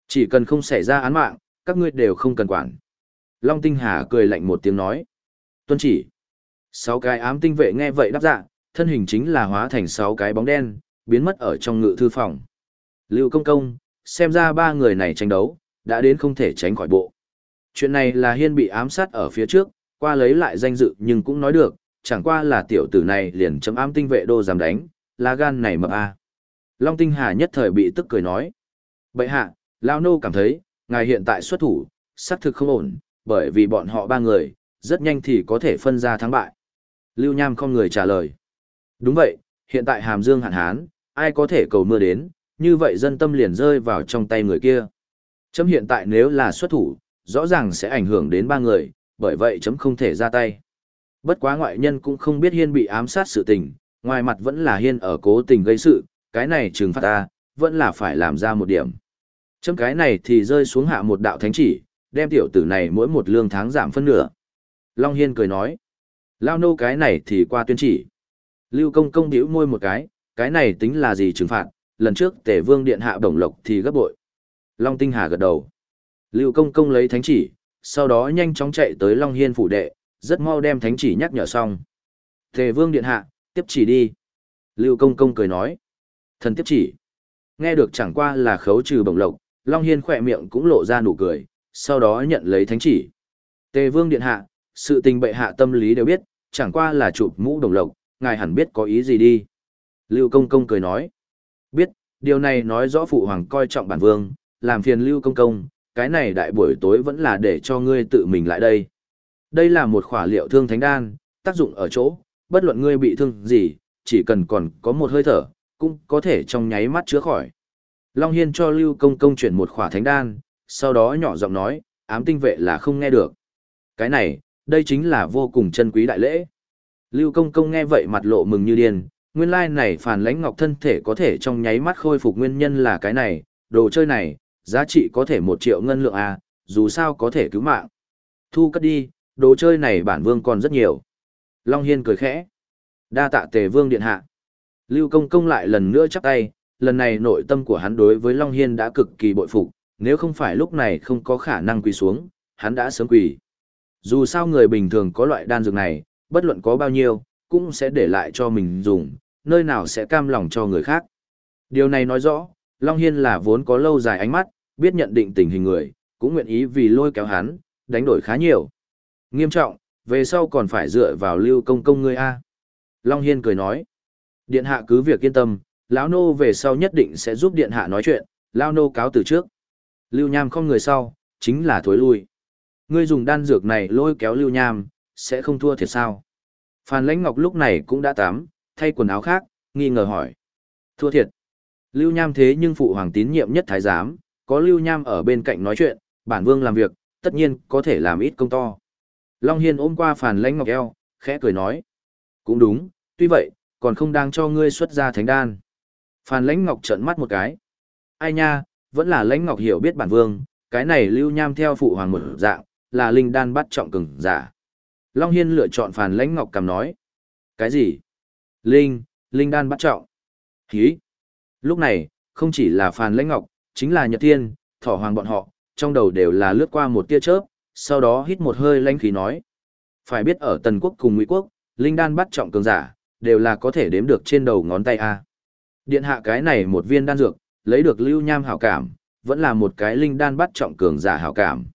Chỉ cần không xảy ra án mạng, các ngươi đều không cần quản. Long Tinh Hà cười lạnh một tiếng nói. Tuân chỉ. Sáu cái ám tinh vệ nghe vậy đáp dạ, thân hình chính là hóa thành sáu cái bóng đen, biến mất ở trong ngự thư phòng. Lưu công công, xem ra ba người này tranh đấu, đã đến không thể tránh khỏi bộ. Chuyện này là hiên bị ám sát ở phía trước, qua lấy lại danh dự nhưng cũng nói được, chẳng qua là tiểu tử này liền chấm ám tinh vệ đô dám đánh, lá gan này mập a. À. Long tinh hà nhất thời bị tức cười nói. Bậy hạ, Lao nô cảm thấy, ngài hiện tại xuất thủ, xác thực không ổn, bởi vì bọn họ ba người, rất nhanh thì có thể phân ra thắng bại. Lưu Nham không người trả lời. Đúng vậy, hiện tại hàm dương hạn hán, ai có thể cầu mưa đến, như vậy dân tâm liền rơi vào trong tay người kia. Chấm hiện tại nếu là xuất thủ, rõ ràng sẽ ảnh hưởng đến ba người, bởi vậy chấm không thể ra tay. Bất quá ngoại nhân cũng không biết hiên bị ám sát sự tình, ngoài mặt vẫn là hiên ở cố tình gây sự, cái này trừng phạt ta, vẫn là phải làm ra một điểm. Chấm cái này thì rơi xuống hạ một đạo thánh chỉ, đem tiểu tử này mỗi một lương tháng giảm phân nửa. Long Hiên cười nói, lao nô cái này thì qua tuyên chỉ. Lưu công công điếu môi một cái, cái này tính là gì trừng phạt, lần trước tể vương điện hạ đồng lộc thì gấp bội. Long Tinh Hà gật đầu. Lưu công công lấy thánh chỉ, sau đó nhanh chóng chạy tới Long Hiên phủ đệ, rất mau đem thánh chỉ nhắc nhở xong. Tề vương điện hạ, tiếp chỉ đi. Lưu công công cười nói. Thần tiếp chỉ. Nghe được chẳng qua là khấu trừ bổng lộc, Long Hiên khỏe miệng cũng lộ ra nụ cười, sau đó nhận lấy thánh chỉ. Tề vương điện hạ, sự tình bệ hạ tâm lý đều biết, chẳng qua là chụp mũ đồng lộc, ngài hẳn biết có ý gì đi. Lưu Công Công cười nói. Biết, điều này nói rõ phụ hoàng coi trọng bản vương, làm phiền Lưu Công Công, cái này đại buổi tối vẫn là để cho ngươi tự mình lại đây. Đây là một khỏa liệu thương thánh đan, tác dụng ở chỗ, bất luận ngươi bị thương gì, chỉ cần còn có một hơi thở, cũng có thể trong nháy mắt chữa khỏi. Long Hiên cho Lưu Công Công chuyển một khỏa thánh đan, sau đó nhỏ giọng nói, ám tinh vệ là không nghe được. Cái này, đây chính là vô cùng chân quý đại lễ. Lưu Công Công nghe vậy mặt lộ mừng như điên, nguyên lai này phản lãnh ngọc thân thể có thể trong nháy mắt khôi phục nguyên nhân là cái này, đồ chơi này, giá trị có thể một triệu ngân lượng à, dù sao có thể cứu mạng. Thu cất đi, đồ chơi này bản vương còn rất nhiều. Long Hiên cười khẽ. Đa tạ tề vương điện hạ. Lưu Công Công lại lần nữa chắp tay, lần này nội tâm của hắn đối với Long Hiên đã cực kỳ bội phục, nếu không phải lúc này không có khả năng quỳ xuống, hắn đã sớm quỳ. Dù sao người bình thường có loại đan dược này, bất luận có bao nhiêu, cũng sẽ để lại cho mình dùng, nơi nào sẽ cam lòng cho người khác. Điều này nói rõ, Long Hiên là vốn có lâu dài ánh mắt, biết nhận định tình hình người, cũng nguyện ý vì lôi kéo hắn, đánh đổi khá nhiều. Nghiêm trọng, về sau còn phải dựa vào lưu công công ngươi A. Long Hiên cười nói, điện hạ cứ việc yên tâm, lão nô về sau nhất định sẽ giúp điện hạ nói chuyện, lão nô cáo từ trước. Lưu Nham không người sau, chính là thối lui. Ngươi dùng đan dược này lôi kéo Lưu Nham, sẽ không thua thiệt sao? Phan Lãnh Ngọc lúc này cũng đã tắm, thay quần áo khác, nghi ngờ hỏi. Thua thiệt. Lưu Nham thế nhưng phụ hoàng tín nhiệm nhất thái giám, có Lưu Nham ở bên cạnh nói chuyện, bản vương làm việc, tất nhiên có thể làm ít công to. Long Hiên ôm qua Phàn Lãnh Ngọc eo, khẽ cười nói. Cũng đúng, tuy vậy, còn không đang cho ngươi xuất ra thánh đan. Phàn Lãnh Ngọc trợn mắt một cái. Ai nha, vẫn là Lãnh Ngọc hiểu biết bản vương, cái này Lưu Nham theo phụ hoàng một dạng, là linh đan bắt trọng cường giả. Long Hiên lựa chọn Phàn Lãnh Ngọc cầm nói. Cái gì? Linh, Linh đan bắt trọng. Hí. Lúc này, không chỉ là Phan Lãnh Ngọc, chính là Nhật Thiên, Thỏ Hoàng bọn họ, trong đầu đều là lướt qua một tia chớp, sau đó hít một hơi lãnh khí nói. Phải biết ở Tần Quốc cùng Ngụy Quốc, Linh đan bắt trọng cường giả, đều là có thể đếm được trên đầu ngón tay A. Điện hạ cái này một viên đan dược, lấy được lưu nham hảo cảm, vẫn là một cái linh đan bắt trọng cường giả hảo cảm.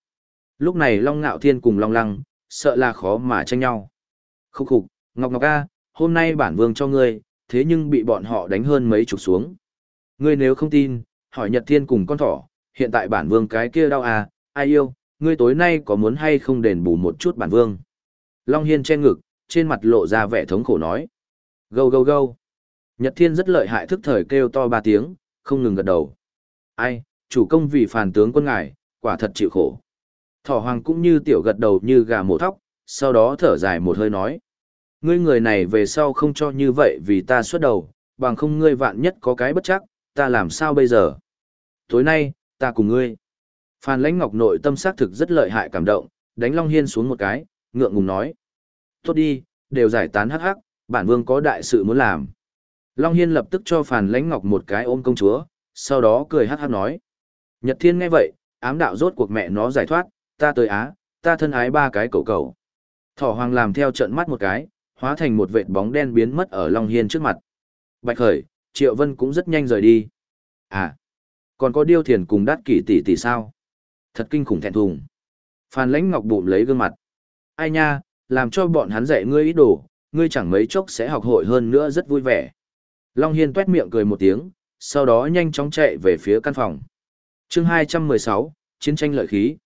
Lúc này Long Ngạo Thiên cùng Long Lăng, sợ là khó mà tranh nhau. Khúc khục, Ngọc Ngọc A, hôm nay bản vương cho ngươi, thế nhưng bị bọn họ đánh hơn mấy chục xuống. Ngươi nếu không tin, hỏi Nhật Thiên cùng con thỏ, hiện tại bản vương cái kia đau à, ai yêu, ngươi tối nay có muốn hay không đền bù một chút bản vương. Long Hiên che ngực, trên mặt lộ ra vẻ thống khổ nói. Gâu gâu gâu. Nhật Thiên rất lợi hại thức thời kêu to ba tiếng, không ngừng gật đầu. Ai, chủ công vì phản tướng quân ngài, quả thật chịu khổ. Thỏ hoàng cũng như tiểu gật đầu như gà mổ thóc, sau đó thở dài một hơi nói. Ngươi người này về sau không cho như vậy vì ta xuất đầu, bằng không ngươi vạn nhất có cái bất chắc, ta làm sao bây giờ? Tối nay, ta cùng ngươi. Phan lãnh ngọc nội tâm xác thực rất lợi hại cảm động, đánh Long Hiên xuống một cái, ngượng ngùng nói. Tốt đi, đều giải tán hắc hắc, bản vương có đại sự muốn làm. Long Hiên lập tức cho Phan lãnh ngọc một cái ôm công chúa, sau đó cười hắc hắc nói. Nhật Thiên nghe vậy, ám đạo rốt cuộc mẹ nó giải thoát, ta tới Á, ta thân ái ba cái cậu cậu. Thỏ hoàng làm theo trận mắt một cái, hóa thành một vệt bóng đen biến mất ở Long Hiên trước mặt. Bạch Khởi, Triệu Vân cũng rất nhanh rời đi. À, còn có điêu thiền cùng đắt kỷ tỷ tỷ sao? Thật kinh khủng thẹn thùng. Phan lãnh ngọc bụng lấy gương mặt. Ai nha, làm cho bọn hắn dạy ngươi ý đồ, ngươi chẳng mấy chốc sẽ học hội hơn nữa rất vui vẻ. Long Hiên tuét miệng cười một tiếng, sau đó nhanh chóng chạy về phía căn phòng. chương 216, Chiến tranh lợi khí.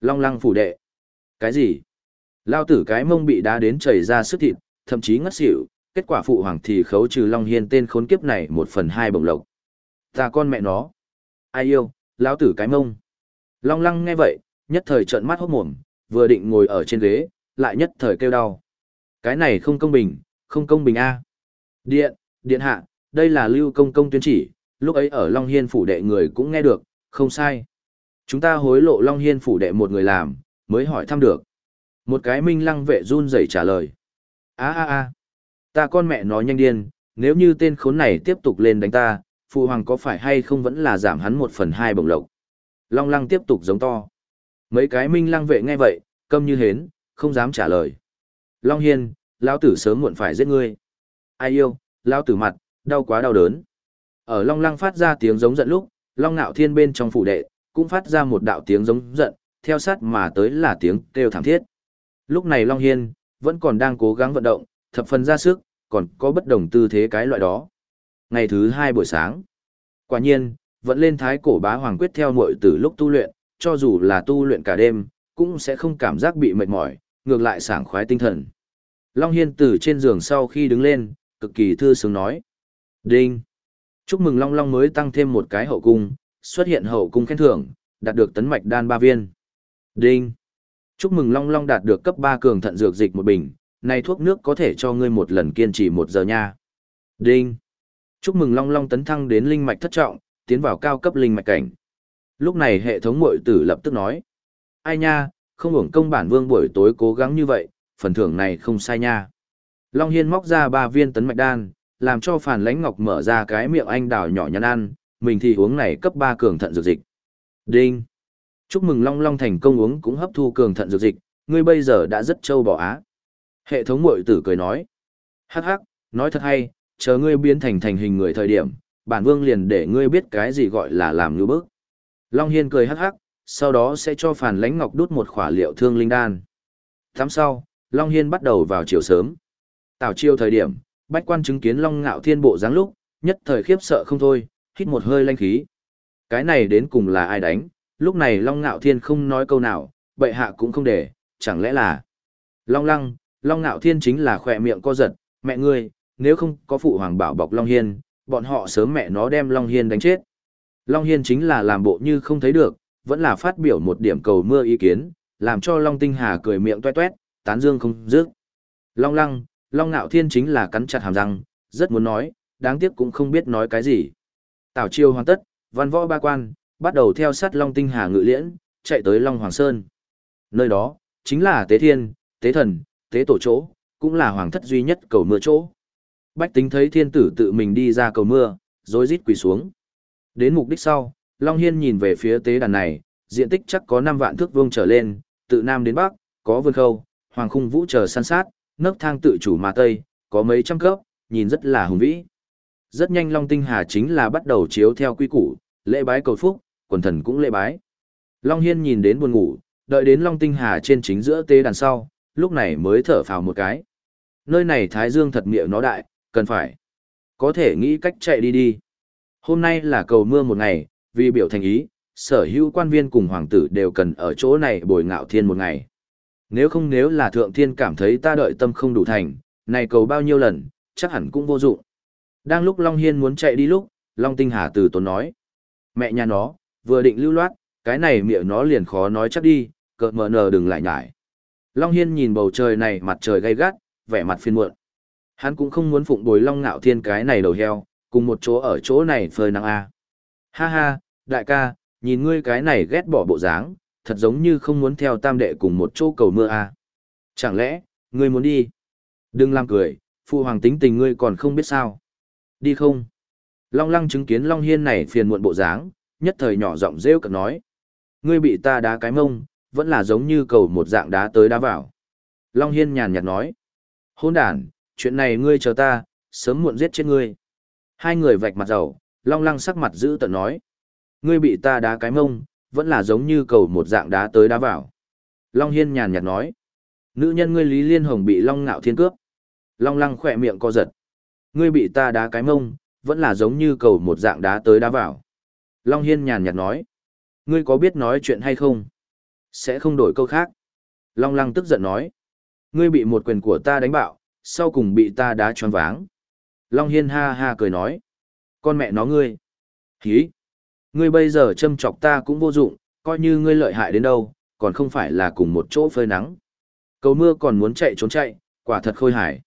Long lăng phủ đệ. Cái gì? Lao tử cái mông bị đá đến chảy ra sức thịt, thậm chí ngất xỉu, kết quả phụ hoàng thì khấu trừ Long Hiên tên khốn kiếp này một phần hai bổng lộc. Ta con mẹ nó. Ai yêu, lão tử cái mông. Long lăng nghe vậy, nhất thời trợn mắt hốt mồm, vừa định ngồi ở trên ghế, lại nhất thời kêu đau. Cái này không công bình, không công bình a. Điện, điện hạ, đây là lưu công công tuyên chỉ, lúc ấy ở Long Hiên phủ đệ người cũng nghe được, không sai. Chúng ta hối lộ Long Hiên phủ đệ một người làm, mới hỏi thăm được. Một cái minh lăng vệ run rẩy trả lời a a a ta con mẹ nó nhanh điên nếu như tên khốn này tiếp tục lên đánh ta phụ hoàng có phải hay không vẫn là giảm hắn một phần hai bổng lộc? Long lăng tiếp tục giống to. Mấy cái minh lăng vệ nghe vậy câm như hến không dám trả lời. Long hiên lão tử sớm muộn phải giết ngươi. Ai yêu lão tử mặt đau quá đau đớn. Ở Long Lăng phát ra tiếng giống giận lúc, Long Nạo Thiên bên trong phủ đệ, cũng phát ra một đạo tiếng giống giận, theo sát mà tới là tiếng kêu thảm thiết. Lúc này Long Hiên, vẫn còn đang cố gắng vận động, thập phần ra sức, còn có bất đồng tư thế cái loại đó. Ngày thứ hai buổi sáng, quả nhiên, vẫn lên thái cổ bá hoàng quyết theo muội từ lúc tu luyện, cho dù là tu luyện cả đêm, cũng sẽ không cảm giác bị mệt mỏi, ngược lại sảng khoái tinh thần. Long Hiên từ trên giường sau khi đứng lên, cực kỳ thư sướng nói. Đinh! Chúc mừng Long Long mới tăng thêm một cái hậu cung, xuất hiện hậu cung khen thưởng, đạt được tấn mạch đan ba viên. Đinh! Chúc mừng Long Long đạt được cấp 3 cường thận dược dịch một bình, này thuốc nước có thể cho ngươi một lần kiên trì một giờ nha. Đinh! Chúc mừng Long Long tấn thăng đến linh mạch thất trọng, tiến vào cao cấp linh mạch cảnh. Lúc này hệ thống mội tử lập tức nói. Ai nha, không hưởng công bản vương buổi tối cố gắng như vậy, phần thưởng này không sai nha. Long Hiên móc ra ba viên tấn mạch đan, làm cho phản Lãnh Ngọc mở ra cái miệng anh đào nhỏ nhắn ăn, mình thì uống này cấp 3 cường thận dược dịch. Đinh. Chúc mừng Long Long thành công uống cũng hấp thu cường thận dược dịch, ngươi bây giờ đã rất trâu bỏ á. Hệ thống mội tử cười nói. Hắc hắc, nói thật hay, chờ ngươi biến thành thành hình người thời điểm, bản vương liền để ngươi biết cái gì gọi là làm như bước. Long Hiên cười hắc hắc, sau đó sẽ cho phản Lãnh Ngọc đút một khỏa liệu thương linh đan. Tháng sau, Long Hiên bắt đầu vào chiều sớm. Tào chiêu thời điểm, bách quan chứng kiến Long Ngạo Thiên bộ dáng lúc, nhất thời khiếp sợ không thôi, hít một hơi lanh khí. Cái này đến cùng là ai đánh, lúc này Long Ngạo Thiên không nói câu nào, bệ hạ cũng không để, chẳng lẽ là Long Lăng, Long Nạo Thiên chính là khỏe miệng co giật, mẹ ngươi, nếu không có phụ hoàng bảo bọc Long Hiên, bọn họ sớm mẹ nó đem Long Hiên đánh chết. Long Hiên chính là làm bộ như không thấy được, vẫn là phát biểu một điểm cầu mưa ý kiến, làm cho Long Tinh Hà cười miệng toe toét, tán dương không dứt. Long Lăng, Long Nạo Thiên chính là cắn chặt hàm răng, rất muốn nói, đáng tiếc cũng không biết nói cái gì. Tảo chiêu hoàn tất, văn võ ba quan, bắt đầu theo sát Long Tinh Hà ngự liễn, chạy tới Long Hoàng Sơn. Nơi đó, chính là Tế Thiên, Tế Thần, Tế Tổ chỗ, cũng là hoàng thất duy nhất cầu mưa chỗ. Bách tính thấy thiên tử tự mình đi ra cầu mưa, rồi rít quỳ xuống. Đến mục đích sau, Long Hiên nhìn về phía tế đàn này, diện tích chắc có 5 vạn thước vuông trở lên, từ Nam đến Bắc, có vườn khâu, hoàng khung vũ chờ săn sát, nấc thang tự chủ mà Tây, có mấy trăm cấp, nhìn rất là hùng vĩ. Rất nhanh Long Tinh Hà chính là bắt đầu chiếu theo quy củ, lễ bái cầu phúc, quần thần cũng lễ bái. Long Hiên nhìn đến buồn ngủ, đợi đến Long Tinh Hà trên chính giữa tế đàn sau, lúc này mới thở phào một cái. Nơi này Thái Dương thật miệng nó đại, cần phải. Có thể nghĩ cách chạy đi đi. Hôm nay là cầu mưa một ngày, vì biểu thành ý, sở hữu quan viên cùng hoàng tử đều cần ở chỗ này bồi ngạo thiên một ngày. Nếu không nếu là thượng thiên cảm thấy ta đợi tâm không đủ thành, này cầu bao nhiêu lần, chắc hẳn cũng vô dụng. Đang lúc Long Hiên muốn chạy đi lúc, Long Tinh Hà từ tốn nói. Mẹ nhà nó, vừa định lưu loát, cái này miệng nó liền khó nói chắc đi, cợt mờ nờ đừng lại nhải. Long Hiên nhìn bầu trời này mặt trời gay gắt, vẻ mặt phiền muộn. Hắn cũng không muốn phụng bồi Long Ngạo Thiên cái này đầu heo, cùng một chỗ ở chỗ này phơi nắng a. Ha ha, đại ca, nhìn ngươi cái này ghét bỏ bộ dáng, thật giống như không muốn theo tam đệ cùng một chỗ cầu mưa a. Chẳng lẽ, ngươi muốn đi? Đừng làm cười, phụ hoàng tính tình ngươi còn không biết sao. Đi không? Long lăng chứng kiến Long Hiên này phiền muộn bộ dáng, nhất thời nhỏ giọng rêu cực nói. Ngươi bị ta đá cái mông, vẫn là giống như cầu một dạng đá tới đá vào. Long Hiên nhàn nhạt nói. Hôn đàn, chuyện này ngươi chờ ta, sớm muộn giết chết ngươi. Hai người vạch mặt dầu, Long lăng sắc mặt giữ tận nói. Ngươi bị ta đá cái mông, vẫn là giống như cầu một dạng đá tới đá vào. Long Hiên nhàn nhạt nói. Nữ nhân ngươi Lý Liên Hồng bị Long Ngạo Thiên cướp. Long Lăng khỏe miệng co giật. Ngươi bị ta đá cái mông, vẫn là giống như cầu một dạng đá tới đá vào. Long Hiên nhàn nhạt nói. Ngươi có biết nói chuyện hay không? Sẽ không đổi câu khác. Long Lăng tức giận nói. Ngươi bị một quyền của ta đánh bạo, sau cùng bị ta đá choáng váng. Long Hiên ha ha cười nói. Con mẹ nó ngươi. Hí. Ngươi bây giờ châm chọc ta cũng vô dụng, coi như ngươi lợi hại đến đâu, còn không phải là cùng một chỗ phơi nắng. Cầu mưa còn muốn chạy trốn chạy, quả thật khôi hài.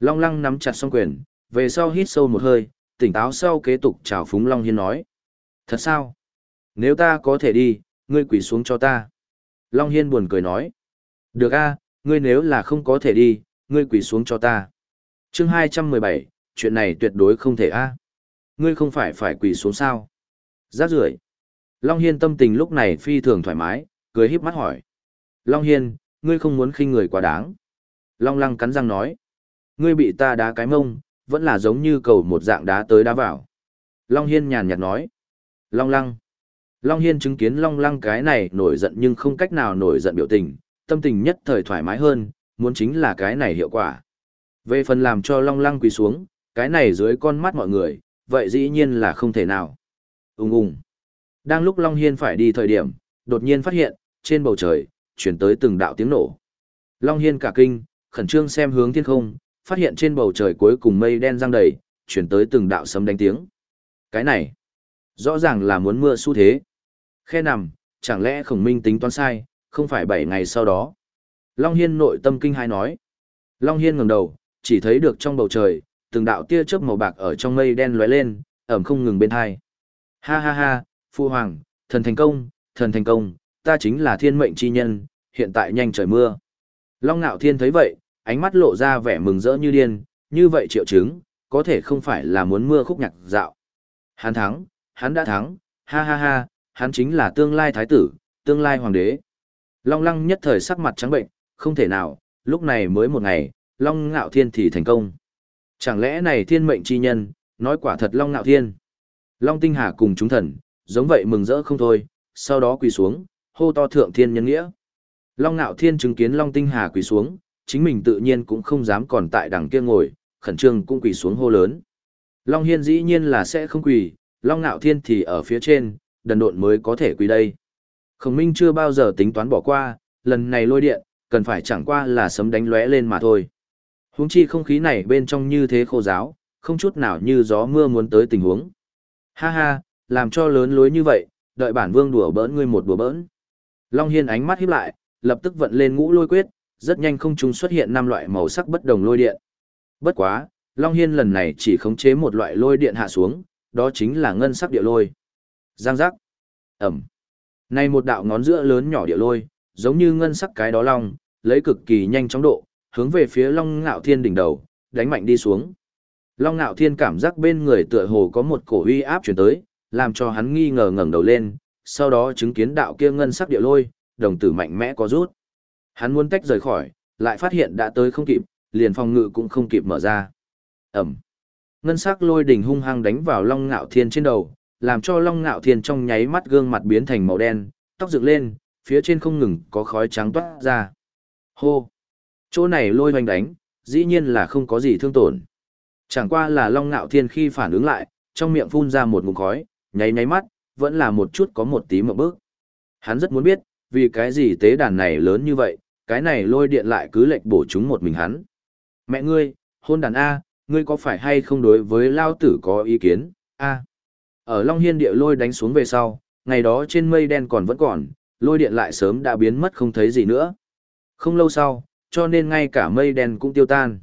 Long lăng nắm chặt song quyền, về sau hít sâu một hơi, tỉnh táo sau kế tục chào phúng Long Hiên nói. Thật sao? Nếu ta có thể đi, ngươi quỳ xuống cho ta. Long Hiên buồn cười nói. Được a ngươi nếu là không có thể đi, ngươi quỳ xuống cho ta. chương 217, chuyện này tuyệt đối không thể a Ngươi không phải phải quỳ xuống sao? Giác rưởi Long Hiên tâm tình lúc này phi thường thoải mái, cười híp mắt hỏi. Long Hiên, ngươi không muốn khinh người quá đáng. Long Lăng cắn răng nói. Ngươi bị ta đá cái mông, vẫn là giống như cầu một dạng đá tới đá vào. Long Hiên nhàn nhạt nói. Long Lăng. Long Hiên chứng kiến Long Lăng cái này nổi giận nhưng không cách nào nổi giận biểu tình, tâm tình nhất thời thoải mái hơn, muốn chính là cái này hiệu quả. Về phần làm cho Long Lăng quỳ xuống, cái này dưới con mắt mọi người, vậy dĩ nhiên là không thể nào. Úng Úng. Đang lúc Long Hiên phải đi thời điểm, đột nhiên phát hiện, trên bầu trời, chuyển tới từng đạo tiếng nổ. Long Hiên cả kinh, khẩn trương xem hướng thiên không, phát hiện trên bầu trời cuối cùng mây đen răng đầy, chuyển tới từng đạo sấm đánh tiếng. Cái này, rõ ràng là muốn mưa xu thế. Khe nằm, chẳng lẽ khổng minh tính toán sai, không phải 7 ngày sau đó. Long Hiên nội tâm kinh hai nói. Long Hiên ngẩng đầu, chỉ thấy được trong bầu trời, từng đạo tia chớp màu bạc ở trong mây đen lóe lên, ẩm không ngừng bên hai. Ha ha ha, Phu Hoàng, thần thành công, thần thành công, ta chính là thiên mệnh chi nhân, hiện tại nhanh trời mưa. Long Nạo Thiên thấy vậy, ánh mắt lộ ra vẻ mừng rỡ như điên, như vậy triệu chứng, có thể không phải là muốn mưa khúc nhạc dạo. Hắn thắng, hắn đã thắng, ha ha ha, hắn chính là tương lai thái tử, tương lai hoàng đế. Long Lăng nhất thời sắc mặt trắng bệnh, không thể nào, lúc này mới một ngày, Long Ngạo Thiên thì thành công. Chẳng lẽ này thiên mệnh chi nhân, nói quả thật Long Ngạo Thiên. Long Tinh Hà cùng chúng thần, giống vậy mừng rỡ không thôi, sau đó quỳ xuống, hô to thượng thiên nhân nghĩa. Long Ngạo Thiên chứng kiến Long Tinh Hà quỳ xuống, chính mình tự nhiên cũng không dám còn tại đằng kia ngồi, khẩn trương cũng quỳ xuống hô lớn. Long Hiên dĩ nhiên là sẽ không quỳ, Long Ngạo Thiên thì ở phía trên, đần độn mới có thể quỳ đây. Khổng Minh chưa bao giờ tính toán bỏ qua, lần này lôi điện, cần phải chẳng qua là sấm đánh lóe lên mà thôi. Huống chi không khí này bên trong như thế khô giáo, không chút nào như gió mưa muốn tới tình huống. Ha ha, làm cho lớn lối như vậy, đợi bản vương đùa bỡn ngươi một đùa bỡn. Long Hiên ánh mắt híp lại, lập tức vận lên ngũ lôi quyết, rất nhanh không trung xuất hiện năm loại màu sắc bất đồng lôi điện. Bất quá, Long Hiên lần này chỉ khống chế một loại lôi điện hạ xuống, đó chính là ngân sắc địa lôi. Giang giác. Ẩm. Này một đạo ngón giữa lớn nhỏ địa lôi, giống như ngân sắc cái đó long, lấy cực kỳ nhanh chóng độ, hướng về phía Long Ngạo Thiên đỉnh đầu, đánh mạnh đi xuống. Long Ngạo Thiên cảm giác bên người tựa hồ có một cổ uy áp chuyển tới, làm cho hắn nghi ngờ ngẩng đầu lên, sau đó chứng kiến đạo kia ngân sắc địa lôi, đồng tử mạnh mẽ có rút. Hắn muốn tách rời khỏi, lại phát hiện đã tới không kịp, liền phòng ngự cũng không kịp mở ra. Ẩm. Ngân sắc lôi đỉnh hung hăng đánh vào Long Ngạo Thiên trên đầu, làm cho Long Ngạo Thiên trong nháy mắt gương mặt biến thành màu đen, tóc dựng lên, phía trên không ngừng có khói trắng toát ra. Hô! Chỗ này lôi hoành đánh, dĩ nhiên là không có gì thương tổn. Chẳng qua là Long Ngạo Thiên khi phản ứng lại, trong miệng phun ra một ngụm khói, nháy nháy mắt, vẫn là một chút có một tí mở bước. Hắn rất muốn biết, vì cái gì tế đàn này lớn như vậy, cái này lôi điện lại cứ lệch bổ chúng một mình hắn. Mẹ ngươi, hôn đàn A, ngươi có phải hay không đối với lao tử có ý kiến, A. Ở Long Hiên địa lôi đánh xuống về sau, ngày đó trên mây đen còn vẫn còn, lôi điện lại sớm đã biến mất không thấy gì nữa. Không lâu sau, cho nên ngay cả mây đen cũng tiêu tan.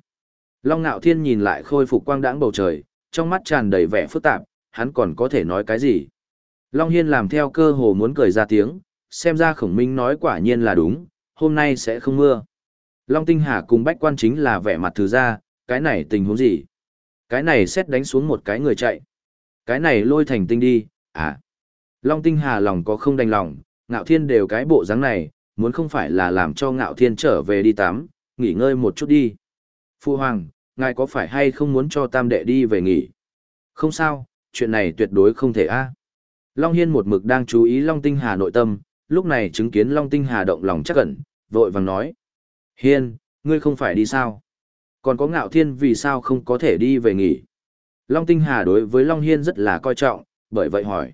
Long Nạo Thiên nhìn lại khôi phục quang đãng bầu trời, trong mắt tràn đầy vẻ phức tạp, hắn còn có thể nói cái gì. Long Hiên làm theo cơ hồ muốn cười ra tiếng, xem ra khổng minh nói quả nhiên là đúng, hôm nay sẽ không mưa. Long Tinh Hà cùng bách quan chính là vẻ mặt thứ ra, cái này tình huống gì? Cái này xét đánh xuống một cái người chạy. Cái này lôi thành tinh đi, à. Long Tinh Hà lòng có không đành lòng, ngạo thiên đều cái bộ dáng này, muốn không phải là làm cho ngạo thiên trở về đi tắm, nghỉ ngơi một chút đi. Phu Hoàng, ngài có phải hay không muốn cho tam đệ đi về nghỉ? Không sao, chuyện này tuyệt đối không thể a. À. Long Hiên một mực đang chú ý Long Tinh Hà nội tâm, lúc này chứng kiến Long Tinh Hà động lòng chắc ẩn, vội vàng nói. Hiên, ngươi không phải đi sao? Còn có ngạo thiên vì sao không có thể đi về nghỉ? Long Tinh Hà đối với Long Hiên rất là coi trọng, bởi vậy hỏi.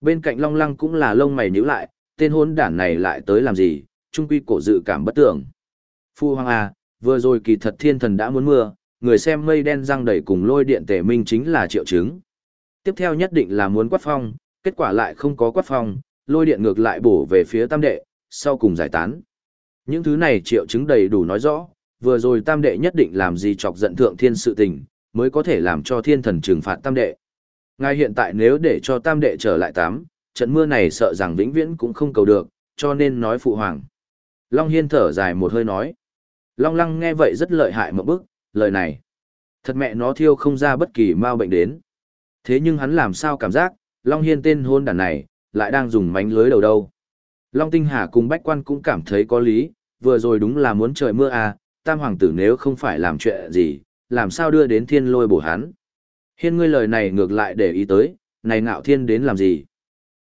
Bên cạnh Long Lăng cũng là lông mày nhíu lại, tên hôn đản này lại tới làm gì, trung quy cổ dự cảm bất tưởng. Phu Hoàng à, vừa rồi kỳ thật thiên thần đã muốn mưa, người xem mây đen răng đầy cùng lôi điện tể minh chính là triệu chứng. Tiếp theo nhất định là muốn quát phong, kết quả lại không có quát phong, lôi điện ngược lại bổ về phía tam đệ, sau cùng giải tán. Những thứ này triệu chứng đầy đủ nói rõ, vừa rồi tam đệ nhất định làm gì chọc giận thượng thiên sự tình, mới có thể làm cho thiên thần trừng phạt tam đệ. Ngài hiện tại nếu để cho tam đệ trở lại tám, trận mưa này sợ rằng vĩnh viễn cũng không cầu được, cho nên nói phụ hoàng. Long Hiên thở dài một hơi nói. Long Lăng nghe vậy rất lợi hại một bức, lời này. Thật mẹ nó thiêu không ra bất kỳ mau bệnh đến. Thế nhưng hắn làm sao cảm giác, Long Hiên tên hôn đàn này, lại đang dùng mánh lưới đầu đâu. Long Tinh Hà cùng Bách Quan cũng cảm thấy có lý, vừa rồi đúng là muốn trời mưa à, tam hoàng tử nếu không phải làm chuyện gì, làm sao đưa đến thiên lôi bổ hắn. Hiên ngươi lời này ngược lại để ý tới, này ngạo thiên đến làm gì?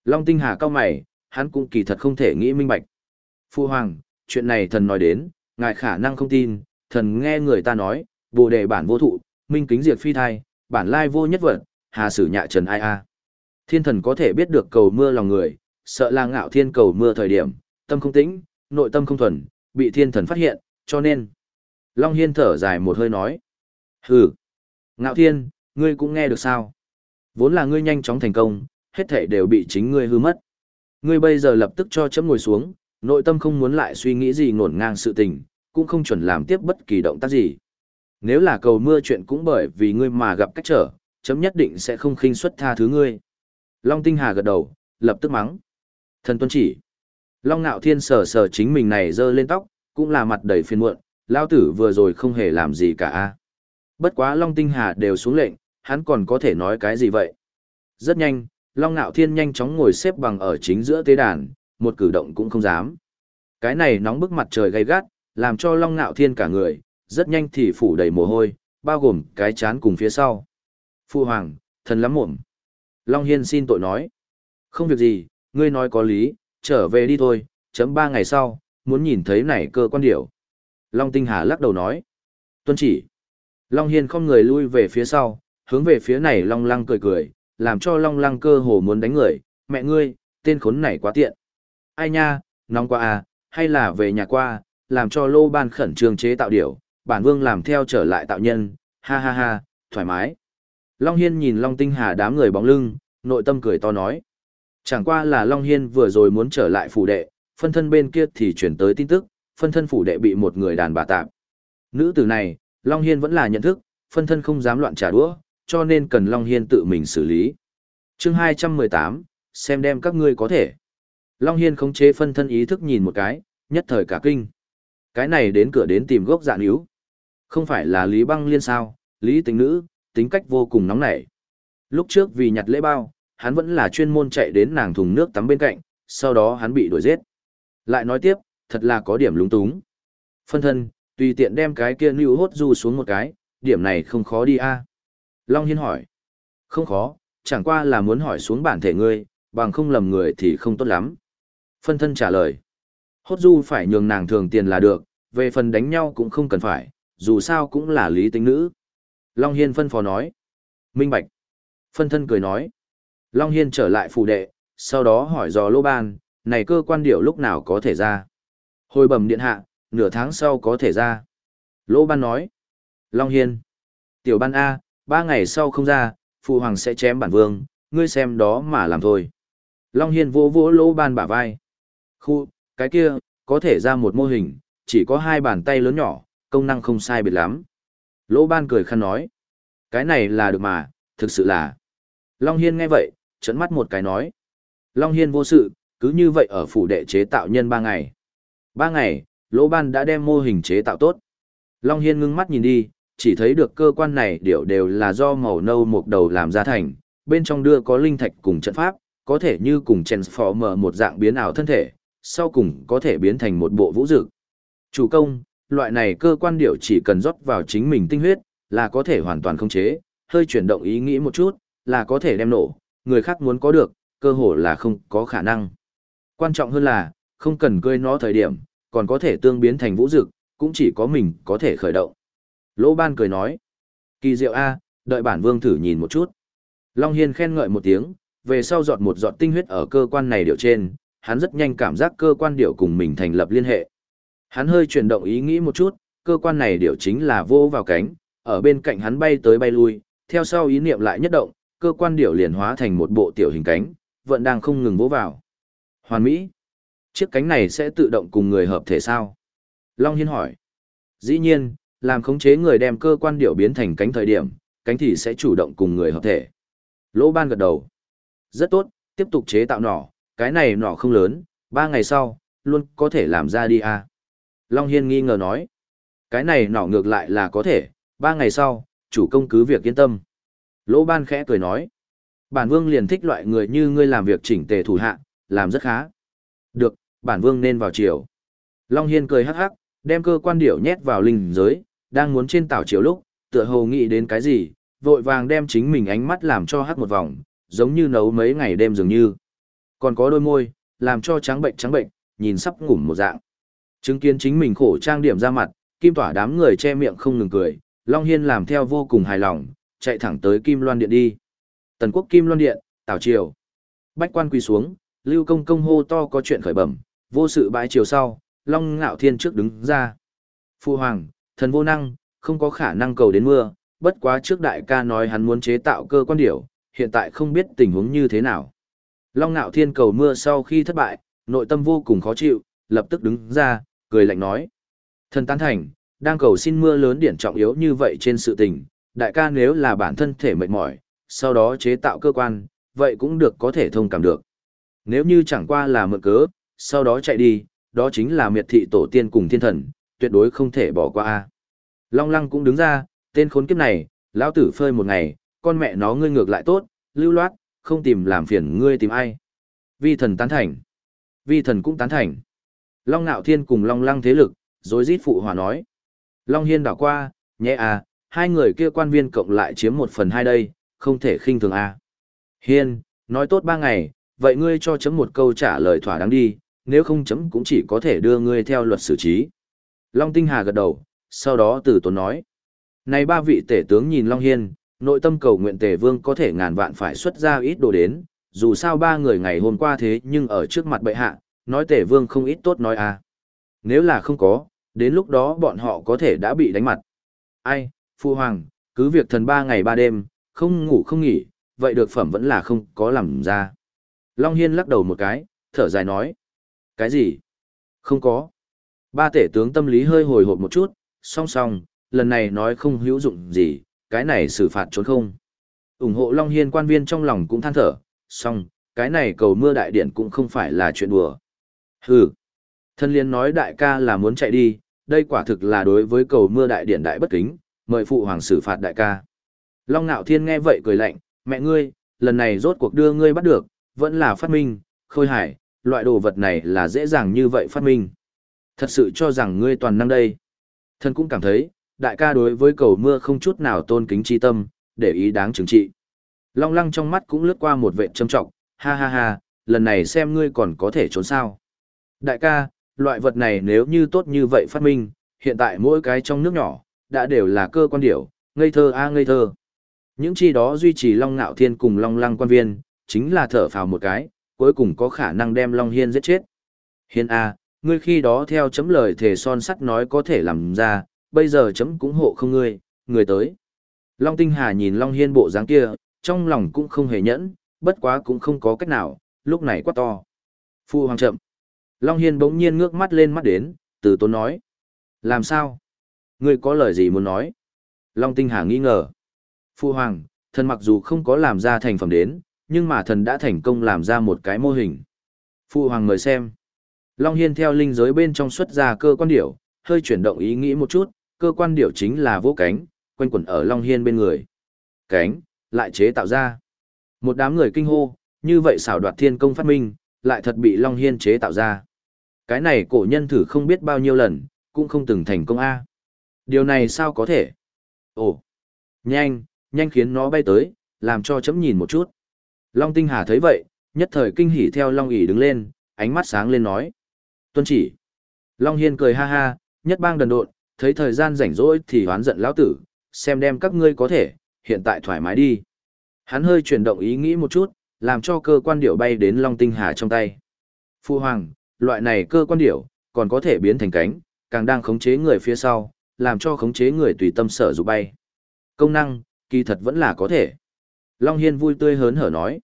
Long tinh hà cao mày, hắn cũng kỳ thật không thể nghĩ minh bạch. Phu hoàng, chuyện này thần nói đến, ngài khả năng không tin, thần nghe người ta nói, bồ đề bản vô thụ, minh kính diệt phi thai, bản lai vô nhất vật, hà sử nhạ trần ai a. Thiên thần có thể biết được cầu mưa lòng người, sợ là ngạo thiên cầu mưa thời điểm, tâm không tĩnh, nội tâm không thuần, bị thiên thần phát hiện, cho nên. Long Hiên thở dài một hơi nói. Hừ, ngạo thiên, ngươi cũng nghe được sao? Vốn là ngươi nhanh chóng thành công, hết thể đều bị chính ngươi hư mất. Ngươi bây giờ lập tức cho chấm ngồi xuống, nội tâm không muốn lại suy nghĩ gì ngổn ngang sự tình, cũng không chuẩn làm tiếp bất kỳ động tác gì. Nếu là cầu mưa chuyện cũng bởi vì ngươi mà gặp cách trở, chấm nhất định sẽ không khinh suất tha thứ ngươi. Long Tinh Hà gật đầu, lập tức mắng. Thần tuân chỉ. Long Nạo Thiên sờ sờ chính mình này dơ lên tóc, cũng là mặt đầy phiền muộn, lao tử vừa rồi không hề làm gì cả a. Bất quá Long Tinh Hà đều xuống lệnh, hắn còn có thể nói cái gì vậy? Rất nhanh, Long Nạo Thiên nhanh chóng ngồi xếp bằng ở chính giữa tế đàn, một cử động cũng không dám. Cái này nóng bức mặt trời gay gắt, làm cho Long Nạo Thiên cả người, rất nhanh thì phủ đầy mồ hôi, bao gồm cái chán cùng phía sau. Phu Hoàng, thần lắm mộm. Long Hiên xin tội nói. Không việc gì, ngươi nói có lý, trở về đi thôi, chấm ba ngày sau, muốn nhìn thấy này cơ quan điểu. Long Tinh Hà lắc đầu nói. Tuân chỉ. Long Hiên không người lui về phía sau, hướng về phía này Long Lăng cười cười, làm cho Long Lăng cơ hồ muốn đánh người. Mẹ ngươi, tên khốn này quá tiện. Ai nha, nóng quá à, hay là về nhà qua, làm cho lô ban khẩn trương chế tạo điểu, bản vương làm theo trở lại tạo nhân, ha ha ha, thoải mái. Long Hiên nhìn Long Tinh Hà đám người bóng lưng, nội tâm cười to nói. Chẳng qua là Long Hiên vừa rồi muốn trở lại phủ đệ, phân thân bên kia thì chuyển tới tin tức, phân thân phủ đệ bị một người đàn bà tạm. Nữ tử này, Long Hiên vẫn là nhận thức, phân thân không dám loạn trả đũa, cho nên cần Long Hiên tự mình xử lý. chương 218, xem đem các ngươi có thể. Long Hiên khống chế phân thân ý thức nhìn một cái, nhất thời cả kinh. Cái này đến cửa đến tìm gốc dạng yếu. Không phải là Lý Băng Liên sao, Lý tính nữ, tính cách vô cùng nóng nảy. Lúc trước vì nhặt lễ bao, hắn vẫn là chuyên môn chạy đến nàng thùng nước tắm bên cạnh, sau đó hắn bị đuổi giết. Lại nói tiếp, thật là có điểm lúng túng. Phân thân, tùy tiện đem cái kia lưu hốt du xuống một cái, điểm này không khó đi a Long Hiên hỏi. Không khó, chẳng qua là muốn hỏi xuống bản thể ngươi, bằng không lầm người thì không tốt lắm. Phân thân trả lời. Hốt du phải nhường nàng thường tiền là được, về phần đánh nhau cũng không cần phải, dù sao cũng là lý tính nữ. Long Hiên phân phó nói. Minh Bạch. Phân thân cười nói. Long Hiên trở lại phù đệ, sau đó hỏi dò lô ban, này cơ quan điệu lúc nào có thể ra. Hồi bẩm điện hạ, nửa tháng sau có thể ra. Lô ban nói. Long Hiên. Tiểu ban A, ba ngày sau không ra, phụ hoàng sẽ chém bản vương, ngươi xem đó mà làm thôi. Long Hiên vỗ vỗ lô ban bả vai. Khu, cái kia, có thể ra một mô hình, chỉ có hai bàn tay lớn nhỏ, công năng không sai biệt lắm. Lỗ ban cười khăn nói. Cái này là được mà, thực sự là. Long Hiên nghe vậy, trấn mắt một cái nói. Long Hiên vô sự, cứ như vậy ở phủ đệ chế tạo nhân ba ngày. Ba ngày, lỗ ban đã đem mô hình chế tạo tốt. Long Hiên ngưng mắt nhìn đi, chỉ thấy được cơ quan này đều đều là do màu nâu một đầu làm ra thành, bên trong đưa có linh thạch cùng trận pháp, có thể như cùng transformer một dạng biến ảo thân thể, sau cùng có thể biến thành một bộ vũ dực. Chủ công, loại này cơ quan điệu chỉ cần rót vào chính mình tinh huyết, là có thể hoàn toàn khống chế, hơi chuyển động ý nghĩ một chút, là có thể đem nổ, người khác muốn có được, cơ hội là không có khả năng. Quan trọng hơn là, không cần cơi nó thời điểm, còn có thể tương biến thành vũ dực, cũng chỉ có mình có thể khởi động. Lỗ ban cười nói, kỳ diệu A, đợi bản vương thử nhìn một chút. Long Hiên khen ngợi một tiếng, về sau giọt một giọt tinh huyết ở cơ quan này điều trên, hắn rất nhanh cảm giác cơ quan điều cùng mình thành lập liên hệ. Hắn hơi chuyển động ý nghĩ một chút, cơ quan này điều chính là vô vào cánh, ở bên cạnh hắn bay tới bay lui, theo sau ý niệm lại nhất động, cơ quan điều liền hóa thành một bộ tiểu hình cánh, vẫn đang không ngừng vỗ vào. Hoàn Mỹ. Chiếc cánh này sẽ tự động cùng người hợp thể sao? Long Hiên hỏi. Dĩ nhiên, làm khống chế người đem cơ quan điệu biến thành cánh thời điểm, cánh thì sẽ chủ động cùng người hợp thể. Lỗ ban gật đầu. Rất tốt, tiếp tục chế tạo nỏ, cái này nỏ không lớn, ba ngày sau, luôn có thể làm ra đi à. Long Hiên nghi ngờ nói. Cái này nỏ ngược lại là có thể, ba ngày sau, chủ công cứ việc yên tâm. Lỗ ban khẽ cười nói. Bản vương liền thích loại người như ngươi làm việc chỉnh tề thủ hạ, làm rất khá. Được, bản vương nên vào chiều. Long Hiên cười hắc hắc, đem cơ quan điểu nhét vào linh giới, đang muốn trên tảo chiều lúc, tựa hồ nghĩ đến cái gì, vội vàng đem chính mình ánh mắt làm cho hắc một vòng, giống như nấu mấy ngày đêm dường như. Còn có đôi môi, làm cho trắng bệnh trắng bệnh, nhìn sắp ngủ một dạng. Chứng kiến chính mình khổ trang điểm ra mặt, kim tỏa đám người che miệng không ngừng cười, Long Hiên làm theo vô cùng hài lòng, chạy thẳng tới Kim Loan Điện đi. Tần quốc Kim Loan Điện, Tào Triều. Bách quan quỳ xuống, Lưu Công Công hô to có chuyện khởi bẩm, vô sự bãi chiều sau, Long Ngạo Thiên trước đứng ra. Phu Hoàng, thần vô năng, không có khả năng cầu đến mưa, bất quá trước đại ca nói hắn muốn chế tạo cơ quan điểu, hiện tại không biết tình huống như thế nào. Long Ngạo Thiên cầu mưa sau khi thất bại, nội tâm vô cùng khó chịu, lập tức đứng ra, cười lạnh nói. Thần tán thành, đang cầu xin mưa lớn điển trọng yếu như vậy trên sự tình, đại ca nếu là bản thân thể mệt mỏi, sau đó chế tạo cơ quan, vậy cũng được có thể thông cảm được. Nếu như chẳng qua là mượn cớ, sau đó chạy đi, đó chính là miệt thị tổ tiên cùng thiên thần, tuyệt đối không thể bỏ qua. a Long lăng cũng đứng ra, tên khốn kiếp này, lão tử phơi một ngày, con mẹ nó ngươi ngược lại tốt, lưu loát, không tìm làm phiền ngươi tìm ai. Vi thần tán thành. Vi thần cũng tán thành. Long Nạo Thiên cùng Long Lăng thế lực, rồi rít phụ hòa nói. Long Hiên đảo qua, nhé à, hai người kia quan viên cộng lại chiếm một phần hai đây, không thể khinh thường à. Hiên, nói tốt ba ngày, vậy ngươi cho chấm một câu trả lời thỏa đáng đi, nếu không chấm cũng chỉ có thể đưa ngươi theo luật xử trí. Long Tinh Hà gật đầu, sau đó từ tốn nói. Này ba vị tể tướng nhìn Long Hiên, nội tâm cầu nguyện tể vương có thể ngàn vạn phải xuất ra ít đồ đến, dù sao ba người ngày hôm qua thế nhưng ở trước mặt bệ hạ, nói tể vương không ít tốt nói à. Nếu là không có, đến lúc đó bọn họ có thể đã bị đánh mặt. Ai, Phu Hoàng, cứ việc thần ba ngày ba đêm, không ngủ không nghỉ, vậy được phẩm vẫn là không có làm ra. Long Hiên lắc đầu một cái, thở dài nói. Cái gì? Không có. Ba tể tướng tâm lý hơi hồi hộp một chút, song song, lần này nói không hữu dụng gì, cái này xử phạt trốn không. ủng hộ Long Hiên quan viên trong lòng cũng than thở, song, cái này cầu mưa đại điện cũng không phải là chuyện đùa. Hừ. Thân liên nói đại ca là muốn chạy đi, đây quả thực là đối với cầu mưa đại điện đại bất kính, mời phụ hoàng xử phạt đại ca. Long Nạo Thiên nghe vậy cười lạnh, mẹ ngươi, lần này rốt cuộc đưa ngươi bắt được, vẫn là phát minh, khôi hải, loại đồ vật này là dễ dàng như vậy phát minh. Thật sự cho rằng ngươi toàn năng đây. Thân cũng cảm thấy, đại ca đối với cầu mưa không chút nào tôn kính chi tâm, để ý đáng chứng trị. Long lăng trong mắt cũng lướt qua một vệ trâm trọng, ha ha ha, lần này xem ngươi còn có thể trốn sao. Đại ca, loại vật này nếu như tốt như vậy phát minh, hiện tại mỗi cái trong nước nhỏ, đã đều là cơ quan điểu, ngây thơ a ngây thơ. Những chi đó duy trì Long ngạo Thiên cùng Long Lăng quan viên, chính là thở phào một cái, cuối cùng có khả năng đem Long Hiên giết chết. Hiên A, ngươi khi đó theo chấm lời thể son sắt nói có thể làm ra, bây giờ chấm cũng hộ không ngươi, người tới. Long Tinh Hà nhìn Long Hiên bộ dáng kia, trong lòng cũng không hề nhẫn, bất quá cũng không có cách nào, lúc này quá to. Phu hoàng chậm. Long Hiên bỗng nhiên ngước mắt lên mắt đến, từ tốn nói. Làm sao? Ngươi có lời gì muốn nói? Long Tinh Hà nghi ngờ. Phu hoàng, thần mặc dù không có làm ra thành phẩm đến, nhưng mà thần đã thành công làm ra một cái mô hình. Phu hoàng mời xem. Long Hiên theo linh giới bên trong xuất ra cơ quan điểu, hơi chuyển động ý nghĩ một chút, cơ quan điểu chính là vỗ cánh, quanh quẩn ở Long Hiên bên người. Cánh, lại chế tạo ra. Một đám người kinh hô, như vậy xảo đoạt thiên công phát minh, lại thật bị Long Hiên chế tạo ra. Cái này cổ nhân thử không biết bao nhiêu lần, cũng không từng thành công A. Điều này sao có thể? Ồ, nhanh, nhanh khiến nó bay tới, làm cho chấm nhìn một chút. Long Tinh Hà thấy vậy, nhất thời kinh hỉ theo Long ỉ đứng lên, ánh mắt sáng lên nói. Tuân chỉ. Long Hiên cười ha ha, nhất bang đần độn, thấy thời gian rảnh rỗi thì hoán giận lão tử, xem đem các ngươi có thể, hiện tại thoải mái đi. Hắn hơi chuyển động ý nghĩ một chút, làm cho cơ quan điểu bay đến Long Tinh Hà trong tay. Phu Hoàng, loại này cơ quan điểu, còn có thể biến thành cánh, càng đang khống chế người phía sau, làm cho khống chế người tùy tâm sở dục bay. Công năng, kỳ thật vẫn là có thể. Long Hiên vui tươi hớn hở nói.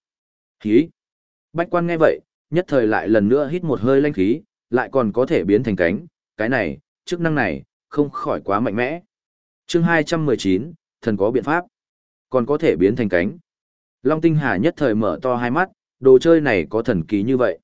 Khí. Bách quan nghe vậy, nhất thời lại lần nữa hít một hơi lanh khí, lại còn có thể biến thành cánh, cái này, chức năng này, không khỏi quá mạnh mẽ. chương 219, thần có biện pháp, còn có thể biến thành cánh. Long Tinh Hà nhất thời mở to hai mắt, đồ chơi này có thần ký như vậy.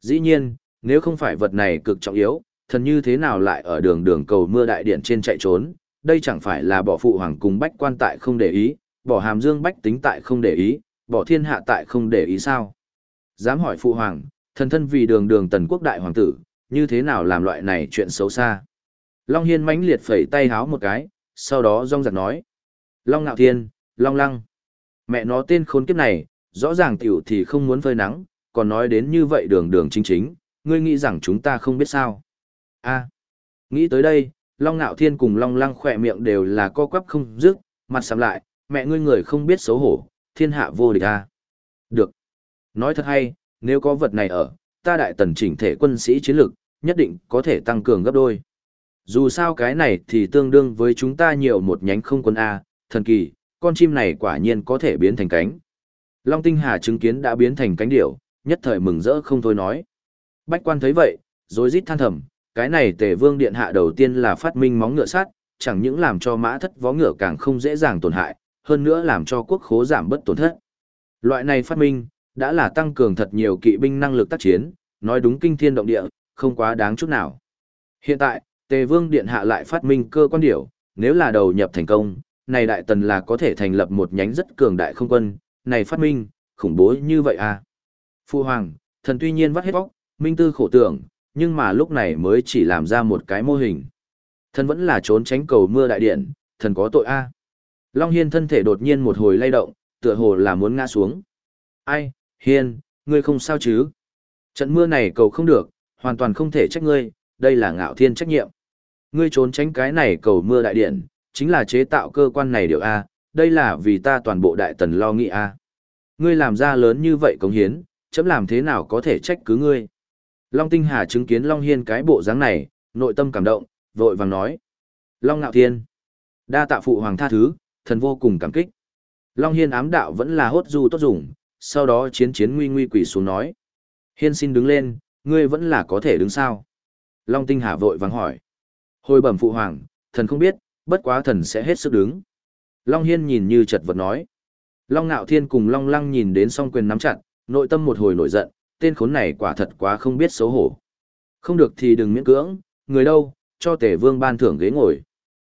Dĩ nhiên, nếu không phải vật này cực trọng yếu, thần như thế nào lại ở đường đường cầu mưa đại điện trên chạy trốn, đây chẳng phải là bỏ phụ hoàng cùng bách quan tại không để ý, bỏ hàm dương bách tính tại không để ý, bỏ thiên hạ tại không để ý sao. Dám hỏi phụ hoàng, thần thân vì đường đường tần quốc đại hoàng tử, như thế nào làm loại này chuyện xấu xa. Long Hiên mãnh liệt phẩy tay háo một cái, sau đó rong giặc nói. Long Nạo Thiên, Long Lăng. Mẹ nó tên khốn kiếp này, rõ ràng tiểu thì không muốn phơi nắng, còn nói đến như vậy đường đường chính chính, ngươi nghĩ rằng chúng ta không biết sao. a à, nghĩ tới đây, Long Nạo Thiên cùng Long Lăng khỏe miệng đều là co quắp không dứt, mặt sầm lại, mẹ ngươi người không biết xấu hổ, thiên hạ vô địch a. Được. Nói thật hay, nếu có vật này ở, ta đại tần chỉnh thể quân sĩ chiến lực, nhất định có thể tăng cường gấp đôi. Dù sao cái này thì tương đương với chúng ta nhiều một nhánh không quân A, thần kỳ, con chim này quả nhiên có thể biến thành cánh. Long Tinh Hà chứng kiến đã biến thành cánh điểu, nhất thời mừng rỡ không thôi nói. Bách quan thấy vậy, rồi rít than thầm, cái này tề vương điện hạ đầu tiên là phát minh móng ngựa sắt, chẳng những làm cho mã thất vó ngựa càng không dễ dàng tổn hại, hơn nữa làm cho quốc khố giảm bất tổn thất. Loại này phát minh, đã là tăng cường thật nhiều kỵ binh năng lực tác chiến, nói đúng kinh thiên động địa, không quá đáng chút nào. Hiện tại, Tề Vương Điện Hạ lại phát minh cơ quan điểu, nếu là đầu nhập thành công, này đại tần là có thể thành lập một nhánh rất cường đại không quân, này phát minh, khủng bố như vậy à. Phu Hoàng, thần tuy nhiên vắt hết bóc, minh tư khổ tưởng, nhưng mà lúc này mới chỉ làm ra một cái mô hình. Thần vẫn là trốn tránh cầu mưa đại điện, thần có tội a. Long Hiên thân thể đột nhiên một hồi lay động, tựa hồ là muốn ngã xuống. Ai, Hiên, ngươi không sao chứ? Trận mưa này cầu không được, hoàn toàn không thể trách ngươi, đây là ngạo thiên trách nhiệm. Ngươi trốn tránh cái này cầu mưa đại điện, chính là chế tạo cơ quan này điều A, đây là vì ta toàn bộ đại tần lo nghĩ A. Ngươi làm ra lớn như vậy cống hiến, chấm làm thế nào có thể trách cứ ngươi. Long Tinh Hà chứng kiến Long Hiên cái bộ dáng này, nội tâm cảm động, vội vàng nói. Long Ngạo Thiên, đa tạ phụ hoàng tha thứ, thần vô cùng cảm kích. Long Hiên ám đạo vẫn là hốt du tốt dùng, sau đó chiến chiến nguy nguy quỷ xuống nói. Hiên xin đứng lên, ngươi vẫn là có thể đứng sao? Long Tinh Hà vội vàng hỏi. Hồi bẩm phụ hoàng, thần không biết, bất quá thần sẽ hết sức đứng. Long Hiên nhìn như chật vật nói. Long Nạo Thiên cùng Long Lăng nhìn đến song quyền nắm chặt, nội tâm một hồi nổi giận, tên khốn này quả thật quá không biết xấu hổ. Không được thì đừng miễn cưỡng, người đâu, cho tể vương ban thưởng ghế ngồi.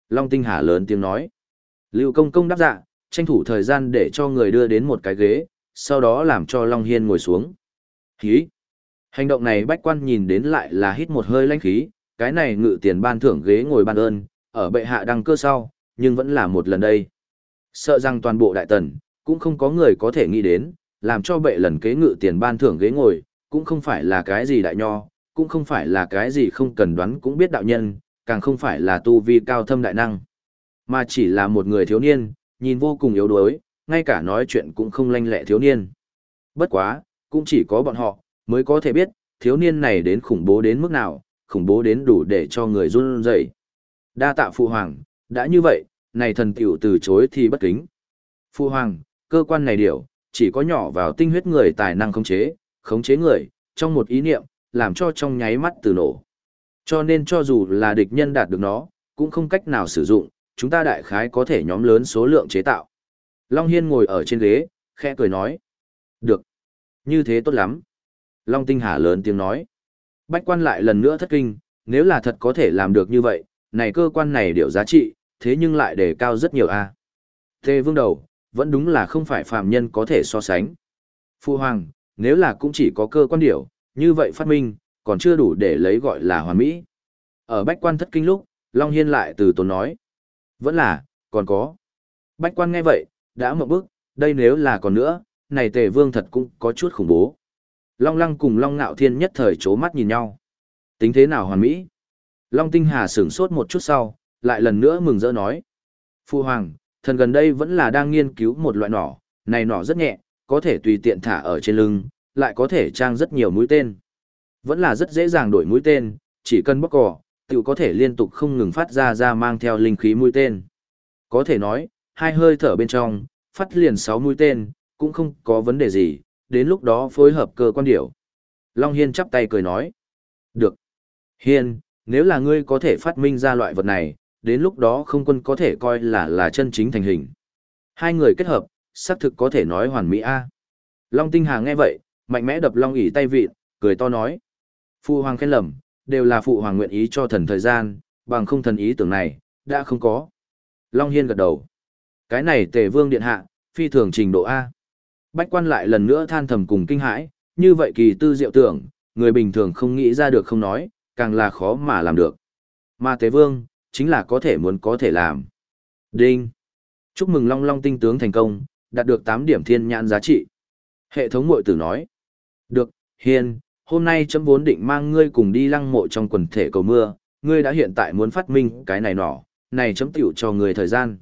Long Tinh Hà lớn tiếng nói. Lưu công công đáp dạ, tranh thủ thời gian để cho người đưa đến một cái ghế, sau đó làm cho Long Hiên ngồi xuống. Hí! Hành động này bách quan nhìn đến lại là hít một hơi lãnh khí, cái này ngự tiền ban thưởng ghế ngồi ban ơn, ở bệ hạ đăng cơ sau, nhưng vẫn là một lần đây. Sợ rằng toàn bộ đại tần, cũng không có người có thể nghĩ đến, làm cho bệ lần kế ngự tiền ban thưởng ghế ngồi, cũng không phải là cái gì đại nho, cũng không phải là cái gì không cần đoán cũng biết đạo nhân, càng không phải là tu vi cao thâm đại năng, mà chỉ là một người thiếu niên, nhìn vô cùng yếu đuối, ngay cả nói chuyện cũng không lanh lẹ thiếu niên. Bất quá, cũng chỉ có bọn họ, mới có thể biết, thiếu niên này đến khủng bố đến mức nào, khủng bố đến đủ để cho người run rẩy. Đa tạ phụ hoàng, đã như vậy, này thần tiểu từ chối thì bất kính. Phụ hoàng, cơ quan này điều, chỉ có nhỏ vào tinh huyết người tài năng khống chế, khống chế người, trong một ý niệm, làm cho trong nháy mắt từ nổ. Cho nên cho dù là địch nhân đạt được nó, cũng không cách nào sử dụng, chúng ta đại khái có thể nhóm lớn số lượng chế tạo. Long Hiên ngồi ở trên ghế, khẽ cười nói. Được. Như thế tốt lắm. Long Tinh Hà lớn tiếng nói. Bách quan lại lần nữa thất kinh, nếu là thật có thể làm được như vậy, này cơ quan này điều giá trị, thế nhưng lại đề cao rất nhiều a. À. Tê vương đầu, vẫn đúng là không phải phàm nhân có thể so sánh. Phu Hoàng, nếu là cũng chỉ có cơ quan điểu, như vậy phát minh, còn chưa đủ để lấy gọi là hoàn mỹ. Ở bách quan thất kinh lúc, Long Hiên lại từ tốn nói. Vẫn là, còn có. Bách quan nghe vậy, đã mộng bước, đây nếu là còn nữa, này tề vương thật cũng có chút khủng bố. Long lăng cùng Long ngạo thiên nhất thời chố mắt nhìn nhau. Tính thế nào hoàn mỹ? Long tinh hà sửng sốt một chút sau, lại lần nữa mừng rỡ nói. Phu hoàng, thần gần đây vẫn là đang nghiên cứu một loại nỏ, này nỏ rất nhẹ, có thể tùy tiện thả ở trên lưng, lại có thể trang rất nhiều mũi tên. Vẫn là rất dễ dàng đổi mũi tên, chỉ cần bóc cỏ, tự có thể liên tục không ngừng phát ra ra mang theo linh khí mũi tên. Có thể nói, hai hơi thở bên trong, phát liền sáu mũi tên, cũng không có vấn đề gì, đến lúc đó phối hợp cơ quan điểu. Long Hiên chắp tay cười nói. Được. Hiên, nếu là ngươi có thể phát minh ra loại vật này, đến lúc đó không quân có thể coi là là chân chính thành hình. Hai người kết hợp, xác thực có thể nói hoàn mỹ A. Long Tinh Hà nghe vậy, mạnh mẽ đập Long ỉ tay vịt, cười to nói. Phu hoàng khen lầm, đều là phụ hoàng nguyện ý cho thần thời gian, bằng không thần ý tưởng này, đã không có. Long Hiên gật đầu. Cái này tề vương điện hạ, phi thường trình độ A. Bách quan lại lần nữa than thầm cùng kinh hãi, như vậy kỳ tư diệu tưởng, người bình thường không nghĩ ra được không nói, càng là khó mà làm được. Mà Tế Vương, chính là có thể muốn có thể làm. Đinh! Chúc mừng Long Long tinh tướng thành công, đạt được 8 điểm thiên nhãn giá trị. Hệ thống mội tử nói. Được, hiền, hôm nay chấm vốn định mang ngươi cùng đi lăng mộ trong quần thể cầu mưa, ngươi đã hiện tại muốn phát minh cái này nọ, này chấm tiểu cho người thời gian.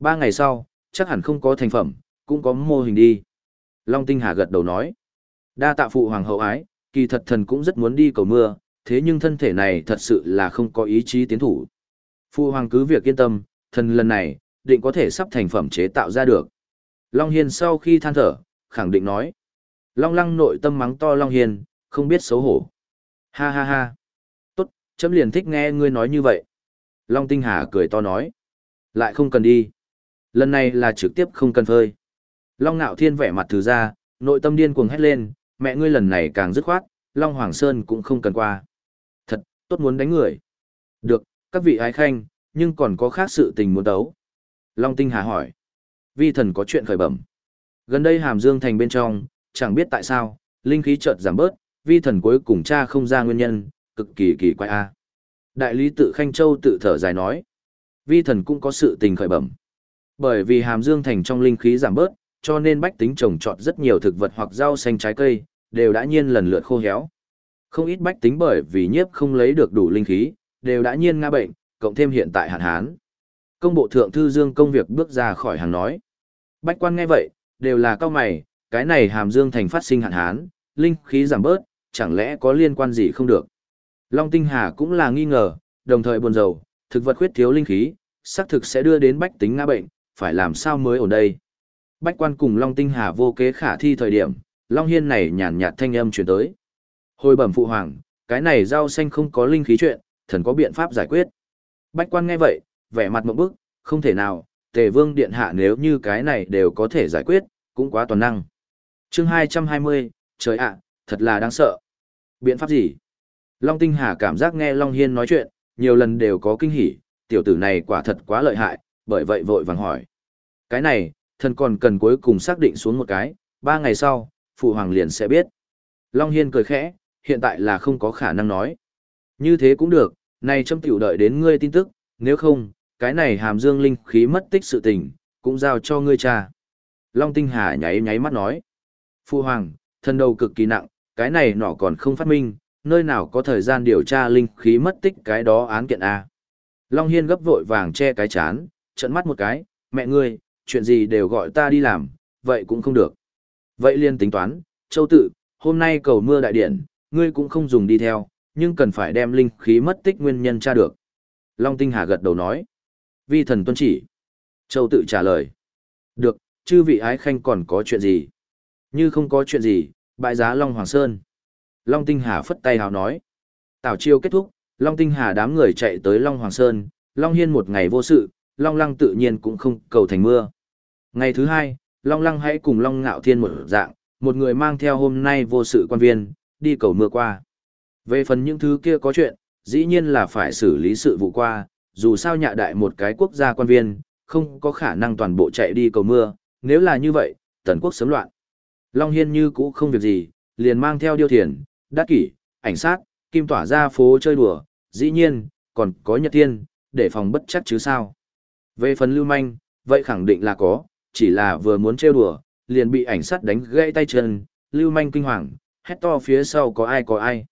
Ba ngày sau, chắc hẳn không có thành phẩm, cũng có mô hình đi. Long Tinh Hà gật đầu nói. Đa tạ phụ hoàng hậu ái, kỳ thật thần cũng rất muốn đi cầu mưa, thế nhưng thân thể này thật sự là không có ý chí tiến thủ. Phụ hoàng cứ việc yên tâm, thần lần này, định có thể sắp thành phẩm chế tạo ra được. Long Hiên sau khi than thở, khẳng định nói. Long lăng nội tâm mắng to Long Hiên, không biết xấu hổ. Ha ha ha. Tốt, chấm liền thích nghe ngươi nói như vậy. Long Tinh Hà cười to nói. Lại không cần đi. Lần này là trực tiếp không cần phơi. Long Nạo Thiên vẻ mặt thứ ra, nội tâm điên cuồng hét lên, mẹ ngươi lần này càng dứt khoát, Long Hoàng Sơn cũng không cần qua. Thật, tốt muốn đánh người. Được, các vị ái khanh, nhưng còn có khác sự tình muốn đấu. Long Tinh Hà hỏi. Vi thần có chuyện khởi bẩm. Gần đây Hàm Dương thành bên trong, chẳng biết tại sao, linh khí chợt giảm bớt, vi thần cuối cùng tra không ra nguyên nhân, cực kỳ kỳ quái a. Đại lý tự Khanh Châu tự thở dài nói. Vi thần cũng có sự tình khởi bẩm. Bởi vì Hàm Dương thành trong linh khí giảm bớt, cho nên bách tính trồng trọt rất nhiều thực vật hoặc rau xanh trái cây, đều đã nhiên lần lượt khô héo. Không ít bách tính bởi vì nhiếp không lấy được đủ linh khí, đều đã nhiên ngã bệnh, cộng thêm hiện tại hạn hán. Công bộ thượng thư Dương công việc bước ra khỏi hàng nói. Bách quan nghe vậy, đều là cao mày, cái này hàm dương thành phát sinh hạn hán, linh khí giảm bớt, chẳng lẽ có liên quan gì không được. Long Tinh Hà cũng là nghi ngờ, đồng thời buồn rầu, thực vật khuyết thiếu linh khí, xác thực sẽ đưa đến bách tính ngã bệnh, phải làm sao mới ở đây. Bách quan cùng Long Tinh Hà vô kế khả thi thời điểm, Long Hiên này nhàn nhạt thanh âm truyền tới. Hồi bẩm phụ hoàng, cái này rau xanh không có linh khí chuyện, thần có biện pháp giải quyết. Bách quan nghe vậy, vẻ mặt một bức, không thể nào, tề vương điện hạ nếu như cái này đều có thể giải quyết, cũng quá toàn năng. chương 220, trời ạ, thật là đáng sợ. Biện pháp gì? Long Tinh Hà cảm giác nghe Long Hiên nói chuyện, nhiều lần đều có kinh hỉ, tiểu tử này quả thật quá lợi hại, bởi vậy vội vàng hỏi. Cái này, thần còn cần cuối cùng xác định xuống một cái, ba ngày sau, phụ hoàng liền sẽ biết. Long Hiên cười khẽ, hiện tại là không có khả năng nói. Như thế cũng được, này châm tiểu đợi đến ngươi tin tức, nếu không, cái này hàm dương linh khí mất tích sự tình, cũng giao cho ngươi cha. Long Tinh Hà nháy nháy mắt nói. Phu Hoàng, thân đầu cực kỳ nặng, cái này nọ còn không phát minh, nơi nào có thời gian điều tra linh khí mất tích cái đó án kiện A. Long Hiên gấp vội vàng che cái chán, trận mắt một cái, mẹ ngươi, chuyện gì đều gọi ta đi làm, vậy cũng không được. Vậy liên tính toán, châu tự, hôm nay cầu mưa đại điện, ngươi cũng không dùng đi theo, nhưng cần phải đem linh khí mất tích nguyên nhân tra được. Long Tinh Hà gật đầu nói. Vi thần tuân chỉ. Châu tự trả lời. Được, chư vị ái khanh còn có chuyện gì? Như không có chuyện gì, bại giá Long Hoàng Sơn. Long Tinh Hà phất tay hào nói. Tảo chiêu kết thúc, Long Tinh Hà đám người chạy tới Long Hoàng Sơn, Long Hiên một ngày vô sự, Long Lăng tự nhiên cũng không cầu thành mưa. Ngày thứ hai, Long Lăng hãy cùng Long Ngạo Thiên một dạng, một người mang theo hôm nay vô sự quan viên, đi cầu mưa qua. Về phần những thứ kia có chuyện, dĩ nhiên là phải xử lý sự vụ qua, dù sao nhạ đại một cái quốc gia quan viên, không có khả năng toàn bộ chạy đi cầu mưa, nếu là như vậy, tần quốc sớm loạn. Long Hiên như cũ không việc gì, liền mang theo điêu thiền, đắc kỷ, ảnh sát, kim tỏa ra phố chơi đùa, dĩ nhiên, còn có nhật tiên, để phòng bất chắc chứ sao. Về phần lưu manh, vậy khẳng định là có, chỉ là vừa muốn trêu đùa, liền bị ảnh sát đánh gãy tay chân, lưu manh kinh hoàng, hét to phía sau có ai có ai.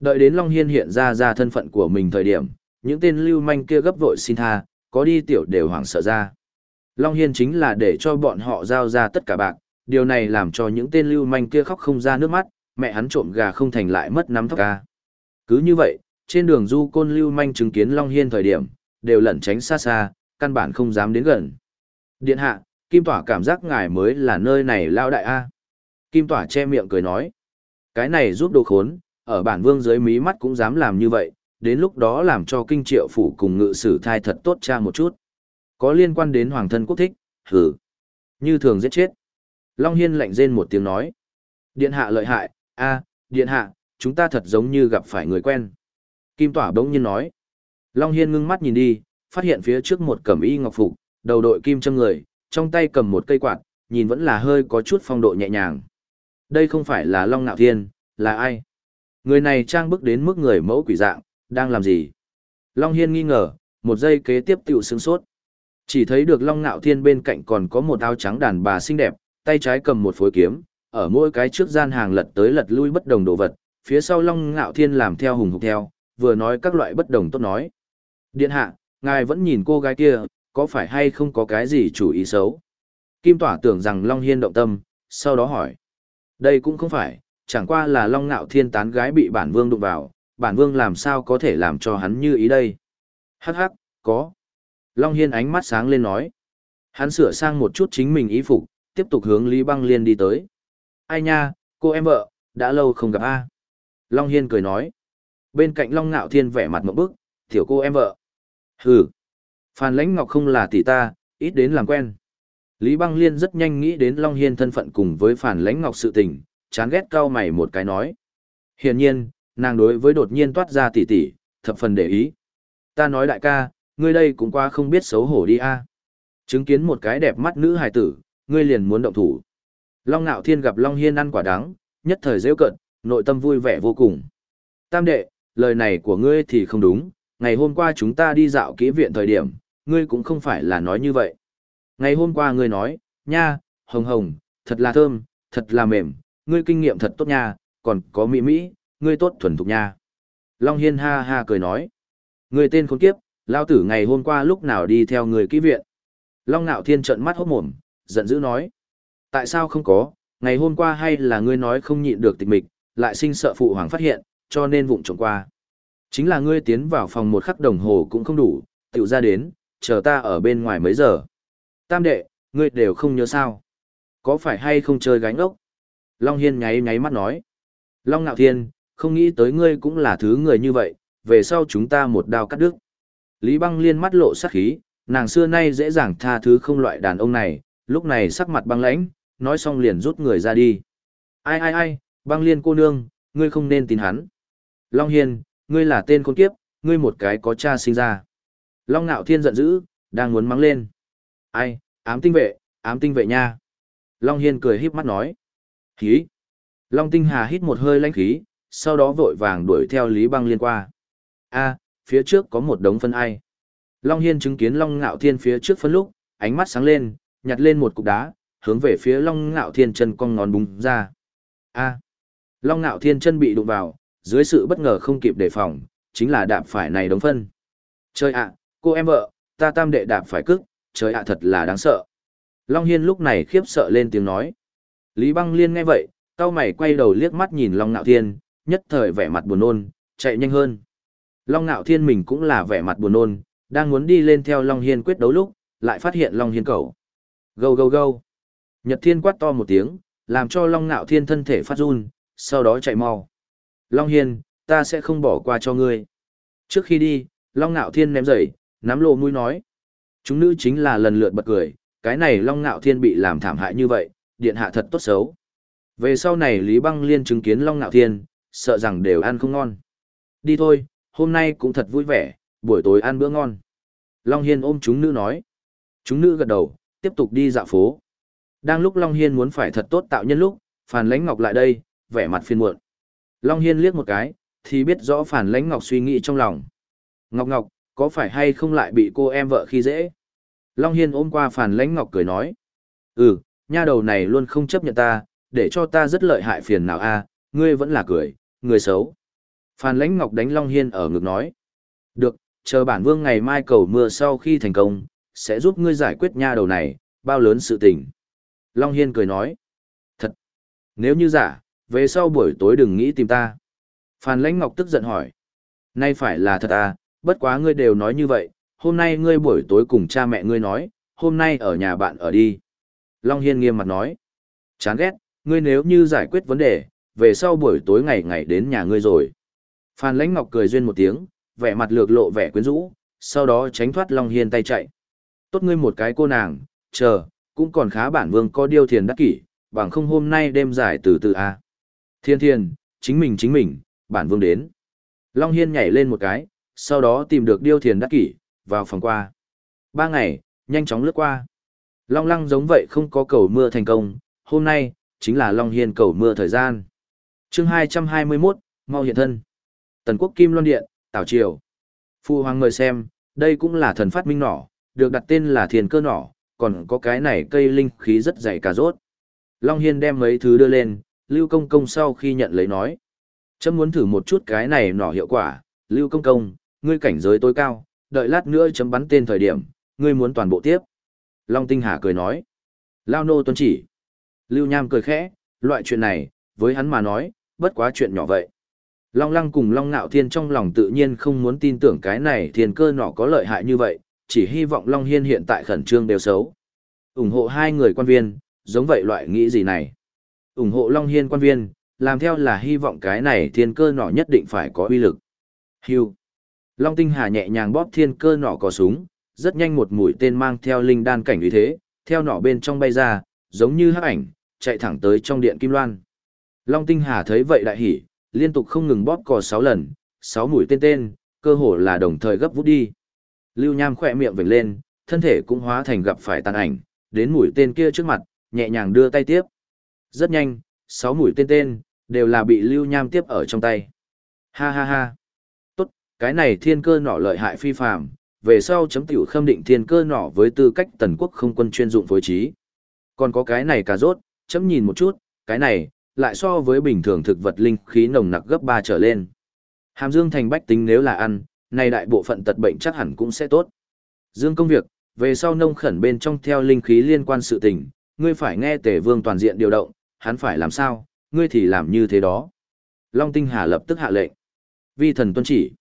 Đợi đến Long Hiên hiện ra ra thân phận của mình thời điểm, những tên lưu manh kia gấp vội xin tha, có đi tiểu đều hoảng sợ ra. Long Hiên chính là để cho bọn họ giao ra tất cả bạc, điều này làm cho những tên lưu manh kia khóc không ra nước mắt, mẹ hắn trộm gà không thành lại mất nắm thóc ca. Cứ như vậy, trên đường du côn lưu manh chứng kiến Long Hiên thời điểm, đều lẩn tránh xa xa, căn bản không dám đến gần. Điện hạ, Kim Tỏa cảm giác ngài mới là nơi này lao đại A. Kim Tỏa che miệng cười nói. Cái này giúp đồ khốn, ở bản vương dưới mí mắt cũng dám làm như vậy, đến lúc đó làm cho kinh triệu phủ cùng ngự sử thai thật tốt cha một chút. Có liên quan đến hoàng thân quốc thích, hử. Như thường giết chết. Long Hiên lạnh rên một tiếng nói. Điện hạ lợi hại, a điện hạ, chúng ta thật giống như gặp phải người quen. Kim Tỏa bỗng nhiên nói. Long Hiên ngưng mắt nhìn đi, phát hiện phía trước một cẩm y ngọc phục, đầu đội kim châm người, trong tay cầm một cây quạt, nhìn vẫn là hơi có chút phong độ nhẹ nhàng. Đây không phải là Long Nạo Thiên, là ai? Người này trang bức đến mức người mẫu quỷ dạng, đang làm gì? Long Hiên nghi ngờ, một giây kế tiếp tiểu sướng sốt. Chỉ thấy được Long Nạo Thiên bên cạnh còn có một áo trắng đàn bà xinh đẹp, tay trái cầm một phối kiếm, ở mỗi cái trước gian hàng lật tới lật lui bất đồng đồ vật, phía sau Long Ngạo Thiên làm theo hùng hục theo, vừa nói các loại bất đồng tốt nói. Điện hạ, ngài vẫn nhìn cô gái kia, có phải hay không có cái gì chủ ý xấu? Kim Tỏa tưởng rằng Long Hiên động tâm, sau đó hỏi. Đây cũng không phải, chẳng qua là Long Ngạo Thiên tán gái bị bản vương đụng vào, bản vương làm sao có thể làm cho hắn như ý đây? Hắc hắc, có. Long Hiên ánh mắt sáng lên nói. Hắn sửa sang một chút chính mình ý phục, tiếp tục hướng Lý Băng Liên đi tới. Ai nha, cô em vợ, đã lâu không gặp a Long Hiên cười nói. Bên cạnh Long Ngạo Thiên vẻ mặt một bức, tiểu cô em vợ. Hừ. Phan Lãnh Ngọc không là tỷ ta, ít đến làm quen. Lý Băng Liên rất nhanh nghĩ đến Long Hiên thân phận cùng với Phan Lãnh Ngọc sự tình, chán ghét cao mày một cái nói. Hiển nhiên, nàng đối với đột nhiên toát ra tỷ tỷ, thập phần để ý. Ta nói đại ca, ngươi đây cũng qua không biết xấu hổ đi a. Chứng kiến một cái đẹp mắt nữ hài tử, ngươi liền muốn động thủ. Long Nạo Thiên gặp Long Hiên ăn quả đắng, nhất thời rêu cận, nội tâm vui vẻ vô cùng. Tam đệ, lời này của ngươi thì không đúng, ngày hôm qua chúng ta đi dạo kỹ viện thời điểm, ngươi cũng không phải là nói như vậy. Ngày hôm qua ngươi nói, nha, hồng hồng, thật là thơm, thật là mềm, ngươi kinh nghiệm thật tốt nha, còn có mỹ mỹ, ngươi tốt thuần thục nha. Long Hiên ha ha cười nói, ngươi tên khốn kiếp, lao tử ngày hôm qua lúc nào đi theo người kỹ viện. Long Nạo Thiên trợn mắt hốt mồm, giận dữ nói, tại sao không có, ngày hôm qua hay là ngươi nói không nhịn được tịch mịch, lại sinh sợ phụ hoàng phát hiện, cho nên vụng trộm qua. Chính là ngươi tiến vào phòng một khắc đồng hồ cũng không đủ, tiểu ra đến, chờ ta ở bên ngoài mấy giờ. Tam đệ, ngươi đều không nhớ sao. Có phải hay không chơi gánh ốc? Long Hiên nháy nháy mắt nói. Long Ngạo Thiên, không nghĩ tới ngươi cũng là thứ người như vậy, về sau chúng ta một đao cắt đứt. Lý băng liên mắt lộ sắc khí, nàng xưa nay dễ dàng tha thứ không loại đàn ông này, lúc này sắc mặt băng lãnh, nói xong liền rút người ra đi. Ai ai ai, băng liên cô nương, ngươi không nên tin hắn. Long Hiên, ngươi là tên con kiếp, ngươi một cái có cha sinh ra. Long Nạo Thiên giận dữ, đang muốn mắng lên. Ai, ám tinh vệ, ám tinh vệ nha. Long Hiên cười híp mắt nói. Khí. Long Tinh Hà hít một hơi lãnh khí, sau đó vội vàng đuổi theo Lý Băng Liên qua. A, phía trước có một đống phân ai. Long Hiên chứng kiến Long Ngạo Thiên phía trước phân lúc, ánh mắt sáng lên, nhặt lên một cục đá, hướng về phía Long Ngạo Thiên chân cong ngón búng ra. A. Long Ngạo Thiên chân bị đụng vào, dưới sự bất ngờ không kịp đề phòng, chính là đạp phải này đống phân. Trời ạ, cô em vợ, ta tam đệ đạp phải cức, trời ạ thật là đáng sợ. Long Hiên lúc này khiếp sợ lên tiếng nói. Lý Băng Liên nghe vậy, cao mày quay đầu liếc mắt nhìn Long Nạo Thiên, nhất thời vẻ mặt buồn nôn, chạy nhanh hơn. Long Nạo Thiên mình cũng là vẻ mặt buồn nôn, đang muốn đi lên theo Long Hiên quyết đấu lúc, lại phát hiện Long Hiên cầu. Gâu gâu gâu. Nhật Thiên quát to một tiếng, làm cho Long Nạo Thiên thân thể phát run, sau đó chạy mau. Long Hiên, ta sẽ không bỏ qua cho ngươi. Trước khi đi, Long Nạo Thiên ném dậy, nắm lộ mũi nói. Chúng nữ chính là lần lượt bật cười, cái này Long Nạo Thiên bị làm thảm hại như vậy, điện hạ thật tốt xấu. Về sau này Lý Băng Liên chứng kiến Long Nạo Thiên, sợ rằng đều ăn không ngon. Đi thôi, hôm nay cũng thật vui vẻ, buổi tối ăn bữa ngon. Long Hiên ôm chúng nữ nói. Chúng nữ gật đầu, tiếp tục đi dạo phố. Đang lúc Long Hiên muốn phải thật tốt tạo nhân lúc, Phàn Lánh Ngọc lại đây, vẻ mặt phiền muộn. Long Hiên liếc một cái, thì biết rõ Phàn Lánh Ngọc suy nghĩ trong lòng. Ngọc Ngọc, có phải hay không lại bị cô em vợ khi dễ? Long Hiên ôm qua Phàn Lánh Ngọc cười nói. Ừ, nha đầu này luôn không chấp nhận ta, để cho ta rất lợi hại phiền nào a ngươi vẫn là cười, người xấu. Phàn Lánh Ngọc đánh Long Hiên ở ngực nói. Được, chờ bản vương ngày mai cầu mưa sau khi thành công, sẽ giúp ngươi giải quyết nha đầu này, bao lớn sự tình. Long Hiên cười nói. Thật. Nếu như giả, về sau buổi tối đừng nghĩ tìm ta. Phan Lãnh Ngọc tức giận hỏi. Nay phải là thật à, bất quá ngươi đều nói như vậy, hôm nay ngươi buổi tối cùng cha mẹ ngươi nói, hôm nay ở nhà bạn ở đi. Long Hiên nghiêm mặt nói. Chán ghét, ngươi nếu như giải quyết vấn đề, về sau buổi tối ngày ngày đến nhà ngươi rồi. Phan Lãnh Ngọc cười duyên một tiếng, vẻ mặt lược lộ vẻ quyến rũ, sau đó tránh thoát Long Hiên tay chạy. Tốt ngươi một cái cô nàng, chờ, cũng còn khá bản vương có điêu thiền đắc kỷ, bằng không hôm nay đêm giải từ từ a. Thiên thiên, chính mình chính mình, bản vương đến. Long Hiên nhảy lên một cái, sau đó tìm được điêu thiền đắc kỷ, vào phòng qua. Ba ngày, nhanh chóng lướt qua. Long lăng giống vậy không có cầu mưa thành công, hôm nay, chính là Long Hiên cầu mưa thời gian. chương 221, mau hiện thân. Tần quốc Kim Loan Điện, Tảo Triều. Phu Hoàng mời xem, đây cũng là thần phát minh nỏ, được đặt tên là thiền cơ nỏ, còn có cái này cây linh khí rất dày cà rốt. Long Hiên đem mấy thứ đưa lên, Lưu Công Công sau khi nhận lấy nói. Chấm muốn thử một chút cái này nỏ hiệu quả, Lưu Công Công, ngươi cảnh giới tối cao, đợi lát nữa chấm bắn tên thời điểm, ngươi muốn toàn bộ tiếp. Long Tinh Hà cười nói. Lao nô tuân chỉ. Lưu Nham cười khẽ, loại chuyện này, với hắn mà nói, bất quá chuyện nhỏ vậy. Long Lăng cùng Long Nạo Thiên trong lòng tự nhiên không muốn tin tưởng cái này thiên cơ nọ có lợi hại như vậy, chỉ hy vọng Long Hiên hiện tại khẩn trương đều xấu. ủng hộ hai người quan viên, giống vậy loại nghĩ gì này. ủng hộ Long Hiên quan viên, làm theo là hy vọng cái này thiên cơ nọ nhất định phải có uy lực. Hưu. Long Tinh Hà nhẹ nhàng bóp thiên cơ nọ có súng, rất nhanh một mũi tên mang theo linh đan cảnh uy thế, theo nọ bên trong bay ra, giống như hắc ảnh, chạy thẳng tới trong điện kim loan. Long Tinh Hà thấy vậy đại hỉ, liên tục không ngừng bóp cò 6 lần, 6 mũi tên tên, cơ hồ là đồng thời gấp vút đi. Lưu Nham khỏe miệng vểnh lên, thân thể cũng hóa thành gặp phải tàn ảnh, đến mũi tên kia trước mặt, nhẹ nhàng đưa tay tiếp. Rất nhanh, 6 mũi tên tên, đều là bị Lưu Nham tiếp ở trong tay. Ha ha ha. Tốt, cái này thiên cơ nỏ lợi hại phi phàm, về sau chấm tiểu khâm định thiên cơ nỏ với tư cách tần quốc không quân chuyên dụng phối trí. Còn có cái này cà rốt, chấm nhìn một chút, cái này, lại so với bình thường thực vật linh khí nồng nặc gấp 3 trở lên. Hàm Dương thành bách tính nếu là ăn, này đại bộ phận tật bệnh chắc hẳn cũng sẽ tốt. Dương công việc, về sau nông khẩn bên trong theo linh khí liên quan sự tình, ngươi phải nghe Tề vương toàn diện điều động, hắn phải làm sao, ngươi thì làm như thế đó. Long Tinh Hà lập tức hạ lệnh. Vi thần tuân chỉ.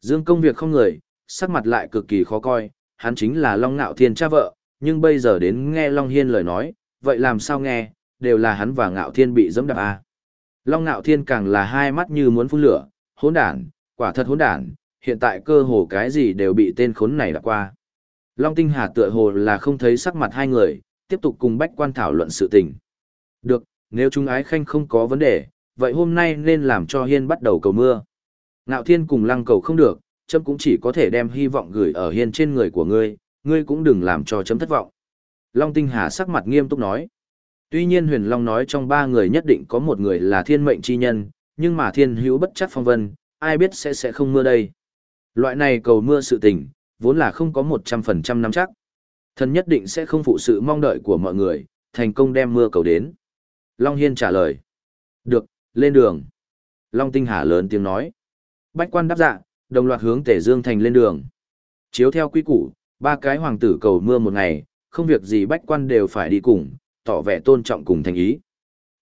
Dương công việc không người, sắc mặt lại cực kỳ khó coi, hắn chính là Long Nạo Thiên cha vợ, nhưng bây giờ đến nghe Long Hiên lời nói, vậy làm sao nghe, đều là hắn và Ngạo Thiên bị dẫm đạp à? Long Ngạo Thiên càng là hai mắt như muốn phun lửa, hỗn đản, quả thật hỗn đản, hiện tại cơ hồ cái gì đều bị tên khốn này đã qua. Long Tinh Hà tựa hồ là không thấy sắc mặt hai người, tiếp tục cùng Bách Quan thảo luận sự tình. Được, nếu chúng ái khanh không có vấn đề, vậy hôm nay nên làm cho Hiên bắt đầu cầu mưa. Ngạo Thiên cùng lăng cầu không được, chấm cũng chỉ có thể đem hy vọng gửi ở Hiên trên người của ngươi, ngươi cũng đừng làm cho chấm thất vọng. Long Tinh Hà sắc mặt nghiêm túc nói. Tuy nhiên huyền long nói trong ba người nhất định có một người là thiên mệnh chi nhân, nhưng mà thiên hữu bất chắc phong vân, ai biết sẽ sẽ không mưa đây. Loại này cầu mưa sự tình, vốn là không có một trăm phần trăm nắm chắc. Thần nhất định sẽ không phụ sự mong đợi của mọi người, thành công đem mưa cầu đến. Long Hiên trả lời. Được, lên đường. Long Tinh Hà lớn tiếng nói. Bách quan đáp dạ, đồng loạt hướng Tể Dương Thành lên đường. Chiếu theo quy củ, ba cái hoàng tử cầu mưa một ngày, không việc gì bách quan đều phải đi cùng, tỏ vẻ tôn trọng cùng thành ý.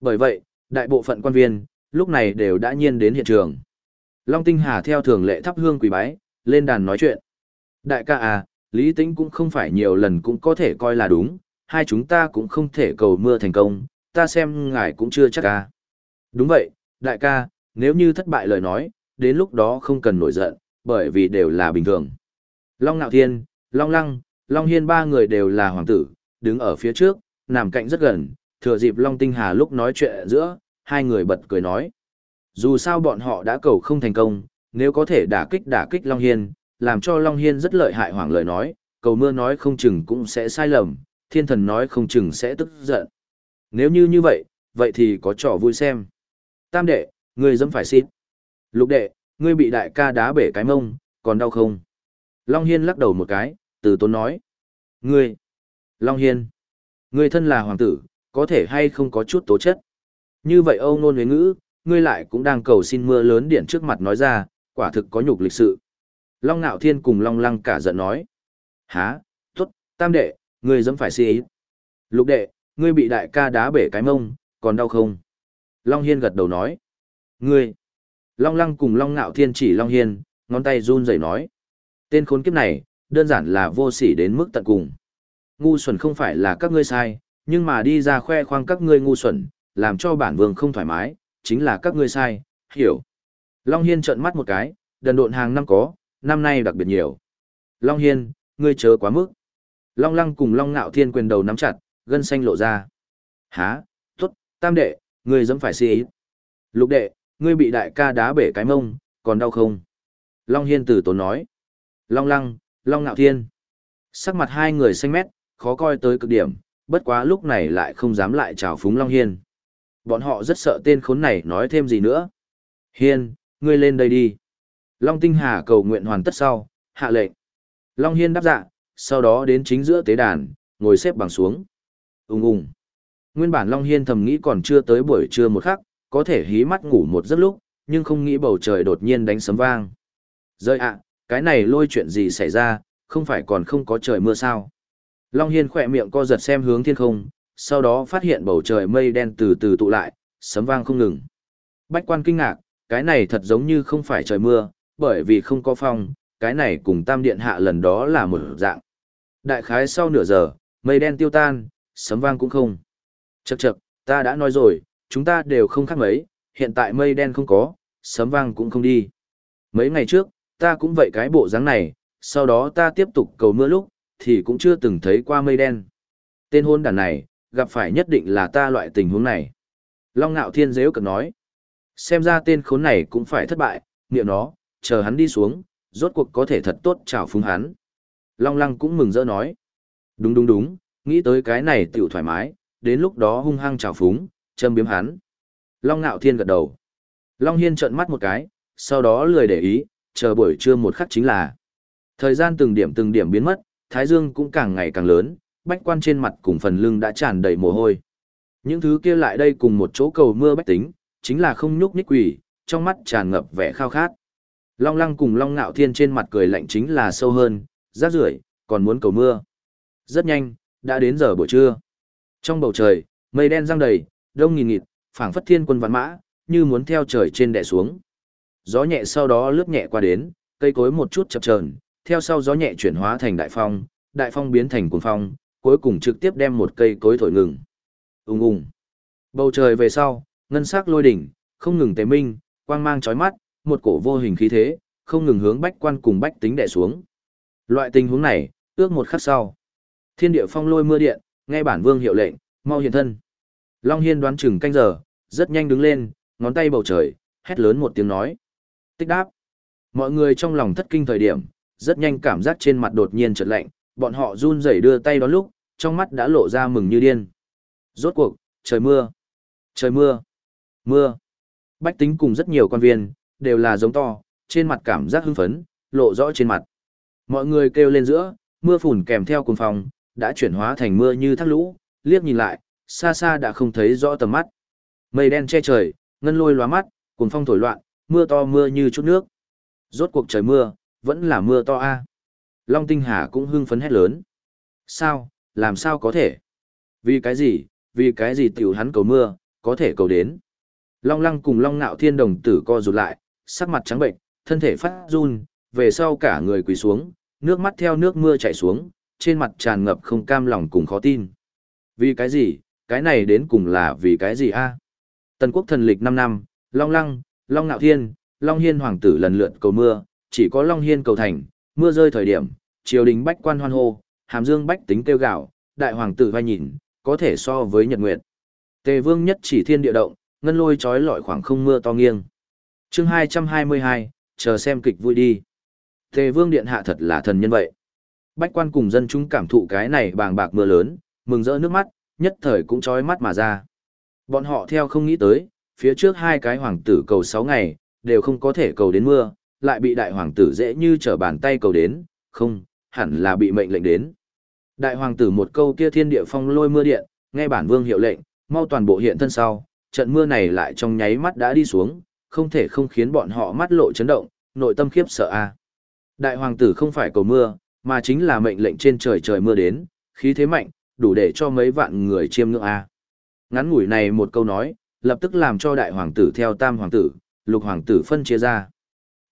Bởi vậy, đại bộ phận quan viên, lúc này đều đã nhiên đến hiện trường. Long Tinh Hà theo thường lệ thắp hương quỳ bái, lên đàn nói chuyện. Đại ca à, Lý Tĩnh cũng không phải nhiều lần cũng có thể coi là đúng, hai chúng ta cũng không thể cầu mưa thành công, ta xem ngài cũng chưa chắc à. Đúng vậy, đại ca, nếu như thất bại lời nói, đến lúc đó không cần nổi giận, bởi vì đều là bình thường. Long Nạo Thiên, Long Lăng, Long Hiên ba người đều là hoàng tử, đứng ở phía trước, nằm cạnh rất gần, thừa dịp Long Tinh Hà lúc nói chuyện giữa, hai người bật cười nói. Dù sao bọn họ đã cầu không thành công, nếu có thể đả kích đả kích Long Hiên, làm cho Long Hiên rất lợi hại hoảng lời nói, cầu mưa nói không chừng cũng sẽ sai lầm, thiên thần nói không chừng sẽ tức giận. Nếu như như vậy, vậy thì có trò vui xem. Tam đệ, ngươi dẫm phải xin. Lục đệ, ngươi bị đại ca đá bể cái mông, còn đau không? Long Hiên lắc đầu một cái, từ tốn nói. Ngươi! Long Hiên! Ngươi thân là hoàng tử, có thể hay không có chút tố chất. Như vậy Âu nôn với ngữ, ngươi lại cũng đang cầu xin mưa lớn điện trước mặt nói ra, quả thực có nhục lịch sự. Long Nạo Thiên cùng Long Lăng cả giận nói. Há, tốt, tam đệ, ngươi dẫm phải si Lục đệ, ngươi bị đại ca đá bể cái mông, còn đau không? Long Hiên gật đầu nói. Ngươi! Long Lăng cùng Long Nạo Thiên chỉ Long Hiên, ngón tay run rẩy nói. Tên khốn kiếp này, đơn giản là vô sỉ đến mức tận cùng. Ngu xuẩn không phải là các ngươi sai, nhưng mà đi ra khoe khoang các ngươi ngu xuẩn, làm cho bản vương không thoải mái, chính là các ngươi sai, hiểu. Long Hiên trợn mắt một cái, đần độn hàng năm có, năm nay đặc biệt nhiều. Long Hiên, ngươi chớ quá mức. Long Lăng cùng Long Ngạo Thiên quyền đầu nắm chặt, gân xanh lộ ra. Há, tốt, tam đệ, ngươi dẫm phải si Lục đệ, ngươi bị đại ca đá bể cái mông, còn đau không? Long Hiên tử tốn nói. Long Lăng, Long Ngạo Thiên. Sắc mặt hai người xanh mét, khó coi tới cực điểm, bất quá lúc này lại không dám lại chào phúng Long Hiên. Bọn họ rất sợ tên khốn này nói thêm gì nữa. Hiên, ngươi lên đây đi. Long Tinh Hà cầu nguyện hoàn tất sau, hạ lệnh. Long Hiên đáp dạ, sau đó đến chính giữa tế đàn, ngồi xếp bằng xuống. Ung ung. Nguyên bản Long Hiên thầm nghĩ còn chưa tới buổi trưa một khắc, có thể hí mắt ngủ một giấc lúc, nhưng không nghĩ bầu trời đột nhiên đánh sấm vang. Rơi ạ, cái này lôi chuyện gì xảy ra, không phải còn không có trời mưa sao. Long Hiên khỏe miệng co giật xem hướng thiên không, sau đó phát hiện bầu trời mây đen từ từ tụ lại, sấm vang không ngừng. Bách quan kinh ngạc, cái này thật giống như không phải trời mưa, bởi vì không có phong, cái này cùng tam điện hạ lần đó là một dạng. Đại khái sau nửa giờ, mây đen tiêu tan, sấm vang cũng không. Chậc chậc, ta đã nói rồi, chúng ta đều không khác mấy, hiện tại mây đen không có, sấm vang cũng không đi. Mấy ngày trước, ta cũng vậy cái bộ dáng này, sau đó ta tiếp tục cầu mưa lúc, thì cũng chưa từng thấy qua mây đen. Tên hôn đàn này, gặp phải nhất định là ta loại tình huống này. Long Nạo Thiên dếu cực nói. Xem ra tên khốn này cũng phải thất bại, niệm nó, chờ hắn đi xuống, rốt cuộc có thể thật tốt chào phúng hắn. Long Lăng cũng mừng rỡ nói. Đúng đúng đúng, nghĩ tới cái này tiểu thoải mái, đến lúc đó hung hăng chào phúng, châm biếm hắn. Long Nạo Thiên gật đầu. Long Hiên trợn mắt một cái, sau đó lười để ý, chờ buổi trưa một khắc chính là. Thời gian từng điểm từng điểm biến mất, Thái Dương cũng càng ngày càng lớn, bách quan trên mặt cùng phần lưng đã tràn đầy mồ hôi. Những thứ kia lại đây cùng một chỗ cầu mưa bách tính, chính là không nhúc nhích quỷ, trong mắt tràn ngập vẻ khao khát. Long lăng cùng Long ngạo Thiên trên mặt cười lạnh chính là sâu hơn, rác rưởi, còn muốn cầu mưa. Rất nhanh, đã đến giờ buổi trưa. Trong bầu trời, mây đen răng đầy, đông nghìn nghịt, phảng phất thiên quân vạn mã, như muốn theo trời trên đè xuống. Gió nhẹ sau đó lướt nhẹ qua đến, cây cối một chút chập chờn, theo sau gió nhẹ chuyển hóa thành đại phong, đại phong biến thành cuồng phong, cuối cùng trực tiếp đem một cây cối thổi ngừng. Ùng ùng. Bầu trời về sau, ngân sắc lôi đỉnh, không ngừng tế minh, quang mang chói mắt, một cổ vô hình khí thế, không ngừng hướng bách quan cùng bách tính đè xuống. Loại tình huống này, ước một khắc sau. Thiên địa phong lôi mưa điện, nghe bản vương hiệu lệnh, mau hiện thân. Long Hiên đoán chừng canh giờ, rất nhanh đứng lên, ngón tay bầu trời, hét lớn một tiếng nói. Tích đáp. Mọi người trong lòng thất kinh thời điểm, rất nhanh cảm giác trên mặt đột nhiên chợt lạnh, bọn họ run rẩy đưa tay đó lúc, trong mắt đã lộ ra mừng như điên. Rốt cuộc, trời mưa. Trời mưa. Mưa. Bách tính cùng rất nhiều quan viên, đều là giống to, trên mặt cảm giác hưng phấn, lộ rõ trên mặt. Mọi người kêu lên giữa, mưa phùn kèm theo cồn phong, đã chuyển hóa thành mưa như thác lũ, liếc nhìn lại, xa xa đã không thấy rõ tầm mắt. Mây đen che trời, ngân lôi lóa mắt, cồn phong thổi loạn, mưa to mưa như chút nước. Rốt cuộc trời mưa, vẫn là mưa to a. Long Tinh Hà cũng hưng phấn hét lớn. Sao, làm sao có thể? Vì cái gì, vì cái gì tiểu hắn cầu mưa, có thể cầu đến. Long Lăng cùng Long Nạo Thiên đồng tử co rụt lại, sắc mặt trắng bệnh, thân thể phát run, về sau cả người quỳ xuống, nước mắt theo nước mưa chảy xuống, trên mặt tràn ngập không cam lòng cùng khó tin. Vì cái gì, cái này đến cùng là vì cái gì a? Tần quốc thần lịch 5 năm, Long Lăng, Long Nạo Thiên, Long Hiên hoàng tử lần lượt cầu mưa, chỉ có Long Hiên cầu thành, mưa rơi thời điểm, triều đình bách quan hoan hô, hàm dương bách tính kêu gạo, đại hoàng tử vai nhìn, có thể so với nhật nguyệt. Tề vương nhất chỉ thiên địa động, ngân lôi trói lọi khoảng không mưa to nghiêng. chương 222, chờ xem kịch vui đi. Tề vương điện hạ thật là thần nhân vậy. Bách quan cùng dân chúng cảm thụ cái này bàng bạc mưa lớn, mừng rỡ nước mắt, nhất thời cũng trói mắt mà ra. Bọn họ theo không nghĩ tới, phía trước hai cái hoàng tử cầu 6 ngày, đều không có thể cầu đến mưa, lại bị đại hoàng tử dễ như trở bàn tay cầu đến, không, hẳn là bị mệnh lệnh đến. Đại hoàng tử một câu kia thiên địa phong lôi mưa điện, nghe bản vương hiệu lệnh, mau toàn bộ hiện thân sau, trận mưa này lại trong nháy mắt đã đi xuống, không thể không khiến bọn họ mắt lộ chấn động, nội tâm khiếp sợ a. Đại hoàng tử không phải cầu mưa, mà chính là mệnh lệnh trên trời trời mưa đến, khí thế mạnh, đủ để cho mấy vạn người chiêm ngưỡng a. Ngắn ngủi này một câu nói, lập tức làm cho đại hoàng tử theo tam hoàng tử, lục hoàng tử phân chia ra.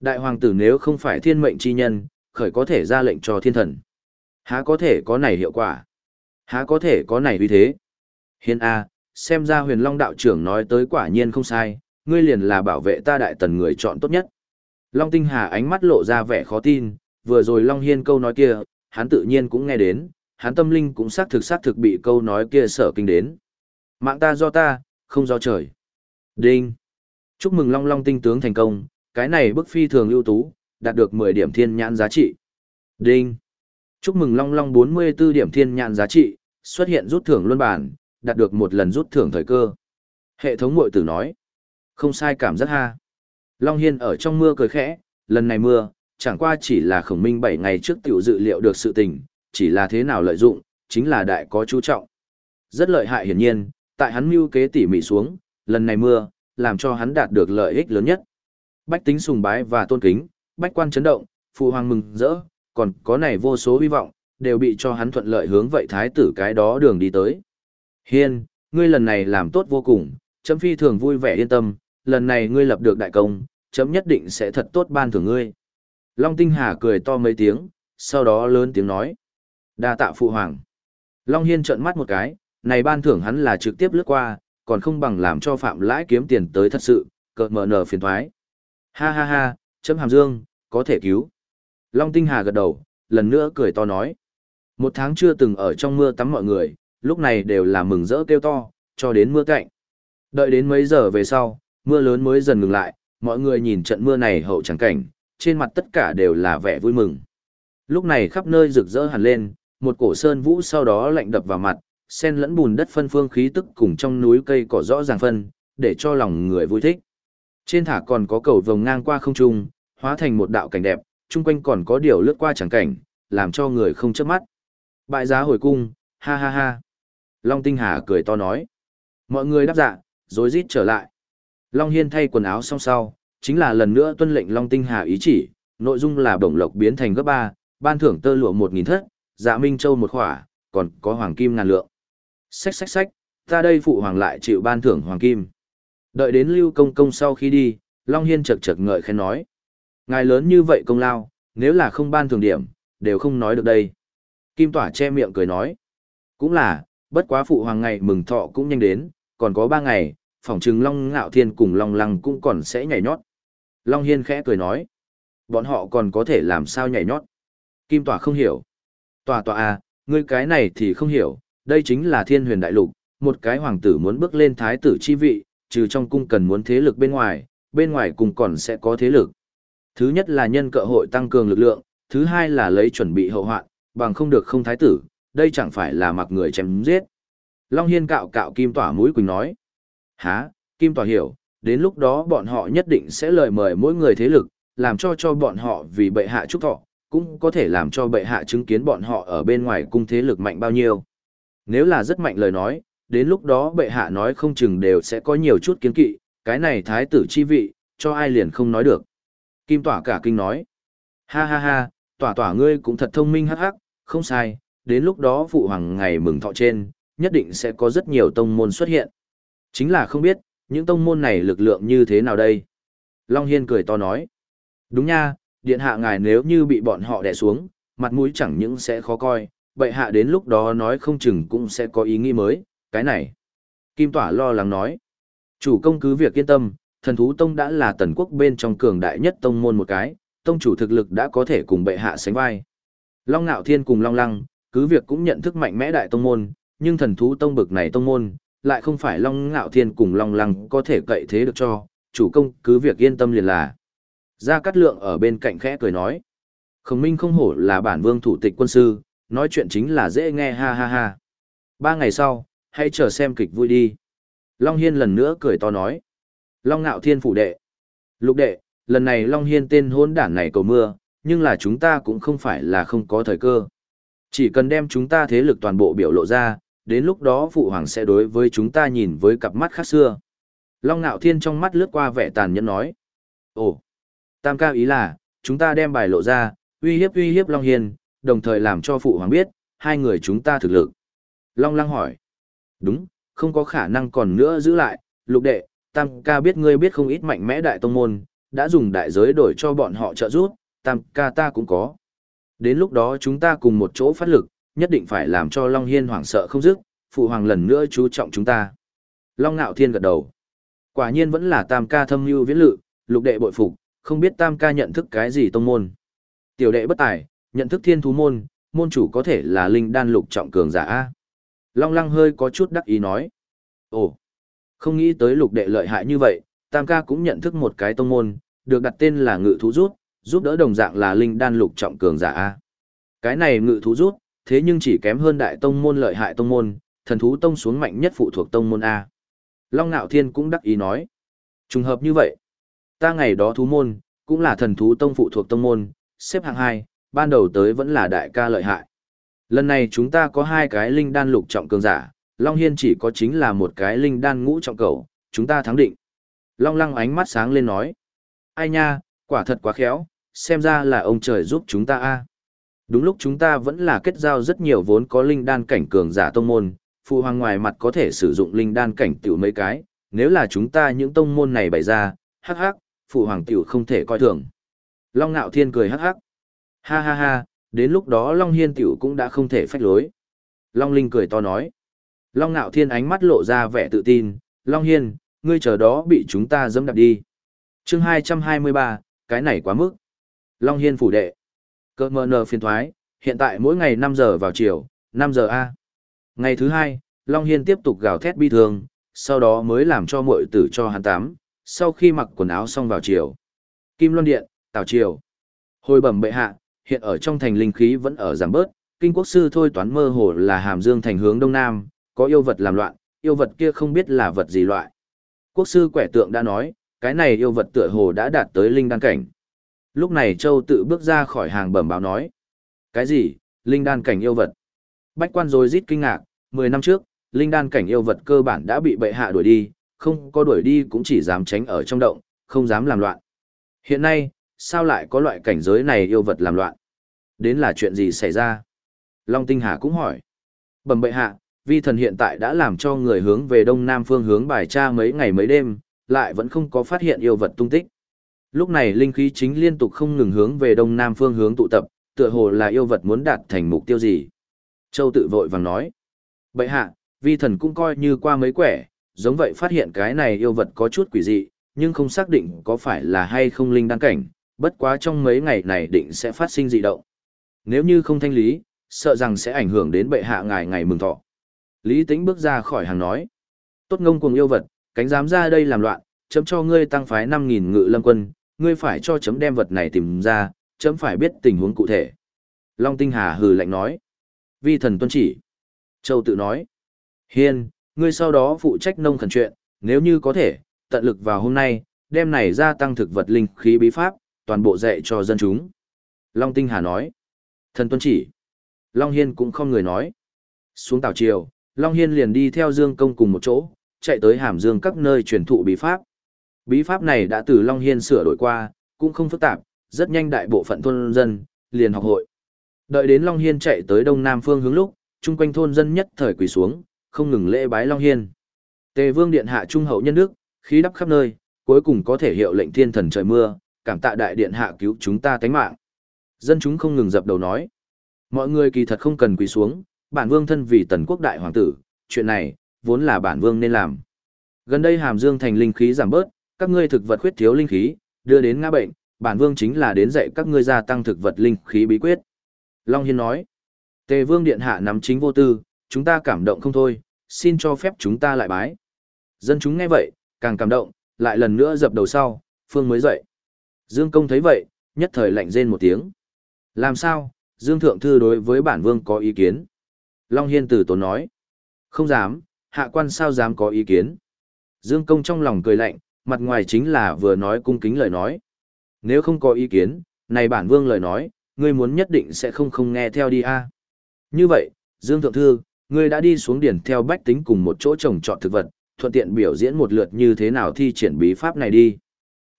Đại hoàng tử nếu không phải thiên mệnh chi nhân, khởi có thể ra lệnh cho thiên thần. Há có thể có này hiệu quả? Há có thể có này uy thế? Hiên A, xem ra huyền long đạo trưởng nói tới quả nhiên không sai, ngươi liền là bảo vệ ta đại tần người chọn tốt nhất. Long tinh hà ánh mắt lộ ra vẻ khó tin, vừa rồi Long Hiên câu nói kia, hắn tự nhiên cũng nghe đến, hắn tâm linh cũng xác thực xác thực bị câu nói kia sở kinh đến. Mạng ta do ta, không do trời. Đinh. Chúc mừng Long Long tinh tướng thành công, cái này bức phi thường ưu tú, đạt được 10 điểm thiên nhãn giá trị. Đinh. Chúc mừng Long Long 44 điểm thiên nhãn giá trị, xuất hiện rút thưởng luân bản, đạt được một lần rút thưởng thời cơ. Hệ thống mội tử nói. Không sai cảm giác ha. Long Hiên ở trong mưa cười khẽ, lần này mưa, chẳng qua chỉ là khổng minh 7 ngày trước tiểu dự liệu được sự tình, chỉ là thế nào lợi dụng, chính là đại có chú trọng. Rất lợi hại hiển nhiên, tại hắn mưu kế tỉ mỉ xuống, lần này mưa, làm cho hắn đạt được lợi ích lớn nhất. Bách tính sùng bái và tôn kính, bách quan chấn động, phụ hoàng mừng rỡ, còn có này vô số hy vọng, đều bị cho hắn thuận lợi hướng vậy thái tử cái đó đường đi tới. Hiên, ngươi lần này làm tốt vô cùng, chấm phi thường vui vẻ yên tâm, lần này ngươi lập được đại công, chấm nhất định sẽ thật tốt ban thưởng ngươi. Long Tinh Hà cười to mấy tiếng, sau đó lớn tiếng nói. đa tạ phụ hoàng. Long Hiên trợn mắt một cái, này ban thưởng hắn là trực tiếp lướt qua, còn không bằng làm cho phạm lãi kiếm tiền tới thật sự, cợt mở nở phiền thoái. Ha ha ha, chấm hàm dương, có thể cứu. Long Tinh Hà gật đầu, lần nữa cười to nói. Một tháng chưa từng ở trong mưa tắm mọi người, lúc này đều là mừng rỡ kêu to, cho đến mưa cạnh. Đợi đến mấy giờ về sau, mưa lớn mới dần ngừng lại, mọi người nhìn trận mưa này hậu chẳng cảnh, trên mặt tất cả đều là vẻ vui mừng. Lúc này khắp nơi rực rỡ hẳn lên, một cổ sơn vũ sau đó lạnh đập vào mặt, sen lẫn bùn đất phân phương khí tức cùng trong núi cây cỏ rõ ràng phân, để cho lòng người vui thích. Trên thả còn có cầu vồng ngang qua không trung, hóa thành một đạo cảnh đẹp, chung quanh còn có điều lướt qua chẳng cảnh, làm cho người không chớp mắt. Bại giá hồi cung, ha ha ha. Long Tinh Hà cười to nói. Mọi người đáp dạ, rồi rít trở lại. Long Hiên thay quần áo xong sau, chính là lần nữa tuân lệnh Long Tinh Hà ý chỉ, nội dung là bổng lộc biến thành gấp 3, ban thưởng tơ lụa 1.000 thất, dạ minh châu một khỏa, còn có hoàng kim ngàn lượng. Xách xách xách, ta đây phụ hoàng lại chịu ban thưởng hoàng kim. Đợi đến lưu công công sau khi đi, Long Hiên chật chật ngợi khen nói. Ngài lớn như vậy công lao, nếu là không ban thưởng điểm, đều không nói được đây. Kim Tỏa che miệng cười nói. Cũng là, bất quá phụ hoàng ngày mừng thọ cũng nhanh đến, còn có ba ngày, phỏng chừng Long Ngạo Thiên cùng Long Lăng cũng còn sẽ nhảy nhót. Long Hiên khẽ cười nói. Bọn họ còn có thể làm sao nhảy nhót. Kim Tỏa không hiểu. Tòa tòa à, ngươi cái này thì không hiểu, đây chính là thiên huyền đại lục, một cái hoàng tử muốn bước lên thái tử chi vị, trừ trong cung cần muốn thế lực bên ngoài, bên ngoài cùng còn sẽ có thế lực. Thứ nhất là nhân cơ hội tăng cường lực lượng, thứ hai là lấy chuẩn bị hậu hoạn, bằng không được không thái tử, đây chẳng phải là mặc người chém giết. Long Hiên cạo cạo Kim Tỏa mũi quỳnh nói. Hả, Kim Tỏa hiểu, đến lúc đó bọn họ nhất định sẽ lời mời mỗi người thế lực, làm cho cho bọn họ vì bệ hạ chúc thọ, cũng có thể làm cho bệ hạ chứng kiến bọn họ ở bên ngoài cung thế lực mạnh bao nhiêu. Nếu là rất mạnh lời nói, đến lúc đó bệ hạ nói không chừng đều sẽ có nhiều chút kiến kỵ, cái này thái tử chi vị, cho ai liền không nói được. Kim Tỏa cả kinh nói. Ha ha ha, tỏa tỏa ngươi cũng thật thông minh hắc hắc, không sai, đến lúc đó phụ hoàng ngày mừng thọ trên, nhất định sẽ có rất nhiều tông môn xuất hiện. Chính là không biết, những tông môn này lực lượng như thế nào đây? Long Hiên cười to nói. Đúng nha, điện hạ ngài nếu như bị bọn họ đè xuống, mặt mũi chẳng những sẽ khó coi, bệ hạ đến lúc đó nói không chừng cũng sẽ có ý nghĩ mới, cái này. Kim Tỏa lo lắng nói. Chủ công cứ việc yên tâm, thần thú tông đã là tần quốc bên trong cường đại nhất tông môn một cái, tông chủ thực lực đã có thể cùng bệ hạ sánh vai. Long Nạo Thiên cùng Long Lăng, cứ việc cũng nhận thức mạnh mẽ đại tông môn, nhưng thần thú tông bực này tông môn, lại không phải Long ngạo Thiên cùng Long Lăng có thể cậy thế được cho, chủ công cứ việc yên tâm liền là. Gia Cát Lượng ở bên cạnh khẽ cười nói. Khổng Minh không hổ là bản vương thủ tịch quân sư, nói chuyện chính là dễ nghe ha ha ha. Ba ngày sau, hãy chờ xem kịch vui đi. Long Hiên lần nữa cười to nói. Long ngạo Thiên phủ đệ. Lục đệ, lần này Long Hiên tên hôn đản này cầu mưa, nhưng là chúng ta cũng không phải là không có thời cơ. Chỉ cần đem chúng ta thế lực toàn bộ biểu lộ ra, đến lúc đó phụ hoàng sẽ đối với chúng ta nhìn với cặp mắt khác xưa. Long Nạo Thiên trong mắt lướt qua vẻ tàn nhẫn nói. Ồ, tam ca ý là, chúng ta đem bài lộ ra, uy hiếp uy hiếp Long Hiền, đồng thời làm cho phụ hoàng biết, hai người chúng ta thực lực. Long Lăng hỏi. Đúng, không có khả năng còn nữa giữ lại, lục đệ, tam ca biết ngươi biết không ít mạnh mẽ đại tông môn, đã dùng đại giới đổi cho bọn họ trợ giúp, tam ca ta cũng có. Đến lúc đó chúng ta cùng một chỗ phát lực, nhất định phải làm cho Long Hiên hoảng sợ không dứt, phụ hoàng lần nữa chú trọng chúng ta. Long Nạo Thiên gật đầu. Quả nhiên vẫn là tam ca thâm lưu viễn lự, lục đệ bội phục, không biết tam ca nhận thức cái gì tông môn. Tiểu đệ bất tài, nhận thức thiên thú môn, môn chủ có thể là linh đan lục trọng cường giả A. Long lăng hơi có chút đắc ý nói. Ồ, không nghĩ tới lục đệ lợi hại như vậy, tam ca cũng nhận thức một cái tông môn, được đặt tên là ngự thú rút, giúp đỡ đồng dạng là linh đan lục trọng cường giả A. Cái này ngự thú rút, thế nhưng chỉ kém hơn đại tông môn lợi hại tông môn, thần thú tông xuống mạnh nhất phụ thuộc tông môn A. Long Nạo Thiên cũng đắc ý nói. Trùng hợp như vậy. Ta ngày đó thú môn, cũng là thần thú tông phụ thuộc tông môn, xếp hạng 2, ban đầu tới vẫn là đại ca lợi hại. Lần này chúng ta có hai cái linh đan lục trọng cường giả, Long Hiên chỉ có chính là một cái linh đan ngũ trọng cầu, chúng ta thắng định. Long lăng ánh mắt sáng lên nói. Ai nha, quả thật quá khéo, xem ra là ông trời giúp chúng ta a Đúng lúc chúng ta vẫn là kết giao rất nhiều vốn có linh đan cảnh cường giả tông môn, phụ hoàng ngoài mặt có thể sử dụng linh đan cảnh tiểu mấy cái, nếu là chúng ta những tông môn này bày ra, hắc hắc, phụ hoàng tiểu không thể coi thường. Long Nạo Thiên cười hắc hắc. Ha ha ha, đến lúc đó Long Hiên tiểu cũng đã không thể phách lối. Long Linh cười to nói. Long Nạo Thiên ánh mắt lộ ra vẻ tự tin, Long Hiên, ngươi chờ đó bị chúng ta dẫm đạp đi. chương 223, cái này quá mức. Long Hiên phủ đệ. Cơ mờ nờ phiền thoái, hiện tại mỗi ngày 5 giờ vào chiều, 5 giờ A. Ngày thứ hai, Long Hiên tiếp tục gào thét bi thương, sau đó mới làm cho muội tử cho hắn tắm, sau khi mặc quần áo xong vào chiều. Kim Loan Điện, Tào Triều. Hồi bẩm bệ hạ, hiện ở trong thành linh khí vẫn ở giảm bớt, kinh quốc sư thôi toán mơ hồ là hàm dương thành hướng đông nam, có yêu vật làm loạn, yêu vật kia không biết là vật gì loại. Quốc sư quẻ tượng đã nói, cái này yêu vật tựa hồ đã đạt tới linh đan cảnh. Lúc này Châu tự bước ra khỏi hàng bẩm báo nói. Cái gì, linh đan cảnh yêu vật? Bách quan rồi rít kinh ngạc, 10 năm trước, linh đan cảnh yêu vật cơ bản đã bị bệ hạ đuổi đi, không có đuổi đi cũng chỉ dám tránh ở trong động, không dám làm loạn. Hiện nay, sao lại có loại cảnh giới này yêu vật làm loạn? Đến là chuyện gì xảy ra? Long Tinh Hà cũng hỏi. Bẩm bệ hạ, vi thần hiện tại đã làm cho người hướng về đông nam phương hướng bài tra mấy ngày mấy đêm, lại vẫn không có phát hiện yêu vật tung tích. Lúc này linh khí chính liên tục không ngừng hướng về đông nam phương hướng tụ tập, tựa hồ là yêu vật muốn đạt thành mục tiêu gì. Châu tự vội vàng nói. Bậy hạ, vi thần cũng coi như qua mấy quẻ, giống vậy phát hiện cái này yêu vật có chút quỷ dị, nhưng không xác định có phải là hay không linh đăng cảnh, bất quá trong mấy ngày này định sẽ phát sinh dị động. Nếu như không thanh lý, sợ rằng sẽ ảnh hưởng đến bệ hạ ngài ngày mừng thọ. Lý Tĩnh bước ra khỏi hàng nói. Tốt ngông cuồng yêu vật, cánh dám ra đây làm loạn, chấm cho ngươi tăng phái 5.000 ngự lâm quân, ngươi phải cho chấm đem vật này tìm ra, chấm phải biết tình huống cụ thể. Long Tinh Hà hừ lạnh nói. Vi thần tuân chỉ. Châu tự nói. Hiên, ngươi sau đó phụ trách nông khẩn chuyện, nếu như có thể, tận lực vào hôm nay, đem này gia tăng thực vật linh khí bí pháp, toàn bộ dạy cho dân chúng. Long Tinh Hà nói. Thần tuân chỉ. Long Hiên cũng không người nói. Xuống tàu triều, Long Hiên liền đi theo Dương Công cùng một chỗ, chạy tới hàm dương các nơi truyền thụ bí pháp. Bí pháp này đã từ Long Hiên sửa đổi qua, cũng không phức tạp, rất nhanh đại bộ phận thôn dân, liền học hội. Đợi đến Long Hiên chạy tới đông nam phương hướng lúc, chung quanh thôn dân nhất thời quỳ xuống, không ngừng lễ bái Long Hiên. Tề Vương điện hạ trung hậu nhân đức, khí đắp khắp nơi, cuối cùng có thể hiệu lệnh thiên thần trời mưa, cảm tạ đại điện hạ cứu chúng ta tánh mạng. Dân chúng không ngừng dập đầu nói. Mọi người kỳ thật không cần quỳ xuống, bản vương thân vì tần quốc đại hoàng tử, chuyện này, vốn là bản vương nên làm. Gần đây hàm dương thành linh khí giảm bớt, các ngươi thực vật khuyết thiếu linh khí, đưa đến ngã bệnh, bản vương chính là đến dạy các ngươi gia tăng thực vật linh khí bí quyết. Long Hiên nói, Tề vương điện hạ nắm chính vô tư, chúng ta cảm động không thôi, xin cho phép chúng ta lại bái. Dân chúng nghe vậy, càng cảm động, lại lần nữa dập đầu sau, phương mới dậy. Dương công thấy vậy, nhất thời lạnh rên một tiếng. Làm sao, Dương thượng thư đối với bản vương có ý kiến? Long Hiên từ tốn nói, không dám, hạ quan sao dám có ý kiến. Dương công trong lòng cười lạnh, mặt ngoài chính là vừa nói cung kính lời nói. Nếu không có ý kiến, này bản vương lời nói, ngươi muốn nhất định sẽ không không nghe theo đi a. Như vậy, Dương Thượng Thư, ngươi đã đi xuống điển theo bách tính cùng một chỗ trồng trọt thực vật, thuận tiện biểu diễn một lượt như thế nào thi triển bí pháp này đi.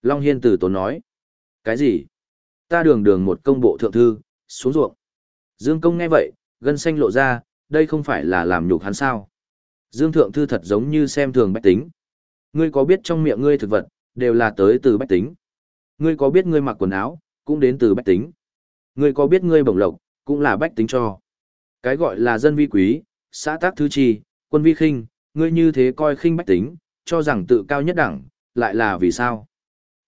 Long Hiên tử tốn nói. Cái gì? Ta đường đường một công bộ thượng thư, xuống ruộng. Dương công nghe vậy, gân xanh lộ ra, đây không phải là làm nhục hắn sao. Dương thượng thư thật giống như xem thường bách tính. Ngươi có biết trong miệng ngươi thực vật, đều là tới từ bách tính. Ngươi có biết ngươi mặc quần áo, cũng đến từ bách tính. Ngươi có biết ngươi bổng lộc, cũng là bách tính cho. Cái gọi là dân vi quý, xã tác thứ chi, quân vi khinh, ngươi như thế coi khinh bách tính, cho rằng tự cao nhất đẳng, lại là vì sao?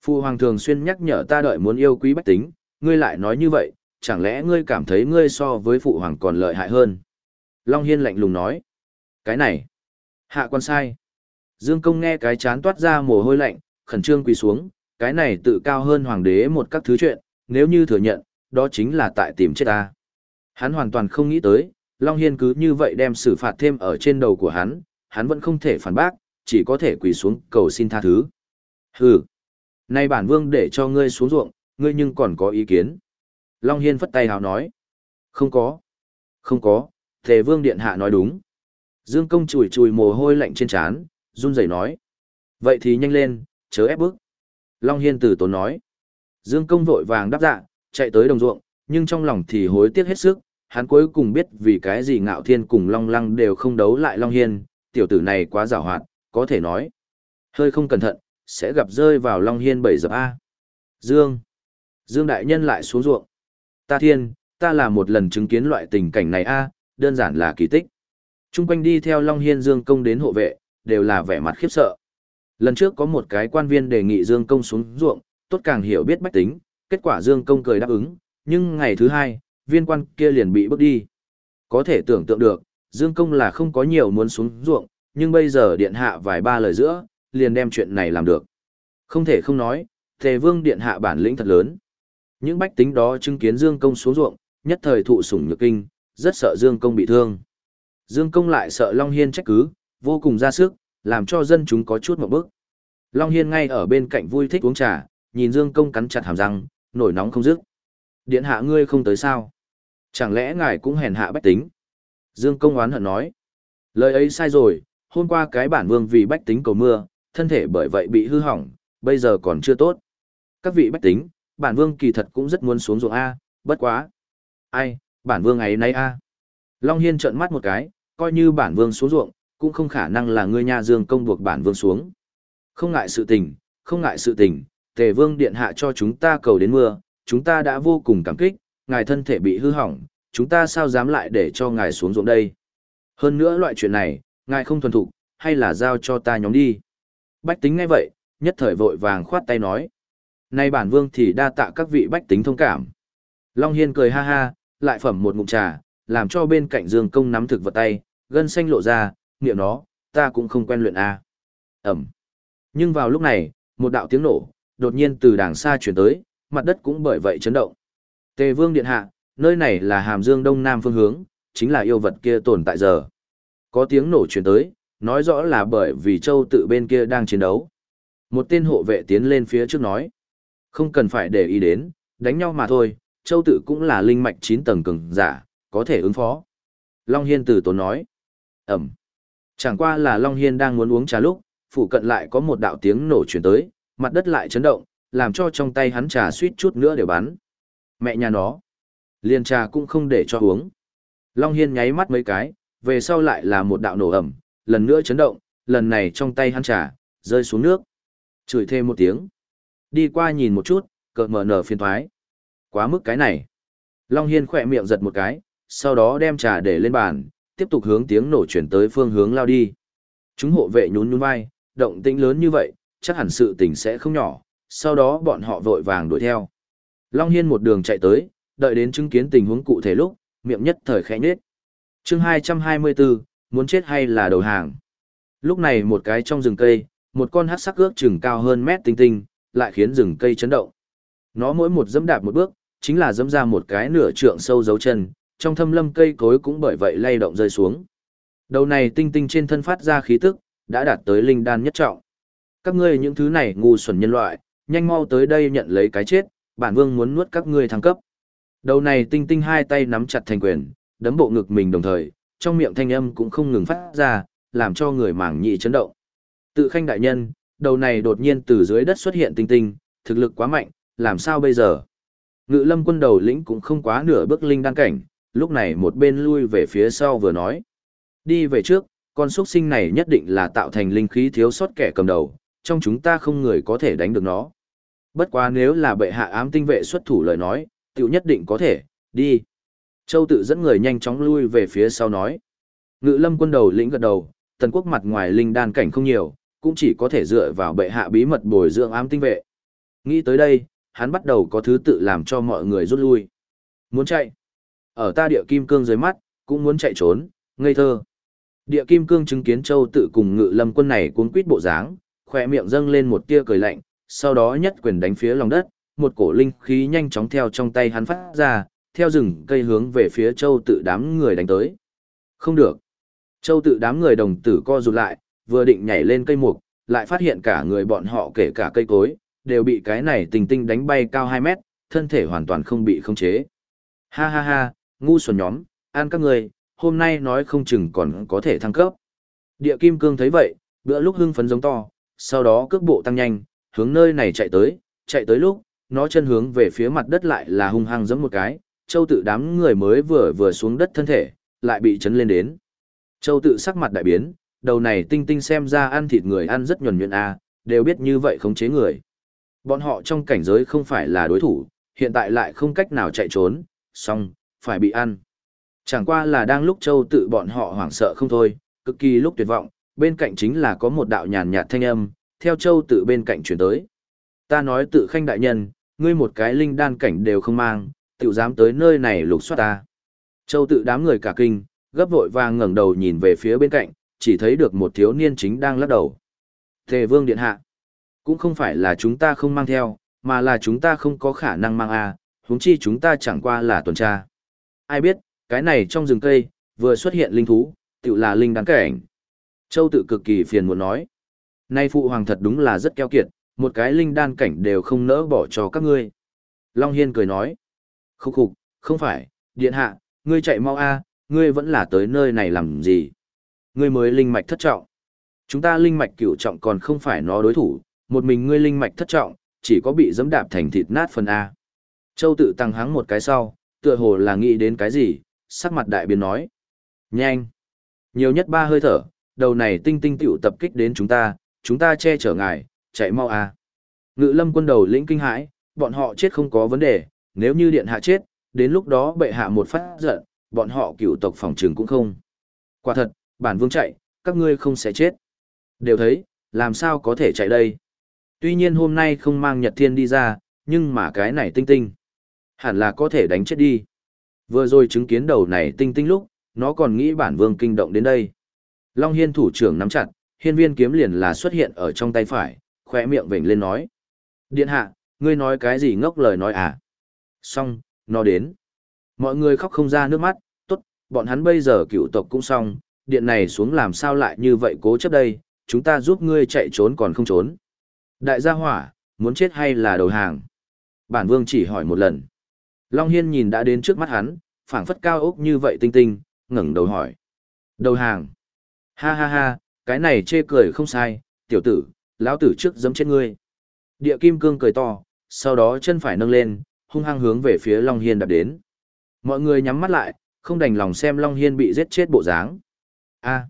Phu hoàng thường xuyên nhắc nhở ta đợi muốn yêu quý bách tính, ngươi lại nói như vậy, chẳng lẽ ngươi cảm thấy ngươi so với phụ hoàng còn lợi hại hơn? Long Hiên lạnh lùng nói. Cái này, hạ quan sai. Dương công nghe cái chán toát ra mồ hôi lạnh, khẩn trương quỳ xuống, cái này tự cao hơn hoàng đế một các thứ chuyện, nếu như thừa nhận, đó chính là tại tìm chết ta. Hắn hoàn toàn không nghĩ tới, Long Hiên cứ như vậy đem xử phạt thêm ở trên đầu của hắn, hắn vẫn không thể phản bác, chỉ có thể quỳ xuống cầu xin tha thứ. Hừ, nay bản vương để cho ngươi xuống ruộng, ngươi nhưng còn có ý kiến. Long Hiên phất tay hào nói. Không có. Không có, Thề Vương Điện Hạ nói đúng. Dương công chùi chùi mồ hôi lạnh trên trán, run rẩy nói. Vậy thì nhanh lên, chớ ép bước. Long Hiên tử tốn nói. Dương công vội vàng đáp dạ, chạy tới đồng ruộng, nhưng trong lòng thì hối tiếc hết sức, hắn cuối cùng biết vì cái gì ngạo thiên cùng Long Lăng đều không đấu lại Long Hiên, tiểu tử này quá rào hoạt, có thể nói. Hơi không cẩn thận, sẽ gặp rơi vào Long Hiên bảy dập A. Dương. Dương Đại Nhân lại xuống ruộng. Ta thiên, ta là một lần chứng kiến loại tình cảnh này A, đơn giản là kỳ tích. Trung quanh đi theo Long Hiên Dương Công đến hộ vệ, đều là vẻ mặt khiếp sợ. Lần trước có một cái quan viên đề nghị Dương Công xuống ruộng, tốt càng hiểu biết bách tính, kết quả Dương Công cười đáp ứng, nhưng ngày thứ hai, viên quan kia liền bị bước đi. Có thể tưởng tượng được, Dương Công là không có nhiều muốn xuống ruộng, nhưng bây giờ điện hạ vài ba lời giữa, liền đem chuyện này làm được. Không thể không nói, Tề Vương điện hạ bản lĩnh thật lớn. Những bách tính đó chứng kiến Dương Công xuống ruộng, nhất thời thụ sủng nhược kinh, rất sợ Dương Công bị thương. Dương Công lại sợ Long Hiên trách cứ, vô cùng ra sức, làm cho dân chúng có chút một bước. Long Hiên ngay ở bên cạnh vui thích uống trà, nhìn Dương Công cắn chặt hàm răng, nổi nóng không dứt. Điện hạ ngươi không tới sao? Chẳng lẽ ngài cũng hèn hạ bách tính? Dương Công oán hận nói. Lời ấy sai rồi, hôm qua cái bản vương vì bách tính cầu mưa, thân thể bởi vậy bị hư hỏng, bây giờ còn chưa tốt. Các vị bách tính, bản vương kỳ thật cũng rất muốn xuống ruộng A, bất quá. Ai, bản vương ấy nay A. Long Hiên trợn mắt một cái, coi như bản vương xuống ruộng, cũng không khả năng là ngươi nha dương công buộc bản vương xuống. Không ngại sự tình, không ngại sự tình, tề vương điện hạ cho chúng ta cầu đến mưa, chúng ta đã vô cùng cảm kích, ngài thân thể bị hư hỏng, chúng ta sao dám lại để cho ngài xuống ruộng đây. Hơn nữa loại chuyện này, ngài không thuần thục, hay là giao cho ta nhóm đi. Bách tính ngay vậy, nhất thời vội vàng khoát tay nói. Nay bản vương thì đa tạ các vị bách tính thông cảm. Long Hiên cười ha ha, lại phẩm một ngụm trà, làm cho bên cạnh Dương Công nắm thực vật tay, gân xanh lộ ra, niệm nó, ta cũng không quen luyện A. Ẩm. Nhưng vào lúc này, một đạo tiếng nổ, đột nhiên từ đàng xa chuyển tới, mặt đất cũng bởi vậy chấn động. Tề Vương Điện Hạ, nơi này là Hàm Dương Đông Nam phương hướng, chính là yêu vật kia tồn tại giờ. Có tiếng nổ chuyển tới, nói rõ là bởi vì châu tự bên kia đang chiến đấu. Một tên hộ vệ tiến lên phía trước nói. Không cần phải để ý đến, đánh nhau mà thôi, châu tự cũng là linh mạch 9 tầng cường giả, có thể ứng phó. Long Hiên Tử tốn nói. Ẩm. Chẳng qua là Long Hiên đang muốn uống trà lúc, phụ cận lại có một đạo tiếng nổ chuyển tới, mặt đất lại chấn động, làm cho trong tay hắn trà suýt chút nữa đều bắn. Mẹ nhà nó. liền trà cũng không để cho uống. Long Hiên nháy mắt mấy cái, về sau lại là một đạo nổ ẩm, lần nữa chấn động, lần này trong tay hắn trà, rơi xuống nước. Chửi thêm một tiếng. Đi qua nhìn một chút, cợt mở nở phiền thoái. Quá mức cái này. Long Hiên khỏe miệng giật một cái, sau đó đem trà để lên bàn, tiếp tục hướng tiếng nổ chuyển tới phương hướng lao đi. Chúng hộ vệ nhún nhún vai, động tĩnh lớn như vậy, chắc hẳn sự tình sẽ không nhỏ, sau đó bọn họ vội vàng đuổi theo. Long Hiên một đường chạy tới, đợi đến chứng kiến tình huống cụ thể lúc, miệng nhất thời khẽ nhết. chương 224, muốn chết hay là đầu hàng. Lúc này một cái trong rừng cây, một con hát sắc ước chừng cao hơn mét tinh tinh, lại khiến rừng cây chấn động. Nó mỗi một dẫm đạp một bước, chính là dẫm ra một cái nửa trượng sâu dấu chân, trong thâm lâm cây cối cũng bởi vậy lay động rơi xuống. Đầu này tinh tinh trên thân phát ra khí tức, đã đạt tới linh đan nhất trọng. Các ngươi những thứ này ngu xuẩn nhân loại, nhanh mau tới đây nhận lấy cái chết, bản vương muốn nuốt các ngươi thăng cấp. Đầu này tinh tinh hai tay nắm chặt thành quyền, đấm bộ ngực mình đồng thời, trong miệng thanh âm cũng không ngừng phát ra, làm cho người mảng nhị chấn động. Tự khanh đại nhân, đầu này đột nhiên từ dưới đất xuất hiện tinh tinh, thực lực quá mạnh, làm sao bây giờ? Ngự lâm quân đầu lĩnh cũng không quá nửa bước linh đan cảnh, lúc này một bên lui về phía sau vừa nói. Đi về trước, con xuất sinh này nhất định là tạo thành linh khí thiếu sót kẻ cầm đầu, trong chúng ta không người có thể đánh được nó. Bất quá nếu là bệ hạ ám tinh vệ xuất thủ lời nói, tiểu nhất định có thể, đi. Châu tự dẫn người nhanh chóng lui về phía sau nói. Ngự lâm quân đầu lĩnh gật đầu, tần quốc mặt ngoài linh đan cảnh không nhiều, cũng chỉ có thể dựa vào bệ hạ bí mật bồi dưỡng ám tinh vệ. Nghĩ tới đây, hắn bắt đầu có thứ tự làm cho mọi người rút lui. Muốn chạy. Ở ta địa kim cương dưới mắt, cũng muốn chạy trốn, ngây thơ. Địa kim cương chứng kiến châu tự cùng ngự lâm quân này cuốn quýt bộ dáng, khỏe miệng dâng lên một tia cười lạnh, sau đó nhất quyền đánh phía lòng đất, một cổ linh khí nhanh chóng theo trong tay hắn phát ra, theo rừng cây hướng về phía châu tự đám người đánh tới. Không được. Châu tự đám người đồng tử co rụt lại, vừa định nhảy lên cây mục, lại phát hiện cả người bọn họ kể cả cây cối, đều bị cái này tình tinh đánh bay cao 2 mét, thân thể hoàn toàn không bị khống chế. Ha ha ha, ngu xuẩn nhóm, an các người, hôm nay nói không chừng còn có thể thăng cấp. Địa kim cương thấy vậy, bữa lúc hưng phấn giống to, sau đó cước bộ tăng nhanh, hướng nơi này chạy tới, chạy tới lúc, nó chân hướng về phía mặt đất lại là hung hăng giẫm một cái, châu tự đám người mới vừa vừa xuống đất thân thể, lại bị chấn lên đến. Châu tự sắc mặt đại biến, đầu này tinh tinh xem ra ăn thịt người ăn rất nhuần nhuyễn a, đều biết như vậy khống chế người. Bọn họ trong cảnh giới không phải là đối thủ, hiện tại lại không cách nào chạy trốn, xong, phải bị ăn. Chẳng qua là đang lúc châu tự bọn họ hoảng sợ không thôi, cực kỳ lúc tuyệt vọng, bên cạnh chính là có một đạo nhàn nhạt thanh âm, theo châu tự bên cạnh chuyển tới. Ta nói tự khanh đại nhân, ngươi một cái linh đan cảnh đều không mang, tự dám tới nơi này lục soát ta. Châu tự đám người cả kinh, gấp vội vàng ngẩng đầu nhìn về phía bên cạnh, chỉ thấy được một thiếu niên chính đang lắc đầu. Thề vương điện hạ, cũng không phải là chúng ta không mang theo, mà là chúng ta không có khả năng mang a, à, huống chi chúng ta chẳng qua là tuần tra. Ai biết, cái này trong rừng cây, vừa xuất hiện linh thú, tự là linh đáng cảnh. Châu tự cực kỳ phiền muốn nói. Nay phụ hoàng thật đúng là rất keo kiệt, một cái linh đan cảnh đều không nỡ bỏ cho các ngươi. Long Hiên cười nói. Khúc khục, không phải, điện hạ, ngươi chạy mau a ngươi vẫn là tới nơi này làm gì? Ngươi mới linh mạch thất trọng. Chúng ta linh mạch cửu trọng còn không phải nó đối thủ, một mình ngươi linh mạch thất trọng, chỉ có bị dẫm đạp thành thịt nát phần A. Châu tự tăng hắng một cái sau, tựa hồ là nghĩ đến cái gì, sắc mặt đại biến nói. Nhanh! Nhiều nhất ba hơi thở, đầu này tinh tinh tiểu tập kích đến chúng ta, chúng ta che chở ngài, chạy mau A. Ngự lâm quân đầu lĩnh kinh hãi, bọn họ chết không có vấn đề, nếu như điện hạ chết, đến lúc đó bệ hạ một phát giận, bọn họ cựu tộc phòng trường cũng không. Quả thật, bản vương chạy, các ngươi không sẽ chết. Đều thấy, làm sao có thể chạy đây? Tuy nhiên hôm nay không mang Nhật Thiên đi ra, nhưng mà cái này tinh tinh. Hẳn là có thể đánh chết đi. Vừa rồi chứng kiến đầu này tinh tinh lúc, nó còn nghĩ bản vương kinh động đến đây. Long Hiên thủ trưởng nắm chặt, hiên viên kiếm liền là xuất hiện ở trong tay phải, khỏe miệng vểnh lên nói. Điện hạ, ngươi nói cái gì ngốc lời nói à? Xong, nó đến. Mọi người khóc không ra nước mắt, tốt, bọn hắn bây giờ cựu tộc cũng xong, điện này xuống làm sao lại như vậy cố chấp đây, chúng ta giúp ngươi chạy trốn còn không trốn. Đại gia hỏa, muốn chết hay là đầu hàng? Bản vương chỉ hỏi một lần. Long Hiên nhìn đã đến trước mắt hắn, phảng phất cao ốc như vậy tinh tinh, ngẩng đầu hỏi. Đầu hàng. Ha ha ha, cái này chê cười không sai, tiểu tử, lão tử trước giấm chết ngươi. Địa kim cương cười to, sau đó chân phải nâng lên, hung hăng hướng về phía Long Hiên đạp đến. Mọi người nhắm mắt lại, không đành lòng xem Long Hiên bị giết chết bộ dáng. A.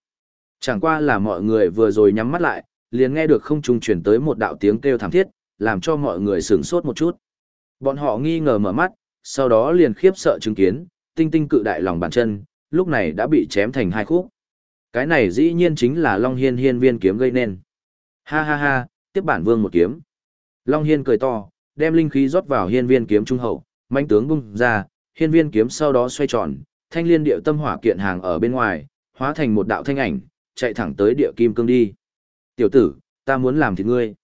chẳng qua là mọi người vừa rồi nhắm mắt lại, liền nghe được không trung chuyển tới một đạo tiếng kêu thảm thiết, làm cho mọi người sửng sốt một chút. Bọn họ nghi ngờ mở mắt, sau đó liền khiếp sợ chứng kiến, tinh tinh cự đại lòng bàn chân, lúc này đã bị chém thành hai khúc. Cái này dĩ nhiên chính là Long Hiên hiên viên kiếm gây nên. Ha ha ha, tiếp bản vương một kiếm. Long Hiên cười to, đem linh khí rót vào hiên viên kiếm trung hậu, mãnh tướng bung ra, hiên viên kiếm sau đó xoay tròn, thanh liên điệu tâm hỏa kiện hàng ở bên ngoài, hóa thành một đạo thanh ảnh, chạy thẳng tới địa kim cương đi. Tiểu tử, ta muốn làm thịt ngươi.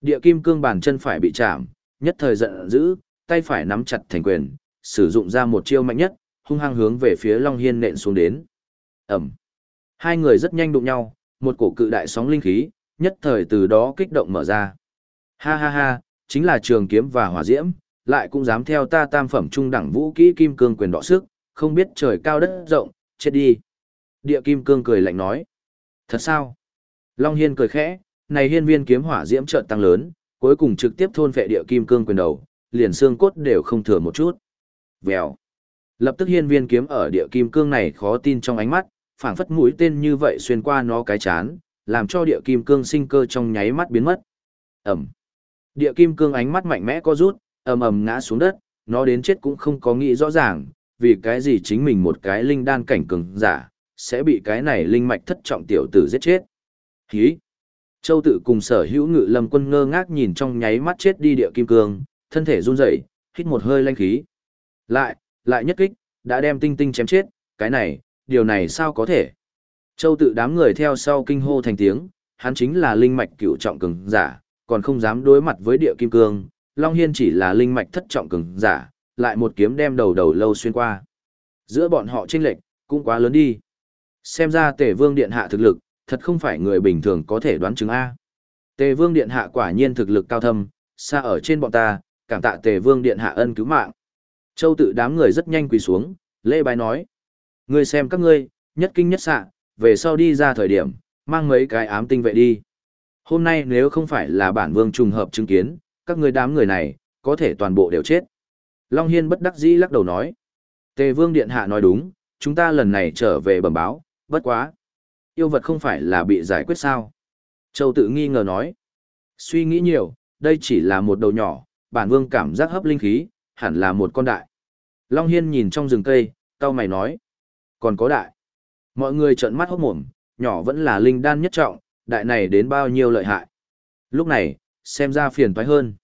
Địa kim cương bàn chân phải bị chạm, nhất thời giận dữ, tay phải nắm chặt thành quyền, sử dụng ra một chiêu mạnh nhất, hung hăng hướng về phía Long Hiên nện xuống đến. Ẩm. Hai người rất nhanh đụng nhau, một cổ cự đại sóng linh khí, nhất thời từ đó kích động mở ra. Ha ha ha, chính là trường kiếm và hỏa diễm, lại cũng dám theo ta tam phẩm trung đẳng vũ kỹ kim cương quyền đọ sức, không biết trời cao đất rộng, chết đi. Địa kim cương cười lạnh nói. Thật sao? Long Hiên cười khẽ, này hiên viên kiếm hỏa diễm trợn tăng lớn, cuối cùng trực tiếp thôn phệ địa kim cương quyền đầu, liền xương cốt đều không thừa một chút. Vèo. Lập tức hiên viên kiếm ở địa kim cương này khó tin trong ánh mắt, phảng phất mũi tên như vậy xuyên qua nó cái chán, làm cho địa kim cương sinh cơ trong nháy mắt biến mất. Ẩm. Địa kim cương ánh mắt mạnh mẽ co rút, ầm ầm ngã xuống đất, nó đến chết cũng không có nghĩ rõ ràng, vì cái gì chính mình một cái linh đan cảnh cường giả, sẽ bị cái này linh mạch thất trọng tiểu tử giết chết. Hí! Châu tự cùng sở hữu ngự lâm quân ngơ ngác nhìn trong nháy mắt chết đi địa kim cương, thân thể run rẩy, hít một hơi lanh khí. Lại, lại nhất kích, đã đem tinh tinh chém chết, cái này, điều này sao có thể? Châu tự đám người theo sau kinh hô thành tiếng, hắn chính là linh mạch cựu trọng cường giả, còn không dám đối mặt với địa kim cương, Long Hiên chỉ là linh mạch thất trọng cường giả, lại một kiếm đem đầu đầu lâu xuyên qua. Giữa bọn họ chênh lệch cũng quá lớn đi. Xem ra Tề Vương điện hạ thực lực, thật không phải người bình thường có thể đoán chứng a. Tề Vương điện hạ quả nhiên thực lực cao thâm, xa ở trên bọn ta, cảm tạ Tề Vương điện hạ ân cứu mạng. Châu tự đám người rất nhanh quỳ xuống, lê bái nói: Ngươi xem các ngươi, nhất kinh nhất xạ, về sau đi ra thời điểm, mang mấy cái ám tinh vệ đi. Hôm nay nếu không phải là bản vương trùng hợp chứng kiến, các ngươi đám người này, có thể toàn bộ đều chết. Long Hiên bất đắc dĩ lắc đầu nói. Tề vương điện hạ nói đúng, chúng ta lần này trở về bẩm báo, bất quá. Yêu vật không phải là bị giải quyết sao? Châu tự nghi ngờ nói. Suy nghĩ nhiều, đây chỉ là một đầu nhỏ, bản vương cảm giác hấp linh khí, hẳn là một con đại. Long Hiên nhìn trong rừng cây, cao mày nói. Còn có đại. Mọi người trợn mắt hốt mồm, nhỏ vẫn là linh đan nhất trọng, đại này đến bao nhiêu lợi hại. Lúc này, xem ra phiền toái hơn.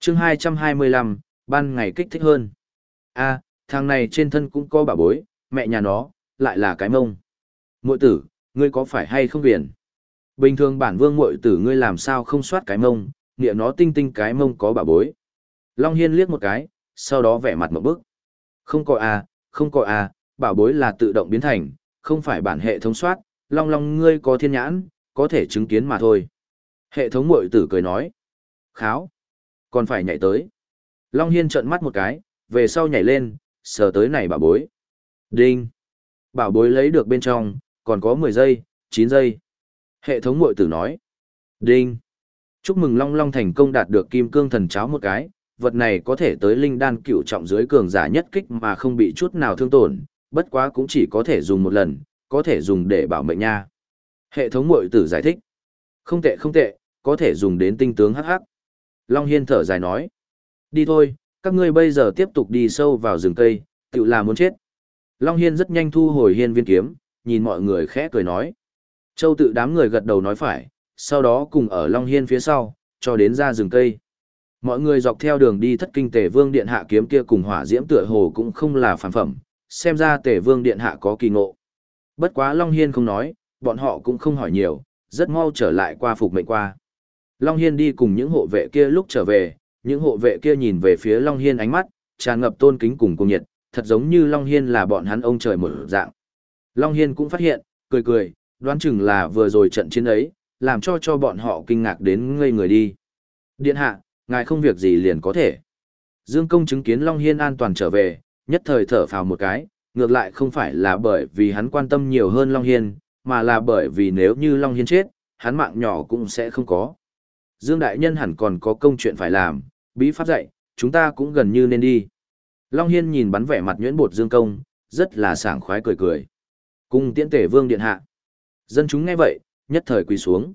chương 225, ban ngày kích thích hơn. a thằng này trên thân cũng có bà bối, mẹ nhà nó, lại là cái mông. Mội tử, ngươi có phải hay không viền? Bình thường bản vương mội tử ngươi làm sao không soát cái mông, nghĩa nó tinh tinh cái mông có bà bối. Long Hiên liếc một cái, sau đó vẻ mặt một bức. Không có à, không có à, bảo bối là tự động biến thành, không phải bản hệ thống soát, long long ngươi có thiên nhãn, có thể chứng kiến mà thôi. Hệ thống mội tử cười nói. Kháo. Còn phải nhảy tới. Long Hiên trợn mắt một cái, về sau nhảy lên, sờ tới này bảo bối. Đinh. Bảo bối lấy được bên trong, còn có 10 giây, 9 giây. Hệ thống mội tử nói. Đinh. Chúc mừng Long Long thành công đạt được kim cương thần cháo một cái, vật này có thể tới linh đan cựu trọng dưới cường giả nhất kích mà không bị chút nào thương tổn, bất quá cũng chỉ có thể dùng một lần, có thể dùng để bảo mệnh nha. Hệ thống mội tử giải thích. Không tệ không tệ, có thể dùng đến tinh tướng hắc hắc. Long Hiên thở dài nói. Đi thôi, các ngươi bây giờ tiếp tục đi sâu vào rừng cây, tự là muốn chết. Long Hiên rất nhanh thu hồi hiên viên kiếm, nhìn mọi người khẽ cười nói. Châu tự đám người gật đầu nói phải, sau đó cùng ở Long Hiên phía sau, cho đến ra rừng cây. Mọi người dọc theo đường đi thất kinh tể vương điện hạ kiếm kia cùng hỏa diễm tựa hồ cũng không là phản phẩm, xem ra tể vương điện hạ có kỳ ngộ. Bất quá Long Hiên không nói, bọn họ cũng không hỏi nhiều, rất mau trở lại qua phục mệnh qua. Long Hiên đi cùng những hộ vệ kia lúc trở về, những hộ vệ kia nhìn về phía Long Hiên ánh mắt, tràn ngập tôn kính cùng cùng nhiệt, thật giống như Long Hiên là bọn hắn ông trời một dạng. Long Hiên cũng phát hiện, cười cười, đoán chừng là vừa rồi trận chiến ấy, làm cho cho bọn họ kinh ngạc đến ngây người đi. Điện hạ, ngài không việc gì liền có thể. Dương công chứng kiến Long Hiên an toàn trở về, nhất thời thở phào một cái, ngược lại không phải là bởi vì hắn quan tâm nhiều hơn Long Hiên, mà là bởi vì nếu như Long Hiên chết, hắn mạng nhỏ cũng sẽ không có. Dương Đại Nhân hẳn còn có công chuyện phải làm, bí pháp dạy, chúng ta cũng gần như nên đi. Long Hiên nhìn bắn vẻ mặt nhuyễn bột Dương Công, rất là sảng khoái cười cười. Cùng tiễn tể vương điện hạ. Dân chúng nghe vậy, nhất thời quỳ xuống.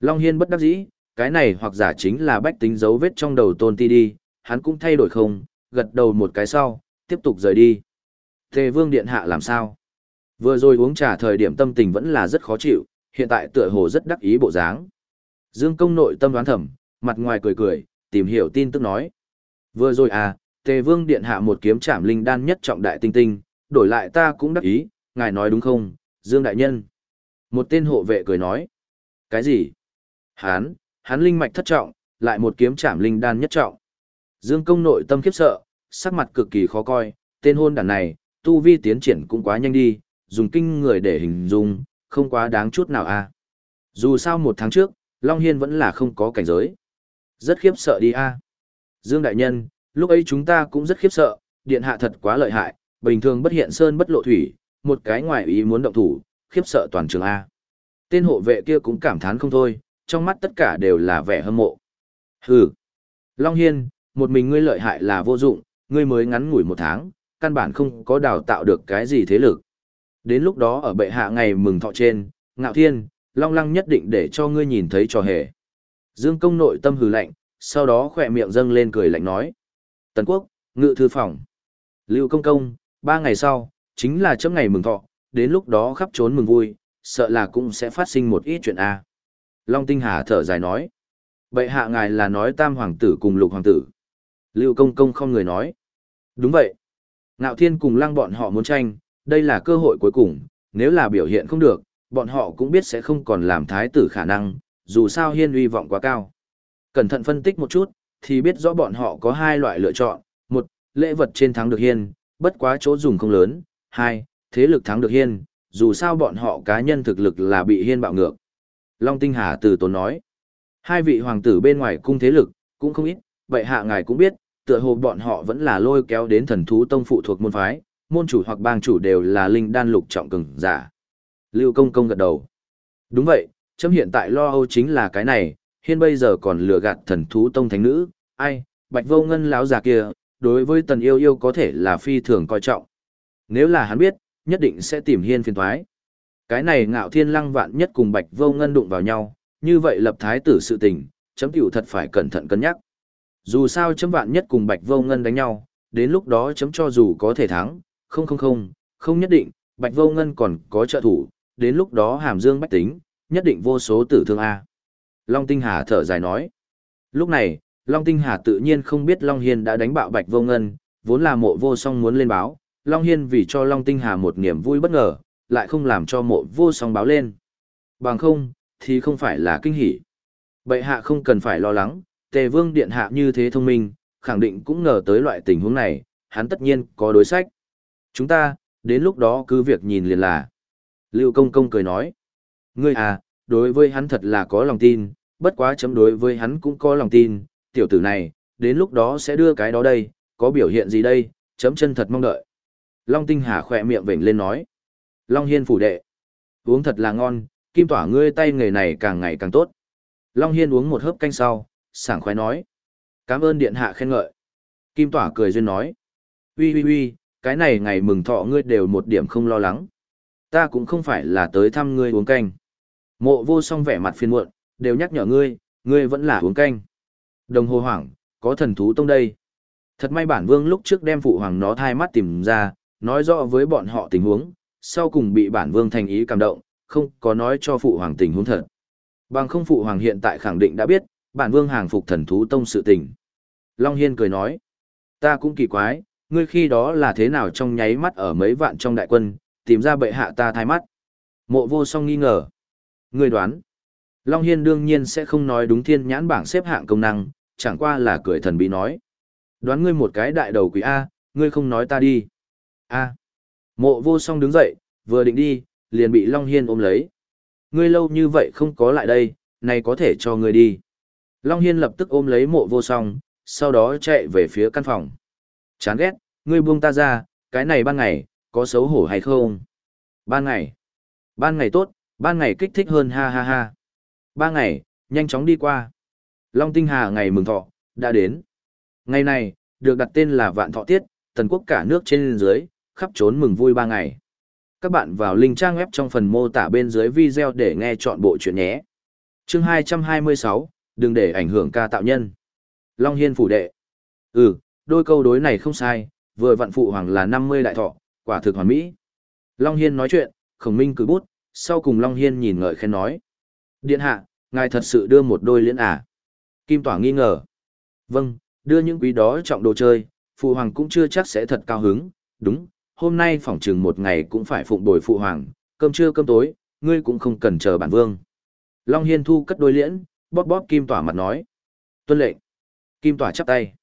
Long Hiên bất đắc dĩ, cái này hoặc giả chính là bách tính dấu vết trong đầu tôn ti đi, hắn cũng thay đổi không, gật đầu một cái sau, tiếp tục rời đi. Tề vương điện hạ làm sao? Vừa rồi uống trà thời điểm tâm tình vẫn là rất khó chịu, hiện tại tựa hồ rất đắc ý bộ dáng. Dương công nội tâm đoán thầm, mặt ngoài cười cười, tìm hiểu tin tức nói. Vừa rồi à, tề vương điện hạ một kiếm trảm linh đan nhất trọng đại tinh tinh, đổi lại ta cũng đắc ý, ngài nói đúng không, Dương đại nhân. Một tên hộ vệ cười nói. Cái gì? Hán, hắn linh mạch thất trọng, lại một kiếm chạm linh đan nhất trọng. Dương công nội tâm khiếp sợ, sắc mặt cực kỳ khó coi, tên hôn đàn này, tu vi tiến triển cũng quá nhanh đi, dùng kinh người để hình dung, không quá đáng chút nào a. À. Dù sao một tháng trước, Long Hiên vẫn là không có cảnh giới. Rất khiếp sợ đi a. À. Dương Đại Nhân, lúc ấy chúng ta cũng rất khiếp sợ, điện hạ thật quá lợi hại, bình thường bất hiện sơn bất lộ thủy, một cái ngoài ý muốn động thủ, khiếp sợ toàn trường A. Tên hộ vệ kia cũng cảm thán không thôi, trong mắt tất cả đều là vẻ hâm mộ. Hừ. Long Hiên, một mình ngươi lợi hại là vô dụng, ngươi mới ngắn ngủi một tháng, căn bản không có đào tạo được cái gì thế lực. Đến lúc đó ở bệ hạ ngày mừng thọ trên, ngạo thiên, long lăng nhất định để cho ngươi nhìn thấy trò hề. Dương công nội tâm hừ lạnh, sau đó khỏe miệng dâng lên cười lạnh nói. Tần quốc, ngự thư phòng. Lưu công công, ba ngày sau, chính là chấm ngày mừng thọ, đến lúc đó khắp trốn mừng vui, sợ là cũng sẽ phát sinh một ít chuyện a. Long Tinh Hà thở dài nói. Bệ hạ ngài là nói tam hoàng tử cùng lục hoàng tử. Lưu công công không người nói. Đúng vậy. Ngạo thiên cùng lăng bọn họ muốn tranh, đây là cơ hội cuối cùng, nếu là biểu hiện không được, bọn họ cũng biết sẽ không còn làm thái tử khả năng, dù sao hiên uy vọng quá cao. Cẩn thận phân tích một chút, thì biết rõ bọn họ có hai loại lựa chọn, một, lễ vật trên thắng được hiên, bất quá chỗ dùng không lớn, hai, thế lực thắng được hiên, dù sao bọn họ cá nhân thực lực là bị hiên bạo ngược. Long Tinh Hà từ tốn nói, hai vị hoàng tử bên ngoài cung thế lực, cũng không ít, vậy hạ ngài cũng biết, tựa hồ bọn họ vẫn là lôi kéo đến thần thú tông phụ thuộc môn phái, môn chủ hoặc bang chủ đều là linh đan lục trọng cường giả. Lưu công công gật đầu. Đúng vậy, chấm hiện tại lo âu chính là cái này, hiên bây giờ còn lừa gạt thần thú tông thánh nữ, ai, bạch vô ngân lão già kia, đối với tần yêu yêu có thể là phi thường coi trọng. Nếu là hắn biết, nhất định sẽ tìm hiên phiền thoái. Cái này ngạo thiên lăng vạn nhất cùng bạch vô ngân đụng vào nhau, như vậy lập thái tử sự tình, chấm tiểu thật phải cẩn thận cân nhắc. Dù sao chấm vạn nhất cùng bạch vô ngân đánh nhau, đến lúc đó chấm cho dù có thể thắng, không không không, không nhất định, bạch vô ngân còn có trợ thủ, đến lúc đó hàm dương bách tính, nhất định vô số tử thương A. Long Tinh Hà thở dài nói. Lúc này, Long Tinh Hà tự nhiên không biết Long Hiên đã đánh bạo Bạch Vô Ngân, vốn là mộ vô song muốn lên báo, Long Hiên vì cho Long Tinh Hà một niềm vui bất ngờ, lại không làm cho mộ vô song báo lên. Bằng không, thì không phải là kinh hỉ. Bệ hạ không cần phải lo lắng, tề vương điện hạ như thế thông minh, khẳng định cũng ngờ tới loại tình huống này, hắn tất nhiên có đối sách. Chúng ta, đến lúc đó cứ việc nhìn liền là. Lưu công công cười nói. Ngươi à, đối với hắn thật là có lòng tin, bất quá chấm đối với hắn cũng có lòng tin, tiểu tử này, đến lúc đó sẽ đưa cái đó đây, có biểu hiện gì đây, chấm chân thật mong đợi. Long Tinh Hà khỏe miệng vểnh lên nói. Long Hiên phủ đệ. Uống thật là ngon, kim tỏa ngươi tay nghề này càng ngày càng tốt. Long Hiên uống một hớp canh sau, sảng khoái nói. Cảm ơn điện hạ khen ngợi. Kim tỏa cười duyên nói. Ui ui ui, cái này ngày mừng thọ ngươi đều một điểm không lo lắng. Ta cũng không phải là tới thăm ngươi uống canh. Mộ vô song vẻ mặt phiền muộn, đều nhắc nhở ngươi, ngươi vẫn là uống canh. Đồng hồ hoảng, có thần thú tông đây. Thật may bản vương lúc trước đem phụ hoàng nó thai mắt tìm ra, nói rõ với bọn họ tình huống, sau cùng bị bản vương thành ý cảm động, không có nói cho phụ hoàng tình huống thật. Bằng không phụ hoàng hiện tại khẳng định đã biết, bản vương hàng phục thần thú tông sự tình. Long Hiên cười nói, ta cũng kỳ quái, ngươi khi đó là thế nào trong nháy mắt ở mấy vạn trong đại quân, tìm ra bệ hạ ta thai mắt. Mộ vô song nghi ngờ. Ngươi đoán. Long Hiên đương nhiên sẽ không nói đúng thiên nhãn bảng xếp hạng công năng, chẳng qua là cười thần bí nói. Đoán ngươi một cái đại đầu quỷ A, ngươi không nói ta đi. A. Mộ vô song đứng dậy, vừa định đi, liền bị Long Hiên ôm lấy. Ngươi lâu như vậy không có lại đây, này có thể cho ngươi đi. Long Hiên lập tức ôm lấy mộ vô song, sau đó chạy về phía căn phòng. Chán ghét, ngươi buông ta ra, cái này ban ngày, có xấu hổ hay không? Ban ngày. Ban ngày tốt, ban ngày kích thích hơn ha ha ha. Ba ngày, nhanh chóng đi qua. Long Tinh Hà ngày mừng thọ, đã đến. Ngày này, được đặt tên là Vạn Thọ Tiết, tần quốc cả nước trên dưới, khắp trốn mừng vui ba ngày. Các bạn vào link trang web trong phần mô tả bên dưới video để nghe chọn bộ chuyện nhé. Chương 226, đừng để ảnh hưởng ca tạo nhân. Long Hiên phủ đệ. Ừ, đôi câu đối này không sai, vừa vạn phụ hoàng là 50 đại thọ, quả thực hoàn mỹ. Long Hiên nói chuyện, khổng minh cử bút, sau cùng Long Hiên nhìn ngợi khen nói. Điện hạ, ngài thật sự đưa một đôi liễn à? Kim Tỏa nghi ngờ. Vâng, đưa những quý đó trọng đồ chơi, phụ hoàng cũng chưa chắc sẽ thật cao hứng, đúng, hôm nay phỏng chừng một ngày cũng phải phụng bồi phụ hoàng, cơm trưa cơm tối, ngươi cũng không cần chờ bản vương. Long Hiên thu cất đôi liễn, bóp bóp Kim Tỏa mặt nói. Tuân lệnh. Kim Tỏa chắp tay.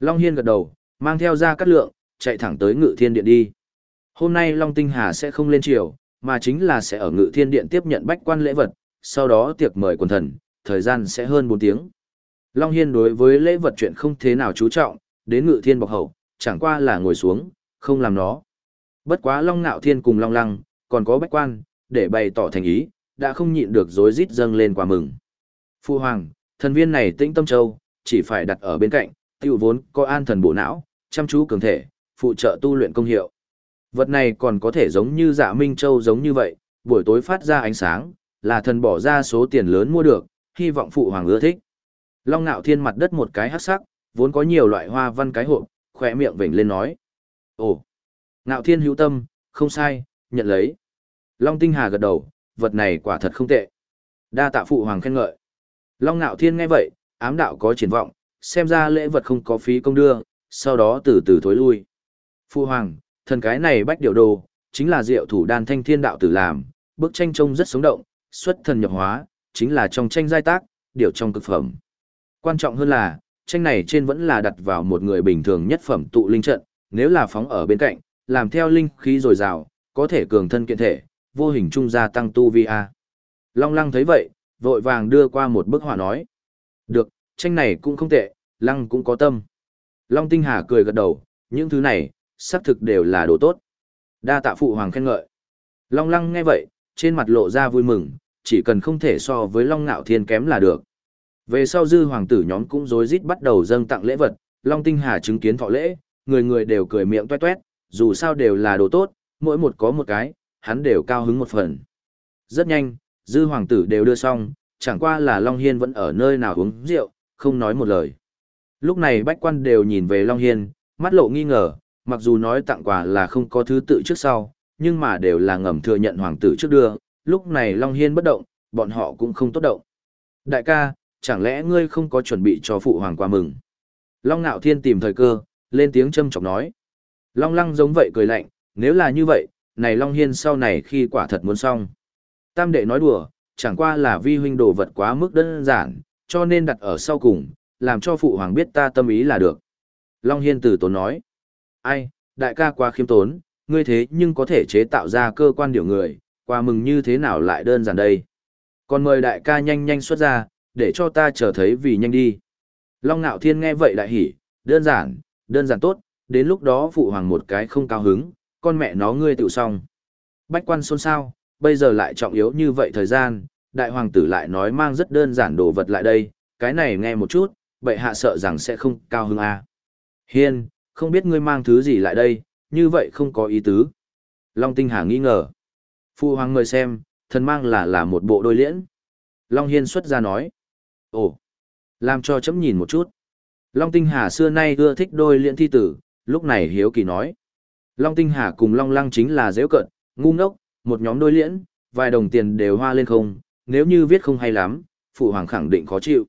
Long Hiên gật đầu, mang theo ra cắt lượng, chạy thẳng tới ngự thiên điện đi. Hôm nay Long Tinh Hà sẽ không lên triều, mà chính là sẽ ở ngự thiên điện tiếp nhận bách quan lễ vật, sau đó tiệc mời quần thần, thời gian sẽ hơn 4 tiếng. Long Hiên đối với lễ vật chuyện không thế nào chú trọng, đến ngự thiên bọc hậu, chẳng qua là ngồi xuống, không làm nó. Bất quá Long Nạo Thiên cùng Long Lăng, còn có bách quan, để bày tỏ thành ý, đã không nhịn được dối rít dâng lên quả mừng. Phu Hoàng, thần viên này tĩnh tâm châu, chỉ phải đặt ở bên cạnh, tiêu vốn có an thần bộ não, chăm chú cường thể, phụ trợ tu luyện công hiệu. Vật này còn có thể giống như dạ Minh Châu giống như vậy, buổi tối phát ra ánh sáng, là thần bỏ ra số tiền lớn mua được, hy vọng phụ hoàng ưa thích. Long Nạo Thiên mặt đất một cái hắc sắc, vốn có nhiều loại hoa văn cái hộp, khỏe miệng vểnh lên nói. Ồ, Nạo Thiên hữu tâm, không sai, nhận lấy. Long Tinh Hà gật đầu, vật này quả thật không tệ. Đa tạ phụ hoàng khen ngợi. Long Nạo Thiên nghe vậy, ám đạo có triển vọng, xem ra lễ vật không có phí công đưa, sau đó từ từ thối lui. Phụ hoàng, thần cái này bách điều đồ, chính là diệu thủ đan thanh thiên đạo tử làm, bức tranh trông rất sống động, xuất thần nhập hóa, chính là trong tranh giai tác, điều trong cực phẩm. Quan trọng hơn là, tranh này trên vẫn là đặt vào một người bình thường nhất phẩm tụ linh trận, nếu là phóng ở bên cạnh, làm theo linh khí dồi dào, có thể cường thân kiện thể, vô hình trung gia tăng tu vi a. Long Lăng thấy vậy, vội vàng đưa qua một bức họa nói: "Được, tranh này cũng không tệ, Lăng cũng có tâm." Long Tinh Hà cười gật đầu, những thứ này xác thực đều là đồ tốt. Đa tạ phụ hoàng khen ngợi. Long lăng nghe vậy, trên mặt lộ ra vui mừng, chỉ cần không thể so với Long Ngạo Thiên kém là được. Về sau dư hoàng tử nhóm cũng rối rít bắt đầu dâng tặng lễ vật, Long Tinh Hà chứng kiến thọ lễ, người người đều cười miệng toét toét, dù sao đều là đồ tốt, mỗi một có một cái, hắn đều cao hứng một phần. Rất nhanh, dư hoàng tử đều đưa xong, chẳng qua là Long Hiên vẫn ở nơi nào uống rượu, không nói một lời. Lúc này bách quan đều nhìn về Long Hiên, mắt lộ nghi ngờ, mặc dù nói tặng quà là không có thứ tự trước sau, nhưng mà đều là ngầm thừa nhận hoàng tử trước đưa, lúc này Long Hiên bất động, bọn họ cũng không tốt động. Đại ca, chẳng lẽ ngươi không có chuẩn bị cho phụ hoàng qua mừng? Long Nạo Thiên tìm thời cơ, lên tiếng châm chọc nói. Long Lăng giống vậy cười lạnh, nếu là như vậy, này Long Hiên sau này khi quả thật muốn xong. Tam đệ nói đùa, chẳng qua là vi huynh đồ vật quá mức đơn giản, cho nên đặt ở sau cùng, làm cho phụ hoàng biết ta tâm ý là được. Long Hiên từ tốn nói. Ai, đại ca quá khiêm tốn, ngươi thế nhưng có thể chế tạo ra cơ quan điều người, quà mừng như thế nào lại đơn giản đây. Còn mời đại ca nhanh nhanh xuất ra, để cho ta chờ thấy vì nhanh đi. Long Nạo Thiên nghe vậy đại hỉ, đơn giản, đơn giản tốt, đến lúc đó phụ hoàng một cái không cao hứng, con mẹ nó ngươi tự xong. Bách quan xôn xao, bây giờ lại trọng yếu như vậy thời gian, đại hoàng tử lại nói mang rất đơn giản đồ vật lại đây, cái này nghe một chút, bệ hạ sợ rằng sẽ không cao hứng à. Hiên, không biết ngươi mang thứ gì lại đây, như vậy không có ý tứ. Long Tinh Hà nghi ngờ. Phụ hoàng mời xem, thần mang là là một bộ đôi liễn. Long Hiên xuất ra nói. Ồ, làm cho chấm nhìn một chút. Long Tinh Hà xưa nay ưa thích đôi liễn thi tử, lúc này hiếu kỳ nói. Long Tinh Hà cùng Long Lăng chính là dễ cận, ngu ngốc, một nhóm đôi liễn, vài đồng tiền đều hoa lên không, nếu như viết không hay lắm, phụ hoàng khẳng định khó chịu.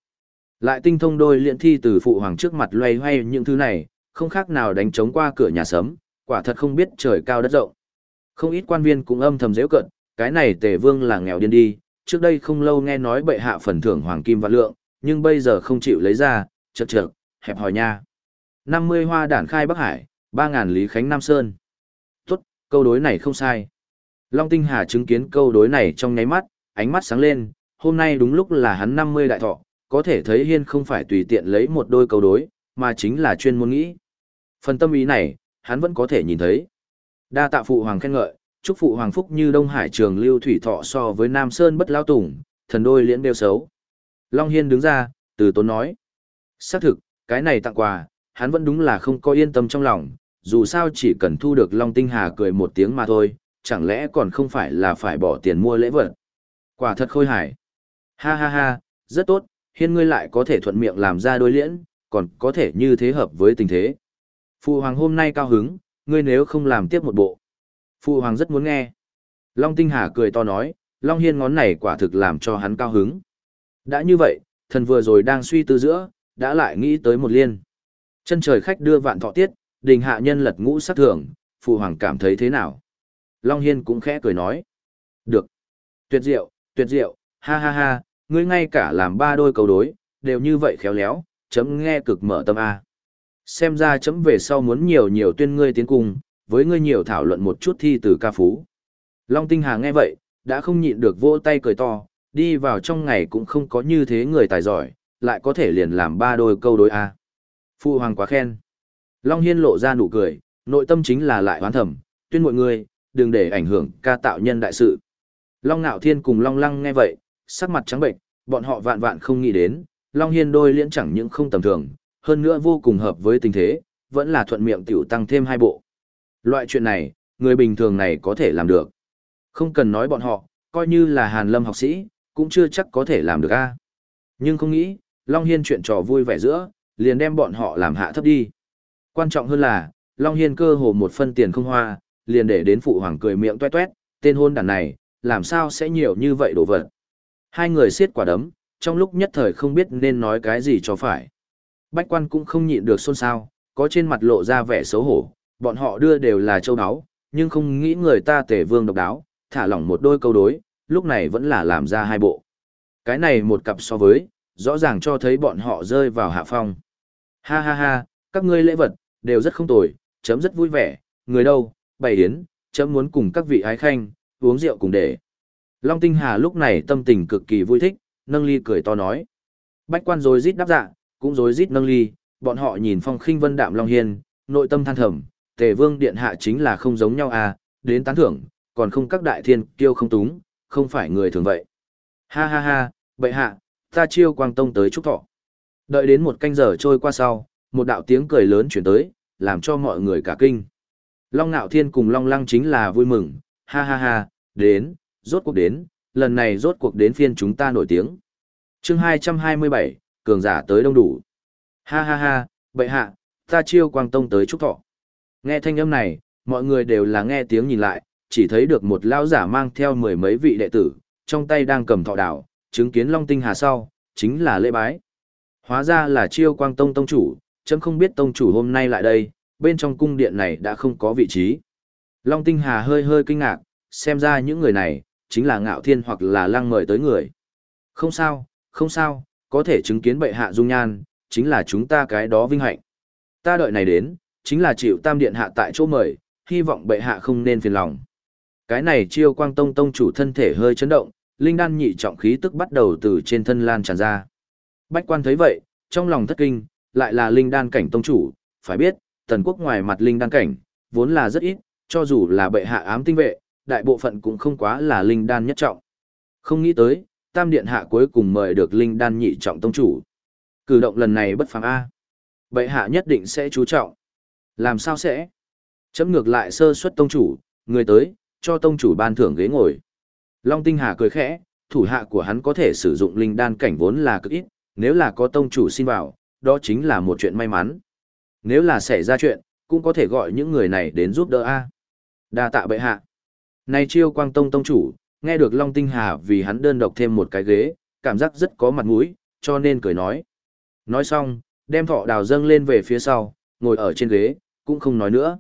Lại tinh thông đôi liễn thi từ phụ hoàng trước mặt loay hoay những thứ này, không khác nào đánh trống qua cửa nhà sấm, quả thật không biết trời cao đất rộng. Không ít quan viên cũng âm thầm dễ cận, cái này tề vương là nghèo điên đi, trước đây không lâu nghe nói bệ hạ phần thưởng hoàng kim và lượng, nhưng bây giờ không chịu lấy ra, chật chật, hẹp hòi nha. 50 hoa đản khai Bắc Hải, ba ngàn Lý Khánh Nam Sơn. Tốt, câu đối này không sai. Long Tinh Hà chứng kiến câu đối này trong nháy mắt, ánh mắt sáng lên, hôm nay đúng lúc là hắn 50 đại thọ, có thể thấy hiên không phải tùy tiện lấy một đôi câu đối, mà chính là chuyên môn nghĩ. Phần tâm ý này, hắn vẫn có thể nhìn thấy. Đa tạ phụ hoàng khen ngợi, chúc phụ hoàng phúc như Đông Hải trường lưu thủy thọ so với Nam Sơn bất lao tùng, thần đôi liễn đều xấu. Long Hiên đứng ra, từ tốn nói. Xác thực, cái này tặng quà, hắn vẫn đúng là không có yên tâm trong lòng, dù sao chỉ cần thu được Long Tinh Hà cười một tiếng mà thôi, chẳng lẽ còn không phải là phải bỏ tiền mua lễ vật. Quả thật khôi hài. Ha ha ha, rất tốt, hiên ngươi lại có thể thuận miệng làm ra đôi liễn, còn có thể như thế hợp với tình thế. Phụ hoàng hôm nay cao hứng, ngươi nếu không làm tiếp một bộ. Phụ hoàng rất muốn nghe. Long Tinh Hà cười to nói, Long Hiên ngón này quả thực làm cho hắn cao hứng. Đã như vậy, thần vừa rồi đang suy tư giữa, đã lại nghĩ tới một liên. Chân trời khách đưa vạn thọ tiết, đình hạ nhân lật ngũ sát thưởng, phụ hoàng cảm thấy thế nào? Long Hiên cũng khẽ cười nói. Được. Tuyệt diệu, tuyệt diệu, ha ha ha, ngươi ngay cả làm ba đôi cầu đối, đều như vậy khéo léo, chấm nghe cực mở tâm A. Xem ra chấm về sau muốn nhiều nhiều tuyên ngươi tiến cung, với ngươi nhiều thảo luận một chút thi từ ca phú. Long Tinh Hà nghe vậy, đã không nhịn được vỗ tay cười to, đi vào trong ngày cũng không có như thế người tài giỏi, lại có thể liền làm ba đôi câu đối A. Phu Hoàng quá khen. Long Hiên lộ ra nụ cười, nội tâm chính là lại hoán thẩm, tuyên mọi người, đừng để ảnh hưởng ca tạo nhân đại sự. Long Nạo Thiên cùng Long Lăng nghe vậy, sắc mặt trắng bệnh, bọn họ vạn vạn không nghĩ đến, Long Hiên đôi liễn chẳng những không tầm thường, hơn nữa vô cùng hợp với tình thế, vẫn là thuận miệng tiểu tăng thêm hai bộ. Loại chuyện này, người bình thường này có thể làm được. Không cần nói bọn họ, coi như là Hàn Lâm học sĩ, cũng chưa chắc có thể làm được a. Nhưng không nghĩ, Long Hiên chuyện trò vui vẻ giữa, liền đem bọn họ làm hạ thấp đi. Quan trọng hơn là, Long Hiên cơ hồ một phân tiền không hoa, liền để đến phụ hoàng cười miệng tuét toét, tên hôn đàn này, làm sao sẽ nhiều như vậy đồ vật. Hai người siết quả đấm, trong lúc nhất thời không biết nên nói cái gì cho phải. Bách quan cũng không nhịn được xôn xao, có trên mặt lộ ra vẻ xấu hổ, bọn họ đưa đều là châu áo, nhưng không nghĩ người ta tể vương độc đáo, thả lỏng một đôi câu đối, lúc này vẫn là làm ra hai bộ. Cái này một cặp so với, rõ ràng cho thấy bọn họ rơi vào hạ phong. Ha ha ha, các ngươi lễ vật, đều rất không tồi, chấm rất vui vẻ, người đâu, bày yến, chấm muốn cùng các vị ái khanh, uống rượu cùng để. Long Tinh Hà lúc này tâm tình cực kỳ vui thích, nâng ly cười to nói. Bách quan rồi rít đáp dạ, cũng rối rít nâng ly, bọn họ nhìn phong khinh vân đạm Long Hiên, nội tâm than thầm, tề vương điện hạ chính là không giống nhau à, đến tán thưởng, còn không các đại thiên kiêu không túng, không phải người thường vậy. Ha ha ha, bệ hạ, ta chiêu quang tông tới chúc thọ. Đợi đến một canh giờ trôi qua sau, một đạo tiếng cười lớn chuyển tới, làm cho mọi người cả kinh. Long Nạo Thiên cùng Long Lăng chính là vui mừng, ha ha ha, đến, rốt cuộc đến, lần này rốt cuộc đến phiên chúng ta nổi tiếng. chương 227, cường giả tới đông đủ. Ha ha ha, bệ hạ, ta chiêu quang tông tới chúc thọ. Nghe thanh âm này, mọi người đều là nghe tiếng nhìn lại, chỉ thấy được một lao giả mang theo mười mấy vị đệ tử, trong tay đang cầm thọ đảo, chứng kiến Long Tinh Hà sau, chính là lễ bái. Hóa ra là chiêu quang tông tông chủ, chấm không biết tông chủ hôm nay lại đây, bên trong cung điện này đã không có vị trí. Long Tinh Hà hơi hơi kinh ngạc, xem ra những người này, chính là ngạo thiên hoặc là lăng mời tới người. Không sao, không sao, có thể chứng kiến bệ hạ dung nhan, chính là chúng ta cái đó vinh hạnh. Ta đợi này đến, chính là chịu tam điện hạ tại chỗ mời, hy vọng bệ hạ không nên phiền lòng. Cái này chiêu quang tông tông chủ thân thể hơi chấn động, linh đan nhị trọng khí tức bắt đầu từ trên thân lan tràn ra. Bách quan thấy vậy, trong lòng thất kinh, lại là linh đan cảnh tông chủ, phải biết, tần quốc ngoài mặt linh đan cảnh, vốn là rất ít, cho dù là bệ hạ ám tinh vệ, đại bộ phận cũng không quá là linh đan nhất trọng. Không nghĩ tới, tam điện hạ cuối cùng mời được linh đan nhị trọng tông chủ. Cử động lần này bất phàm A. Bệ hạ nhất định sẽ chú trọng. Làm sao sẽ? Chấm ngược lại sơ suất tông chủ, người tới, cho tông chủ ban thưởng ghế ngồi. Long Tinh Hà cười khẽ, thủ hạ của hắn có thể sử dụng linh đan cảnh vốn là cực ít, nếu là có tông chủ xin vào, đó chính là một chuyện may mắn. Nếu là xảy ra chuyện, cũng có thể gọi những người này đến giúp đỡ a. Đa tạ bệ hạ. nay chiêu quang tông tông chủ, nghe được Long Tinh Hà vì hắn đơn độc thêm một cái ghế, cảm giác rất có mặt mũi, cho nên cười nói. Nói xong, đem thọ đào dâng lên về phía sau, ngồi ở trên ghế, cũng không nói nữa.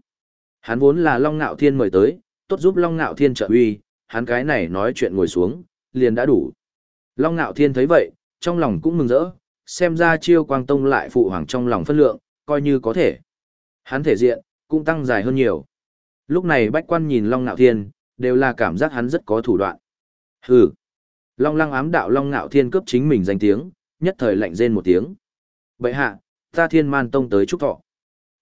Hắn vốn là Long Nạo Thiên mời tới, tốt giúp Long Nạo Thiên trợ uy, hắn cái này nói chuyện ngồi xuống, liền đã đủ. Long Nạo Thiên thấy vậy, trong lòng cũng mừng rỡ, xem ra chiêu quang tông lại phụ hoàng trong lòng phân lượng, coi như có thể. Hắn thể diện, cũng tăng dài hơn nhiều. Lúc này bách quan nhìn Long Nạo Thiên, đều là cảm giác hắn rất có thủ đoạn. Hừ. Long lăng ám đạo Long Nạo Thiên cướp chính mình danh tiếng, nhất thời lạnh rên một tiếng. Bệ hạ, ta thiên man tông tới chúc thọ.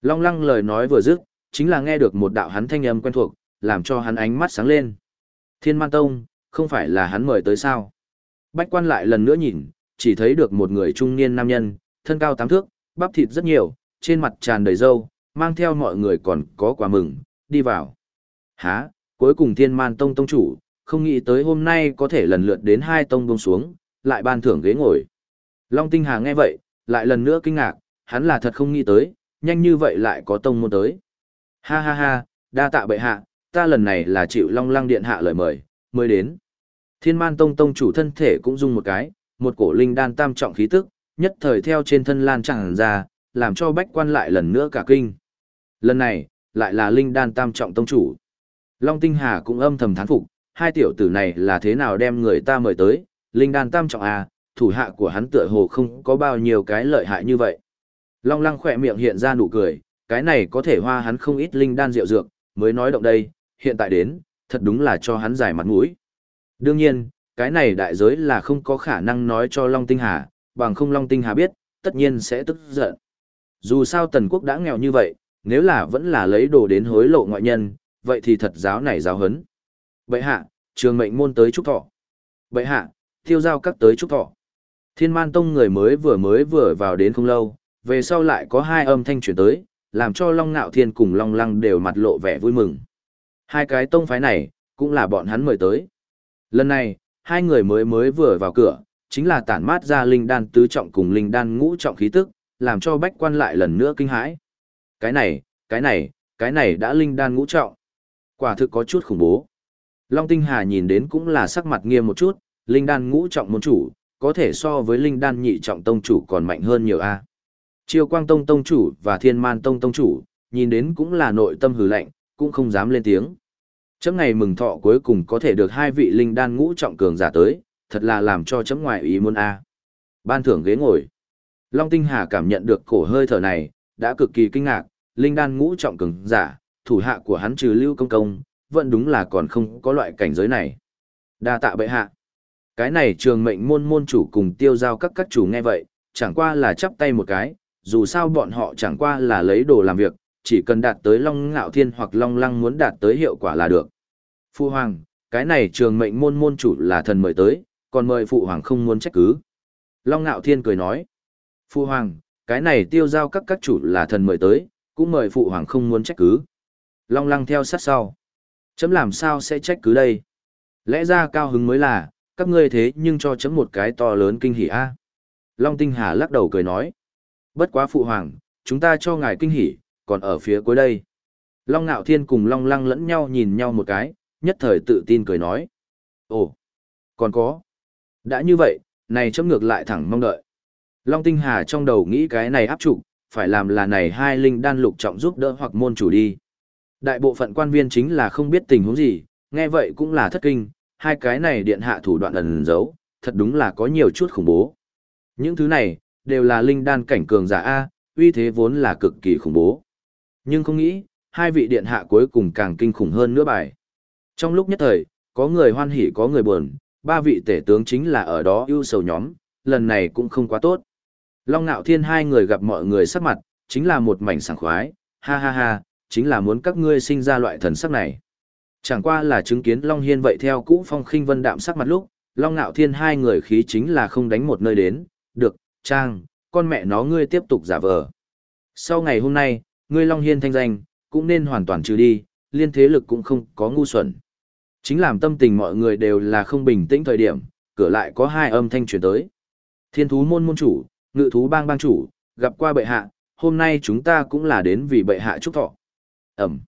Long lăng lời nói vừa dứt, chính là nghe được một đạo hắn thanh âm quen thuộc, làm cho hắn ánh mắt sáng lên. Thiên man tông, không phải là hắn mời tới sao? Bách quan lại lần nữa nhìn, chỉ thấy được một người trung niên nam nhân, thân cao tám thước, bắp thịt rất nhiều, trên mặt tràn đầy râu, mang theo mọi người còn có quà mừng, đi vào. Há, cuối cùng thiên man tông tông chủ, không nghĩ tới hôm nay có thể lần lượt đến hai tông bông xuống, lại ban thưởng ghế ngồi. Long Tinh Hà nghe vậy, lại lần nữa kinh ngạc, hắn là thật không nghĩ tới, nhanh như vậy lại có tông môn tới. Ha ha ha, đa tạ bệ hạ, ta lần này là chịu Long Lăng Điện hạ lời mời, mới đến. Thiên man tông tông chủ thân thể cũng dung một cái, một cổ linh đan tam trọng khí tức, nhất thời theo trên thân lan tràn ra, làm cho bách quan lại lần nữa cả kinh. Lần này, lại là linh đan tam trọng tông chủ. Long Tinh Hà cũng âm thầm thán phục, hai tiểu tử này là thế nào đem người ta mời tới, linh đan tam trọng à, thủ hạ của hắn tựa hồ không có bao nhiêu cái lợi hại như vậy. Long lăng khỏe miệng hiện ra nụ cười, cái này có thể hoa hắn không ít linh đan rượu dược, mới nói động đây, hiện tại đến, thật đúng là cho hắn giải mặt mũi. Đương nhiên, cái này đại giới là không có khả năng nói cho Long Tinh Hà, bằng không Long Tinh Hà biết, tất nhiên sẽ tức giận. Dù sao Tần Quốc đã nghèo như vậy, nếu là vẫn là lấy đồ đến hối lộ ngoại nhân, vậy thì thật giáo này giáo hấn. Bệ hạ, trường mệnh môn tới trúc thọ. Bệ hạ, tiêu giao các tới trúc thọ. Thiên man tông người mới vừa mới vừa vào đến không lâu, về sau lại có hai âm thanh chuyển tới, làm cho Long Nạo Thiên cùng Long Lăng đều mặt lộ vẻ vui mừng. Hai cái tông phái này, cũng là bọn hắn mời tới. Lần này, hai người mới mới vừa vào cửa, chính là tản mát ra linh đan tứ trọng cùng linh đan ngũ trọng khí tức, làm cho bách quan lại lần nữa kinh hãi. Cái này, cái này, cái này đã linh đan ngũ trọng. Quả thực có chút khủng bố. Long Tinh Hà nhìn đến cũng là sắc mặt nghiêm một chút, linh đan ngũ trọng môn chủ, có thể so với linh đan nhị trọng tông chủ còn mạnh hơn nhiều a. Triều Quang Tông Tông Chủ và Thiên Man Tông Tông Chủ, nhìn đến cũng là nội tâm hừ lạnh, cũng không dám lên tiếng. Chấm ngày mừng thọ cuối cùng có thể được hai vị linh đan ngũ trọng cường giả tới, thật là làm cho chấm ngoại ý muốn a. Ban thưởng ghế ngồi. Long Tinh Hà cảm nhận được cổ hơi thở này, đã cực kỳ kinh ngạc, linh đan ngũ trọng cường giả, thủ hạ của hắn trừ Lưu Công Công, vẫn đúng là còn không có loại cảnh giới này. Đa tạ bệ hạ. Cái này trường mệnh môn môn chủ cùng tiêu giao các các chủ nghe vậy, chẳng qua là chắp tay một cái, dù sao bọn họ chẳng qua là lấy đồ làm việc, chỉ cần đạt tới Long Ngạo Thiên hoặc Long Lăng muốn đạt tới hiệu quả là được. Phu Hoàng, cái này trường mệnh môn môn chủ là thần mời tới, còn mời Phụ Hoàng không muốn trách cứ. Long Ngạo Thiên cười nói. Phu Hoàng, cái này tiêu giao các các chủ là thần mời tới, cũng mời Phụ Hoàng không muốn trách cứ. Long Lăng theo sát sau. Chấm làm sao sẽ trách cứ đây? Lẽ ra cao hứng mới là, các ngươi thế nhưng cho chấm một cái to lớn kinh hỉ a. Long Tinh Hà lắc đầu cười nói. Bất quá Phụ Hoàng, chúng ta cho ngài kinh hỉ, còn ở phía cuối đây. Long Nạo Thiên cùng Long Lăng lẫn nhau nhìn nhau một cái, nhất thời tự tin cười nói. Ồ, còn có. Đã như vậy, này chấm ngược lại thẳng mong đợi. Long Tinh Hà trong đầu nghĩ cái này áp trụ, phải làm là này hai linh đan lục trọng giúp đỡ hoặc môn chủ đi. Đại bộ phận quan viên chính là không biết tình huống gì, nghe vậy cũng là thất kinh, hai cái này điện hạ thủ đoạn ẩn giấu, thật đúng là có nhiều chút khủng bố. Những thứ này, đều là linh đan cảnh cường giả A, uy thế vốn là cực kỳ khủng bố. Nhưng không nghĩ, hai vị điện hạ cuối cùng càng kinh khủng hơn nữa bài. Trong lúc nhất thời, có người hoan hỉ có người buồn, ba vị tể tướng chính là ở đó ưu sầu nhóm, lần này cũng không quá tốt. Long Nạo Thiên hai người gặp mọi người sắc mặt, chính là một mảnh sảng khoái, ha ha ha, chính là muốn các ngươi sinh ra loại thần sắc này. Chẳng qua là chứng kiến Long Hiên vậy theo cũ phong khinh vân đạm sắc mặt lúc, Long Nạo Thiên hai người khí chính là không đánh một nơi đến, được, Trang, con mẹ nó ngươi tiếp tục giả vờ. Sau ngày hôm nay, ngươi Long Hiên thanh danh, cũng nên hoàn toàn trừ đi, liên thế lực cũng không có ngu xuẩn. Chính làm tâm tình mọi người đều là không bình tĩnh thời điểm, cửa lại có hai âm thanh truyền tới. Thiên thú môn môn chủ, ngự thú bang bang chủ, gặp qua bệ hạ, hôm nay chúng ta cũng là đến vì bệ hạ chúc thọ. Ẩm.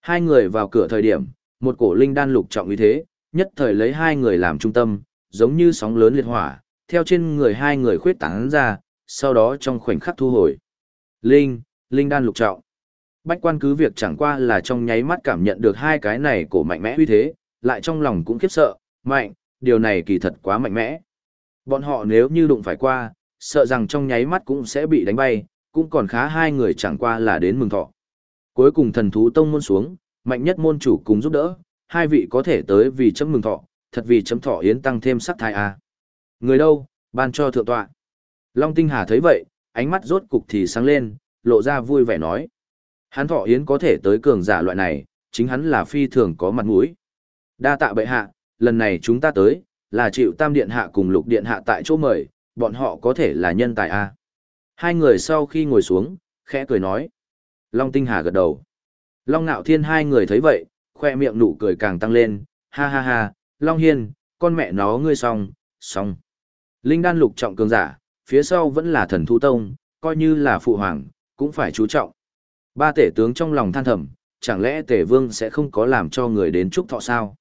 Hai người vào cửa thời điểm, một cổ linh đan lục trọng như thế, nhất thời lấy hai người làm trung tâm, giống như sóng lớn liệt hỏa, theo trên người hai người khuyết tán ra, sau đó trong khoảnh khắc thu hồi. Linh, linh đan lục trọng. Bách quan cứ việc chẳng qua là trong nháy mắt cảm nhận được hai cái này cổ mạnh mẽ uy thế, lại trong lòng cũng khiếp sợ, mạnh, điều này kỳ thật quá mạnh mẽ. Bọn họ nếu như đụng phải qua, sợ rằng trong nháy mắt cũng sẽ bị đánh bay, cũng còn khá hai người chẳng qua là đến mừng thọ. Cuối cùng thần thú tông môn xuống, mạnh nhất môn chủ cùng giúp đỡ, hai vị có thể tới vì chấm mừng thọ, thật vì chấm thọ yến tăng thêm sắc thái a. Người đâu, ban cho thượng tọa. Long Tinh Hà thấy vậy, ánh mắt rốt cục thì sáng lên, lộ ra vui vẻ nói. Hắn thọ yến có thể tới cường giả loại này, chính hắn là phi thường có mặt mũi. Đa tạ bệ hạ, lần này chúng ta tới, là chịu tam điện hạ cùng lục điện hạ tại chỗ mời, bọn họ có thể là nhân tài a. Hai người sau khi ngồi xuống, khẽ cười nói. Long Tinh Hà gật đầu. Long Nạo Thiên hai người thấy vậy, khoe miệng nụ cười càng tăng lên, ha ha ha, Long Hiên, con mẹ nó ngươi xong, xong. Linh đan lục trọng cường giả, phía sau vẫn là thần thu tông, coi như là phụ hoàng, cũng phải chú trọng. Ba tể tướng trong lòng than thầm, chẳng lẽ tể vương sẽ không có làm cho người đến chúc thọ sao?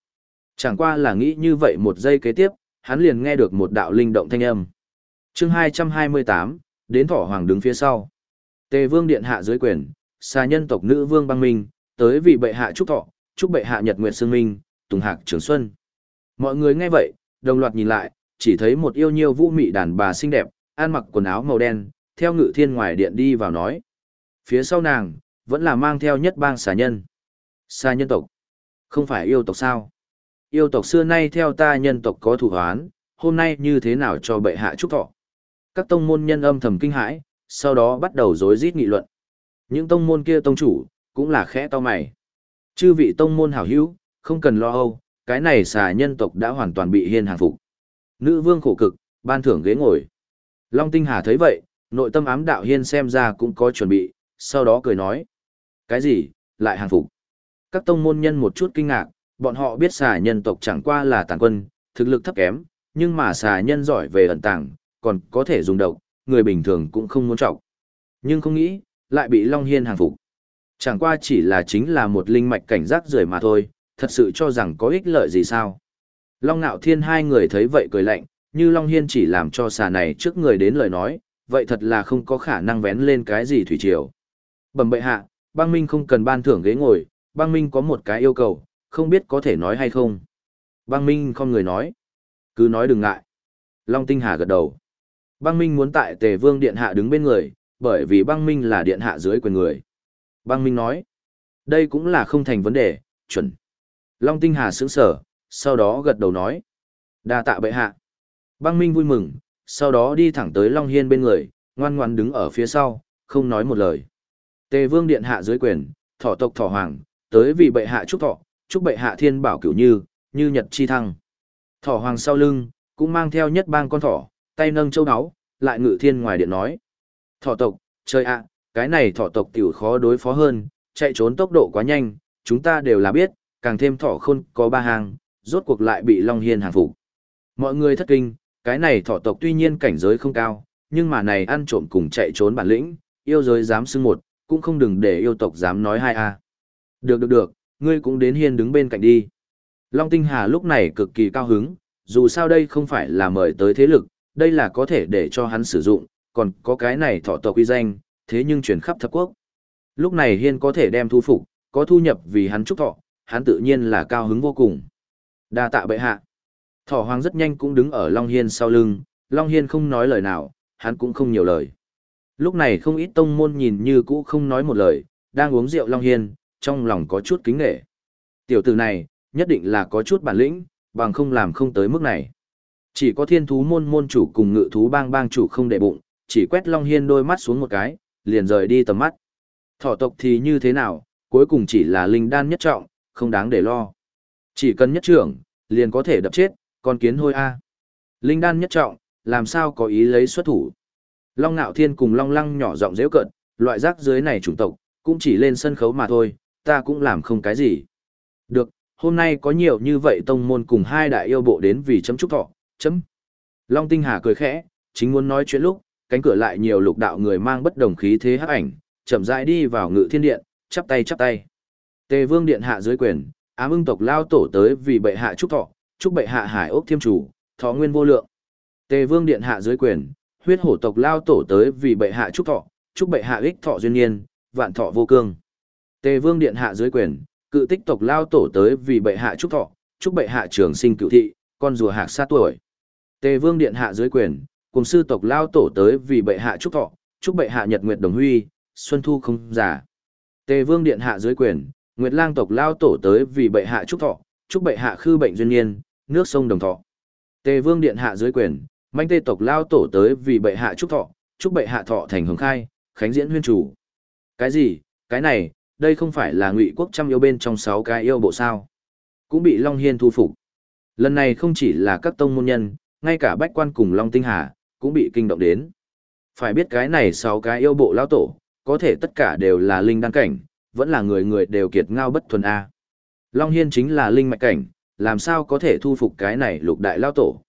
Chẳng qua là nghĩ như vậy một giây kế tiếp, hắn liền nghe được một đạo linh động thanh âm. chương 228, đến thỏ hoàng đứng phía sau. Tề vương điện hạ dưới quyền, xa nhân tộc nữ vương băng minh, tới vị bệ hạ chúc thọ, chúc bệ hạ nhật nguyệt sương minh, tùng hạc trường xuân. Mọi người nghe vậy, đồng loạt nhìn lại, chỉ thấy một yêu nhiêu vũ mị đàn bà xinh đẹp, ăn mặc quần áo màu đen, theo ngự thiên ngoài điện đi vào nói. Phía sau nàng, vẫn là mang theo nhất bang xà nhân. Xà nhân tộc. Không phải yêu tộc sao? Yêu tộc xưa nay theo ta nhân tộc có thủ hoán, hôm nay như thế nào cho bệ hạ chúc thọ? Các tông môn nhân âm thầm kinh hãi, sau đó bắt đầu rối rít nghị luận. Những tông môn kia tông chủ, cũng là khẽ to mày. Chư vị tông môn hảo hữu, không cần lo âu, cái này xà nhân tộc đã hoàn toàn bị hiên hàng phục. Nữ vương khổ cực, ban thưởng ghế ngồi. Long Tinh Hà thấy vậy, nội tâm ám đạo hiên xem ra cũng có chuẩn bị, sau đó cười nói. Cái gì, lại hàng phục? Các tông môn nhân một chút kinh ngạc, bọn họ biết xà nhân tộc chẳng qua là tàng quân, thực lực thấp kém, nhưng mà xà nhân giỏi về ẩn tàng, còn có thể dùng độc, người bình thường cũng không muốn trọng. Nhưng không nghĩ, lại bị Long Hiên hàng phục. Chẳng qua chỉ là chính là một linh mạch cảnh giác rời mà thôi, thật sự cho rằng có ích lợi gì sao. Long Nạo Thiên hai người thấy vậy cười lạnh, như Long Hiên chỉ làm cho xà này trước người đến lời nói, vậy thật là không có khả năng vén lên cái gì thủy triều. Bẩm bệ hạ, băng minh không cần ban thưởng ghế ngồi, băng minh có một cái yêu cầu, không biết có thể nói hay không. Băng minh không người nói. Cứ nói đừng ngại. Long Tinh Hà gật đầu. Băng minh muốn tại tề vương điện hạ đứng bên người, bởi vì băng minh là điện hạ dưới quyền người. Băng minh nói. Đây cũng là không thành vấn đề, chuẩn. Long Tinh Hà sững sở, sau đó gật đầu nói. đa tạ bệ hạ. Băng minh vui mừng, sau đó đi thẳng tới Long Hiên bên người, ngoan ngoan đứng ở phía sau, không nói một lời. Tề Vương điện hạ dưới quyền, thọ tộc thọ hoàng, tới vì bệ hạ chúc thọ, chúc bệ hạ thiên bảo cửu như, như nhật chi thăng. Thọ hoàng sau lưng, cũng mang theo nhất bang con thỏ, tay nâng châu áo, lại ngự thiên ngoài điện nói. Thọ tộc, trời ạ, cái này thọ tộc tiểu khó đối phó hơn, chạy trốn tốc độ quá nhanh, chúng ta đều là biết, càng thêm thọ khôn có ba hàng, rốt cuộc lại bị Long Hiên hàng phục. Mọi người thất kinh, cái này thọ tộc tuy nhiên cảnh giới không cao, nhưng mà này ăn trộm cùng chạy trốn bản lĩnh, yêu giới dám xưng một, cũng không đừng để yêu tộc dám nói hai a. Được được được, ngươi cũng đến hiên đứng bên cạnh đi. Long Tinh Hà lúc này cực kỳ cao hứng, dù sao đây không phải là mời tới thế lực, đây là có thể để cho hắn sử dụng, còn có cái này thọ tộc uy danh, thế nhưng truyền khắp thập quốc. Lúc này hiên có thể đem thu phục, có thu nhập vì hắn trúc thọ, hắn tự nhiên là cao hứng vô cùng. Đa tạ bệ hạ. Thỏ hoàng rất nhanh cũng đứng ở Long Hiên sau lưng, Long Hiên không nói lời nào, hắn cũng không nhiều lời. Lúc này không ít tông môn nhìn như cũ không nói một lời, đang uống rượu Long Hiên, trong lòng có chút kính nghệ. Tiểu tử này, nhất định là có chút bản lĩnh, bằng không làm không tới mức này. Chỉ có thiên thú môn môn chủ cùng ngự thú bang bang chủ không để bụng, chỉ quét Long Hiên đôi mắt xuống một cái, liền rời đi tầm mắt. Thỏ tộc thì như thế nào, cuối cùng chỉ là linh đan nhất trọng, không đáng để lo. Chỉ cần nhất trưởng, liền có thể đập chết, con kiến hôi A. Linh đan nhất trọng, làm sao có ý lấy xuất thủ. Long Nạo Thiên cùng Long Lăng nhỏ giọng dễ cận, loại rác dưới này chủng tộc, cũng chỉ lên sân khấu mà thôi, ta cũng làm không cái gì. Được, hôm nay có nhiều như vậy tông môn cùng hai đại yêu bộ đến vì chấm chúc thọ, chấm. Long Tinh Hà cười khẽ, chính muốn nói chuyện lúc, cánh cửa lại nhiều lục đạo người mang bất đồng khí thế hắc ảnh, chậm rãi đi vào ngự thiên điện, chắp tay chắp tay. Tề Vương điện hạ dưới quyền, ám ưng tộc lao tổ tới vì bệ hạ chúc thọ, chúc bệ hạ hải ốc thiêm chủ, thọ nguyên vô lượng. Tề Vương điện hạ dưới quyền, huyết hổ tộc lao tổ tới vì bệ hạ chúc thọ, chúc bệ hạ ích thọ duyên niên, vạn thọ vô cương. Tề Vương điện hạ dưới quyền, cự tích tộc lao tổ tới vì bệ hạ chúc thọ, chúc bệ hạ trường sinh cựu thị, con rùa hạc xa tuổi. Tề Vương điện hạ dưới quyền, cùng sư tộc lao tổ tới vì bệ hạ chúc thọ, chúc bệ hạ nhật nguyệt đồng huy, xuân thu không giả. Tề Vương điện hạ dưới quyền, Nguyệt Lang tộc lao tổ tới vì bệ hạ chúc thọ, chúc bệ hạ khư bệnh duyên niên, nước sông đồng thọ. Tề Vương điện hạ dưới quyền, Manh Tê tộc lao tổ tới vì bệ hạ chúc thọ, chúc bệ hạ thọ thành hưởng khai, khánh diễn huyên chủ. Cái gì? Cái này, đây không phải là Ngụy quốc trăm yêu bên trong sáu cái yêu bộ sao? Cũng bị Long Hiên thu phục. Lần này không chỉ là các tông môn nhân, ngay cả bách quan cùng Long Tinh Hà, cũng bị kinh động đến. Phải biết cái này sáu cái yêu bộ lao tổ, có thể tất cả đều là linh đăng cảnh, vẫn là người người đều kiệt ngao bất thuần A. Long Hiên chính là linh mạch cảnh, làm sao có thể thu phục cái này lục đại lao tổ.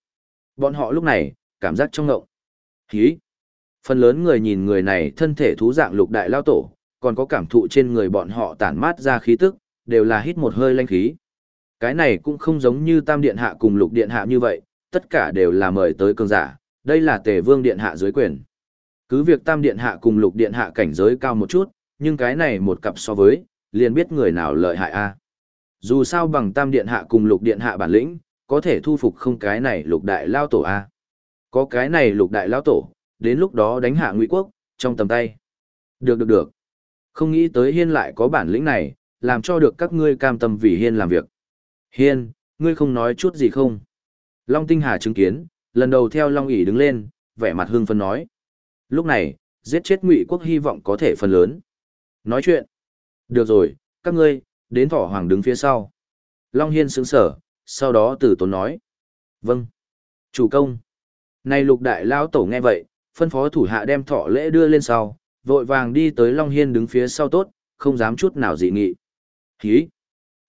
Bọn họ lúc này, cảm giác trong ngộng. Hí! Phần lớn người nhìn người này thân thể thú dạng lục đại lao tổ, còn có cảm thụ trên người bọn họ tản mát ra khí tức, đều là hít một hơi lanh khí. Cái này cũng không giống như tam điện hạ cùng lục điện hạ như vậy, tất cả đều là mời tới cường giả, đây là tề vương điện hạ dưới quyền. Cứ việc tam điện hạ cùng lục điện hạ cảnh giới cao một chút, nhưng cái này một cặp so với, liền biết người nào lợi hại a. Dù sao bằng tam điện hạ cùng lục điện hạ bản lĩnh, có thể thu phục không cái này lục đại lao tổ a. Có cái này lục đại lao tổ, đến lúc đó đánh hạ ngụy quốc, trong tầm tay. Được được được. Không nghĩ tới hiên lại có bản lĩnh này, làm cho được các ngươi cam tâm vì hiên làm việc. Hiên, ngươi không nói chút gì không? Long Tinh Hà chứng kiến, lần đầu theo Long ỉ đứng lên, vẻ mặt hưng phấn nói. Lúc này, giết chết ngụy quốc hy vọng có thể phần lớn. Nói chuyện. Được rồi, các ngươi, đến thỏ hoàng đứng phía sau. Long Hiên sững sở, sau đó tử tốn nói. Vâng. Chủ công. Này lục đại lao tổ nghe vậy, phân phó thủ hạ đem thọ lễ đưa lên sau, vội vàng đi tới Long Hiên đứng phía sau tốt, không dám chút nào dị nghị. Khí.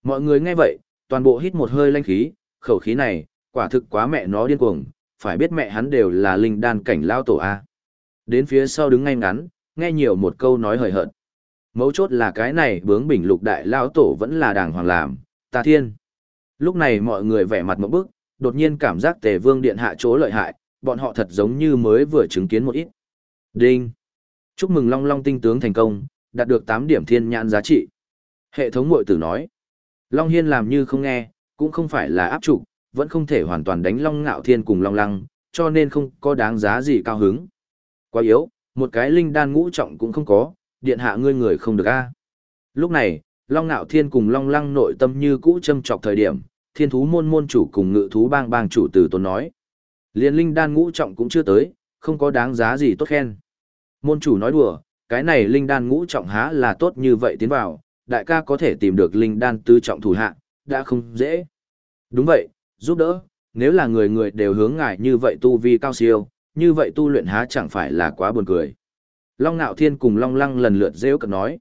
Mọi người nghe vậy, toàn bộ hít một hơi lanh khí, khẩu khí này, quả thực quá mẹ nó điên cuồng, phải biết mẹ hắn đều là linh đan cảnh lao tổ A. Đến phía sau đứng ngay ngắn, nghe nhiều một câu nói hời hợt. Mấu chốt là cái này bướng bình lục đại lao tổ vẫn là đàng hoàng làm, ta thiên. Lúc này mọi người vẻ mặt một bức, đột nhiên cảm giác tề vương điện hạ chỗ lợi hại, bọn họ thật giống như mới vừa chứng kiến một ít. Đinh! Chúc mừng Long Long tinh tướng thành công, đạt được 8 điểm thiên nhãn giá trị. Hệ thống mội tử nói. Long Hiên làm như không nghe, cũng không phải là áp trục, vẫn không thể hoàn toàn đánh Long Ngạo Thiên cùng Long Lăng, cho nên không có đáng giá gì cao hứng. Quá yếu, một cái linh đan ngũ trọng cũng không có, điện hạ ngươi người không được a. Lúc này, Long Nạo Thiên cùng Long Lăng nội tâm như cũ châm chọc thời điểm, thiên thú môn môn chủ cùng ngự thú bang bang chủ từ tốn nói. Liên linh đan ngũ trọng cũng chưa tới, không có đáng giá gì tốt khen. Môn chủ nói đùa, cái này linh đan ngũ trọng há là tốt như vậy tiến vào, đại ca có thể tìm được linh đan tứ trọng thủ hạ, đã không dễ. Đúng vậy, giúp đỡ, nếu là người người đều hướng ngài như vậy tu vi cao siêu, như vậy tu luyện há chẳng phải là quá buồn cười. Long Nạo Thiên cùng Long Lăng lần lượt rêu cật nói.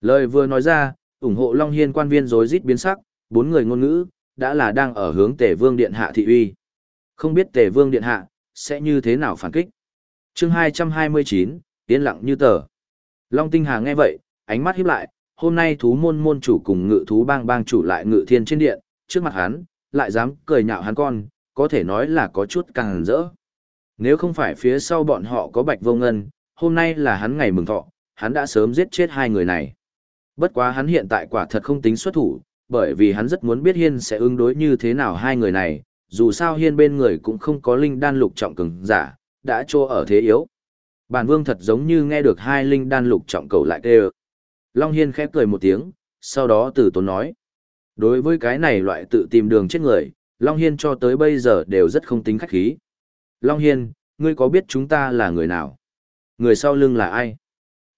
Lời vừa nói ra, ủng hộ Long Hiên quan viên rối rít biến sắc, bốn người ngôn ngữ, đã là đang ở hướng Tề Vương Điện Hạ thị uy. Không biết Tề Vương Điện Hạ, sẽ như thế nào phản kích. chương 229, yên lặng như tờ. Long Tinh Hà nghe vậy, ánh mắt híp lại, hôm nay thú môn môn chủ cùng ngự thú bang bang chủ lại ngự thiên trên điện, trước mặt hắn, lại dám cười nhạo hắn con, có thể nói là có chút càng rỡ. Nếu không phải phía sau bọn họ có bạch vô ngân, hôm nay là hắn ngày mừng thọ, hắn đã sớm giết chết hai người này. Bất quá hắn hiện tại quả thật không tính xuất thủ, bởi vì hắn rất muốn biết Hiên sẽ ứng đối như thế nào hai người này, dù sao Hiên bên người cũng không có linh đan lục trọng cường giả, đã trô ở thế yếu. Bản vương thật giống như nghe được hai linh đan lục trọng cầu lại kêu. Long Hiên khép cười một tiếng, sau đó từ tốn nói. Đối với cái này loại tự tìm đường chết người, Long Hiên cho tới bây giờ đều rất không tính khách khí. Long Hiên, ngươi có biết chúng ta là người nào? Người sau lưng là ai?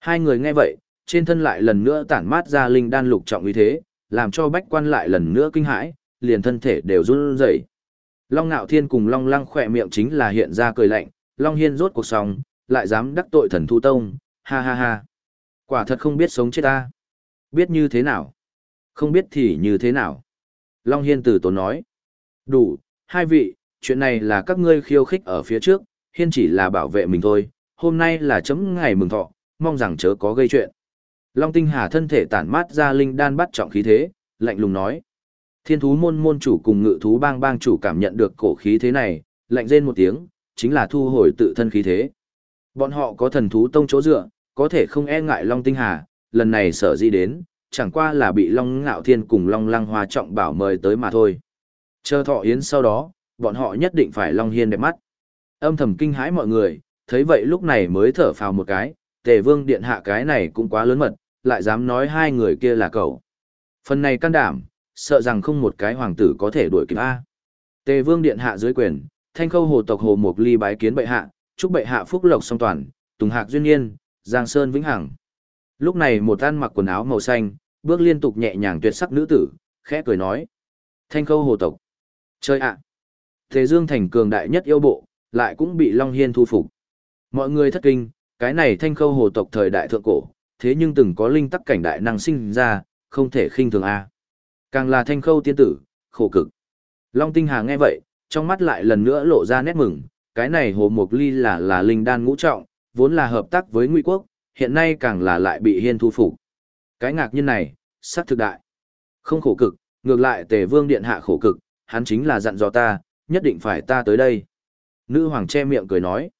Hai người nghe vậy, trên thân lại lần nữa tản mát ra linh đan lục trọng uy thế, làm cho bách quan lại lần nữa kinh hãi, liền thân thể đều run rẩy. Long Nạo Thiên cùng Long Lăng khỏe miệng chính là hiện ra cười lạnh, Long Hiên rốt cuộc sống, lại dám đắc tội thần thu tông, ha ha ha. Quả thật không biết sống chết ta. Biết như thế nào? Không biết thì như thế nào? Long Hiên từ tốn nói. Đủ, hai vị, chuyện này là các ngươi khiêu khích ở phía trước, Hiên chỉ là bảo vệ mình thôi, hôm nay là chấm ngày mừng thọ, mong rằng chớ có gây chuyện. Long Tinh Hà thân thể tản mát ra linh đan bắt trọng khí thế, lạnh lùng nói. Thiên thú môn môn chủ cùng ngự thú bang bang chủ cảm nhận được cổ khí thế này, lạnh rên một tiếng, chính là thu hồi tự thân khí thế. Bọn họ có thần thú tông chỗ dựa, có thể không e ngại Long Tinh Hà, lần này sở di đến, chẳng qua là bị Long Ngạo Thiên cùng Long Lăng Hoa trọng bảo mời tới mà thôi. Chờ thọ yến sau đó, bọn họ nhất định phải Long Hiên đẹp mắt. Âm thầm kinh hãi mọi người, thấy vậy lúc này mới thở phào một cái, tề vương điện hạ cái này cũng quá lớn mật, lại dám nói hai người kia là cậu. Phần này can đảm, sợ rằng không một cái hoàng tử có thể đuổi kịp A. Tề vương điện hạ dưới quyền, thanh khâu hồ tộc hồ mục ly bái kiến bệ hạ, chúc bệ hạ phúc lộc song toàn, tùng hạc duyên nhiên, giang sơn vĩnh hằng. Lúc này một ăn mặc quần áo màu xanh, bước liên tục nhẹ nhàng tuyệt sắc nữ tử, khẽ cười nói. Thanh khâu hồ tộc. Chơi ạ. Thế Dương thành cường đại nhất yêu bộ, lại cũng bị Long Hiên thu phục. Mọi người thất kinh, cái này thanh khâu hồ tộc thời đại thượng cổ, thế nhưng từng có linh tắc cảnh đại năng sinh ra, không thể khinh thường a. Càng là thanh khâu tiên tử, khổ cực. Long Tinh Hà nghe vậy, trong mắt lại lần nữa lộ ra nét mừng, cái này hồ mục ly là là linh đan ngũ trọng, vốn là hợp tác với Ngụy Quốc, hiện nay càng là lại bị hiên thu phục. Cái ngạc nhiên này, sắc thực đại. Không khổ cực, ngược lại tề vương điện hạ khổ cực, hắn chính là dặn dò ta, nhất định phải ta tới đây. Nữ hoàng che miệng cười nói.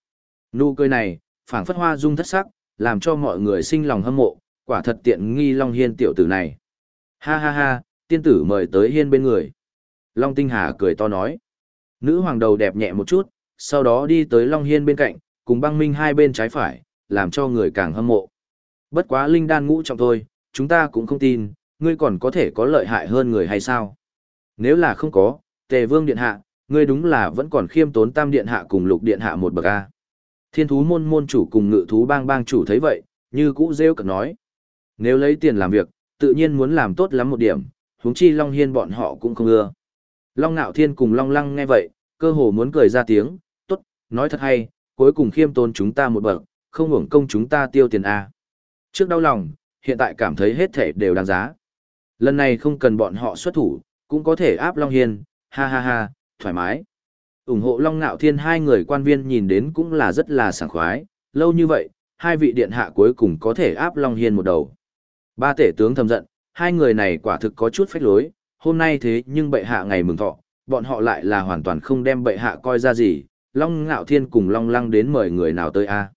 Nụ cười này, phảng phất hoa dung thất sắc, làm cho mọi người sinh lòng hâm mộ, quả thật tiện nghi Long Hiên tiểu tử này. Ha ha ha, tiên tử mời tới hiên bên người. Long Tinh Hà cười to nói. Nữ hoàng đầu đẹp nhẹ một chút, sau đó đi tới Long Hiên bên cạnh, cùng băng minh hai bên trái phải, làm cho người càng hâm mộ. Bất quá linh đan ngũ trọng thôi, chúng ta cũng không tin, ngươi còn có thể có lợi hại hơn người hay sao? Nếu là không có, tề vương điện hạ, ngươi đúng là vẫn còn khiêm tốn tam điện hạ cùng lục điện hạ một bậc A. Thiên thú môn môn chủ cùng ngự thú bang bang chủ thấy vậy, như cũ rêu cực nói. Nếu lấy tiền làm việc, tự nhiên muốn làm tốt lắm một điểm, huống chi Long Hiên bọn họ cũng không ưa. Long Nạo Thiên cùng Long Lăng nghe vậy, cơ hồ muốn cười ra tiếng, tốt, nói thật hay, cuối cùng khiêm tôn chúng ta một bậc, không hưởng công chúng ta tiêu tiền A. Trước đau lòng, hiện tại cảm thấy hết thể đều đáng giá. Lần này không cần bọn họ xuất thủ, cũng có thể áp Long Hiên, ha ha ha, thoải mái ủng hộ Long Nạo Thiên hai người quan viên nhìn đến cũng là rất là sảng khoái, lâu như vậy, hai vị điện hạ cuối cùng có thể áp Long Hiên một đầu. Ba tể tướng thầm giận, hai người này quả thực có chút phách lối, hôm nay thế nhưng bệ hạ ngày mừng thọ, bọn họ lại là hoàn toàn không đem bệ hạ coi ra gì, Long Ngạo Thiên cùng Long Lăng đến mời người nào tới a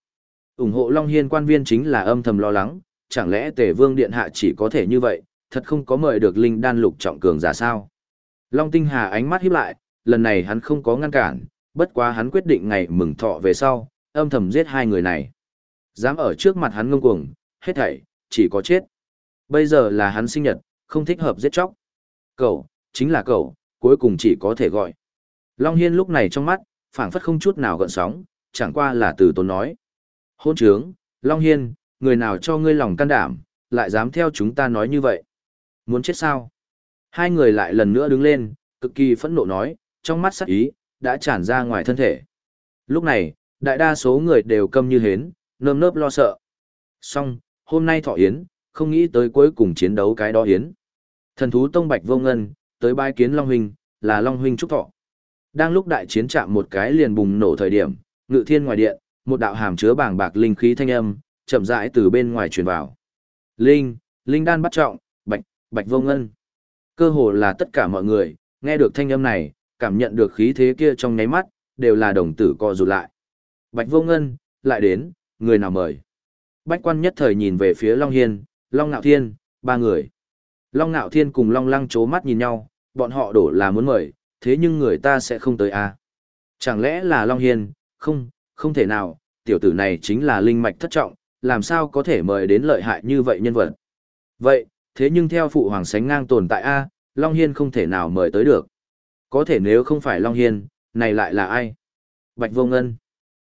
ủng hộ Long Hiên quan viên chính là âm thầm lo lắng, chẳng lẽ Tề Vương Điện Hạ chỉ có thể như vậy, thật không có mời được Linh Đan Lục trọng cường giả sao? Long Tinh Hà ánh mắt híp lại, lần này hắn không có ngăn cản, bất quá hắn quyết định ngày mừng thọ về sau, âm thầm giết hai người này. Dám ở trước mặt hắn ngông cuồng, hết thảy, chỉ có chết. Bây giờ là hắn sinh nhật, không thích hợp giết chóc. Cậu, chính là cậu, cuối cùng chỉ có thể gọi. Long Hiên lúc này trong mắt, phảng phất không chút nào gợn sóng, chẳng qua là từ tốn nói. Hôn trướng, Long Hiên, người nào cho ngươi lòng can đảm, lại dám theo chúng ta nói như vậy. Muốn chết sao? Hai người lại lần nữa đứng lên, cực kỳ phẫn nộ nói, trong mắt sắc ý, đã tràn ra ngoài thân thể. Lúc này, đại đa số người đều câm như hến, nơm nớp lo sợ. Xong, hôm nay thọ yến, không nghĩ tới cuối cùng chiến đấu cái đó yến. Thần thú tông bạch vô ngân, tới bái kiến Long Huynh, là Long Huynh trúc thọ. Đang lúc đại chiến chạm một cái liền bùng nổ thời điểm, ngự thiên ngoài điện, một đạo hàm chứa bảng bạc linh khí thanh âm, chậm rãi từ bên ngoài truyền vào. Linh, linh đan bắt trọng, bạch, bạch vô ngân. Cơ hồ là tất cả mọi người, nghe được thanh âm này, cảm nhận được khí thế kia trong nháy mắt, đều là đồng tử co rụt lại. Bạch vô ngân, lại đến, người nào mời. Bách quan nhất thời nhìn về phía Long Hiên, Long Nạo Thiên, ba người. Long Nạo Thiên cùng Long Lăng chố mắt nhìn nhau, bọn họ đổ là muốn mời, thế nhưng người ta sẽ không tới à. Chẳng lẽ là Long Hiên, không, không thể nào, tiểu tử này chính là linh mạch thất trọng, làm sao có thể mời đến lợi hại như vậy nhân vật. Vậy, thế nhưng theo phụ hoàng sánh ngang tồn tại A, Long Hiên không thể nào mời tới được. Có thể nếu không phải Long Hiên, này lại là ai? Bạch Vô Ngân.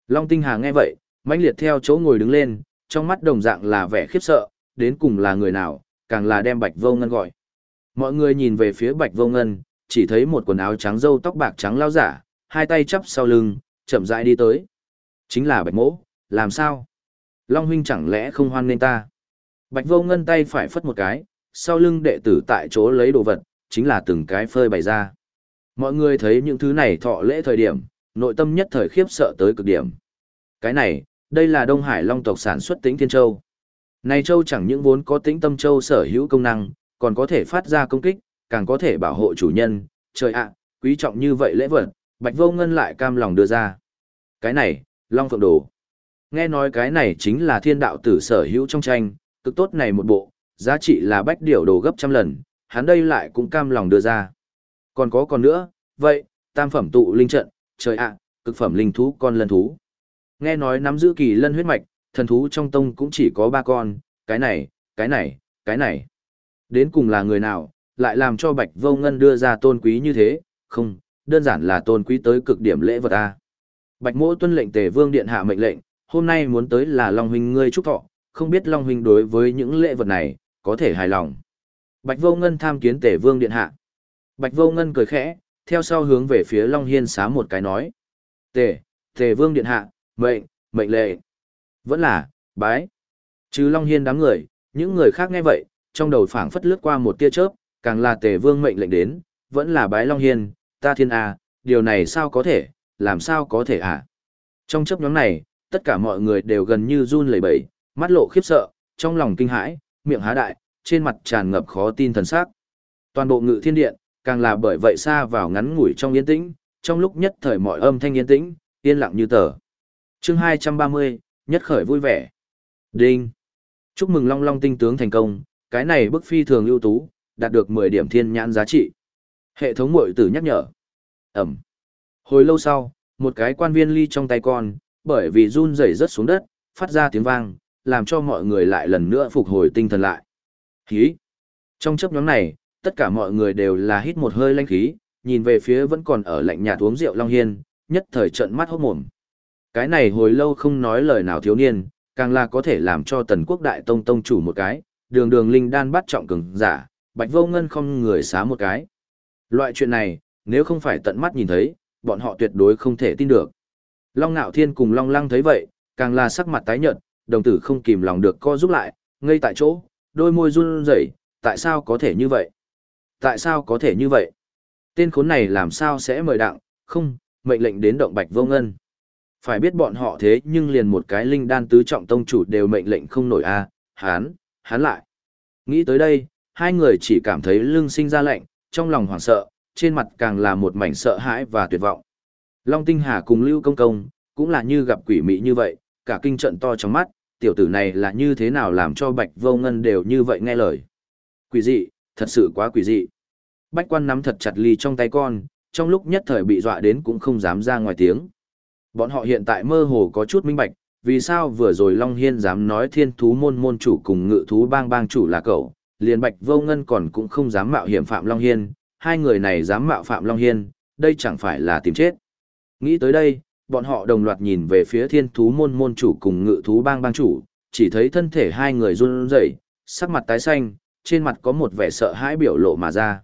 Long Tinh Hà nghe vậy, mãnh liệt theo chỗ ngồi đứng lên, trong mắt đồng dạng là vẻ khiếp sợ, đến cùng là người nào, càng là đem Bạch Vô Ngân gọi. Mọi người nhìn về phía Bạch Vô Ngân, chỉ thấy một quần áo trắng râu tóc bạc trắng lao giả, hai tay chắp sau lưng, chậm rãi đi tới. Chính là Bạch Mỗ, làm sao? Long huynh chẳng lẽ không hoan nên ta? Bạch Vô Ngân tay phải phất một cái, sau lưng đệ tử tại chỗ lấy đồ vật, chính là từng cái phơi bày ra. Mọi người thấy những thứ này thọ lễ thời điểm, nội tâm nhất thời khiếp sợ tới cực điểm. Cái này, đây là Đông Hải Long tộc sản xuất tĩnh Thiên Châu. Này Châu chẳng những vốn có tĩnh tâm Châu sở hữu công năng, còn có thể phát ra công kích, càng có thể bảo hộ chủ nhân, trời ạ, quý trọng như vậy lễ vật, Bạch Vô Ngân lại cam lòng đưa ra. Cái này, Long Phượng Đồ. Nghe nói cái này chính là thiên đạo tử sở hữu trong tranh, cực tốt này một bộ, giá trị là bách điểu đồ gấp trăm lần, hắn đây lại cũng cam lòng đưa ra. Còn có còn nữa, vậy, tam phẩm tụ linh trận, trời ạ, cực phẩm linh thú con lân thú. Nghe nói nắm giữ kỳ lân huyết mạch, thần thú trong tông cũng chỉ có ba con, cái này, cái này, cái này. Đến cùng là người nào, lại làm cho Bạch Vô Ngân đưa ra tôn quý như thế, không, đơn giản là tôn quý tới cực điểm lễ vật a. Bạch Mỗ tuân lệnh Tề Vương điện hạ mệnh lệnh, hôm nay muốn tới là Long huynh ngươi chúc thọ, không biết Long huynh đối với những lễ vật này có thể hài lòng. Bạch Vô Ngân tham kiến Tề Vương điện hạ. Bạch Vô Ngân cười khẽ, theo sau hướng về phía Long Hiên xá một cái nói: "Tề, Tề Vương điện hạ, mệnh, mệnh lệ." Vẫn là, bái. Chứ Long Hiên đám người, những người khác nghe vậy, trong đầu phảng phất lướt qua một tia chớp, càng là Tề Vương mệnh lệnh đến, vẫn là bái Long Hiên, ta thiên a, điều này sao có thể, làm sao có thể à? Trong chấp nhóm này, tất cả mọi người đều gần như run lẩy bẩy, mắt lộ khiếp sợ, trong lòng kinh hãi, miệng há đại, trên mặt tràn ngập khó tin thần sắc. Toàn bộ ngự thiên điện, càng là bởi vậy xa vào ngắn ngủi trong yên tĩnh, trong lúc nhất thời mọi âm thanh yên tĩnh, yên lặng như tờ. Chương 230, nhất khởi vui vẻ. Đinh. Chúc mừng Long Long tinh tướng thành công, cái này bức phi thường ưu tú, đạt được 10 điểm thiên nhãn giá trị. Hệ thống muội tử nhắc nhở. Ẩm. Hồi lâu sau, một cái quan viên ly trong tay con, bởi vì run rẩy rớt xuống đất, phát ra tiếng vang, làm cho mọi người lại lần nữa phục hồi tinh thần lại. Khí. Trong chấp nhóm này, tất cả mọi người đều là hít một hơi lanh khí, nhìn về phía vẫn còn ở lạnh nhà uống rượu Long Hiên, nhất thời trận mắt hốt mồm. Cái này hồi lâu không nói lời nào thiếu niên, càng là có thể làm cho tần quốc đại tông tông chủ một cái, đường đường linh đan bắt trọng cứng giả, bạch vô ngân không người xá một cái. Loại chuyện này, nếu không phải tận mắt nhìn thấy, bọn họ tuyệt đối không thể tin được. Long Nạo Thiên cùng Long Lăng thấy vậy, càng là sắc mặt tái nhợt, đồng tử không kìm lòng được co giúp lại, ngây tại chỗ, đôi môi run rẩy, tại sao có thể như vậy? Tại sao có thể như vậy? Tên khốn này làm sao sẽ mời đặng, không, mệnh lệnh đến động bạch vô ngân. Phải biết bọn họ thế nhưng liền một cái linh đan tứ trọng tông chủ đều mệnh lệnh không nổi a, à, hán, hán lại. Nghĩ tới đây, hai người chỉ cảm thấy lưng sinh ra lệnh, trong lòng hoảng sợ, trên mặt càng là một mảnh sợ hãi và tuyệt vọng. Long Tinh Hà cùng Lưu Công Công, cũng là như gặp quỷ mị như vậy, cả kinh trận to trong mắt, tiểu tử này là như thế nào làm cho Bạch Vô Ngân đều như vậy nghe lời. Quỷ dị, thật sự quá quỷ dị. Bách quan nắm thật chặt ly trong tay con, trong lúc nhất thời bị dọa đến cũng không dám ra ngoài tiếng. Bọn họ hiện tại mơ hồ có chút minh bạch, vì sao vừa rồi Long Hiên dám nói thiên thú môn môn chủ cùng ngự thú bang bang chủ là cậu, liền Bạch Vô Ngân còn cũng không dám mạo hiểm Phạm Long Hiên, hai người này dám mạo Phạm Long Hiên, đây chẳng phải là tìm chết. Nghĩ tới đây, bọn họ đồng loạt nhìn về phía thiên thú môn môn chủ cùng ngự thú bang bang chủ, chỉ thấy thân thể hai người run rẩy, sắc mặt tái xanh, trên mặt có một vẻ sợ hãi biểu lộ mà ra.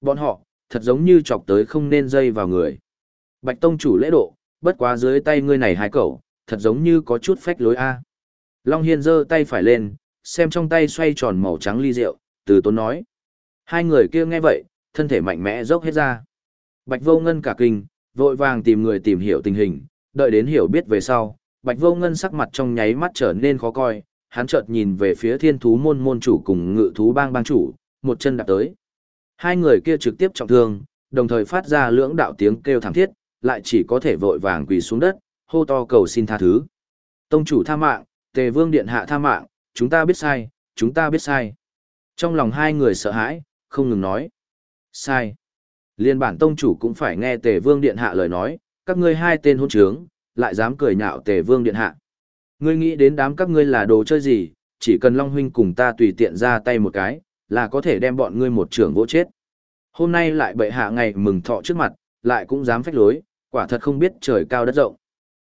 Bọn họ, thật giống như chọc tới không nên dây vào người. Bạch Tông chủ lễ độ, bất quá dưới tay ngươi này hai cậu, thật giống như có chút phách lối A. Long Hiên giơ tay phải lên, xem trong tay xoay tròn màu trắng ly rượu, từ tốn nói. Hai người kia nghe vậy, thân thể mạnh mẽ dốc hết ra. Bạch vô ngân cả kinh, vội vàng tìm người tìm hiểu tình hình, đợi đến hiểu biết về sau, Bạch vô ngân sắc mặt trong nháy mắt trở nên khó coi, hắn chợt nhìn về phía thiên thú môn môn chủ cùng ngự thú bang bang chủ, một chân đạp tới. Hai người kia trực tiếp trọng thương, đồng thời phát ra lưỡng đạo tiếng kêu thảm thiết, lại chỉ có thể vội vàng quỳ xuống đất, hô to cầu xin tha thứ. Tông chủ tha mạng, tề vương điện hạ tha mạng, chúng ta biết sai, chúng ta biết sai. Trong lòng hai người sợ hãi, không ngừng nói. Sai. Liên bản tông chủ cũng phải nghe tề vương điện hạ lời nói, các ngươi hai tên hôn trướng, lại dám cười nhạo tề vương điện hạ. Ngươi nghĩ đến đám các ngươi là đồ chơi gì, chỉ cần Long Huynh cùng ta tùy tiện ra tay một cái, là có thể đem bọn ngươi một trưởng vỗ chết. Hôm nay lại bệ hạ ngày mừng thọ trước mặt, lại cũng dám phách lối, quả thật không biết trời cao đất rộng.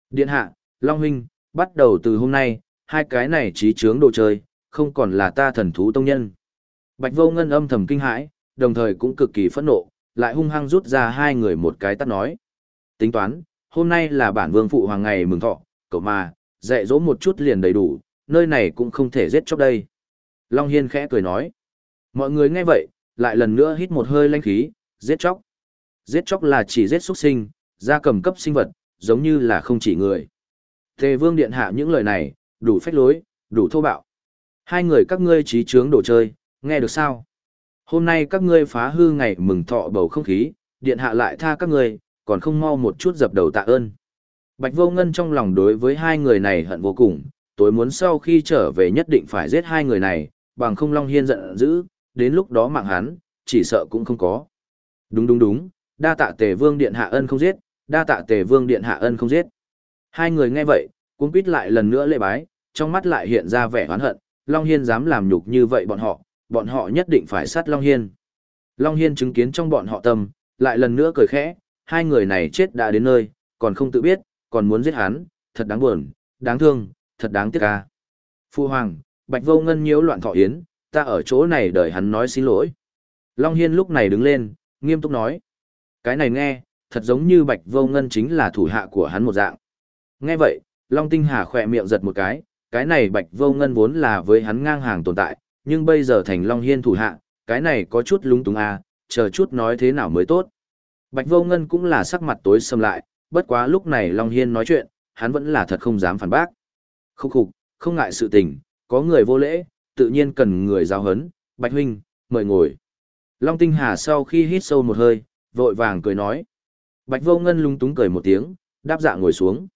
Điện hạ, Long Huynh, bắt đầu từ hôm nay, hai cái này trí trướng đồ chơi, không còn là ta thần thú tông nhân. Bạch vô ngân âm thầm kinh hãi, đồng thời cũng cực kỳ phẫn nộ, lại hung hăng rút ra hai người một cái tắt nói. Tính toán, hôm nay là bản vương phụ hoàng ngày mừng thọ, cậu mà, dạy dỗ một chút liền đầy đủ, nơi này cũng không thể giết chóc đây. Long Hiên khẽ cười nói. Mọi người nghe vậy, lại lần nữa hít một hơi lanh khí, giết chóc. Giết chóc là chỉ giết xuất sinh, ra cầm cấp sinh vật, giống như là không chỉ người. Tề vương điện hạ những lời này, đủ phách lối, đủ thô bạo. Hai người các ngươi trí trướng đồ chơi, nghe được sao? Hôm nay các ngươi phá hư ngày mừng thọ bầu không khí, điện hạ lại tha các ngươi, còn không mau một chút dập đầu tạ ơn. Bạch vô ngân trong lòng đối với hai người này hận vô cùng, tối muốn sau khi trở về nhất định phải giết hai người này, bằng không Long Hiên giận dữ, đến lúc đó mạng hắn, chỉ sợ cũng không có. Đúng đúng đúng, đa tạ tề vương điện hạ ân không giết, đa tạ tề vương điện hạ ân không giết. Hai người nghe vậy, cũng quýt lại lần nữa lễ bái, trong mắt lại hiện ra vẻ oán hận, Long Hiên dám làm nhục như vậy bọn họ, bọn họ nhất định phải sát Long Hiên. Long Hiên chứng kiến trong bọn họ tâm, lại lần nữa cười khẽ, hai người này chết đã đến nơi, còn không tự biết, còn muốn giết hắn, thật đáng buồn, đáng thương, thật đáng tiếc ca. Phu Hoàng, Bạch Vô Ngân nhiễu loạn thọ yến, ta ở chỗ này đợi hắn nói xin lỗi. Long Hiên lúc này đứng lên, nghiêm túc nói. Cái này nghe, thật giống như Bạch Vô Ngân chính là thủ hạ của hắn một dạng. Nghe vậy, Long Tinh Hà khỏe miệng giật một cái, cái này Bạch Vô Ngân vốn là với hắn ngang hàng tồn tại, nhưng bây giờ thành Long Hiên thủ hạ, cái này có chút lúng túng à, chờ chút nói thế nào mới tốt. Bạch Vô Ngân cũng là sắc mặt tối sầm lại, bất quá lúc này Long Hiên nói chuyện, hắn vẫn là thật không dám phản bác. Khúc khục, không ngại sự tình, có người vô lễ, tự nhiên cần người giao hấn, Bạch Huynh, mời ngồi. Long Tinh Hà sau khi hít sâu một hơi, vội vàng cười nói. Bạch Vô Ngân lung túng cười một tiếng, đáp dạ ngồi xuống.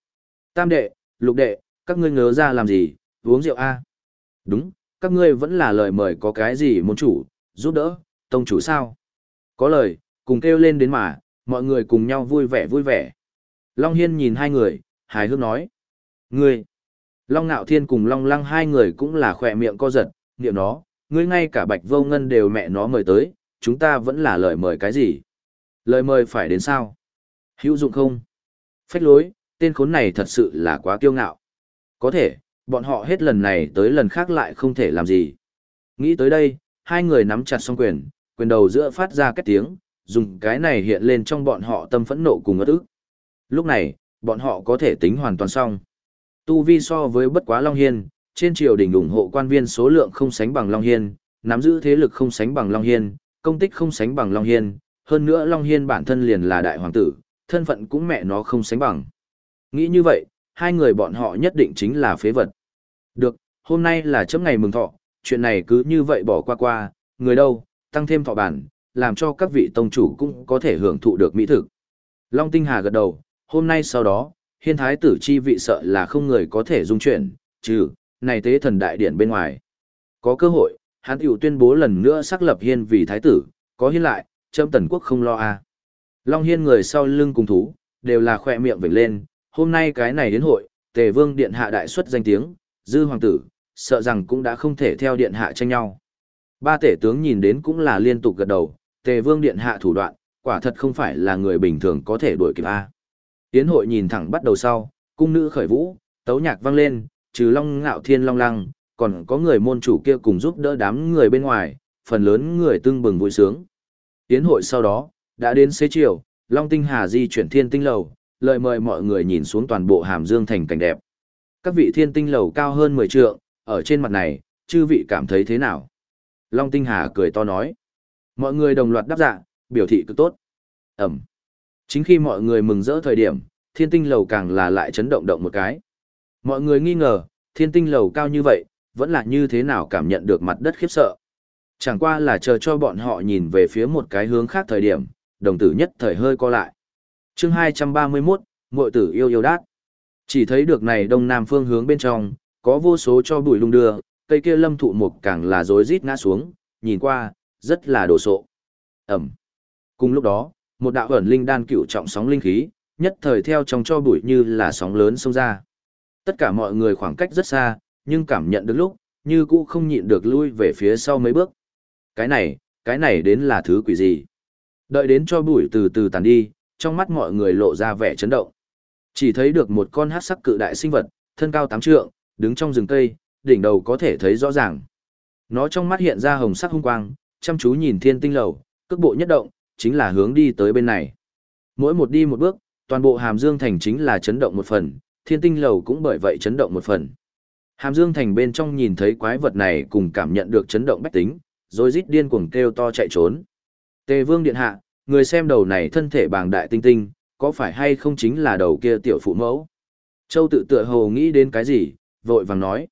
Tam đệ, lục đệ, các ngươi ngớ ra làm gì, uống rượu a Đúng, các ngươi vẫn là lời mời có cái gì môn chủ, giúp đỡ, tông chủ sao? Có lời, cùng kêu lên đến mà, mọi người cùng nhau vui vẻ vui vẻ. Long Hiên nhìn hai người, hài hước nói. Ngươi! Long Nạo Thiên cùng Long Lăng hai người cũng là khỏe miệng co giật, niệm nó, ngươi ngay cả Bạch Vô Ngân đều mẹ nó mời tới, chúng ta vẫn là lời mời cái gì? Lời mời phải đến sao? Hữu dụng không? Phách lối, tên khốn này thật sự là quá kiêu ngạo. Có thể, bọn họ hết lần này tới lần khác lại không thể làm gì. Nghĩ tới đây, hai người nắm chặt song quyền, quyền đầu giữa phát ra cái tiếng, dùng cái này hiện lên trong bọn họ tâm phẫn nộ cùng ớt ức. Lúc này, bọn họ có thể tính hoàn toàn xong. Tu vi so với bất quá Long Hiên, trên triều đình ủng hộ quan viên số lượng không sánh bằng Long Hiên, nắm giữ thế lực không sánh bằng Long Hiên, công tích không sánh bằng Long Hiên, hơn nữa Long Hiên bản thân liền là đại hoàng tử, thân phận cũng mẹ nó không sánh bằng. Nghĩ như vậy, hai người bọn họ nhất định chính là phế vật. Được, hôm nay là chấm ngày mừng thọ, chuyện này cứ như vậy bỏ qua qua, người đâu, tăng thêm thọ bản, làm cho các vị tông chủ cũng có thể hưởng thụ được mỹ thực. Long Tinh Hà gật đầu, hôm nay sau đó, hiên thái tử chi vị sợ là không người có thể dung chuyển, trừ, này tế thần đại điển bên ngoài. Có cơ hội, hắn tiểu tuyên bố lần nữa xác lập hiên vì thái tử, có hiên lại, châm tần quốc không lo a Long hiên người sau lưng cùng thú, đều là khỏe miệng vểnh lên, hôm nay cái này đến hội, tề vương điện hạ đại xuất danh tiếng, dư hoàng tử, sợ rằng cũng đã không thể theo điện hạ tranh nhau. Ba tể tướng nhìn đến cũng là liên tục gật đầu, tề vương điện hạ thủ đoạn, quả thật không phải là người bình thường có thể đuổi kịp A. Tiến hội nhìn thẳng bắt đầu sau, cung nữ khởi vũ, tấu nhạc vang lên, trừ Long Ngạo Thiên Long Lăng, còn có người môn chủ kia cùng giúp đỡ đám người bên ngoài, phần lớn người tưng bừng vui sướng. Tiến hội sau đó, đã đến xế chiều, Long Tinh Hà di chuyển thiên tinh lầu, lợi mời mọi người nhìn xuống toàn bộ hàm dương thành cảnh đẹp. Các vị thiên tinh lầu cao hơn 10 trượng, ở trên mặt này, chư vị cảm thấy thế nào? Long Tinh Hà cười to nói. Mọi người đồng loạt đáp dạ, biểu thị cực tốt. Ẩm. Chính khi mọi người mừng rỡ thời điểm, thiên tinh lầu càng là lại chấn động động một cái. Mọi người nghi ngờ, thiên tinh lầu cao như vậy, vẫn là như thế nào cảm nhận được mặt đất khiếp sợ. Chẳng qua là chờ cho bọn họ nhìn về phía một cái hướng khác thời điểm, đồng tử nhất thời hơi co lại. chương 231, mội tử yêu yêu đát. Chỉ thấy được này đông nam phương hướng bên trong, có vô số cho bụi lung đưa, cây kia lâm thụ mục càng là rối rít ngã xuống, nhìn qua, rất là đồ sộ. Ẩm. Cùng lúc đó, một đạo ẩn linh đan cựu trọng sóng linh khí, nhất thời theo trong cho bụi như là sóng lớn xông ra. Tất cả mọi người khoảng cách rất xa, nhưng cảm nhận được lúc, như cũ không nhịn được lui về phía sau mấy bước. Cái này, cái này đến là thứ quỷ gì? Đợi đến cho bụi từ từ tàn đi, trong mắt mọi người lộ ra vẻ chấn động. Chỉ thấy được một con hát sắc cự đại sinh vật, thân cao tám trượng, đứng trong rừng cây, đỉnh đầu có thể thấy rõ ràng. Nó trong mắt hiện ra hồng sắc hung quang, chăm chú nhìn thiên tinh lầu, cước bộ nhất động, chính là hướng đi tới bên này. Mỗi một đi một bước, toàn bộ hàm dương thành chính là chấn động một phần, thiên tinh lầu cũng bởi vậy chấn động một phần. Hàm dương thành bên trong nhìn thấy quái vật này cùng cảm nhận được chấn động bách tính, rồi rít điên cuồng kêu to chạy trốn. Tề vương điện hạ, người xem đầu này thân thể bàng đại tinh tinh, có phải hay không chính là đầu kia tiểu phụ mẫu? Châu tự tựa hồ nghĩ đến cái gì, vội vàng nói.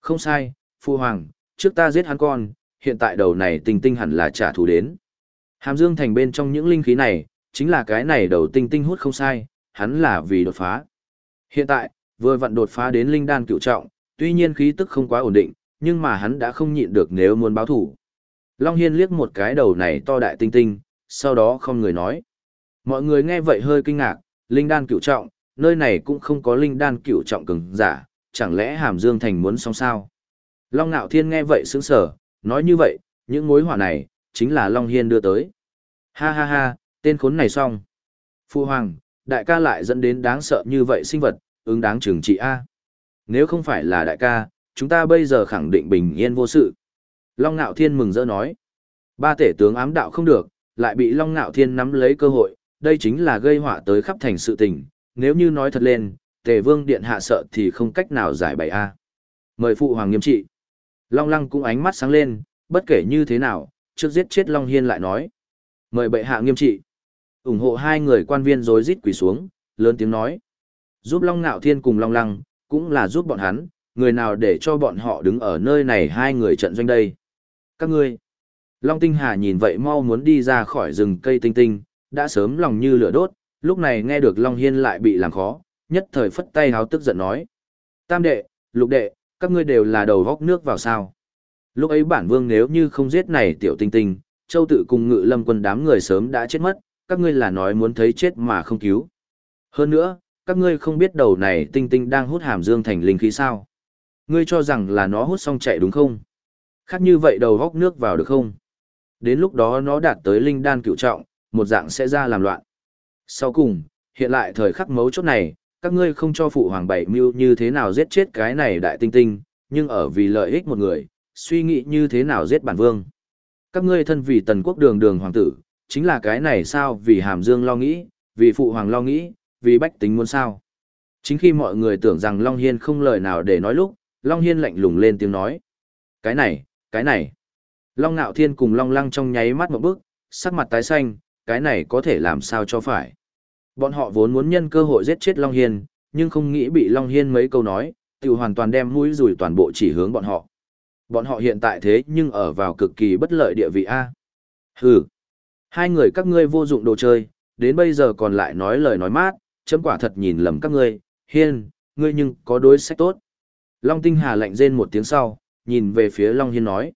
Không sai, phu hoàng, trước ta giết hắn con, hiện tại đầu này tinh tinh hẳn là trả thù đến. Hàm Dương thành bên trong những linh khí này, chính là cái này đầu tinh tinh hút không sai, hắn là vì đột phá. Hiện tại, vừa vặn đột phá đến linh đan cựu trọng, tuy nhiên khí tức không quá ổn định, nhưng mà hắn đã không nhịn được nếu muốn báo thủ. Long Hiên liếc một cái đầu này to đại tinh tinh, sau đó không người nói. Mọi người nghe vậy hơi kinh ngạc, linh đan cựu trọng, nơi này cũng không có linh đan cựu trọng cường giả, chẳng lẽ Hàm Dương Thành muốn xong sao? Long Nạo Thiên nghe vậy sững sờ, nói như vậy, những mối hỏa này, chính là Long Hiên đưa tới. Ha ha ha, tên khốn này xong. Phu Hoàng, đại ca lại dẫn đến đáng sợ như vậy sinh vật, ứng đáng trừng trị A. Nếu không phải là đại ca, chúng ta bây giờ khẳng định bình yên vô sự. Long Nạo Thiên mừng rỡ nói. Ba tể tướng ám đạo không được, lại bị Long Nạo Thiên nắm lấy cơ hội, đây chính là gây họa tới khắp thành sự tình. Nếu như nói thật lên, tề vương điện hạ sợ thì không cách nào giải bày A. Mời phụ hoàng nghiêm trị. Long Lăng cũng ánh mắt sáng lên, bất kể như thế nào, trước giết chết Long Hiên lại nói. Mời bệ hạ nghiêm trị. ủng hộ hai người quan viên rối rít quỳ xuống, lớn tiếng nói. Giúp Long Nạo Thiên cùng Long Lăng, cũng là giúp bọn hắn, người nào để cho bọn họ đứng ở nơi này hai người trận doanh đây. Các ngươi. Long Tinh Hà nhìn vậy mau muốn đi ra khỏi rừng cây tinh tinh, đã sớm lòng như lửa đốt, lúc này nghe được Long Hiên lại bị làm khó, nhất thời phất tay háo tức giận nói. Tam đệ, lục đệ, các ngươi đều là đầu góc nước vào sao. Lúc ấy bản vương nếu như không giết này tiểu tinh tinh, châu tự cùng ngự lâm quân đám người sớm đã chết mất, các ngươi là nói muốn thấy chết mà không cứu. Hơn nữa, các ngươi không biết đầu này tinh tinh đang hút hàm dương thành linh khí sao. Ngươi cho rằng là nó hút xong chạy đúng không? Khác như vậy đầu góc nước vào được không? Đến lúc đó nó đạt tới linh đan cựu trọng, một dạng sẽ ra làm loạn. Sau cùng, hiện lại thời khắc mấu chốt này, các ngươi không cho phụ hoàng bảy mưu như thế nào giết chết cái này đại tinh tinh, nhưng ở vì lợi ích một người, suy nghĩ như thế nào giết bản vương. Các ngươi thân vì tần quốc đường đường hoàng tử, chính là cái này sao vì hàm dương lo nghĩ, vì phụ hoàng lo nghĩ, vì bách tính muốn sao. Chính khi mọi người tưởng rằng Long Hiên không lời nào để nói lúc, Long Hiên lạnh lùng lên tiếng nói. Cái này, cái này. Long Nạo Thiên cùng Long Lăng trong nháy mắt một bước, sắc mặt tái xanh, cái này có thể làm sao cho phải. Bọn họ vốn muốn nhân cơ hội giết chết Long Hiên, nhưng không nghĩ bị Long Hiên mấy câu nói, tự hoàn toàn đem mũi rùi toàn bộ chỉ hướng bọn họ. Bọn họ hiện tại thế nhưng ở vào cực kỳ bất lợi địa vị A. Hừ. Hai người các ngươi vô dụng đồ chơi, đến bây giờ còn lại nói lời nói mát, chấm quả thật nhìn lầm các ngươi, Hiên, ngươi nhưng có đối sách tốt. Long Tinh Hà lạnh rên một tiếng sau, nhìn về phía Long Hiên nói.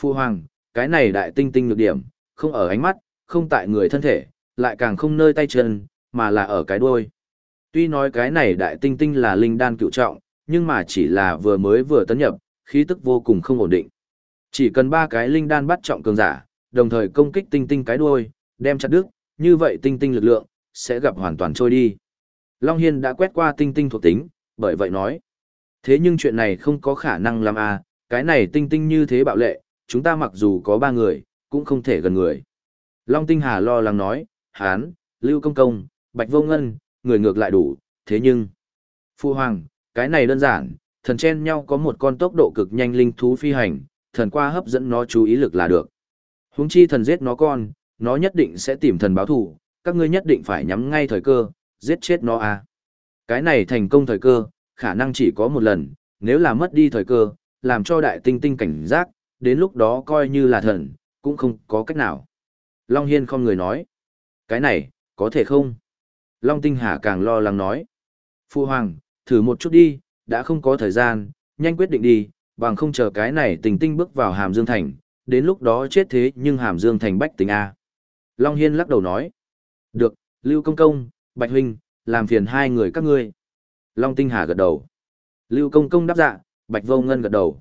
Phu Hoàng, cái này đại tinh tinh nhược điểm, không ở ánh mắt, không tại người thân thể, lại càng không nơi tay chân, mà là ở cái đuôi. Tuy nói cái này đại tinh tinh là linh đan cựu trọng, nhưng mà chỉ là vừa mới vừa tấn nhập, khí tức vô cùng không ổn định. Chỉ cần ba cái linh đan bắt trọng cường giả, đồng thời công kích tinh tinh cái đuôi, đem chặt đứt, như vậy tinh tinh lực lượng sẽ gặp hoàn toàn trôi đi. Long Hiên đã quét qua tinh tinh thuộc tính, bởi vậy nói. Thế nhưng chuyện này không có khả năng làm à, cái này tinh tinh như thế bạo lệ, chúng ta mặc dù có ba người, cũng không thể gần người. Long Tinh Hà lo lắng nói, Hán, Lưu Công Công, Bạch Vô Ngân, người ngược lại đủ, thế nhưng... Phu Hoàng, cái này đơn giản, thần chen nhau có một con tốc độ cực nhanh linh thú phi hành, thần qua hấp dẫn nó chú ý lực là được. Húng chi thần giết nó con, nó nhất định sẽ tìm thần báo thù, các ngươi nhất định phải nhắm ngay thời cơ, giết chết nó à. Cái này thành công thời cơ, khả năng chỉ có một lần, nếu là mất đi thời cơ, làm cho đại tinh tinh cảnh giác, đến lúc đó coi như là thần, cũng không có cách nào. Long Hiên không người nói. Cái này, có thể không? Long Tinh Hà càng lo lắng nói. Phu Hoàng, thử một chút đi, đã không có thời gian, nhanh quyết định đi, bằng không chờ cái này tình tinh bước vào Hàm Dương Thành, đến lúc đó chết thế nhưng Hàm Dương Thành bách tình A. Long Hiên lắc đầu nói. Được, Lưu Công Công, Bạch Huynh, làm phiền hai người các ngươi. Long Tinh Hà gật đầu. Lưu Công Công đáp dạ, Bạch Vô Ngân gật đầu.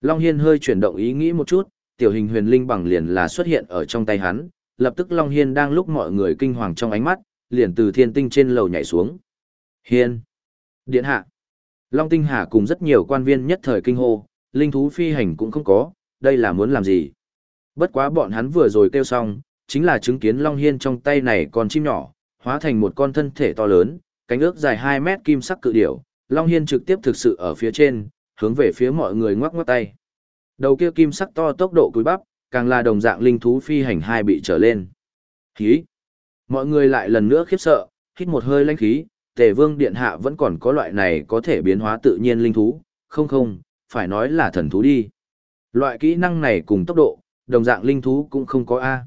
Long Hiên hơi chuyển động ý nghĩ một chút, tiểu hình huyền linh bằng liền là xuất hiện ở trong tay hắn, lập tức Long Hiên đang lúc mọi người kinh hoàng trong ánh mắt, liền từ thiên tinh trên lầu nhảy xuống. Hiên! Điện hạ! Long Tinh Hà cùng rất nhiều quan viên nhất thời kinh hô, linh thú phi hành cũng không có, đây là muốn làm gì? Bất quá bọn hắn vừa rồi kêu xong, chính là chứng kiến Long Hiên trong tay này còn chim nhỏ, hóa thành một con thân thể to lớn, cánh ước dài 2 mét kim sắc cự điểu, Long Hiên trực tiếp thực sự ở phía trên, hướng về phía mọi người ngoắc ngoắc tay. Đầu kia kim sắc to tốc độ cúi bắp, càng là đồng dạng linh thú phi hành hai bị trở lên. Khí! Mọi người lại lần nữa khiếp sợ, hít một hơi lãnh khí, tề vương điện hạ vẫn còn có loại này có thể biến hóa tự nhiên linh thú, không không, phải nói là thần thú đi. Loại kỹ năng này cùng tốc độ, đồng dạng linh thú cũng không có A.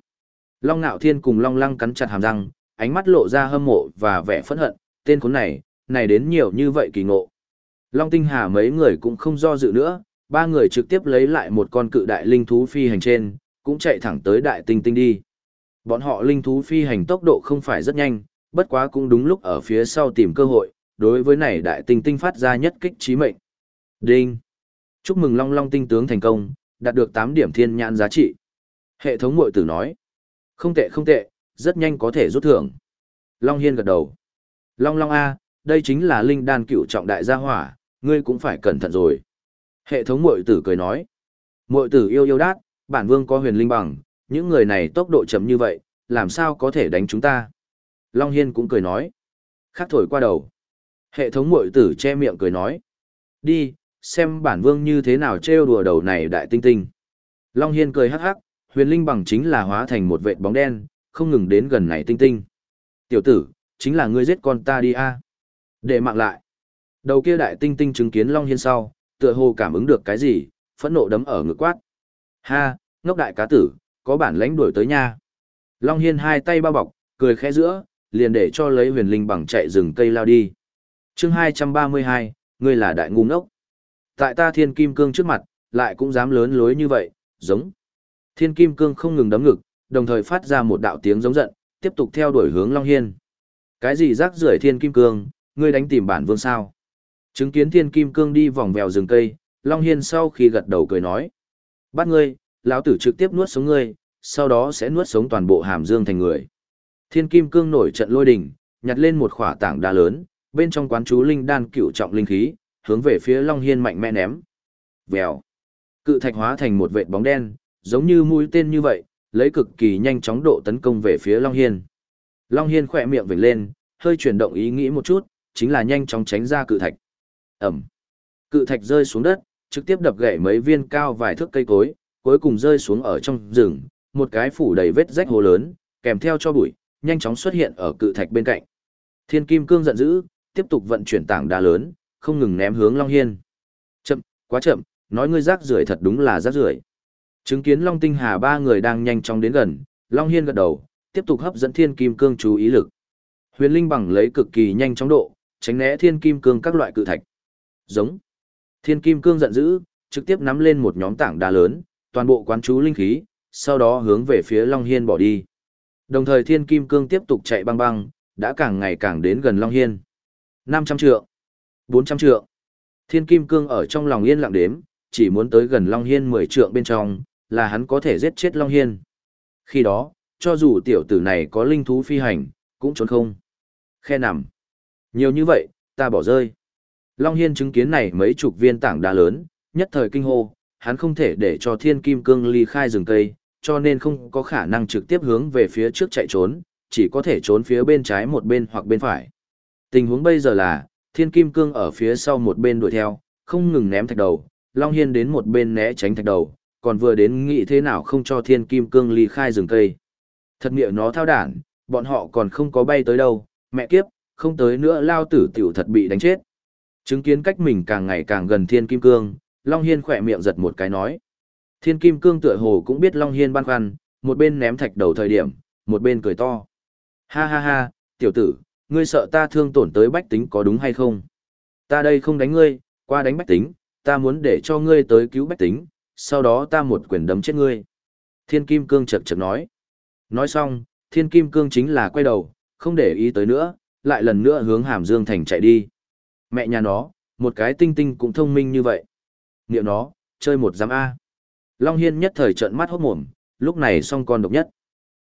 Long Nạo Thiên cùng Long Lăng cắn chặt hàm răng, ánh mắt lộ ra hâm mộ và vẻ phẫn hận, tên khốn này, này đến nhiều như vậy kỳ ngộ. Long Tinh Hà mấy người cũng không do dự nữa, ba người trực tiếp lấy lại một con cự đại linh thú phi hành trên, cũng chạy thẳng tới đại tinh tinh đi. Bọn họ linh thú phi hành tốc độ không phải rất nhanh, bất quá cũng đúng lúc ở phía sau tìm cơ hội, đối với này đại tinh tinh phát ra nhất kích trí mệnh. Đinh! Chúc mừng Long Long tinh tướng thành công, đạt được 8 điểm thiên nhãn giá trị. Hệ thống mội tử nói. Không tệ không tệ, rất nhanh có thể rút thưởng. Long Hiên gật đầu. Long Long A, đây chính là linh đan cựu trọng đại gia hỏa, ngươi cũng phải cẩn thận rồi. Hệ thống mội tử cười nói. Mội tử yêu yêu đát, bản vương có huyền linh bằng, những người này tốc độ chậm như vậy, làm sao có thể đánh chúng ta? Long Hiên cũng cười nói. Khắc thổi qua đầu. Hệ thống mội tử che miệng cười nói. Đi, xem bản vương như thế nào trêu đùa đầu này đại tinh tinh. Long Hiên cười hắc hắc, huyền linh bằng chính là hóa thành một vệt bóng đen, không ngừng đến gần này tinh tinh. Tiểu tử, chính là ngươi giết con ta đi a Để mạng lại. Đầu kia đại tinh tinh chứng kiến Long Hiên sau, tựa hồ cảm ứng được cái gì, phẫn nộ đấm ở ngực quát. Ha, ngốc đại cá tử, có bản lãnh đuổi tới nha. Long Hiên hai tay bao bọc, cười khẽ giữa, liền để cho lấy huyền linh bằng chạy rừng cây lao đi. chương 232, ngươi là đại ngu ngốc. Tại ta thiên kim cương trước mặt, lại cũng dám lớn lối như vậy, giống. Thiên kim cương không ngừng đấm ngực, đồng thời phát ra một đạo tiếng giống giận, tiếp tục theo đuổi hướng Long Hiên. Cái gì rác rưởi thiên kim cương, ngươi đánh tìm bản vương sao? Chứng kiến thiên kim cương đi vòng vèo rừng cây, Long Hiên sau khi gật đầu cười nói. Bắt ngươi, lão tử trực tiếp nuốt sống ngươi, sau đó sẽ nuốt sống toàn bộ hàm dương thành người. Thiên kim cương nổi trận lôi đỉnh, nhặt lên một khỏa tảng đá lớn, bên trong quán chú linh đan cựu trọng linh khí, hướng về phía Long Hiên mạnh mẽ ném. Vèo. Cự thạch hóa thành một vệt bóng đen, giống như mũi tên như vậy, lấy cực kỳ nhanh chóng độ tấn công về phía Long Hiên. Long Hiên khỏe miệng vểnh lên, hơi chuyển động ý nghĩ một chút, chính là nhanh chóng tránh ra cự thạch. Ẩm. Cự thạch rơi xuống đất, trực tiếp đập gãy mấy viên cao vài thước cây cối, cuối cùng rơi xuống ở trong rừng, một cái phủ đầy vết rách hồ lớn, kèm theo cho bụi, nhanh chóng xuất hiện ở cự thạch bên cạnh. Thiên Kim Cương giận dữ, tiếp tục vận chuyển tảng đá lớn, không ngừng ném hướng Long Hiên. Chậm, quá chậm, nói ngươi rác rưởi thật đúng là rác rưởi. Chứng kiến Long Tinh Hà ba người đang nhanh chóng đến gần, Long Hiên gật đầu, tiếp tục hấp dẫn Thiên Kim Cương chú ý lực. Huyền Linh bằng lấy cực kỳ nhanh chóng độ, tránh né Thiên Kim Cương các loại cự thạch. Giống. Thiên Kim Cương giận dữ, trực tiếp nắm lên một nhóm tảng đá lớn, toàn bộ quán chú linh khí, sau đó hướng về phía Long Hiên bỏ đi. Đồng thời Thiên Kim Cương tiếp tục chạy băng băng, đã càng ngày càng đến gần Long Hiên. 500 trượng, 400 trượng. Thiên Kim Cương ở trong lòng yên lặng đếm, chỉ muốn tới gần Long Hiên 10 trượng bên trong, là hắn có thể giết chết Long Hiên. Khi đó, cho dù tiểu tử này có linh thú phi hành, cũng trốn không. Khe nằm. Nhiều như vậy, ta bỏ rơi. Long Hiên chứng kiến này mấy chục viên tảng đá lớn, nhất thời kinh hô, hắn không thể để cho thiên kim cương ly khai rừng cây, cho nên không có khả năng trực tiếp hướng về phía trước chạy trốn, chỉ có thể trốn phía bên trái một bên hoặc bên phải. Tình huống bây giờ là, thiên kim cương ở phía sau một bên đuổi theo, không ngừng ném thạch đầu, Long Hiên đến một bên né tránh thạch đầu, còn vừa đến nghĩ thế nào không cho thiên kim cương ly khai rừng cây. Thật miệng nó thao đản, bọn họ còn không có bay tới đâu, mẹ kiếp, không tới nữa lao tử tiểu thật bị đánh chết. Chứng kiến cách mình càng ngày càng gần thiên kim cương, Long Hiên khỏe miệng giật một cái nói. Thiên kim cương tựa hồ cũng biết Long Hiên băn khoăn, một bên ném thạch đầu thời điểm, một bên cười to. Ha ha ha, tiểu tử, ngươi sợ ta thương tổn tới bách tính có đúng hay không? Ta đây không đánh ngươi, qua đánh bách tính, ta muốn để cho ngươi tới cứu bách tính, sau đó ta một quyền đấm chết ngươi. Thiên Kim Cương chật chật nói. Nói xong, Thiên Kim Cương chính là quay đầu, không để ý tới nữa, lại lần nữa hướng Hàm Dương Thành chạy đi. Mẹ nhà nó, một cái tinh tinh cũng thông minh như vậy. Niệm nó, chơi một giám A. Long Hiên nhất thời trợn mắt hốt mồm, lúc này xong con độc nhất.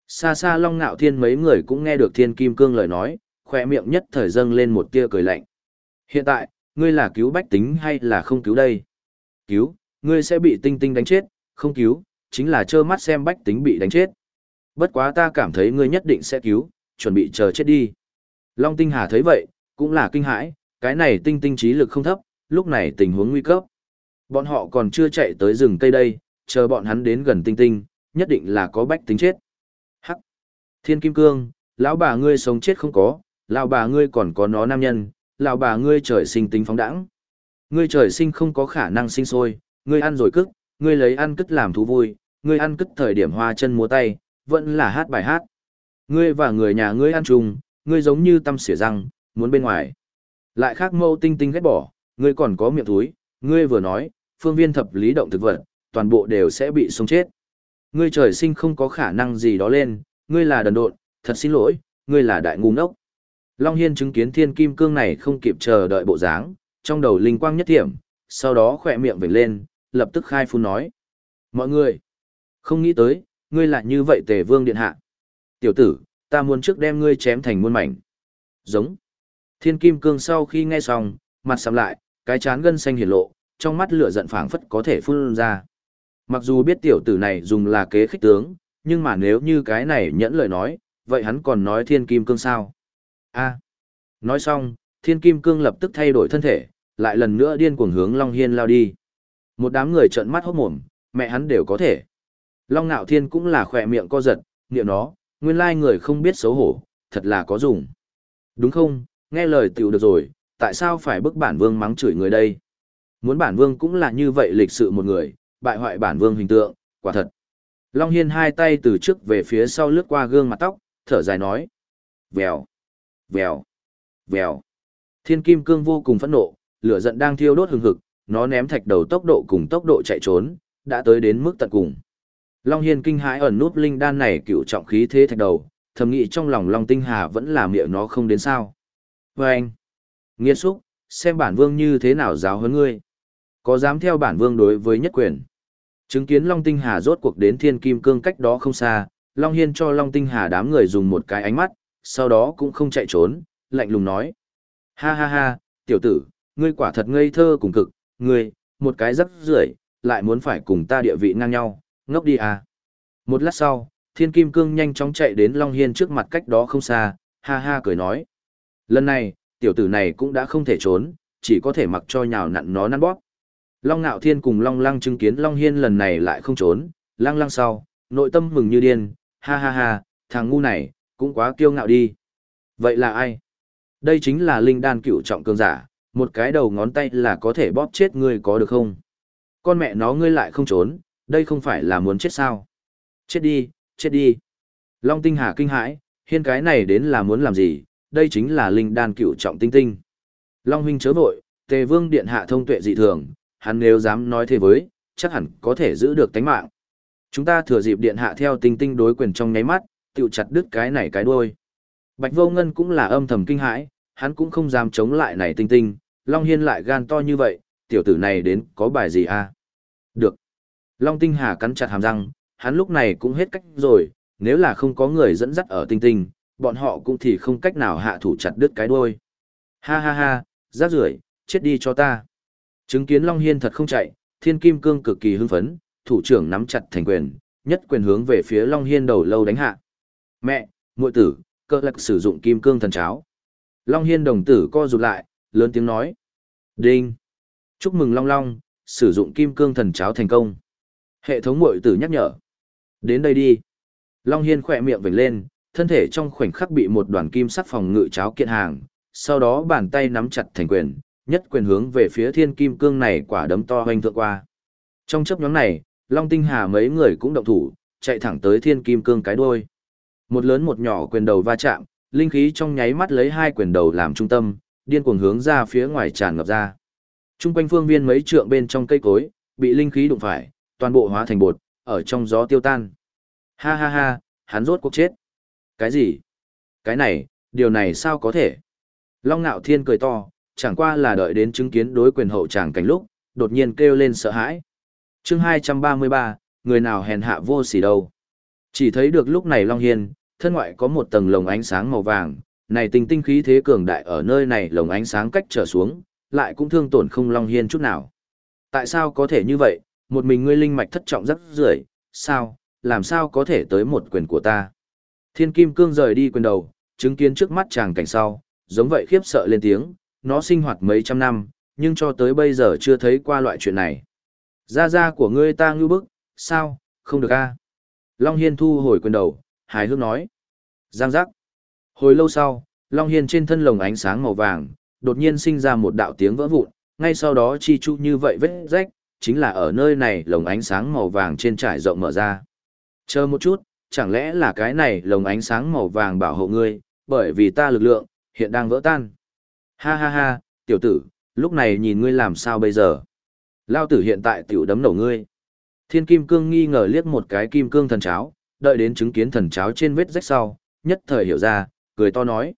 Xa xa Long Ngạo Thiên mấy người cũng nghe được Thiên Kim Cương lời nói, khỏe miệng nhất thời dâng lên một tia cười lạnh. Hiện tại, ngươi là cứu bách tính hay là không cứu đây? Cứu, ngươi sẽ bị tinh tinh đánh chết, không cứu, chính là trơ mắt xem bách tính bị đánh chết. Bất quá ta cảm thấy ngươi nhất định sẽ cứu, chuẩn bị chờ chết đi. Long Tinh Hà thấy vậy, cũng là kinh hãi, cái này tinh tinh trí lực không thấp, lúc này tình huống nguy cấp. Bọn họ còn chưa chạy tới rừng cây đây, chờ bọn hắn đến gần tinh tinh, nhất định là có bách tính chết. Hắc! Thiên Kim Cương, lão bà ngươi sống chết không có, lão bà ngươi còn có nó nam nhân, lão bà ngươi trời sinh tính phóng đẳng. Ngươi trời sinh không có khả năng sinh sôi, ngươi ăn rồi cức, ngươi lấy ăn cất làm thú vui, ngươi ăn cất thời điểm hoa chân múa tay, vẫn là hát bài hát. Ngươi và người nhà ngươi ăn chung, ngươi giống như tâm xỉa răng, muốn bên ngoài. Lại khác mâu tinh tinh ghét bỏ, ngươi còn có miệng túi, ngươi vừa nói, phương viên thập lý động thực vật, toàn bộ đều sẽ bị sống chết. Ngươi trời sinh không có khả năng gì đó lên, ngươi là đần độn, thật xin lỗi, ngươi là đại ngu ngốc. Long Hiên chứng kiến thiên kim cương này không kịp chờ đợi bộ dáng, trong đầu linh quang nhất thiểm, sau đó khỏe miệng vểnh lên, lập tức khai phun nói. Mọi người, không nghĩ tới, ngươi lại như vậy tề vương điện hạ. Tiểu tử, ta muốn trước đem ngươi chém thành muôn mảnh. Giống. Thiên kim cương sau khi nghe xong, mặt sầm lại, cái chán gân xanh hiển lộ, trong mắt lửa giận phảng phất có thể phun ra. Mặc dù biết tiểu tử này dùng là kế khích tướng, nhưng mà nếu như cái này nhẫn lời nói, vậy hắn còn nói thiên kim cương sao? a Nói xong, thiên kim cương lập tức thay đổi thân thể, lại lần nữa điên cuồng hướng Long Hiên lao đi. Một đám người trợn mắt hốt mồm, mẹ hắn đều có thể. Long Nạo Thiên cũng là khỏe miệng co giật, niệm nó, nguyên lai người không biết xấu hổ, thật là có dùng. Đúng không, nghe lời tiểu được rồi, tại sao phải bức bản vương mắng chửi người đây? Muốn bản vương cũng là như vậy lịch sự một người, bại hoại bản vương hình tượng, quả thật. Long Hiên hai tay từ trước về phía sau lướt qua gương mặt tóc, thở dài nói. Vèo, vèo, vèo. Thiên kim cương vô cùng phẫn nộ, lửa giận đang thiêu đốt hừng hực, nó ném thạch đầu tốc độ cùng tốc độ chạy trốn, đã tới đến mức tận cùng. Long Hiên kinh hãi ẩn nút linh đan này cựu trọng khí thế thạch đầu, thầm nghĩ trong lòng Long Tinh Hà vẫn là miệng nó không đến sao. Vâng! anh, nghiên xúc, xem bản vương như thế nào giáo hơn ngươi. Có dám theo bản vương đối với nhất quyền. Chứng kiến Long Tinh Hà rốt cuộc đến thiên kim cương cách đó không xa, Long Hiên cho Long Tinh Hà đám người dùng một cái ánh mắt, sau đó cũng không chạy trốn, lạnh lùng nói. Ha ha ha, tiểu tử, ngươi quả thật ngây thơ cùng cực, ngươi, một cái rất rưởi lại muốn phải cùng ta địa vị ngang nhau, ngốc đi à. Một lát sau, thiên kim cương nhanh chóng chạy đến Long Hiên trước mặt cách đó không xa, ha ha cười nói. Lần này, tiểu tử này cũng đã không thể trốn, chỉ có thể mặc cho nhào nặn nó năn bóp. Long Nạo Thiên cùng Long Lăng chứng kiến Long Hiên lần này lại không trốn, lăng lăng sau, nội tâm mừng như điên, ha ha ha, thằng ngu này, cũng quá kiêu ngạo đi. Vậy là ai? Đây chính là linh đan cựu trọng cường giả, một cái đầu ngón tay là có thể bóp chết ngươi có được không? Con mẹ nó ngươi lại không trốn, đây không phải là muốn chết sao? Chết đi, chết đi. Long tinh hà kinh hãi, hiên cái này đến là muốn làm gì, đây chính là linh đan cựu trọng tinh tinh. Long huynh chớ vội, tề vương điện hạ thông tuệ dị thường, hắn nếu dám nói thế với, chắc hẳn có thể giữ được tánh mạng. Chúng ta thừa dịp điện hạ theo tinh tinh đối quyền trong nháy mắt, tiêu chặt đứt cái này cái đuôi. Bạch vô ngân cũng là âm thầm kinh hãi, hắn cũng không dám chống lại này tinh tinh, Long Hiên lại gan to như vậy, tiểu tử này đến có bài gì à? Được. Long Tinh Hà cắn chặt hàm răng, hắn lúc này cũng hết cách rồi, nếu là không có người dẫn dắt ở tinh tinh, bọn họ cũng thì không cách nào hạ thủ chặt đứt cái đuôi. Ha ha ha, rác rưởi, chết đi cho ta. Chứng kiến Long Hiên thật không chạy, Thiên Kim Cương cực kỳ hưng phấn, thủ trưởng nắm chặt thành quyền, nhất quyền hướng về phía Long Hiên đầu lâu đánh hạ. Mẹ, muội tử, cơ lạc sử dụng Kim Cương thần cháo. Long Hiên đồng tử co rụt lại, lớn tiếng nói. Đinh! Chúc mừng Long Long, sử dụng Kim Cương thần cháo thành công. Hệ thống muội tử nhắc nhở. Đến đây đi. Long Hiên khỏe miệng vểnh lên, thân thể trong khoảnh khắc bị một đoàn kim sắc phòng ngự cháo kiện hàng, sau đó bàn tay nắm chặt thành quyền, nhất quyền hướng về phía thiên kim cương này quả đấm to hoành thượng qua. Trong chấp nhóm này, Long Tinh Hà mấy người cũng động thủ, chạy thẳng tới thiên kim cương cái đuôi. Một lớn một nhỏ quyền đầu va chạm, linh khí trong nháy mắt lấy hai quyền đầu làm trung tâm, điên cuồng hướng ra phía ngoài tràn ngập ra. Trung quanh phương viên mấy trượng bên trong cây cối, bị linh khí đụng phải, toàn bộ hóa thành bột, ở trong gió tiêu tan. Ha ha ha, hắn rốt cuộc chết. Cái gì? Cái này, điều này sao có thể? Long Nạo Thiên cười to, chẳng qua là đợi đến chứng kiến đối quyền hậu tràng cảnh lúc, đột nhiên kêu lên sợ hãi. chương 233, người nào hèn hạ vô sỉ đâu. Chỉ thấy được lúc này Long Hiên, thân ngoại có một tầng lồng ánh sáng màu vàng, này tình tinh khí thế cường đại ở nơi này lồng ánh sáng cách trở xuống, lại cũng thương tổn không Long Hiên chút nào. Tại sao có thể như vậy, một mình ngươi linh mạch thất trọng rất rưỡi, sao, làm sao có thể tới một quyền của ta. Thiên Kim Cương rời đi quyền đầu, chứng kiến trước mắt chàng cảnh sau, giống vậy khiếp sợ lên tiếng, nó sinh hoạt mấy trăm năm, nhưng cho tới bây giờ chưa thấy qua loại chuyện này. Gia gia của ngươi ta ngư bức, sao, không được a Long Hiên thu hồi quyền đầu, hài hước nói. Giang giác. Hồi lâu sau, Long Hiên trên thân lồng ánh sáng màu vàng, đột nhiên sinh ra một đạo tiếng vỡ vụn, ngay sau đó chi chu như vậy vết rách, chính là ở nơi này lồng ánh sáng màu vàng trên trải rộng mở ra. Chờ một chút, chẳng lẽ là cái này lồng ánh sáng màu vàng bảo hộ ngươi, bởi vì ta lực lượng, hiện đang vỡ tan. Ha ha ha, tiểu tử, lúc này nhìn ngươi làm sao bây giờ? Lao tử hiện tại tiểu đấm nổ ngươi. Thiên kim cương nghi ngờ liếc một cái kim cương thần cháo, đợi đến chứng kiến thần cháo trên vết rách sau, nhất thời hiểu ra, cười to nói.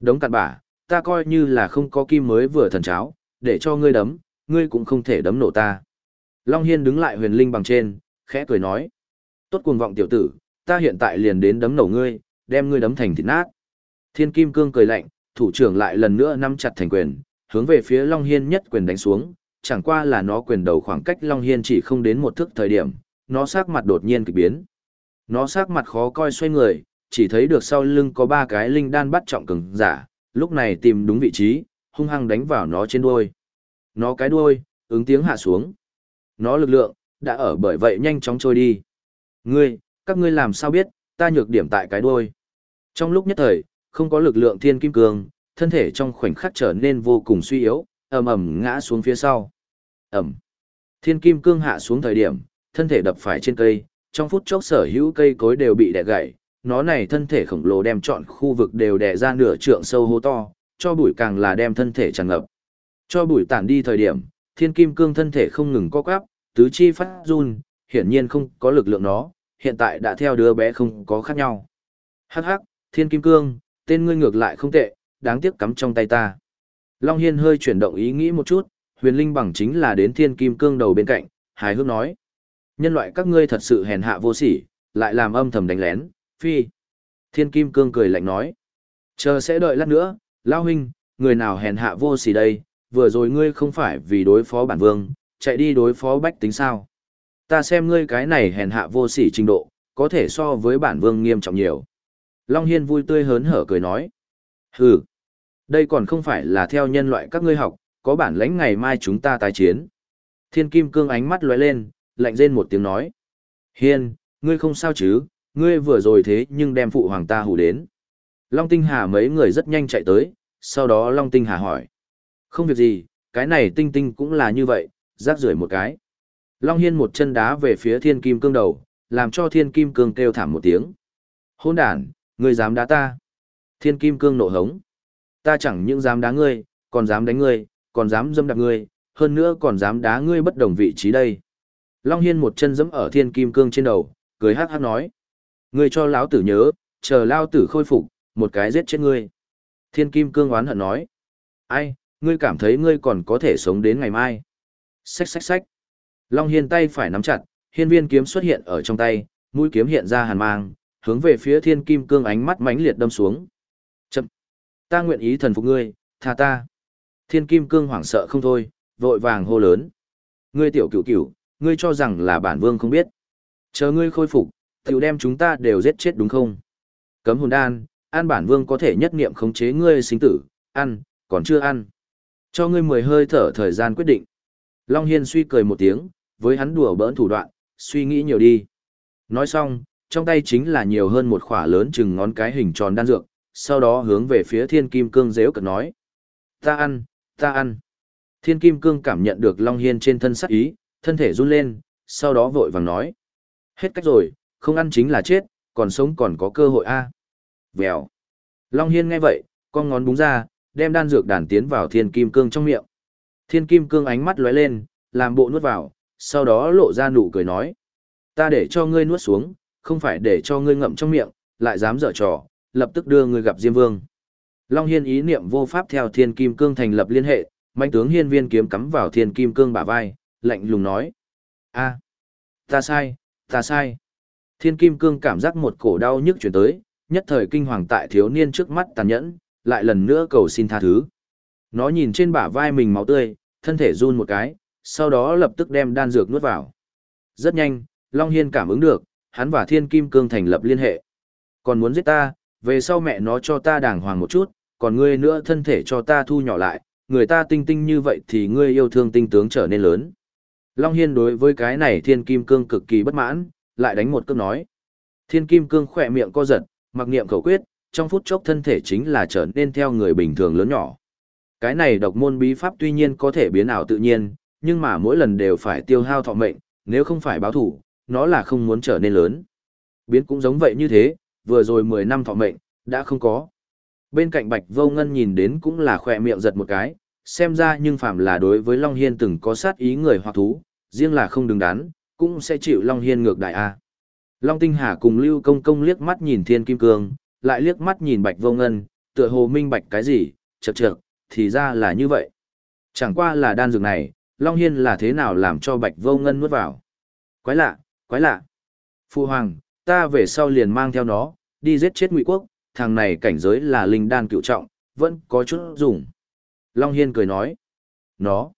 Đống cặn bả, ta coi như là không có kim mới vừa thần cháo, để cho ngươi đấm, ngươi cũng không thể đấm nổ ta. Long Hiên đứng lại huyền linh bằng trên, khẽ cười nói. Tốt cuồng vọng tiểu tử, ta hiện tại liền đến đấm nổ ngươi, đem ngươi đấm thành thịt nát. Thiên Kim Cương cười lạnh, thủ trưởng lại lần nữa nắm chặt thành quyền, hướng về phía Long Hiên nhất quyền đánh xuống, chẳng qua là nó quyền đầu khoảng cách Long Hiên chỉ không đến một thước thời điểm, nó sắc mặt đột nhiên kỳ biến. Nó sắc mặt khó coi xoay người, chỉ thấy được sau lưng có ba cái linh đan bắt trọng cường giả, lúc này tìm đúng vị trí, hung hăng đánh vào nó trên đuôi. Nó cái đuôi, ứng tiếng hạ xuống. Nó lực lượng, đã ở bởi vậy nhanh chóng trôi đi. Ngươi, các ngươi làm sao biết, ta nhược điểm tại cái đuôi. Trong lúc nhất thời, không có lực lượng thiên kim cương, thân thể trong khoảnh khắc trở nên vô cùng suy yếu, ầm ầm ngã xuống phía sau. Ầm. Thiên kim cương hạ xuống thời điểm, thân thể đập phải trên cây, trong phút chốc sở hữu cây cối đều bị đè gãy, nó này thân thể khổng lồ đem trọn khu vực đều đè ra nửa trượng sâu hố to, cho bụi càng là đem thân thể tràn ngập. Cho bụi tản đi thời điểm, thiên kim cương thân thể không ngừng co quắp, tứ chi phát run, hiển nhiên không có lực lượng nó, hiện tại đã theo đứa bé không có khác nhau. Hắc hắc, thiên kim cương, tên ngươi ngược lại không tệ, đáng tiếc cắm trong tay ta. Long Hiên hơi chuyển động ý nghĩ một chút, huyền linh bằng chính là đến thiên kim cương đầu bên cạnh, hài hước nói. Nhân loại các ngươi thật sự hèn hạ vô sỉ, lại làm âm thầm đánh lén, phi. Thiên kim cương cười lạnh nói. Chờ sẽ đợi lát nữa, Lao huynh, người nào hèn hạ vô sỉ đây, vừa rồi ngươi không phải vì đối phó bản vương, chạy đi đối phó bách tính sao. Ta xem ngươi cái này hèn hạ vô sỉ trình độ, có thể so với bản vương nghiêm trọng nhiều. Long Hiên vui tươi hớn hở cười nói. Hừ, đây còn không phải là theo nhân loại các ngươi học, có bản lãnh ngày mai chúng ta tái chiến. Thiên Kim Cương ánh mắt lóe lên, lạnh rên một tiếng nói. Hiên, ngươi không sao chứ, ngươi vừa rồi thế nhưng đem phụ hoàng ta hù đến. Long Tinh Hà mấy người rất nhanh chạy tới, sau đó Long Tinh Hà hỏi. Không việc gì, cái này tinh tinh cũng là như vậy, rác rưởi một cái. Long Hiên một chân đá về phía thiên kim cương đầu, làm cho thiên kim cương kêu thảm một tiếng. Hôn đàn, ngươi dám đá ta. Thiên kim cương nộ hống. Ta chẳng những dám đá ngươi, còn dám đánh ngươi, còn dám dâm đạp ngươi, hơn nữa còn dám đá ngươi bất đồng vị trí đây. Long Hiên một chân dẫm ở thiên kim cương trên đầu, cười hát hát nói. Ngươi cho lão tử nhớ, chờ lao tử khôi phục, một cái giết chết ngươi. Thiên kim cương oán hận nói. Ai, ngươi cảm thấy ngươi còn có thể sống đến ngày mai. Xách xách xách. Long Hiên tay phải nắm chặt, hiên viên kiếm xuất hiện ở trong tay, mũi kiếm hiện ra hàn mang, hướng về phía thiên kim cương ánh mắt mãnh liệt đâm xuống. Chậm! Ta nguyện ý thần phục ngươi, tha ta. Thiên kim cương hoảng sợ không thôi, vội vàng hô lớn. Ngươi tiểu cửu cửu, ngươi cho rằng là bản vương không biết. Chờ ngươi khôi phục, tiểu đem chúng ta đều giết chết đúng không? Cấm hồn đan, an bản vương có thể nhất niệm khống chế ngươi sinh tử, ăn, còn chưa ăn. Cho ngươi mười hơi thở thời gian quyết định. Long Hiên suy cười một tiếng, với hắn đùa bỡn thủ đoạn, suy nghĩ nhiều đi. Nói xong, trong tay chính là nhiều hơn một khỏa lớn chừng ngón cái hình tròn đan dược, sau đó hướng về phía thiên kim cương dễu cật nói. Ta ăn, ta ăn. Thiên kim cương cảm nhận được Long Hiên trên thân sắc ý, thân thể run lên, sau đó vội vàng nói. Hết cách rồi, không ăn chính là chết, còn sống còn có cơ hội a à. Vèo. Long Hiên nghe vậy, con ngón búng ra, đem đan dược đàn tiến vào thiên kim cương trong miệng. Thiên kim cương ánh mắt lóe lên, làm bộ nuốt vào, sau đó lộ ra nụ cười nói. Ta để cho ngươi nuốt xuống, không phải để cho ngươi ngậm trong miệng, lại dám dở trò, lập tức đưa ngươi gặp Diêm Vương. Long Hiên ý niệm vô pháp theo Thiên Kim Cương thành lập liên hệ, mạnh tướng Hiên Viên kiếm cắm vào Thiên Kim Cương bả vai, lạnh lùng nói: "A, ta sai, ta sai." Thiên Kim Cương cảm giác một cổ đau nhức truyền tới, nhất thời kinh hoàng tại thiếu niên trước mắt tàn nhẫn, lại lần nữa cầu xin tha thứ. Nó nhìn trên bả vai mình máu tươi, thân thể run một cái, sau đó lập tức đem đan dược nuốt vào. Rất nhanh, Long Hiên cảm ứng được, hắn và Thiên Kim Cương thành lập liên hệ. Còn muốn giết ta, về sau mẹ nó cho ta đàng hoàng một chút, còn ngươi nữa thân thể cho ta thu nhỏ lại, người ta tinh tinh như vậy thì ngươi yêu thương tinh tướng trở nên lớn. Long Hiên đối với cái này Thiên Kim Cương cực kỳ bất mãn, lại đánh một cước nói. Thiên Kim Cương khỏe miệng co giật, mặc niệm khẩu quyết, trong phút chốc thân thể chính là trở nên theo người bình thường lớn nhỏ. Cái này độc môn bí pháp tuy nhiên có thể biến ảo tự nhiên, nhưng mà mỗi lần đều phải tiêu hao thọ mệnh, nếu không phải báo thủ, nó là không muốn trở nên lớn. Biến cũng giống vậy như thế, vừa rồi 10 năm thọ mệnh, đã không có. Bên cạnh Bạch Vô Ngân nhìn đến cũng là khỏe miệng giật một cái, xem ra nhưng phạm là đối với Long Hiên từng có sát ý người hoặc thú, riêng là không đứng đắn, cũng sẽ chịu Long Hiên ngược đại A. Long Tinh Hà cùng Lưu Công Công liếc mắt nhìn Thiên Kim Cương, lại liếc mắt nhìn Bạch Vô Ngân, tựa hồ minh bạch cái gì, chật chật, thì ra là như vậy. Chẳng qua là đan dược này, Long Hiên là thế nào làm cho Bạch Vô Ngân nuốt vào. Quái lạ, quái lạ. Phu Hoàng, ta về sau liền mang theo nó, đi giết chết ngụy quốc, thằng này cảnh giới là linh đan cựu trọng, vẫn có chút dùng. Long Hiên cười nói. Nó.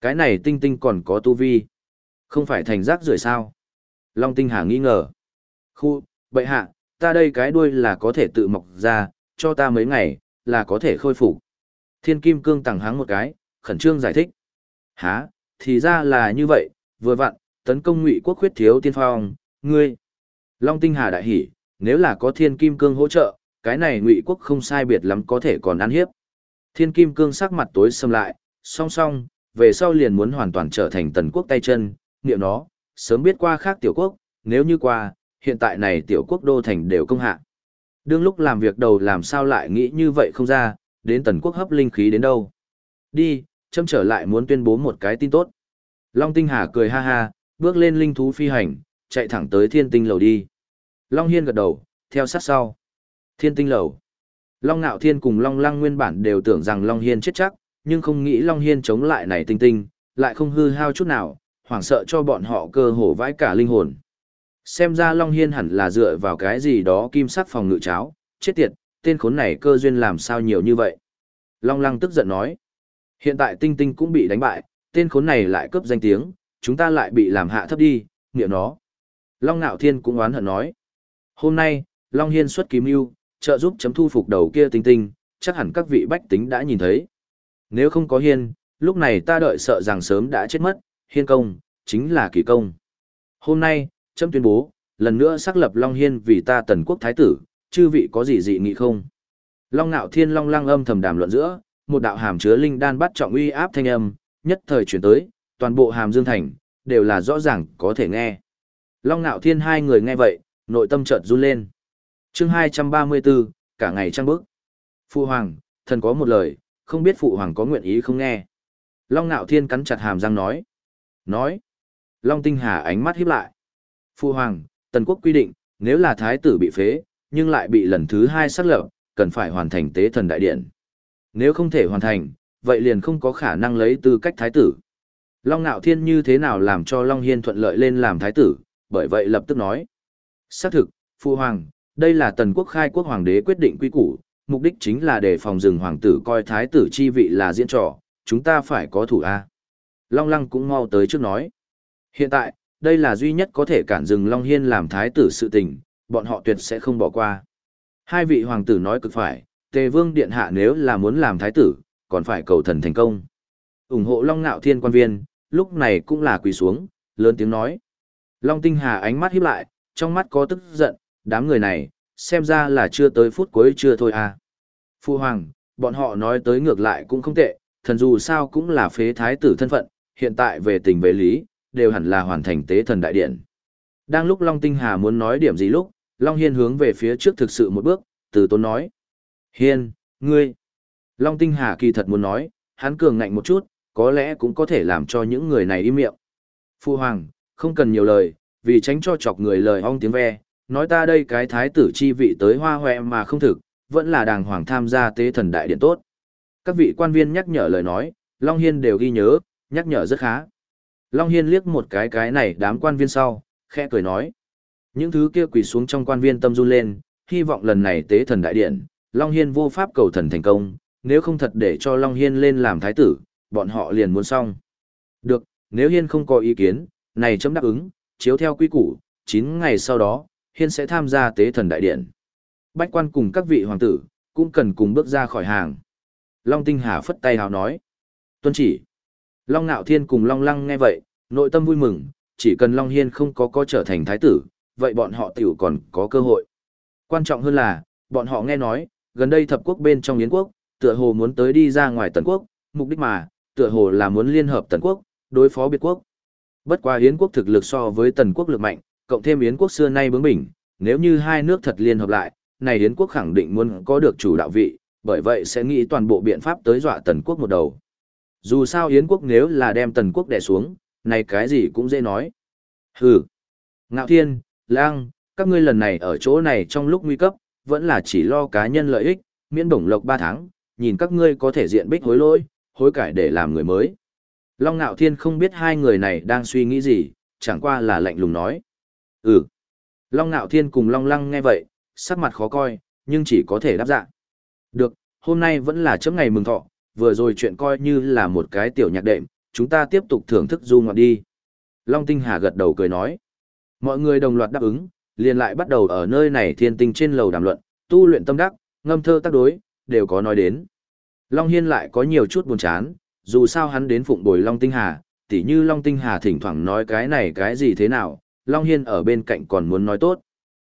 Cái này tinh tinh còn có tu vi. Không phải thành rác rưởi sao. Long Tinh Hà nghi ngờ. Khu, bệ hạ, ta đây cái đuôi là có thể tự mọc ra, cho ta mấy ngày, là có thể khôi phục. Thiên Kim Cương tặng háng một cái, khẩn trương giải thích. há, thì ra là như vậy, vừa vặn, tấn công ngụy quốc khuyết thiếu tiên phong, ngươi. Long Tinh Hà đại hỉ, nếu là có Thiên Kim Cương hỗ trợ, cái này ngụy quốc không sai biệt lắm có thể còn ăn hiếp. Thiên Kim Cương sắc mặt tối xâm lại, song song, về sau liền muốn hoàn toàn trở thành tần quốc tay chân, niệm nó, sớm biết qua khác tiểu quốc, nếu như qua, hiện tại này tiểu quốc đô thành đều công hạ. Đương lúc làm việc đầu làm sao lại nghĩ như vậy không ra, đến tần quốc hấp linh khí đến đâu. Đi, châm trở lại muốn tuyên bố một cái tin tốt. Long Tinh Hà cười ha ha, bước lên linh thú phi hành, chạy thẳng tới thiên tinh lầu đi. Long Hiên gật đầu, theo sát sau. Thiên tinh lầu. Long Nạo Thiên cùng Long Lăng nguyên bản đều tưởng rằng Long Hiên chết chắc, nhưng không nghĩ Long Hiên chống lại này tinh tinh, lại không hư hao chút nào, hoảng sợ cho bọn họ cơ hồ vãi cả linh hồn. Xem ra Long Hiên hẳn là dựa vào cái gì đó kim sắc phòng ngự cháo, chết tiệt, tên khốn này cơ duyên làm sao nhiều như vậy. Long Lăng tức giận nói, hiện tại tinh tinh cũng bị đánh bại, tên khốn này lại cướp danh tiếng, chúng ta lại bị làm hạ thấp đi, niệm nó. Long Nạo Thiên cũng oán hận nói, hôm nay, Long Hiên xuất kiếm yêu, trợ giúp chấm thu phục đầu kia tinh tinh, chắc hẳn các vị bách tính đã nhìn thấy. Nếu không có Hiên, lúc này ta đợi sợ rằng sớm đã chết mất, Hiên công, chính là kỳ công. Hôm nay, chấm tuyên bố, lần nữa xác lập Long Hiên vì ta tần quốc thái tử, chư vị có gì dị nghị không? Long Nạo Thiên Long Lăng âm thầm đàm luận giữa, một đạo hàm chứa linh đan bắt trọng uy áp thanh âm, nhất thời chuyển tới, toàn bộ hàm dương thành, đều là rõ ràng có thể nghe. Long Nạo Thiên hai người nghe vậy, nội tâm chợt run lên. chương 234, cả ngày trăng bức. Phụ Hoàng, thần có một lời, không biết Phụ Hoàng có nguyện ý không nghe. Long Nạo Thiên cắn chặt hàm răng nói. Nói. Long Tinh Hà ánh mắt híp lại. Phụ Hoàng, Tần Quốc quy định, nếu là thái tử bị phế, nhưng lại bị lần thứ hai sát lập, cần phải hoàn thành tế thần đại điện. Nếu không thể hoàn thành, vậy liền không có khả năng lấy tư cách thái tử. Long Nạo Thiên như thế nào làm cho Long Hiên thuận lợi lên làm thái tử, bởi vậy lập tức nói. Xác thực, Phu Hoàng, đây là tần quốc khai quốc hoàng đế quyết định quy củ, mục đích chính là để phòng rừng hoàng tử coi thái tử chi vị là diễn trò, chúng ta phải có thủ A. Long Lăng cũng mau tới trước nói. Hiện tại, đây là duy nhất có thể cản dừng Long Hiên làm thái tử sự tình, bọn họ tuyệt sẽ không bỏ qua. Hai vị hoàng tử nói cực phải, Tề Vương Điện Hạ nếu là muốn làm thái tử, còn phải cầu thần thành công. ủng hộ Long Nạo Thiên quan viên, lúc này cũng là quỳ xuống, lớn tiếng nói. Long Tinh Hà ánh mắt híp lại, trong mắt có tức giận, đám người này, xem ra là chưa tới phút cuối chưa thôi à. Phu Hoàng, bọn họ nói tới ngược lại cũng không tệ, thần dù sao cũng là phế thái tử thân phận, hiện tại về tình về lý, đều hẳn là hoàn thành tế thần đại điện. Đang lúc Long Tinh Hà muốn nói điểm gì lúc, Long Hiên hướng về phía trước thực sự một bước, từ tốn nói. Hiên, ngươi. Long Tinh Hà kỳ thật muốn nói, hắn cường ngạnh một chút, có lẽ cũng có thể làm cho những người này im miệng. Phu Hoàng, không cần nhiều lời, vì tránh cho chọc người lời ong tiếng ve, nói ta đây cái thái tử chi vị tới hoa hoẹ mà không thực, vẫn là đàng hoàng tham gia tế thần đại điện tốt. Các vị quan viên nhắc nhở lời nói, Long Hiên đều ghi nhớ, nhắc nhở rất khá. Long Hiên liếc một cái cái này đám quan viên sau, khẽ cười nói. Những thứ kia quỳ xuống trong quan viên tâm run lên, hy vọng lần này tế thần đại điện, Long Hiên vô pháp cầu thần thành công, nếu không thật để cho Long Hiên lên làm thái tử, bọn họ liền muốn xong. Được, nếu Hiên không có ý kiến, này chấm đáp ứng, chiếu theo quy củ, 9 ngày sau đó, Hiên sẽ tham gia tế thần đại điện. Bách quan cùng các vị hoàng tử, cũng cần cùng bước ra khỏi hàng. Long Tinh Hà phất tay hào nói. Tuân chỉ. Long Nạo Thiên cùng Long Lăng nghe vậy, nội tâm vui mừng, chỉ cần Long Hiên không có có trở thành thái tử, vậy bọn họ tiểu còn có cơ hội. Quan trọng hơn là, bọn họ nghe nói, gần đây thập quốc bên trong Yến quốc, tựa hồ muốn tới đi ra ngoài tần quốc, mục đích mà, tựa hồ là muốn liên hợp tần quốc, đối phó biệt quốc. Bất quá Yến quốc thực lực so với tần quốc lực mạnh, cộng thêm Yến quốc xưa nay bướng bỉnh, nếu như hai nước thật liên hợp lại, này Yến quốc khẳng định muốn có được chủ đạo vị, bởi vậy sẽ nghĩ toàn bộ biện pháp tới dọa tần quốc một đầu. Dù sao Yến quốc nếu là đem tần quốc đè xuống, này cái gì cũng dễ nói. Hừ. Ngạo Thiên, Lang, các ngươi lần này ở chỗ này trong lúc nguy cấp, vẫn là chỉ lo cá nhân lợi ích, miễn bổng lộc 3 tháng, nhìn các ngươi có thể diện bích hối lỗi, hối cải để làm người mới. Long Nạo Thiên không biết hai người này đang suy nghĩ gì, chẳng qua là lạnh lùng nói. Ừ. Long Nạo Thiên cùng Long Lăng nghe vậy, sắc mặt khó coi, nhưng chỉ có thể đáp dạ. Được, hôm nay vẫn là chấm ngày mừng thọ, vừa rồi chuyện coi như là một cái tiểu nhạc đệm, chúng ta tiếp tục thưởng thức du ngoạn đi. Long Tinh Hà gật đầu cười nói. Mọi người đồng loạt đáp ứng, liền lại bắt đầu ở nơi này thiên tinh trên lầu đàm luận, tu luyện tâm đắc, ngâm thơ tác đối, đều có nói đến. Long Hiên lại có nhiều chút buồn chán, dù sao hắn đến phụng bồi Long Tinh Hà, tỉ như Long Tinh Hà thỉnh thoảng nói cái này cái gì thế nào, Long Hiên ở bên cạnh còn muốn nói tốt.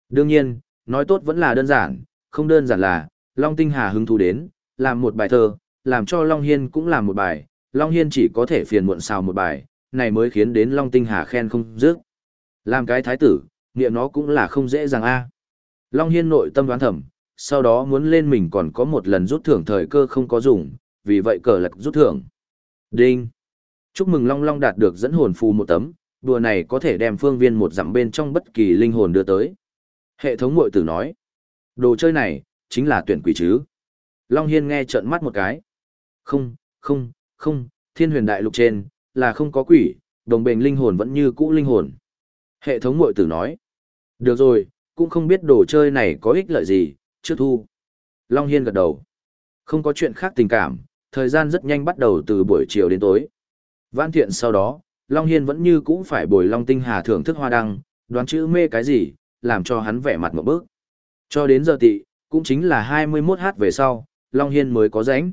Đương nhiên, nói tốt vẫn là đơn giản, không đơn giản là, Long Tinh Hà hứng thú đến, làm một bài thơ, làm cho Long Hiên cũng làm một bài, Long Hiên chỉ có thể phiền muộn xào một bài, này mới khiến đến Long Tinh Hà khen không dứt. Làm cái thái tử, niệm nó cũng là không dễ dàng a Long Hiên nội tâm đoán thầm, sau đó muốn lên mình còn có một lần rút thưởng thời cơ không có dùng, vì vậy cờ lật rút thưởng. Đinh! Chúc mừng Long Long đạt được dẫn hồn phù một tấm, đùa này có thể đem phương viên một dặm bên trong bất kỳ linh hồn đưa tới. Hệ thống mội tử nói, đồ chơi này, chính là tuyển quỷ chứ. Long Hiên nghe trợn mắt một cái. Không, không, không, thiên huyền đại lục trên, là không có quỷ, đồng bền linh hồn vẫn như cũ linh hồn. Hệ thống mội tử nói. Được rồi, cũng không biết đồ chơi này có ích lợi gì, chưa thu. Long Hiên gật đầu. Không có chuyện khác tình cảm, thời gian rất nhanh bắt đầu từ buổi chiều đến tối. Vãn thiện sau đó, Long Hiên vẫn như cũ phải bồi Long Tinh Hà thưởng thức hoa đăng, đoán chữ mê cái gì, làm cho hắn vẻ mặt một bước. Cho đến giờ tị, cũng chính là 21 h về sau, Long Hiên mới có rảnh.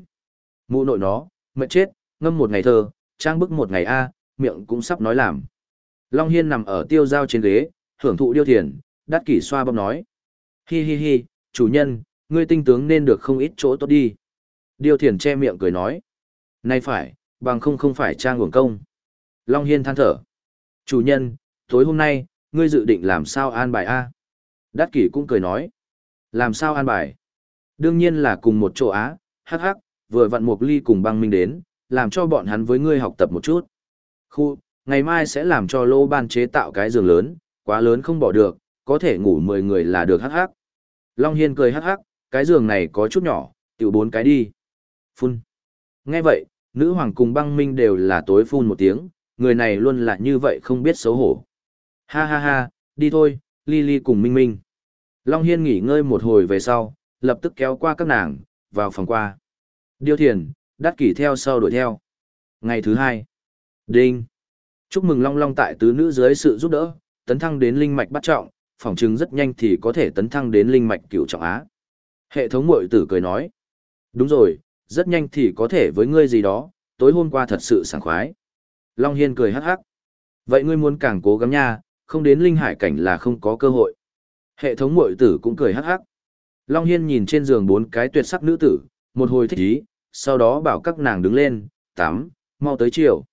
Mụ nội nó, mệt chết, ngâm một ngày thơ, trang bức một ngày A, miệng cũng sắp nói làm. Long Hiên nằm ở tiêu giao trên ghế, hưởng thụ điêu thiền, đắt kỷ xoa bông nói. Hi hi hi, chủ nhân, ngươi tinh tướng nên được không ít chỗ tốt đi. Điêu thiền che miệng cười nói. Này phải, bằng không không phải trang nguồn công. Long Hiên than thở. Chủ nhân, tối hôm nay, ngươi dự định làm sao an bài A? Đát kỷ cũng cười nói. Làm sao an bài? Đương nhiên là cùng một chỗ á, hắc hắc, vừa vặn một ly cùng băng minh đến, làm cho bọn hắn với ngươi học tập một chút. Khu, ngày mai sẽ làm cho lô ban chế tạo cái giường lớn, quá lớn không bỏ được, có thể ngủ 10 người là được hắc hắc. Long Hiên cười hắc hắc, cái giường này có chút nhỏ, tiểu bốn cái đi. Phun. Nghe vậy, nữ hoàng cùng băng minh đều là tối phun một tiếng, người này luôn là như vậy không biết xấu hổ. Ha ha ha, đi thôi, ly ly cùng Minh Minh. Long Hiên nghỉ ngơi một hồi về sau, lập tức kéo qua các nàng, vào phòng qua. Điêu thiền, đắt kỷ theo sau đuổi theo. Ngày thứ hai. Đinh. Chúc mừng Long Long tại tứ nữ dưới sự giúp đỡ, tấn thăng đến linh mạch bắt trọng, phỏng chứng rất nhanh thì có thể tấn thăng đến linh mạch cửu trọng á. Hệ thống mội tử cười nói. Đúng rồi, rất nhanh thì có thể với ngươi gì đó, tối hôm qua thật sự sảng khoái. Long Hiên cười hắc hắc. Vậy ngươi muốn càng cố gắng nha, không đến linh hải cảnh là không có cơ hội. Hệ thống mội tử cũng cười hắc hắc. Long Hiên nhìn trên giường bốn cái tuyệt sắc nữ tử, một hồi thích ý, sau đó bảo các nàng đứng lên, tắm, mau tới chiều.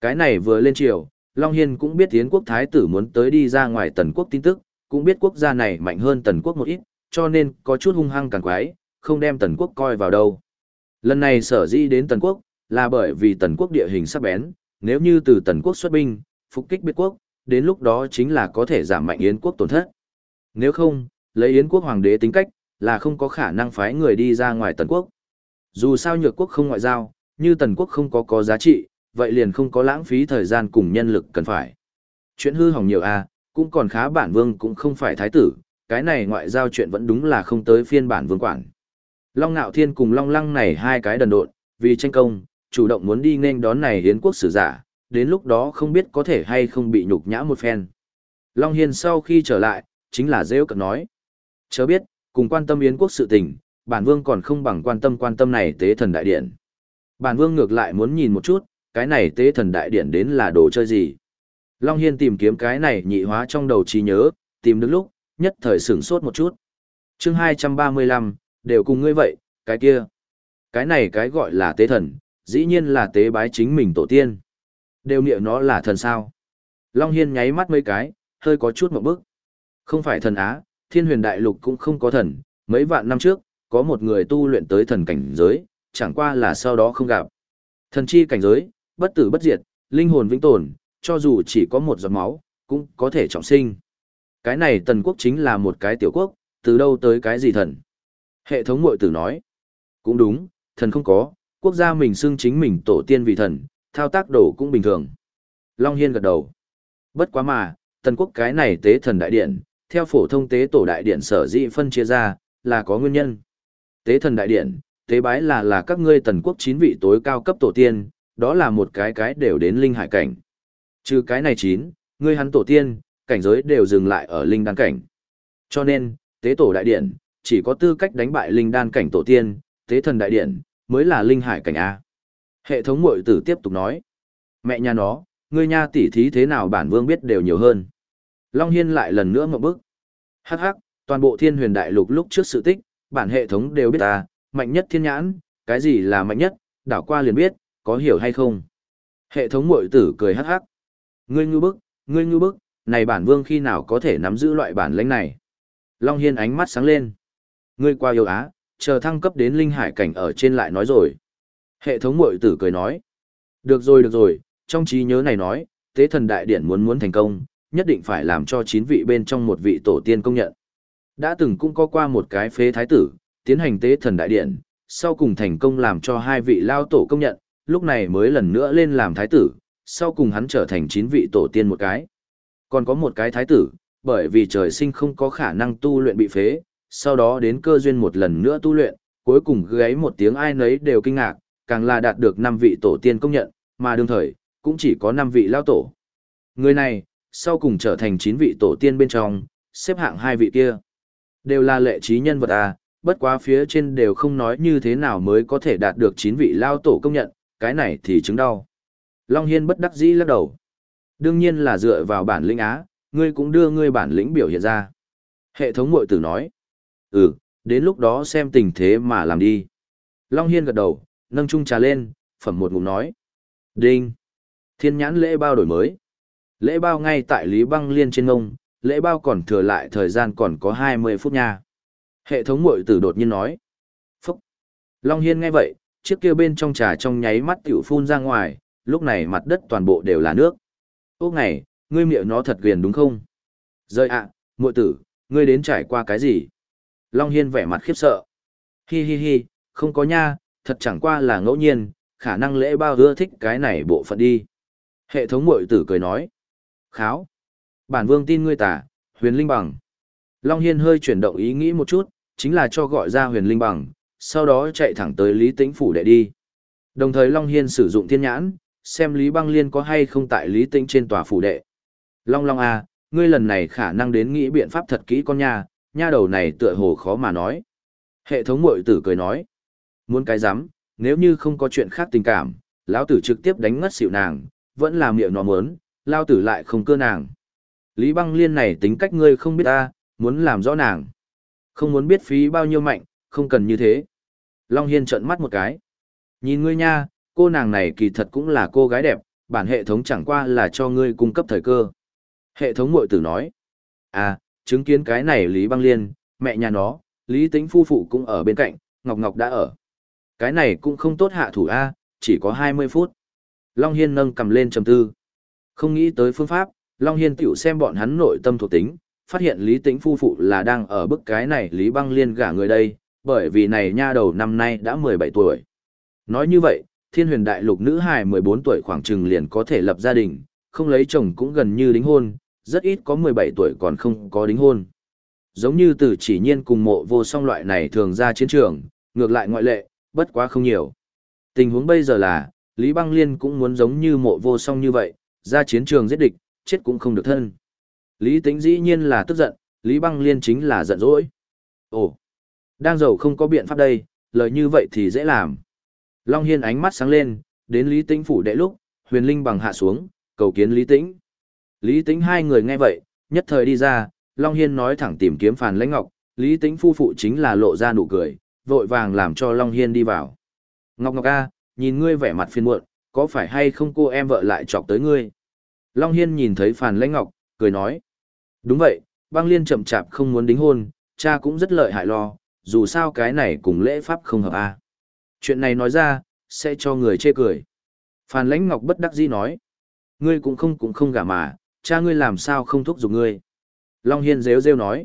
Cái này vừa lên chiều, Long Hiên cũng biết Yến quốc thái tử muốn tới đi ra ngoài tần quốc tin tức, cũng biết quốc gia này mạnh hơn tần quốc một ít, cho nên có chút hung hăng càng quái, không đem tần quốc coi vào đâu. Lần này sở di đến tần quốc, là bởi vì tần quốc địa hình sắc bén, nếu như từ tần quốc xuất binh, phục kích biệt quốc, đến lúc đó chính là có thể giảm mạnh Yến quốc tổn thất. Nếu không, lấy Yến quốc hoàng đế tính cách, là không có khả năng phái người đi ra ngoài tần quốc. Dù sao nhược quốc không ngoại giao, như tần quốc không có có giá trị, vậy liền không có lãng phí thời gian cùng nhân lực cần phải. Chuyện hư hỏng nhiều à, cũng còn khá bản vương cũng không phải thái tử, cái này ngoại giao chuyện vẫn đúng là không tới phiên bản vương quản. Long Nạo Thiên cùng Long Lăng này hai cái đần độn, vì tranh công, chủ động muốn đi nên đón này hiến quốc sử giả, đến lúc đó không biết có thể hay không bị nhục nhã một phen. Long Hiên sau khi trở lại, chính là rêu cận nói. Chớ biết, cùng quan tâm yến quốc sự tình, bản vương còn không bằng quan tâm quan tâm này tế thần đại điện. Bản vương ngược lại muốn nhìn một chút, cái này tế thần đại điện đến là đồ chơi gì. Long Hiên tìm kiếm cái này nhị hóa trong đầu trí nhớ, tìm được lúc, nhất thời sửng sốt một chút. chương 235, đều cùng ngươi vậy, cái kia. Cái này cái gọi là tế thần, dĩ nhiên là tế bái chính mình tổ tiên. Đều niệm nó là thần sao. Long Hiên nháy mắt mấy cái, hơi có chút một bức. Không phải thần Á, thiên huyền đại lục cũng không có thần, mấy vạn năm trước, có một người tu luyện tới thần cảnh giới, chẳng qua là sau đó không gặp. Thần chi cảnh giới, bất tử bất diệt, linh hồn vĩnh tồn, cho dù chỉ có một giọt máu, cũng có thể trọng sinh. Cái này tần quốc chính là một cái tiểu quốc, từ đâu tới cái gì thần? Hệ thống mội tử nói. Cũng đúng, thần không có, quốc gia mình xưng chính mình tổ tiên vì thần, thao tác đổ cũng bình thường. Long Hiên gật đầu. Bất quá mà, tần quốc cái này tế thần đại điện, theo phổ thông tế tổ đại điện sở dị phân chia ra, là có nguyên nhân. Tế thần đại điện, tế bái là là các ngươi tần quốc chín vị tối cao cấp tổ tiên, đó là một cái cái đều đến linh hải cảnh. Trừ cái này chín, ngươi hắn tổ tiên, cảnh giới đều dừng lại ở linh đan cảnh. Cho nên, tế tổ đại điện, chỉ có tư cách đánh bại linh đan cảnh tổ tiên, tế thần đại điện, mới là linh hải cảnh A. Hệ thống mội tử tiếp tục nói. Mẹ nhà nó, ngươi nha tỉ thí thế nào bản vương biết đều nhiều hơn. Long Hiên lại lần nữa một bước. Hắc hắc, toàn bộ thiên huyền đại lục lúc trước sự tích, bản hệ thống đều biết ta, mạnh nhất thiên nhãn, cái gì là mạnh nhất, đảo qua liền biết, có hiểu hay không. Hệ thống mội tử cười hắc hắc. Ngươi ngư bức, ngươi ngư bức, này bản vương khi nào có thể nắm giữ loại bản lãnh này. Long Hiên ánh mắt sáng lên. Ngươi qua yêu á, chờ thăng cấp đến linh hải cảnh ở trên lại nói rồi. Hệ thống mội tử cười nói. Được rồi được rồi, trong trí nhớ này nói, tế thần đại điển muốn muốn thành công, nhất định phải làm cho chín vị bên trong một vị tổ tiên công nhận. Đã từng cũng có qua một cái phế thái tử, tiến hành tế thần đại điển, sau cùng thành công làm cho hai vị lao tổ công nhận, lúc này mới lần nữa lên làm thái tử, sau cùng hắn trở thành chín vị tổ tiên một cái. Còn có một cái thái tử, bởi vì trời sinh không có khả năng tu luyện bị phế, sau đó đến cơ duyên một lần nữa tu luyện, cuối cùng gáy một tiếng ai nấy đều kinh ngạc, càng là đạt được năm vị tổ tiên công nhận, mà đương thời, cũng chỉ có năm vị lao tổ. Người này, sau cùng trở thành chín vị tổ tiên bên trong, xếp hạng hai vị kia. Đều là lệ trí nhân vật à, bất quá phía trên đều không nói như thế nào mới có thể đạt được chín vị lao tổ công nhận, cái này thì chứng đau. Long Hiên bất đắc dĩ lắc đầu. Đương nhiên là dựa vào bản lĩnh á, ngươi cũng đưa ngươi bản lĩnh biểu hiện ra. Hệ thống mội tử nói. Ừ, đến lúc đó xem tình thế mà làm đi. Long Hiên gật đầu, nâng chung trà lên, phẩm một ngụm nói. Đinh. Thiên nhãn lễ bao đổi mới. Lễ bao ngay tại Lý Băng Liên trên ngông, lễ bao còn thừa lại thời gian còn có 20 phút nha. Hệ thống mội tử đột nhiên nói. Phúc. Long Hiên nghe vậy, chiếc kia bên trong trà trong nháy mắt tiểu phun ra ngoài, lúc này mặt đất toàn bộ đều là nước. Ô ngày, ngươi miệng nó thật ghiền đúng không? Rơi ạ, à, tử, ngươi đến trải qua cái gì? Long Hiên vẻ mặt khiếp sợ. Hi hi hi, không có nha, thật chẳng qua là ngẫu nhiên, khả năng lễ bao ưa thích cái này bộ phận đi. Hệ thống mội tử cười nói. Kháo. Bản vương tin ngươi tả, huyền linh bằng. Long Hiên hơi chuyển động ý nghĩ một chút, chính là cho gọi ra huyền linh bằng, sau đó chạy thẳng tới Lý Tĩnh Phủ để đi. Đồng thời Long Hiên sử dụng thiên nhãn, xem Lý Băng Liên có hay không tại Lý Tĩnh trên tòa phủ đệ. Long Long à, ngươi lần này khả năng đến nghĩ biện pháp thật kỹ con nha, nha đầu này tựa hồ khó mà nói. Hệ thống mội tử cười nói, muốn cái giám nếu như không có chuyện khác tình cảm, lão tử trực tiếp đánh ngất xỉu nàng, vẫn là miệng nó muốn, lao tử lại không cơ nàng. Lý băng liên này tính cách ngươi không biết ta, muốn làm rõ nàng. Không muốn biết phí bao nhiêu mạnh, không cần như thế. Long Hiên trợn mắt một cái. Nhìn ngươi nha, cô nàng này kỳ thật cũng là cô gái đẹp, bản hệ thống chẳng qua là cho ngươi cung cấp thời cơ. Hệ thống mội tử nói. À, chứng kiến cái này Lý băng liên, mẹ nhà nó, Lý Tĩnh phu phụ cũng ở bên cạnh, Ngọc Ngọc đã ở. Cái này cũng không tốt hạ thủ A, chỉ có 20 phút. Long Hiên nâng cầm lên trầm tư. Không nghĩ tới phương pháp, Long Hiên tiểu xem bọn hắn nội tâm thuộc tính, phát hiện Lý Tĩnh phu phụ là đang ở bức cái này Lý Băng Liên gả người đây, bởi vì này nha đầu năm nay đã 17 tuổi. Nói như vậy, thiên huyền đại lục nữ hài 14 tuổi khoảng chừng liền có thể lập gia đình, không lấy chồng cũng gần như đính hôn, rất ít có 17 tuổi còn không có đính hôn. Giống như từ chỉ nhiên cùng mộ vô song loại này thường ra chiến trường, ngược lại ngoại lệ, bất quá không nhiều. Tình huống bây giờ là, Lý Băng Liên cũng muốn giống như mộ vô song như vậy, ra chiến trường giết địch, chết cũng không được thân. Lý Tĩnh dĩ nhiên là tức giận, Lý Băng Liên chính là giận dỗi. Ồ, đang giàu không có biện pháp đây, lời như vậy thì dễ làm. Long Hiên ánh mắt sáng lên, đến Lý Tĩnh phủ đệ lúc, huyền linh bằng hạ xuống, cầu kiến Lý Tĩnh. Lý Tĩnh hai người nghe vậy, nhất thời đi ra, Long Hiên nói thẳng tìm kiếm Phàn Lãnh Ngọc, Lý Tĩnh phu phụ chính là lộ ra nụ cười, vội vàng làm cho Long Hiên đi vào. Ngọc Ngọc A, nhìn ngươi vẻ mặt phiền muộn, có phải hay không cô em vợ lại chọc tới ngươi? Long Hiên nhìn thấy Phàn Lãnh Ngọc, cười nói. Đúng vậy, băng liên chậm chạp không muốn đính hôn, cha cũng rất lợi hại lo, dù sao cái này cùng lễ pháp không hợp a. Chuyện này nói ra, sẽ cho người chê cười. Phan Lãnh Ngọc bất đắc dĩ nói. Ngươi cũng không cũng không gả mà, cha ngươi làm sao không thúc giục ngươi. Long Hiên rêu rêu nói.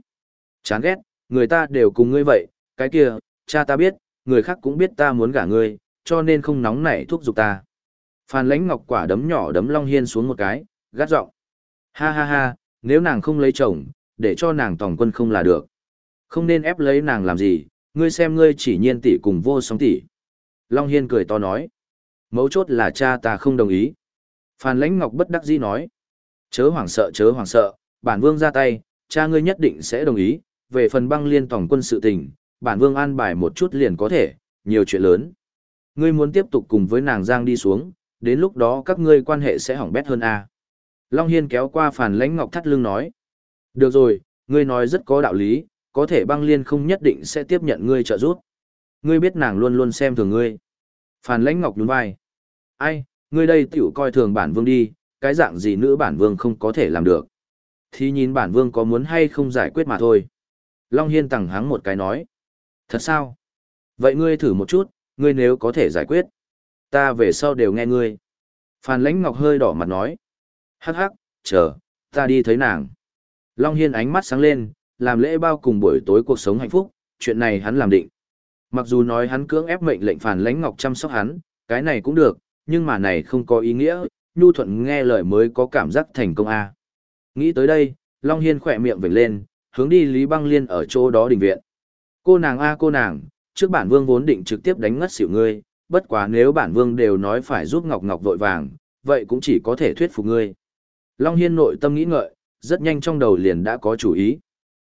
Chán ghét, người ta đều cùng ngươi vậy, cái kia, cha ta biết, người khác cũng biết ta muốn gả ngươi, cho nên không nóng nảy thúc giục ta. Phan lãnh ngọc quả đấm nhỏ đấm Long Hiên xuống một cái, gắt giọng Ha ha ha, nếu nàng không lấy chồng, để cho nàng tòng quân không là được. Không nên ép lấy nàng làm gì, ngươi xem ngươi chỉ nhiên tỷ cùng vô sóng tỷ. Long Hiên cười to nói. Mấu chốt là cha ta không đồng ý. Phan lãnh ngọc bất đắc dĩ nói. Chớ hoảng sợ chớ hoảng sợ, bản vương ra tay, cha ngươi nhất định sẽ đồng ý, về phần băng liên tổng quân sự tình, bản vương an bài một chút liền có thể, nhiều chuyện lớn. Ngươi muốn tiếp tục cùng với nàng Giang đi xuống, đến lúc đó các ngươi quan hệ sẽ hỏng bét hơn a. Long Hiên kéo qua phản lãnh ngọc thắt lưng nói. Được rồi, ngươi nói rất có đạo lý, có thể băng liên không nhất định sẽ tiếp nhận ngươi trợ giúp. Ngươi biết nàng luôn luôn xem thường ngươi. Phan lãnh ngọc nhún vai. Ai, ngươi đây tiểu coi thường bản vương đi, cái dạng gì nữ bản vương không có thể làm được. Thì nhìn bản vương có muốn hay không giải quyết mà thôi. Long Hiên tẳng hắng một cái nói. Thật sao? Vậy ngươi thử một chút, ngươi nếu có thể giải quyết. Ta về sau đều nghe ngươi. Phan Lãnh Ngọc hơi đỏ mặt nói. Hắc hắc, chờ, ta đi thấy nàng. Long Hiên ánh mắt sáng lên, làm lễ bao cùng buổi tối cuộc sống hạnh phúc, chuyện này hắn làm định. Mặc dù nói hắn cưỡng ép mệnh lệnh phản Lãnh Ngọc chăm sóc hắn, cái này cũng được, nhưng mà này không có ý nghĩa, Nhu Thuận nghe lời mới có cảm giác thành công a. À. Nghĩ tới đây, Long Hiên khỏe miệng vểnh lên, hướng đi Lý Băng Liên ở chỗ đó đình viện. Cô nàng a cô nàng, trước bản vương vốn định trực tiếp đánh ngất xỉu ngươi, bất quá nếu bản vương đều nói phải giúp Ngọc Ngọc vội vàng, vậy cũng chỉ có thể thuyết phục ngươi. Long Hiên nội tâm nghĩ ngợi, rất nhanh trong đầu liền đã có chủ ý.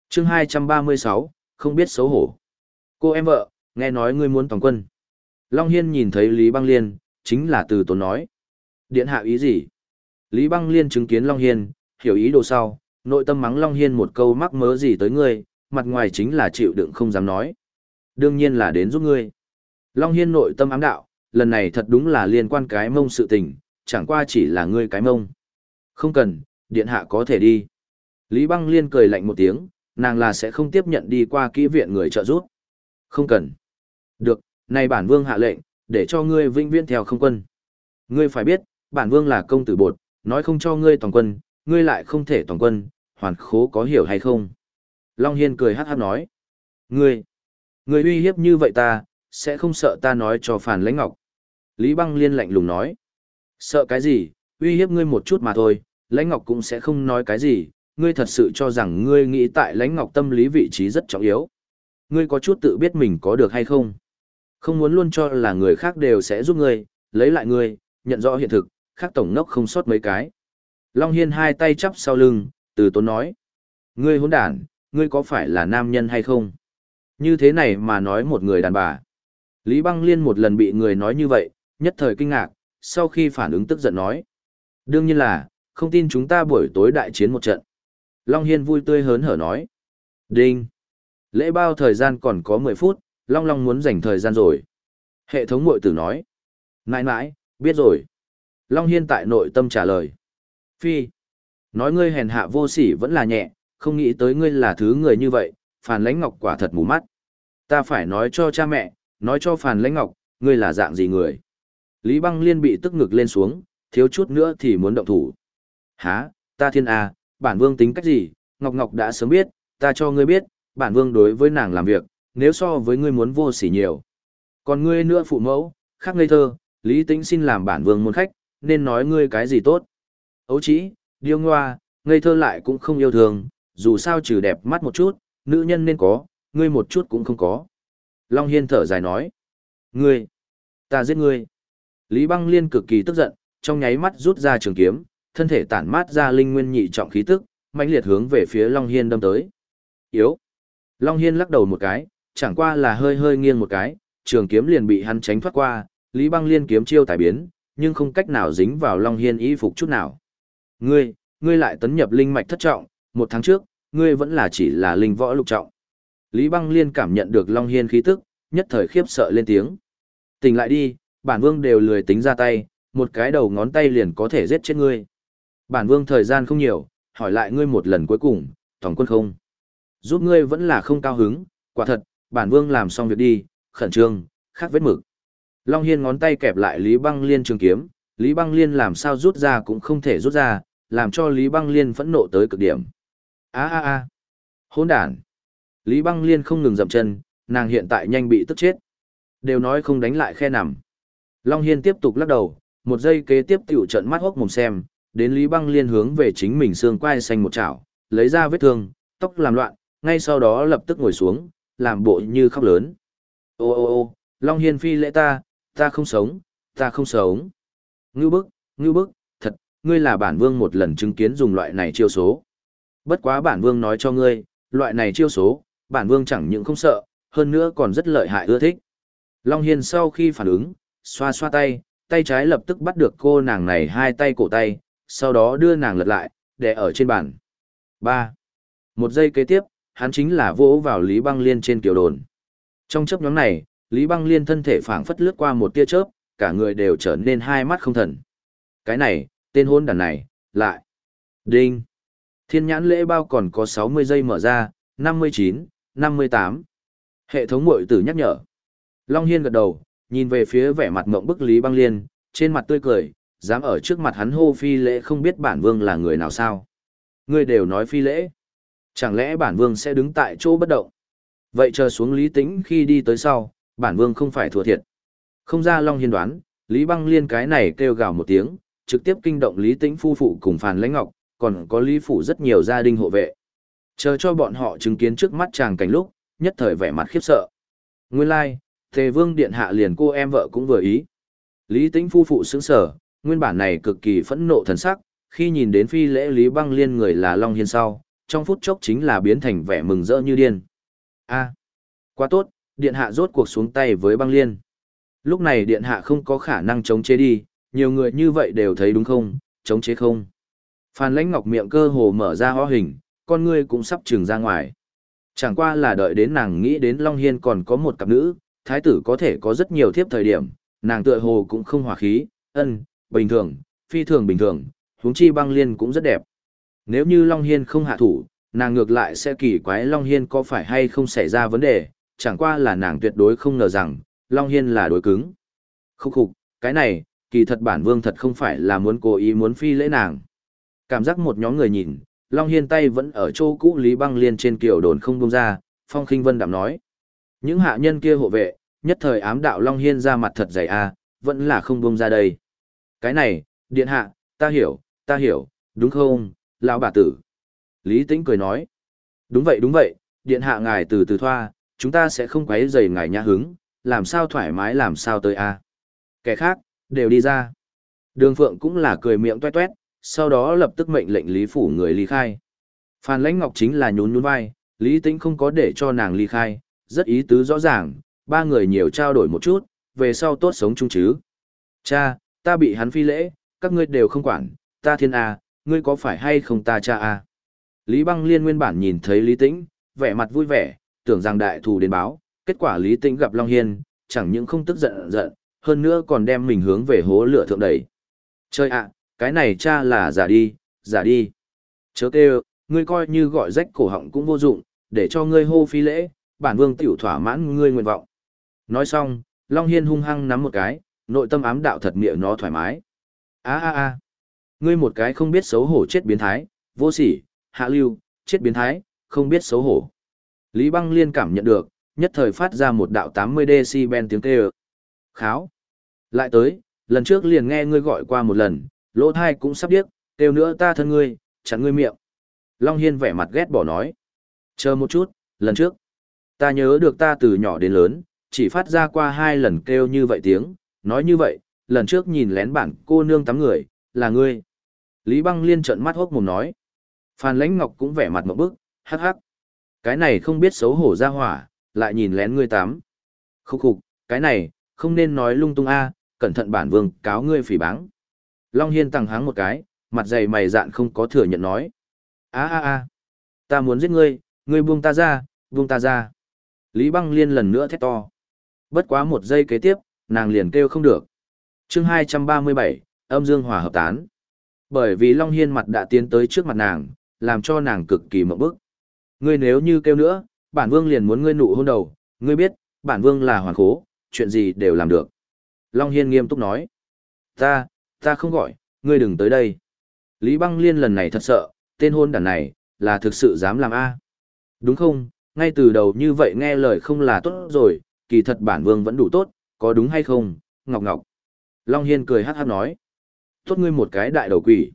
chương 236, không biết xấu hổ. Cô em vợ, nghe nói ngươi muốn toàn quân. Long Hiên nhìn thấy Lý Băng Liên, chính là từ tốn nói. Điện hạ ý gì? Lý Băng Liên chứng kiến Long Hiên, hiểu ý đồ sau, nội tâm mắng Long Hiên một câu mắc mớ gì tới ngươi, mặt ngoài chính là chịu đựng không dám nói. Đương nhiên là đến giúp ngươi. Long Hiên nội tâm ám đạo, lần này thật đúng là liên quan cái mông sự tình, chẳng qua chỉ là ngươi cái mông. Không cần, điện hạ có thể đi. Lý Băng Liên cười lạnh một tiếng, nàng là sẽ không tiếp nhận đi qua kỹ viện người trợ giúp. Không cần. Được, này bản vương hạ lệnh, để cho ngươi vinh viễn theo không quân. Ngươi phải biết, bản vương là công tử bột, nói không cho ngươi toàn quân, ngươi lại không thể toàn quân, hoàn khố có hiểu hay không? Long Hiên cười hát hát nói. Ngươi, ngươi uy hiếp như vậy ta, sẽ không sợ ta nói cho Phản Lãnh Ngọc. Lý Băng Liên lạnh lùng nói. Sợ cái gì, uy hiếp ngươi một chút mà thôi, Lãnh Ngọc cũng sẽ không nói cái gì, ngươi thật sự cho rằng ngươi nghĩ tại Lãnh Ngọc tâm lý vị trí rất trọng yếu. Ngươi có chút tự biết mình có được hay không? Không muốn luôn cho là người khác đều sẽ giúp ngươi, lấy lại ngươi, nhận rõ hiện thực, khác tổng nốc không sót mấy cái. Long Hiên hai tay chắp sau lưng, từ tốn nói. Ngươi hỗn đản, ngươi có phải là nam nhân hay không? Như thế này mà nói một người đàn bà. Lý Băng Liên một lần bị người nói như vậy, nhất thời kinh ngạc, sau khi phản ứng tức giận nói. Đương nhiên là, không tin chúng ta buổi tối đại chiến một trận. Long Hiên vui tươi hớn hở nói. Đinh. Lễ bao thời gian còn có 10 phút, Long Long muốn dành thời gian rồi. Hệ thống mội tử nói. Nãi nãi, biết rồi. Long Hiên tại nội tâm trả lời. Phi. Nói ngươi hèn hạ vô sỉ vẫn là nhẹ, không nghĩ tới ngươi là thứ người như vậy, Phàn Lãnh Ngọc quả thật mù mắt. Ta phải nói cho cha mẹ, nói cho Phàn Lãnh Ngọc, ngươi là dạng gì người. Lý Băng Liên bị tức ngực lên xuống, thiếu chút nữa thì muốn động thủ. Hả, ta thiên a, bản vương tính cách gì, Ngọc Ngọc đã sớm biết, ta cho ngươi biết, bản vương đối với nàng làm việc, nếu so với ngươi muốn vô sỉ nhiều. Còn ngươi nữa phụ mẫu, khác ngây thơ, Lý Tĩnh xin làm bản vương môn khách, nên nói ngươi cái gì tốt. Ấu chỉ, điêu ngoa, ngây thơ lại cũng không yêu thương, dù sao trừ đẹp mắt một chút, nữ nhân nên có, ngươi một chút cũng không có. Long Hiên thở dài nói. Ngươi, ta giết ngươi. Lý Băng Liên cực kỳ tức giận, trong nháy mắt rút ra trường kiếm, thân thể tản mát ra linh nguyên nhị trọng khí tức, mãnh liệt hướng về phía Long Hiên đâm tới. Yếu. Long Hiên lắc đầu một cái, chẳng qua là hơi hơi nghiêng một cái, trường kiếm liền bị hắn tránh thoát qua, Lý Băng Liên kiếm chiêu tài biến, nhưng không cách nào dính vào Long Hiên y phục chút nào. Ngươi, ngươi lại tấn nhập linh mạch thất trọng, một tháng trước, ngươi vẫn là chỉ là linh võ lục trọng. Lý Băng Liên cảm nhận được Long Hiên khí tức, nhất thời khiếp sợ lên tiếng. Tỉnh lại đi, bản vương đều lười tính ra tay, một cái đầu ngón tay liền có thể giết chết ngươi. Bản vương thời gian không nhiều, hỏi lại ngươi một lần cuối cùng, tổng quân không. Giúp ngươi vẫn là không cao hứng, quả thật, bản vương làm xong việc đi, khẩn trương, khắc vết mực. Long Hiên ngón tay kẹp lại Lý Băng Liên trường kiếm, Lý Băng Liên làm sao rút ra cũng không thể rút ra, làm cho Lý Băng Liên phẫn nộ tới cực điểm. A a a. Hỗn đản. Lý Băng Liên không ngừng dậm chân, nàng hiện tại nhanh bị tức chết. Đều nói không đánh lại khe nằm. Long Hiên tiếp tục lắc đầu, một giây kế tiếp tiểu trận mắt hốc mồm xem, đến Lý Băng Liên hướng về chính mình xương quai xanh một chảo, lấy ra vết thương, tóc làm loạn, ngay sau đó lập tức ngồi xuống, làm bộ như khóc lớn. Ô ô ô, Long Hiên phi lễ ta, ta không sống, ta không sống. Ngưu bức, ngưu bức, thật, ngươi là bản vương một lần chứng kiến dùng loại này chiêu số. Bất quá bản vương nói cho ngươi, loại này chiêu số, bản vương chẳng những không sợ, hơn nữa còn rất lợi hại ưa thích. Long Hiên sau khi phản ứng, xoa xoa tay, tay trái lập tức bắt được cô nàng này hai tay cổ tay, sau đó đưa nàng lật lại, để ở trên bàn. 3. Một giây kế tiếp, hắn chính là vỗ vào Lý Băng Liên trên kiều đồn. Trong chớp nhóm này, Lý Băng Liên thân thể phảng phất lướt qua một tia chớp, cả người đều trở nên hai mắt không thần. Cái này, tên hôn đàn này, lại. Đinh. Thiên nhãn lễ bao còn có 60 giây mở ra, 59, 58. Hệ thống mội tử nhắc nhở. Long Hiên gật đầu, nhìn về phía vẻ mặt mộng bức Lý Băng Liên, trên mặt tươi cười, dám ở trước mặt hắn hô phi lễ không biết bản vương là người nào sao. Ngươi đều nói phi lễ. Chẳng lẽ bản vương sẽ đứng tại chỗ bất động? Vậy chờ xuống Lý Tĩnh khi đi tới sau, bản vương không phải thua thiệt. Không ra Long Hiên đoán, Lý Băng Liên cái này kêu gào một tiếng, trực tiếp kinh động Lý Tĩnh phu phụ cùng Phàn Lãnh Ngọc, còn có Lý phủ rất nhiều gia đình hộ vệ. Chờ cho bọn họ chứng kiến trước mắt chàng cảnh lúc, nhất thời vẻ mặt khiếp sợ. Nguyên lai, like, Tề Vương điện hạ liền cô em vợ cũng vừa ý. Lý Tĩnh phu phụ sững sở, nguyên bản này cực kỳ phẫn nộ thần sắc, khi nhìn đến phi lễ Lý Băng Liên người là Long Hiên sau, trong phút chốc chính là biến thành vẻ mừng rỡ như điên. A, quá tốt, điện hạ rốt cuộc xuống tay với Băng Liên. Lúc này điện hạ không có khả năng chống chế đi, nhiều người như vậy đều thấy đúng không, chống chế không. Phan lãnh ngọc miệng cơ hồ mở ra ho hình, con ngươi cũng sắp trừng ra ngoài. Chẳng qua là đợi đến nàng nghĩ đến Long Hiên còn có một cặp nữ, thái tử có thể có rất nhiều thiếp thời điểm, nàng tựa hồ cũng không hòa khí, ân, bình thường, phi thường bình thường, huống chi băng liên cũng rất đẹp. Nếu như Long Hiên không hạ thủ, nàng ngược lại sẽ kỳ quái Long Hiên có phải hay không xảy ra vấn đề, chẳng qua là nàng tuyệt đối không ngờ rằng, Long Hiên là đối cứng. Khúc khục, cái này, kỳ thật bản vương thật không phải là muốn cố ý muốn phi lễ nàng. Cảm giác một nhóm người nhìn, Long Hiên tay vẫn ở chỗ cũ Lý Băng Liên trên kiểu đồn không buông ra, Phong Khinh Vân đạm nói. Những hạ nhân kia hộ vệ, nhất thời ám đạo Long Hiên ra mặt thật dày a vẫn là không buông ra đây. Cái này, điện hạ, ta hiểu, ta hiểu, đúng không, lão bà tử. Lý Tĩnh cười nói. Đúng vậy đúng vậy, điện hạ ngài từ từ thoa, chúng ta sẽ không quấy rầy ngài nhã hứng, làm sao thoải mái làm sao tới a Kẻ khác, đều đi ra. Đường Phượng cũng là cười miệng tuét toét, sau đó lập tức mệnh lệnh Lý Phủ người ly khai. Phan Lãnh Ngọc chính là nhún nhún vai, Lý Tĩnh không có để cho nàng ly khai, rất ý tứ rõ ràng, ba người nhiều trao đổi một chút, về sau tốt sống chung chứ. Cha, ta bị hắn phi lễ, các ngươi đều không quản, ta thiên à ngươi có phải hay không ta cha A. Lý Băng Liên nguyên bản nhìn thấy Lý Tĩnh, vẻ mặt vui vẻ, tưởng rằng đại thù đến báo, kết quả Lý Tĩnh gặp Long Hiên, chẳng những không tức giận giận, hơn nữa còn đem mình hướng về hố lửa thượng đẩy. Chơi ạ, cái này cha là giả đi, giả đi. Chớ kêu, ngươi coi như gọi rách cổ họng cũng vô dụng, để cho ngươi hô phi lễ, bản vương tiểu thỏa mãn ngươi nguyện vọng. Nói xong, Long Hiên hung hăng nắm một cái, nội tâm ám đạo thật miệng nó thoải mái. a a a ngươi một cái không biết xấu hổ chết biến thái, vô sỉ, hạ lưu, chết biến thái, không biết xấu hổ. Lý băng liên cảm nhận được, nhất thời phát ra một đạo 80 decibel tiếng kêu. Kháo. Lại tới, lần trước liền nghe ngươi gọi qua một lần, lỗ thai cũng sắp điếc, kêu nữa ta thân ngươi, chặn ngươi miệng. Long Hiên vẻ mặt ghét bỏ nói. Chờ một chút, lần trước. Ta nhớ được ta từ nhỏ đến lớn, chỉ phát ra qua hai lần kêu như vậy tiếng, nói như vậy, lần trước nhìn lén bản cô nương tắm người, là ngươi. Lý băng liên trợn mắt hốc mồm nói. Phan lãnh ngọc cũng vẻ mặt một bức, hắc hắc. Cái này không biết xấu hổ ra hỏa, lại nhìn lén ngươi tám, Khúc khục, cái này, không nên nói lung tung a cẩn thận bản vương cáo ngươi phỉ báng. Long Hiên tăng háng một cái, mặt dày mày dạn không có thừa nhận nói. a a a ta muốn giết ngươi, ngươi buông ta ra, buông ta ra. Lý băng liên lần nữa thét to. Bất quá một giây kế tiếp, nàng liền kêu không được. chương 237, âm dương hòa hợp tán. Bởi vì Long Hiên mặt đã tiến tới trước mặt nàng, làm cho nàng cực kỳ mộng bức. Ngươi nếu như kêu nữa, bản vương liền muốn ngươi nụ hôn đầu, ngươi biết, bản vương là hoàn khố, chuyện gì đều làm được. Long Hiên nghiêm túc nói. Ta, ta không gọi, ngươi đừng tới đây. Lý băng liên lần này thật sợ, tên hôn đàn này, là thực sự dám làm A. Đúng không, ngay từ đầu như vậy nghe lời không là tốt rồi, kỳ thật bản vương vẫn đủ tốt, có đúng hay không, Ngọc Ngọc. Long Hiên cười hát hát nói. Tốt ngươi một cái đại đầu quỷ.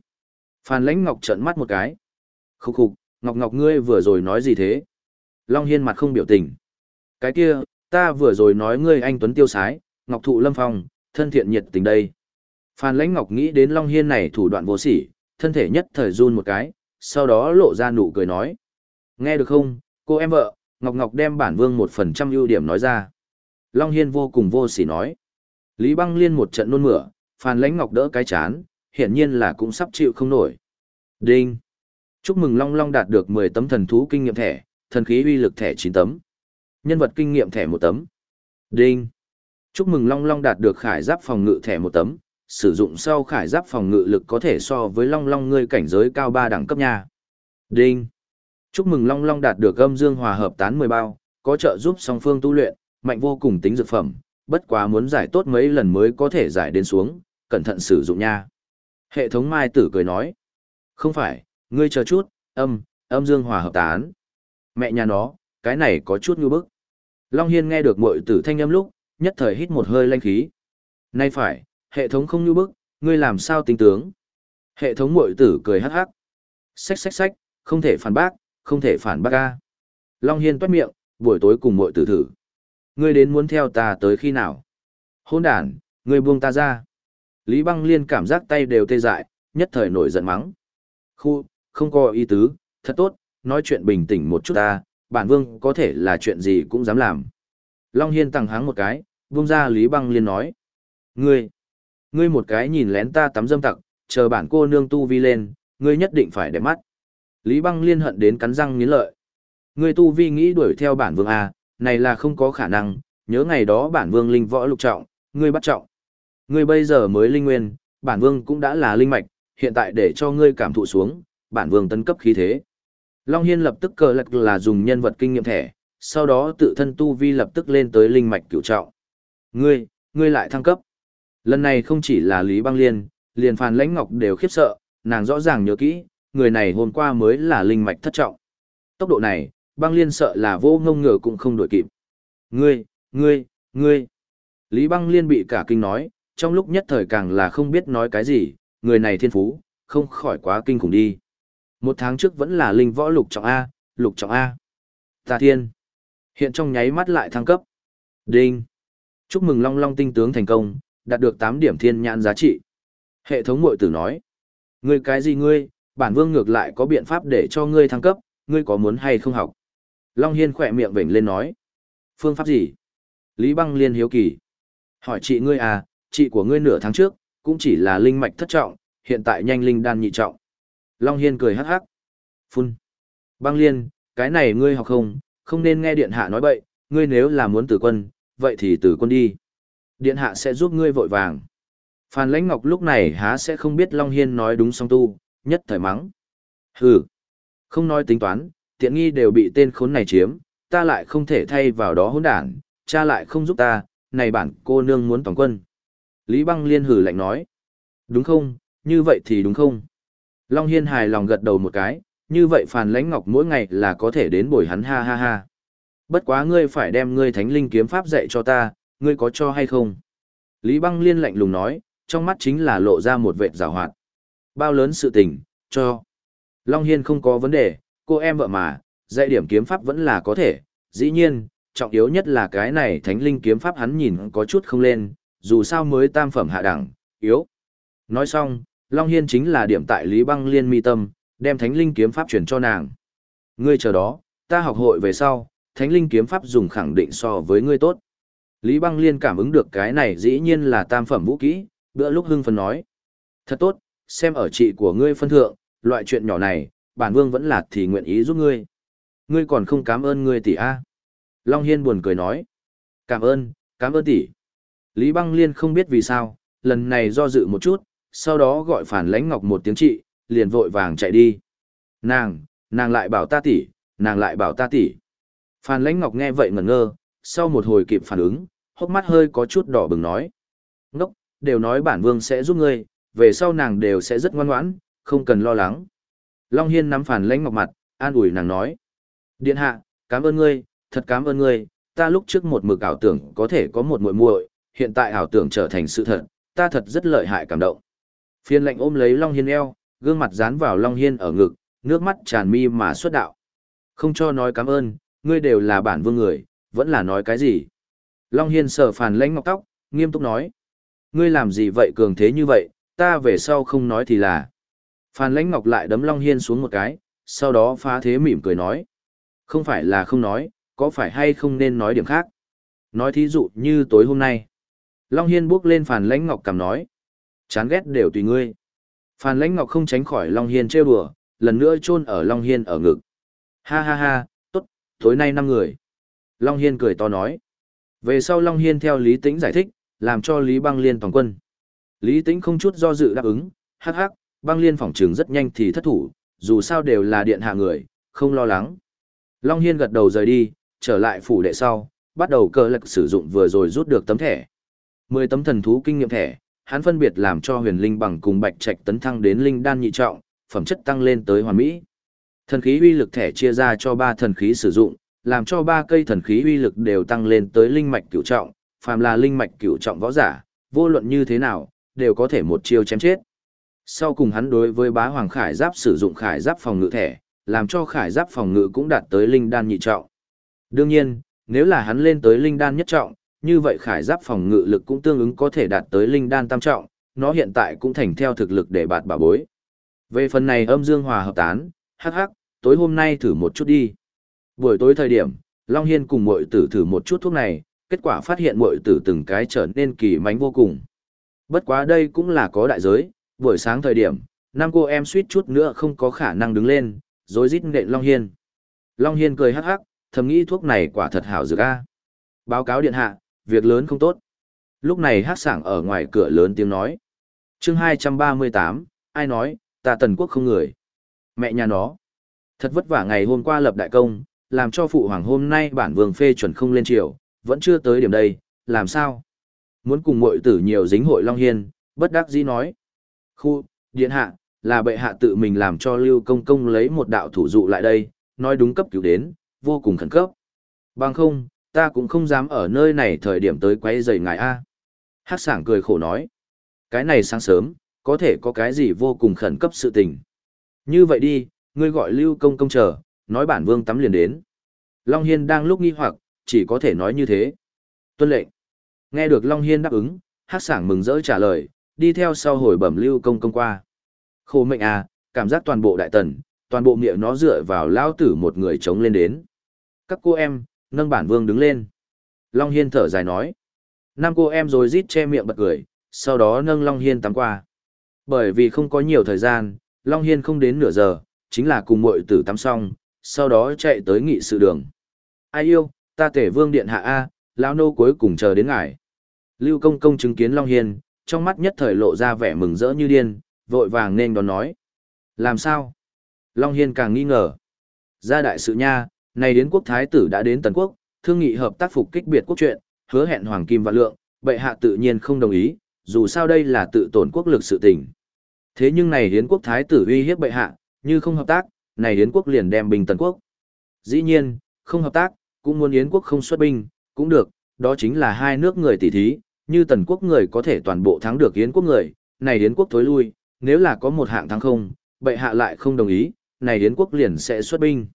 Phan lãnh Ngọc trợn mắt một cái. Khúc khục, Ngọc Ngọc ngươi vừa rồi nói gì thế? Long Hiên mặt không biểu tình. Cái kia, ta vừa rồi nói ngươi anh Tuấn tiêu sái, Ngọc Thụ Lâm Phong, thân thiện nhiệt tình đây. Phan Lãnh Ngọc nghĩ đến Long Hiên này thủ đoạn vô sỉ, thân thể nhất thời run một cái, sau đó lộ ra nụ cười nói. Nghe được không, cô em vợ, Ngọc Ngọc đem bản vương một phần trăm ưu điểm nói ra. Long Hiên vô cùng vô sỉ nói. Lý Băng Liên một trận nôn mửa, Phan Lãnh Ngọc đỡ cái chán, hiển nhiên là cũng sắp chịu không nổi. Đinh! Chúc mừng Long Long đạt được 10 tấm thần thú kinh nghiệm thẻ, thần khí uy lực thẻ 9 tấm. Nhân vật kinh nghiệm thẻ 1 tấm. Đinh! Chúc mừng Long Long đạt được khải giáp phòng ngự thẻ 1 tấm, sử dụng sau khải giáp phòng ngự lực có thể so với Long Long ngươi cảnh giới cao 3 đẳng cấp nha. Đinh! Chúc mừng Long Long đạt được âm dương hòa hợp tán 10 bao, có trợ giúp song phương tu luyện, mạnh vô cùng tính dược phẩm, bất quá muốn giải tốt mấy lần mới có thể giải đến xuống, cẩn thận sử dụng nha. Hệ thống Mai Tử cười nói. Không phải, ngươi chờ chút, âm, âm dương hòa hợp tán. Mẹ nhà nó, cái này có chút ngư bức. Long Hiên nghe được mội tử thanh âm lúc, nhất thời hít một hơi lanh khí. Nay phải, hệ thống không như bức, ngươi làm sao tính tướng. Hệ thống mội tử cười hắc hắc. Xách xách xách, không thể phản bác, không thể phản bác ca. Long Hiên toát miệng, buổi tối cùng mội tử thử. Ngươi đến muốn theo ta tới khi nào? Hôn đàn, ngươi buông ta ra. Lý băng liên cảm giác tay đều tê dại, nhất thời nổi giận mắng. Khu, không có ý tứ, thật tốt, nói chuyện bình tĩnh một chút ta, bản vương có thể là chuyện gì cũng dám làm. Long Hiên tăng háng một cái, vung ra Lý băng liên nói. Ngươi, ngươi một cái nhìn lén ta tắm dâm tặc, chờ bản cô nương tu vi lên, ngươi nhất định phải đẹp mắt. Lý băng liên hận đến cắn răng nghiến lợi. Ngươi tu vi nghĩ đuổi theo bản vương A, này là không có khả năng, nhớ ngày đó bản vương linh võ lục trọng, ngươi bắt trọng. Ngươi bây giờ mới linh nguyên, bản vương cũng đã là linh mạch, hiện tại để cho ngươi cảm thụ xuống, bản vương tấn cấp khí thế. Long Hiên lập tức cờ lật là dùng nhân vật kinh nghiệm thẻ, sau đó tự thân tu vi lập tức lên tới linh mạch cửu trọng. Ngươi, ngươi lại thăng cấp. Lần này không chỉ là Lý Băng Liên, liền Phan Lãnh Ngọc đều khiếp sợ, nàng rõ ràng nhớ kỹ, người này hôm qua mới là linh mạch thất trọng. Tốc độ này, Băng Liên sợ là vô ngông ngờ cũng không đổi kịp. Ngươi, ngươi, ngươi. Lý Băng Liên bị cả kinh nói, trong lúc nhất thời càng là không biết nói cái gì, người này thiên phú, không khỏi quá kinh khủng đi. Một tháng trước vẫn là linh võ lục trọng A, lục trọng A. Tà thiên. Hiện trong nháy mắt lại thăng cấp. Đinh. Chúc mừng Long Long tinh tướng thành công, đạt được 8 điểm thiên nhãn giá trị. Hệ thống mội tử nói. Ngươi cái gì ngươi, bản vương ngược lại có biện pháp để cho ngươi thăng cấp, ngươi có muốn hay không học? Long Hiên khỏe miệng vểnh lên nói. Phương pháp gì? Lý Băng Liên hiếu kỳ. Hỏi chị ngươi à, chị của ngươi nửa tháng trước, cũng chỉ là linh mạch thất trọng, hiện tại nhanh linh đan nhị trọng. Long Hiên cười hắc hắc. Phun. Băng Liên, cái này ngươi học không, không nên nghe điện hạ nói bậy, ngươi nếu là muốn tử quân, vậy thì tử quân đi. Điện hạ sẽ giúp ngươi vội vàng. Phan Lãnh Ngọc lúc này há sẽ không biết Long Hiên nói đúng song tu, nhất thời mắng. Hừ, không nói tính toán, tiện nghi đều bị tên khốn này chiếm, ta lại không thể thay vào đó hỗn đản, cha lại không giúp ta, này bản cô nương muốn toàn quân. Lý Băng Liên hử lạnh nói. Đúng không, như vậy thì đúng không? Long Hiên hài lòng gật đầu một cái, như vậy phàn Lãnh Ngọc mỗi ngày là có thể đến bồi hắn ha ha ha. Bất quá ngươi phải đem ngươi thánh linh kiếm pháp dạy cho ta, ngươi có cho hay không? Lý Băng Liên lạnh lùng nói, trong mắt chính là lộ ra một vệt rào hoạt. Bao lớn sự tình, cho. Long Hiên không có vấn đề, cô em vợ mà, dạy điểm kiếm pháp vẫn là có thể. Dĩ nhiên, trọng yếu nhất là cái này thánh linh kiếm pháp hắn nhìn có chút không lên, dù sao mới tam phẩm hạ đẳng, yếu. Nói xong, Long Hiên chính là điểm tại Lý Băng Liên mi tâm, đem thánh linh kiếm pháp chuyển cho nàng. Ngươi chờ đó, ta học hội về sau, thánh linh kiếm pháp dùng khẳng định so với ngươi tốt. Lý Băng Liên cảm ứng được cái này dĩ nhiên là tam phẩm vũ kỹ, bữa lúc hưng phấn nói. Thật tốt, xem ở chị của ngươi phân thượng, loại chuyện nhỏ này, bản vương vẫn là thì nguyện ý giúp ngươi. Ngươi còn không cảm ơn ngươi tỷ A. Long Hiên buồn cười nói. Cảm ơn, cảm ơn tỷ. Lý Băng Liên không biết vì sao, lần này do dự một chút, sau đó gọi phản lãnh ngọc một tiếng chị, liền vội vàng chạy đi. Nàng, nàng lại bảo ta tỷ, nàng lại bảo ta tỷ. Phản lãnh ngọc nghe vậy ngẩn ngơ, sau một hồi kịp phản ứng, hốc mắt hơi có chút đỏ bừng nói. Ngốc, đều nói bản vương sẽ giúp ngươi, về sau nàng đều sẽ rất ngoan ngoãn, không cần lo lắng. Long Hiên nắm phản lãnh ngọc mặt, an ủi nàng nói. Điện hạ, cảm ơn ngươi, thật cảm ơn ngươi, ta lúc trước một mực ảo tưởng có thể có một muội muội, hiện tại ảo tưởng trở thành sự thật, ta thật rất lợi hại cảm động. Phiên lệnh ôm lấy Long Hiên eo, gương mặt dán vào Long Hiên ở ngực, nước mắt tràn mi mà xuất đạo. Không cho nói cảm ơn, ngươi đều là bản vương người, vẫn là nói cái gì? Long Hiên sờ phàn lãnh ngọc tóc, nghiêm túc nói. Ngươi làm gì vậy cường thế như vậy, ta về sau không nói thì là. Phàn lãnh ngọc lại đấm Long Hiên xuống một cái, sau đó phá thế mỉm cười nói. Không phải là không nói, có phải hay không nên nói điểm khác? Nói thí dụ như tối hôm nay. Long Hiên bước lên phàn lãnh ngọc cầm nói. Chán ghét đều tùy ngươi. Phàn lãnh ngọc không tránh khỏi Long Hiên trêu đùa, lần nữa chôn ở Long Hiên ở ngực. Ha ha ha, tốt, tối nay năm người. Long Hiên cười to nói. Về sau Long Hiên theo Lý Tĩnh giải thích, làm cho Lý Băng Liên toàn quân. Lý Tĩnh không chút do dự đáp ứng, hắc hắc, Băng Liên phòng trường rất nhanh thì thất thủ, dù sao đều là điện hạ người, không lo lắng. Long Hiên gật đầu rời đi, trở lại phủ đệ sau, bắt đầu cơ lực sử dụng vừa rồi rút được tấm thẻ. 10 tấm thần thú kinh nghiệm thẻ, hắn phân biệt làm cho huyền linh bằng cùng bạch trạch tấn thăng đến linh đan nhị trọng, phẩm chất tăng lên tới hoàn mỹ. Thần khí uy lực thẻ chia ra cho 3 thần khí sử dụng, làm cho ba cây thần khí uy lực đều tăng lên tới linh mạch cửu trọng, phàm là linh mạch cửu trọng võ giả, vô luận như thế nào, đều có thể một chiêu chém chết. Sau cùng hắn đối với bá hoàng khải giáp sử dụng khải giáp phòng ngự thẻ, làm cho khải giáp phòng ngự cũng đạt tới linh đan nhị trọng. Đương nhiên, nếu là hắn lên tới linh đan nhất trọng, như vậy khải giáp phòng ngự lực cũng tương ứng có thể đạt tới linh đan tam trọng, nó hiện tại cũng thành theo thực lực để bạt bảo bối. Về phần này âm dương hòa hợp tán, hắc hắc, tối hôm nay thử một chút đi. Buổi tối thời điểm, Long Hiên cùng muội tử thử một chút thuốc này, kết quả phát hiện muội tử từng cái trở nên kỳ mánh vô cùng. Bất quá đây cũng là có đại giới, buổi sáng thời điểm, năm cô em suýt chút nữa không có khả năng đứng lên, rồi rít nện Long Hiên. Long Hiên cười hắc hắc, thầm nghĩ thuốc này quả thật hảo dược a. Báo cáo điện hạ, việc lớn không tốt. Lúc này hát sảng ở ngoài cửa lớn tiếng nói. chương 238, ai nói, ta tần quốc không người. Mẹ nhà nó. Thật vất vả ngày hôm qua lập đại công, làm cho phụ hoàng hôm nay bản vương phê chuẩn không lên triều, vẫn chưa tới điểm đây, làm sao? Muốn cùng mội tử nhiều dính hội Long Hiên, bất đắc dĩ nói. Khu, điện hạ, là bệ hạ tự mình làm cho Lưu Công Công lấy một đạo thủ dụ lại đây, nói đúng cấp cứu đến, vô cùng khẩn cấp. Bằng không, ta cũng không dám ở nơi này thời điểm tới quấy rầy ngài A. Hát sảng cười khổ nói. Cái này sáng sớm, có thể có cái gì vô cùng khẩn cấp sự tình. Như vậy đi, ngươi gọi Lưu Công Công chờ, nói bản vương tắm liền đến. Long Hiên đang lúc nghi hoặc, chỉ có thể nói như thế. Tuân lệnh. Nghe được Long Hiên đáp ứng, hát sảng mừng rỡ trả lời, đi theo sau hồi bẩm lưu công công qua. Khổ mệnh à, cảm giác toàn bộ đại tần, toàn bộ miệng nó dựa vào lao tử một người chống lên đến. Các cô em, nâng bản vương đứng lên. Long Hiên thở dài nói. nam cô em rồi rít che miệng bật cười, sau đó nâng Long Hiên tắm qua. Bởi vì không có nhiều thời gian, Long Hiên không đến nửa giờ, chính là cùng muội tử tắm xong, sau đó chạy tới nghị sự đường. Ai yêu, ta tể vương điện hạ A, lão nô cuối cùng chờ đến ngài. Lưu công công chứng kiến Long Hiên, trong mắt nhất thời lộ ra vẻ mừng rỡ như điên, vội vàng nên đón nói. Làm sao? Long Hiên càng nghi ngờ. Ra đại sự nha, này đến quốc thái tử đã đến Tần Quốc, thương nghị hợp tác phục kích biệt quốc chuyện, hứa hẹn Hoàng Kim và Lượng, bệ hạ tự nhiên không đồng ý, dù sao đây là tự tổn quốc lực sự tình. Thế nhưng này hiến quốc thái tử uy hiếp bệ hạ, như không hợp tác, này hiến quốc liền đem bình Tần Quốc. Dĩ nhiên, không hợp tác, cũng muốn yến quốc không xuất binh, cũng được, đó chính là hai nước người tỷ thí, như Tần Quốc người có thể toàn bộ thắng được yến quốc người, này yến quốc thối lui, nếu là có một hạng thắng không, bệ hạ lại không đồng ý, này yến quốc liền sẽ xuất binh.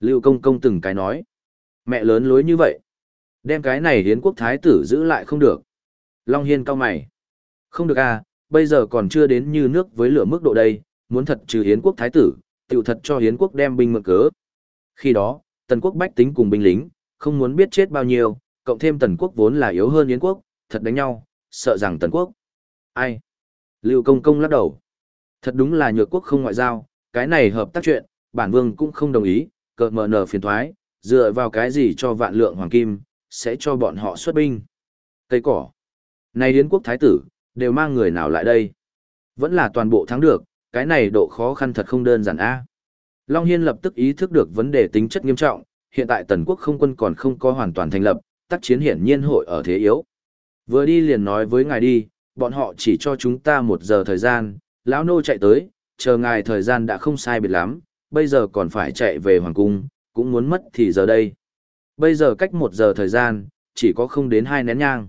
Lưu công công từng cái nói, mẹ lớn lối như vậy, đem cái này hiến quốc thái tử giữ lại không được. Long Hiên cao mày, không được à, bây giờ còn chưa đến như nước với lửa mức độ đây, muốn thật trừ Hiến quốc thái tử, tiểu thật cho Hiến quốc đem binh mượn cớ. Khi đó, tần quốc bách tính cùng binh lính, không muốn biết chết bao nhiêu, cộng thêm tần quốc vốn là yếu hơn Hiến quốc, thật đánh nhau, sợ rằng tần quốc. Ai? Lưu công công lắc đầu. Thật đúng là nhược quốc không ngoại giao, cái này hợp tác chuyện, bản vương cũng không đồng ý, cợt mờ nở phiền thoái, dựa vào cái gì cho vạn lượng hoàng kim, sẽ cho bọn họ xuất binh. Cây cỏ. Này yến quốc thái tử, đều mang người nào lại đây? Vẫn là toàn bộ thắng được, cái này độ khó khăn thật không đơn giản a. Long Hiên lập tức ý thức được vấn đề tính chất nghiêm trọng, hiện tại tần quốc không quân còn không có hoàn toàn thành lập, tác chiến hiển nhiên hội ở thế yếu. Vừa đi liền nói với ngài đi, bọn họ chỉ cho chúng ta một giờ thời gian, lão nô chạy tới, chờ ngài thời gian đã không sai biệt lắm, bây giờ còn phải chạy về hoàng cung, cũng muốn mất thì giờ đây. Bây giờ cách một giờ thời gian, chỉ có không đến hai nén nhang.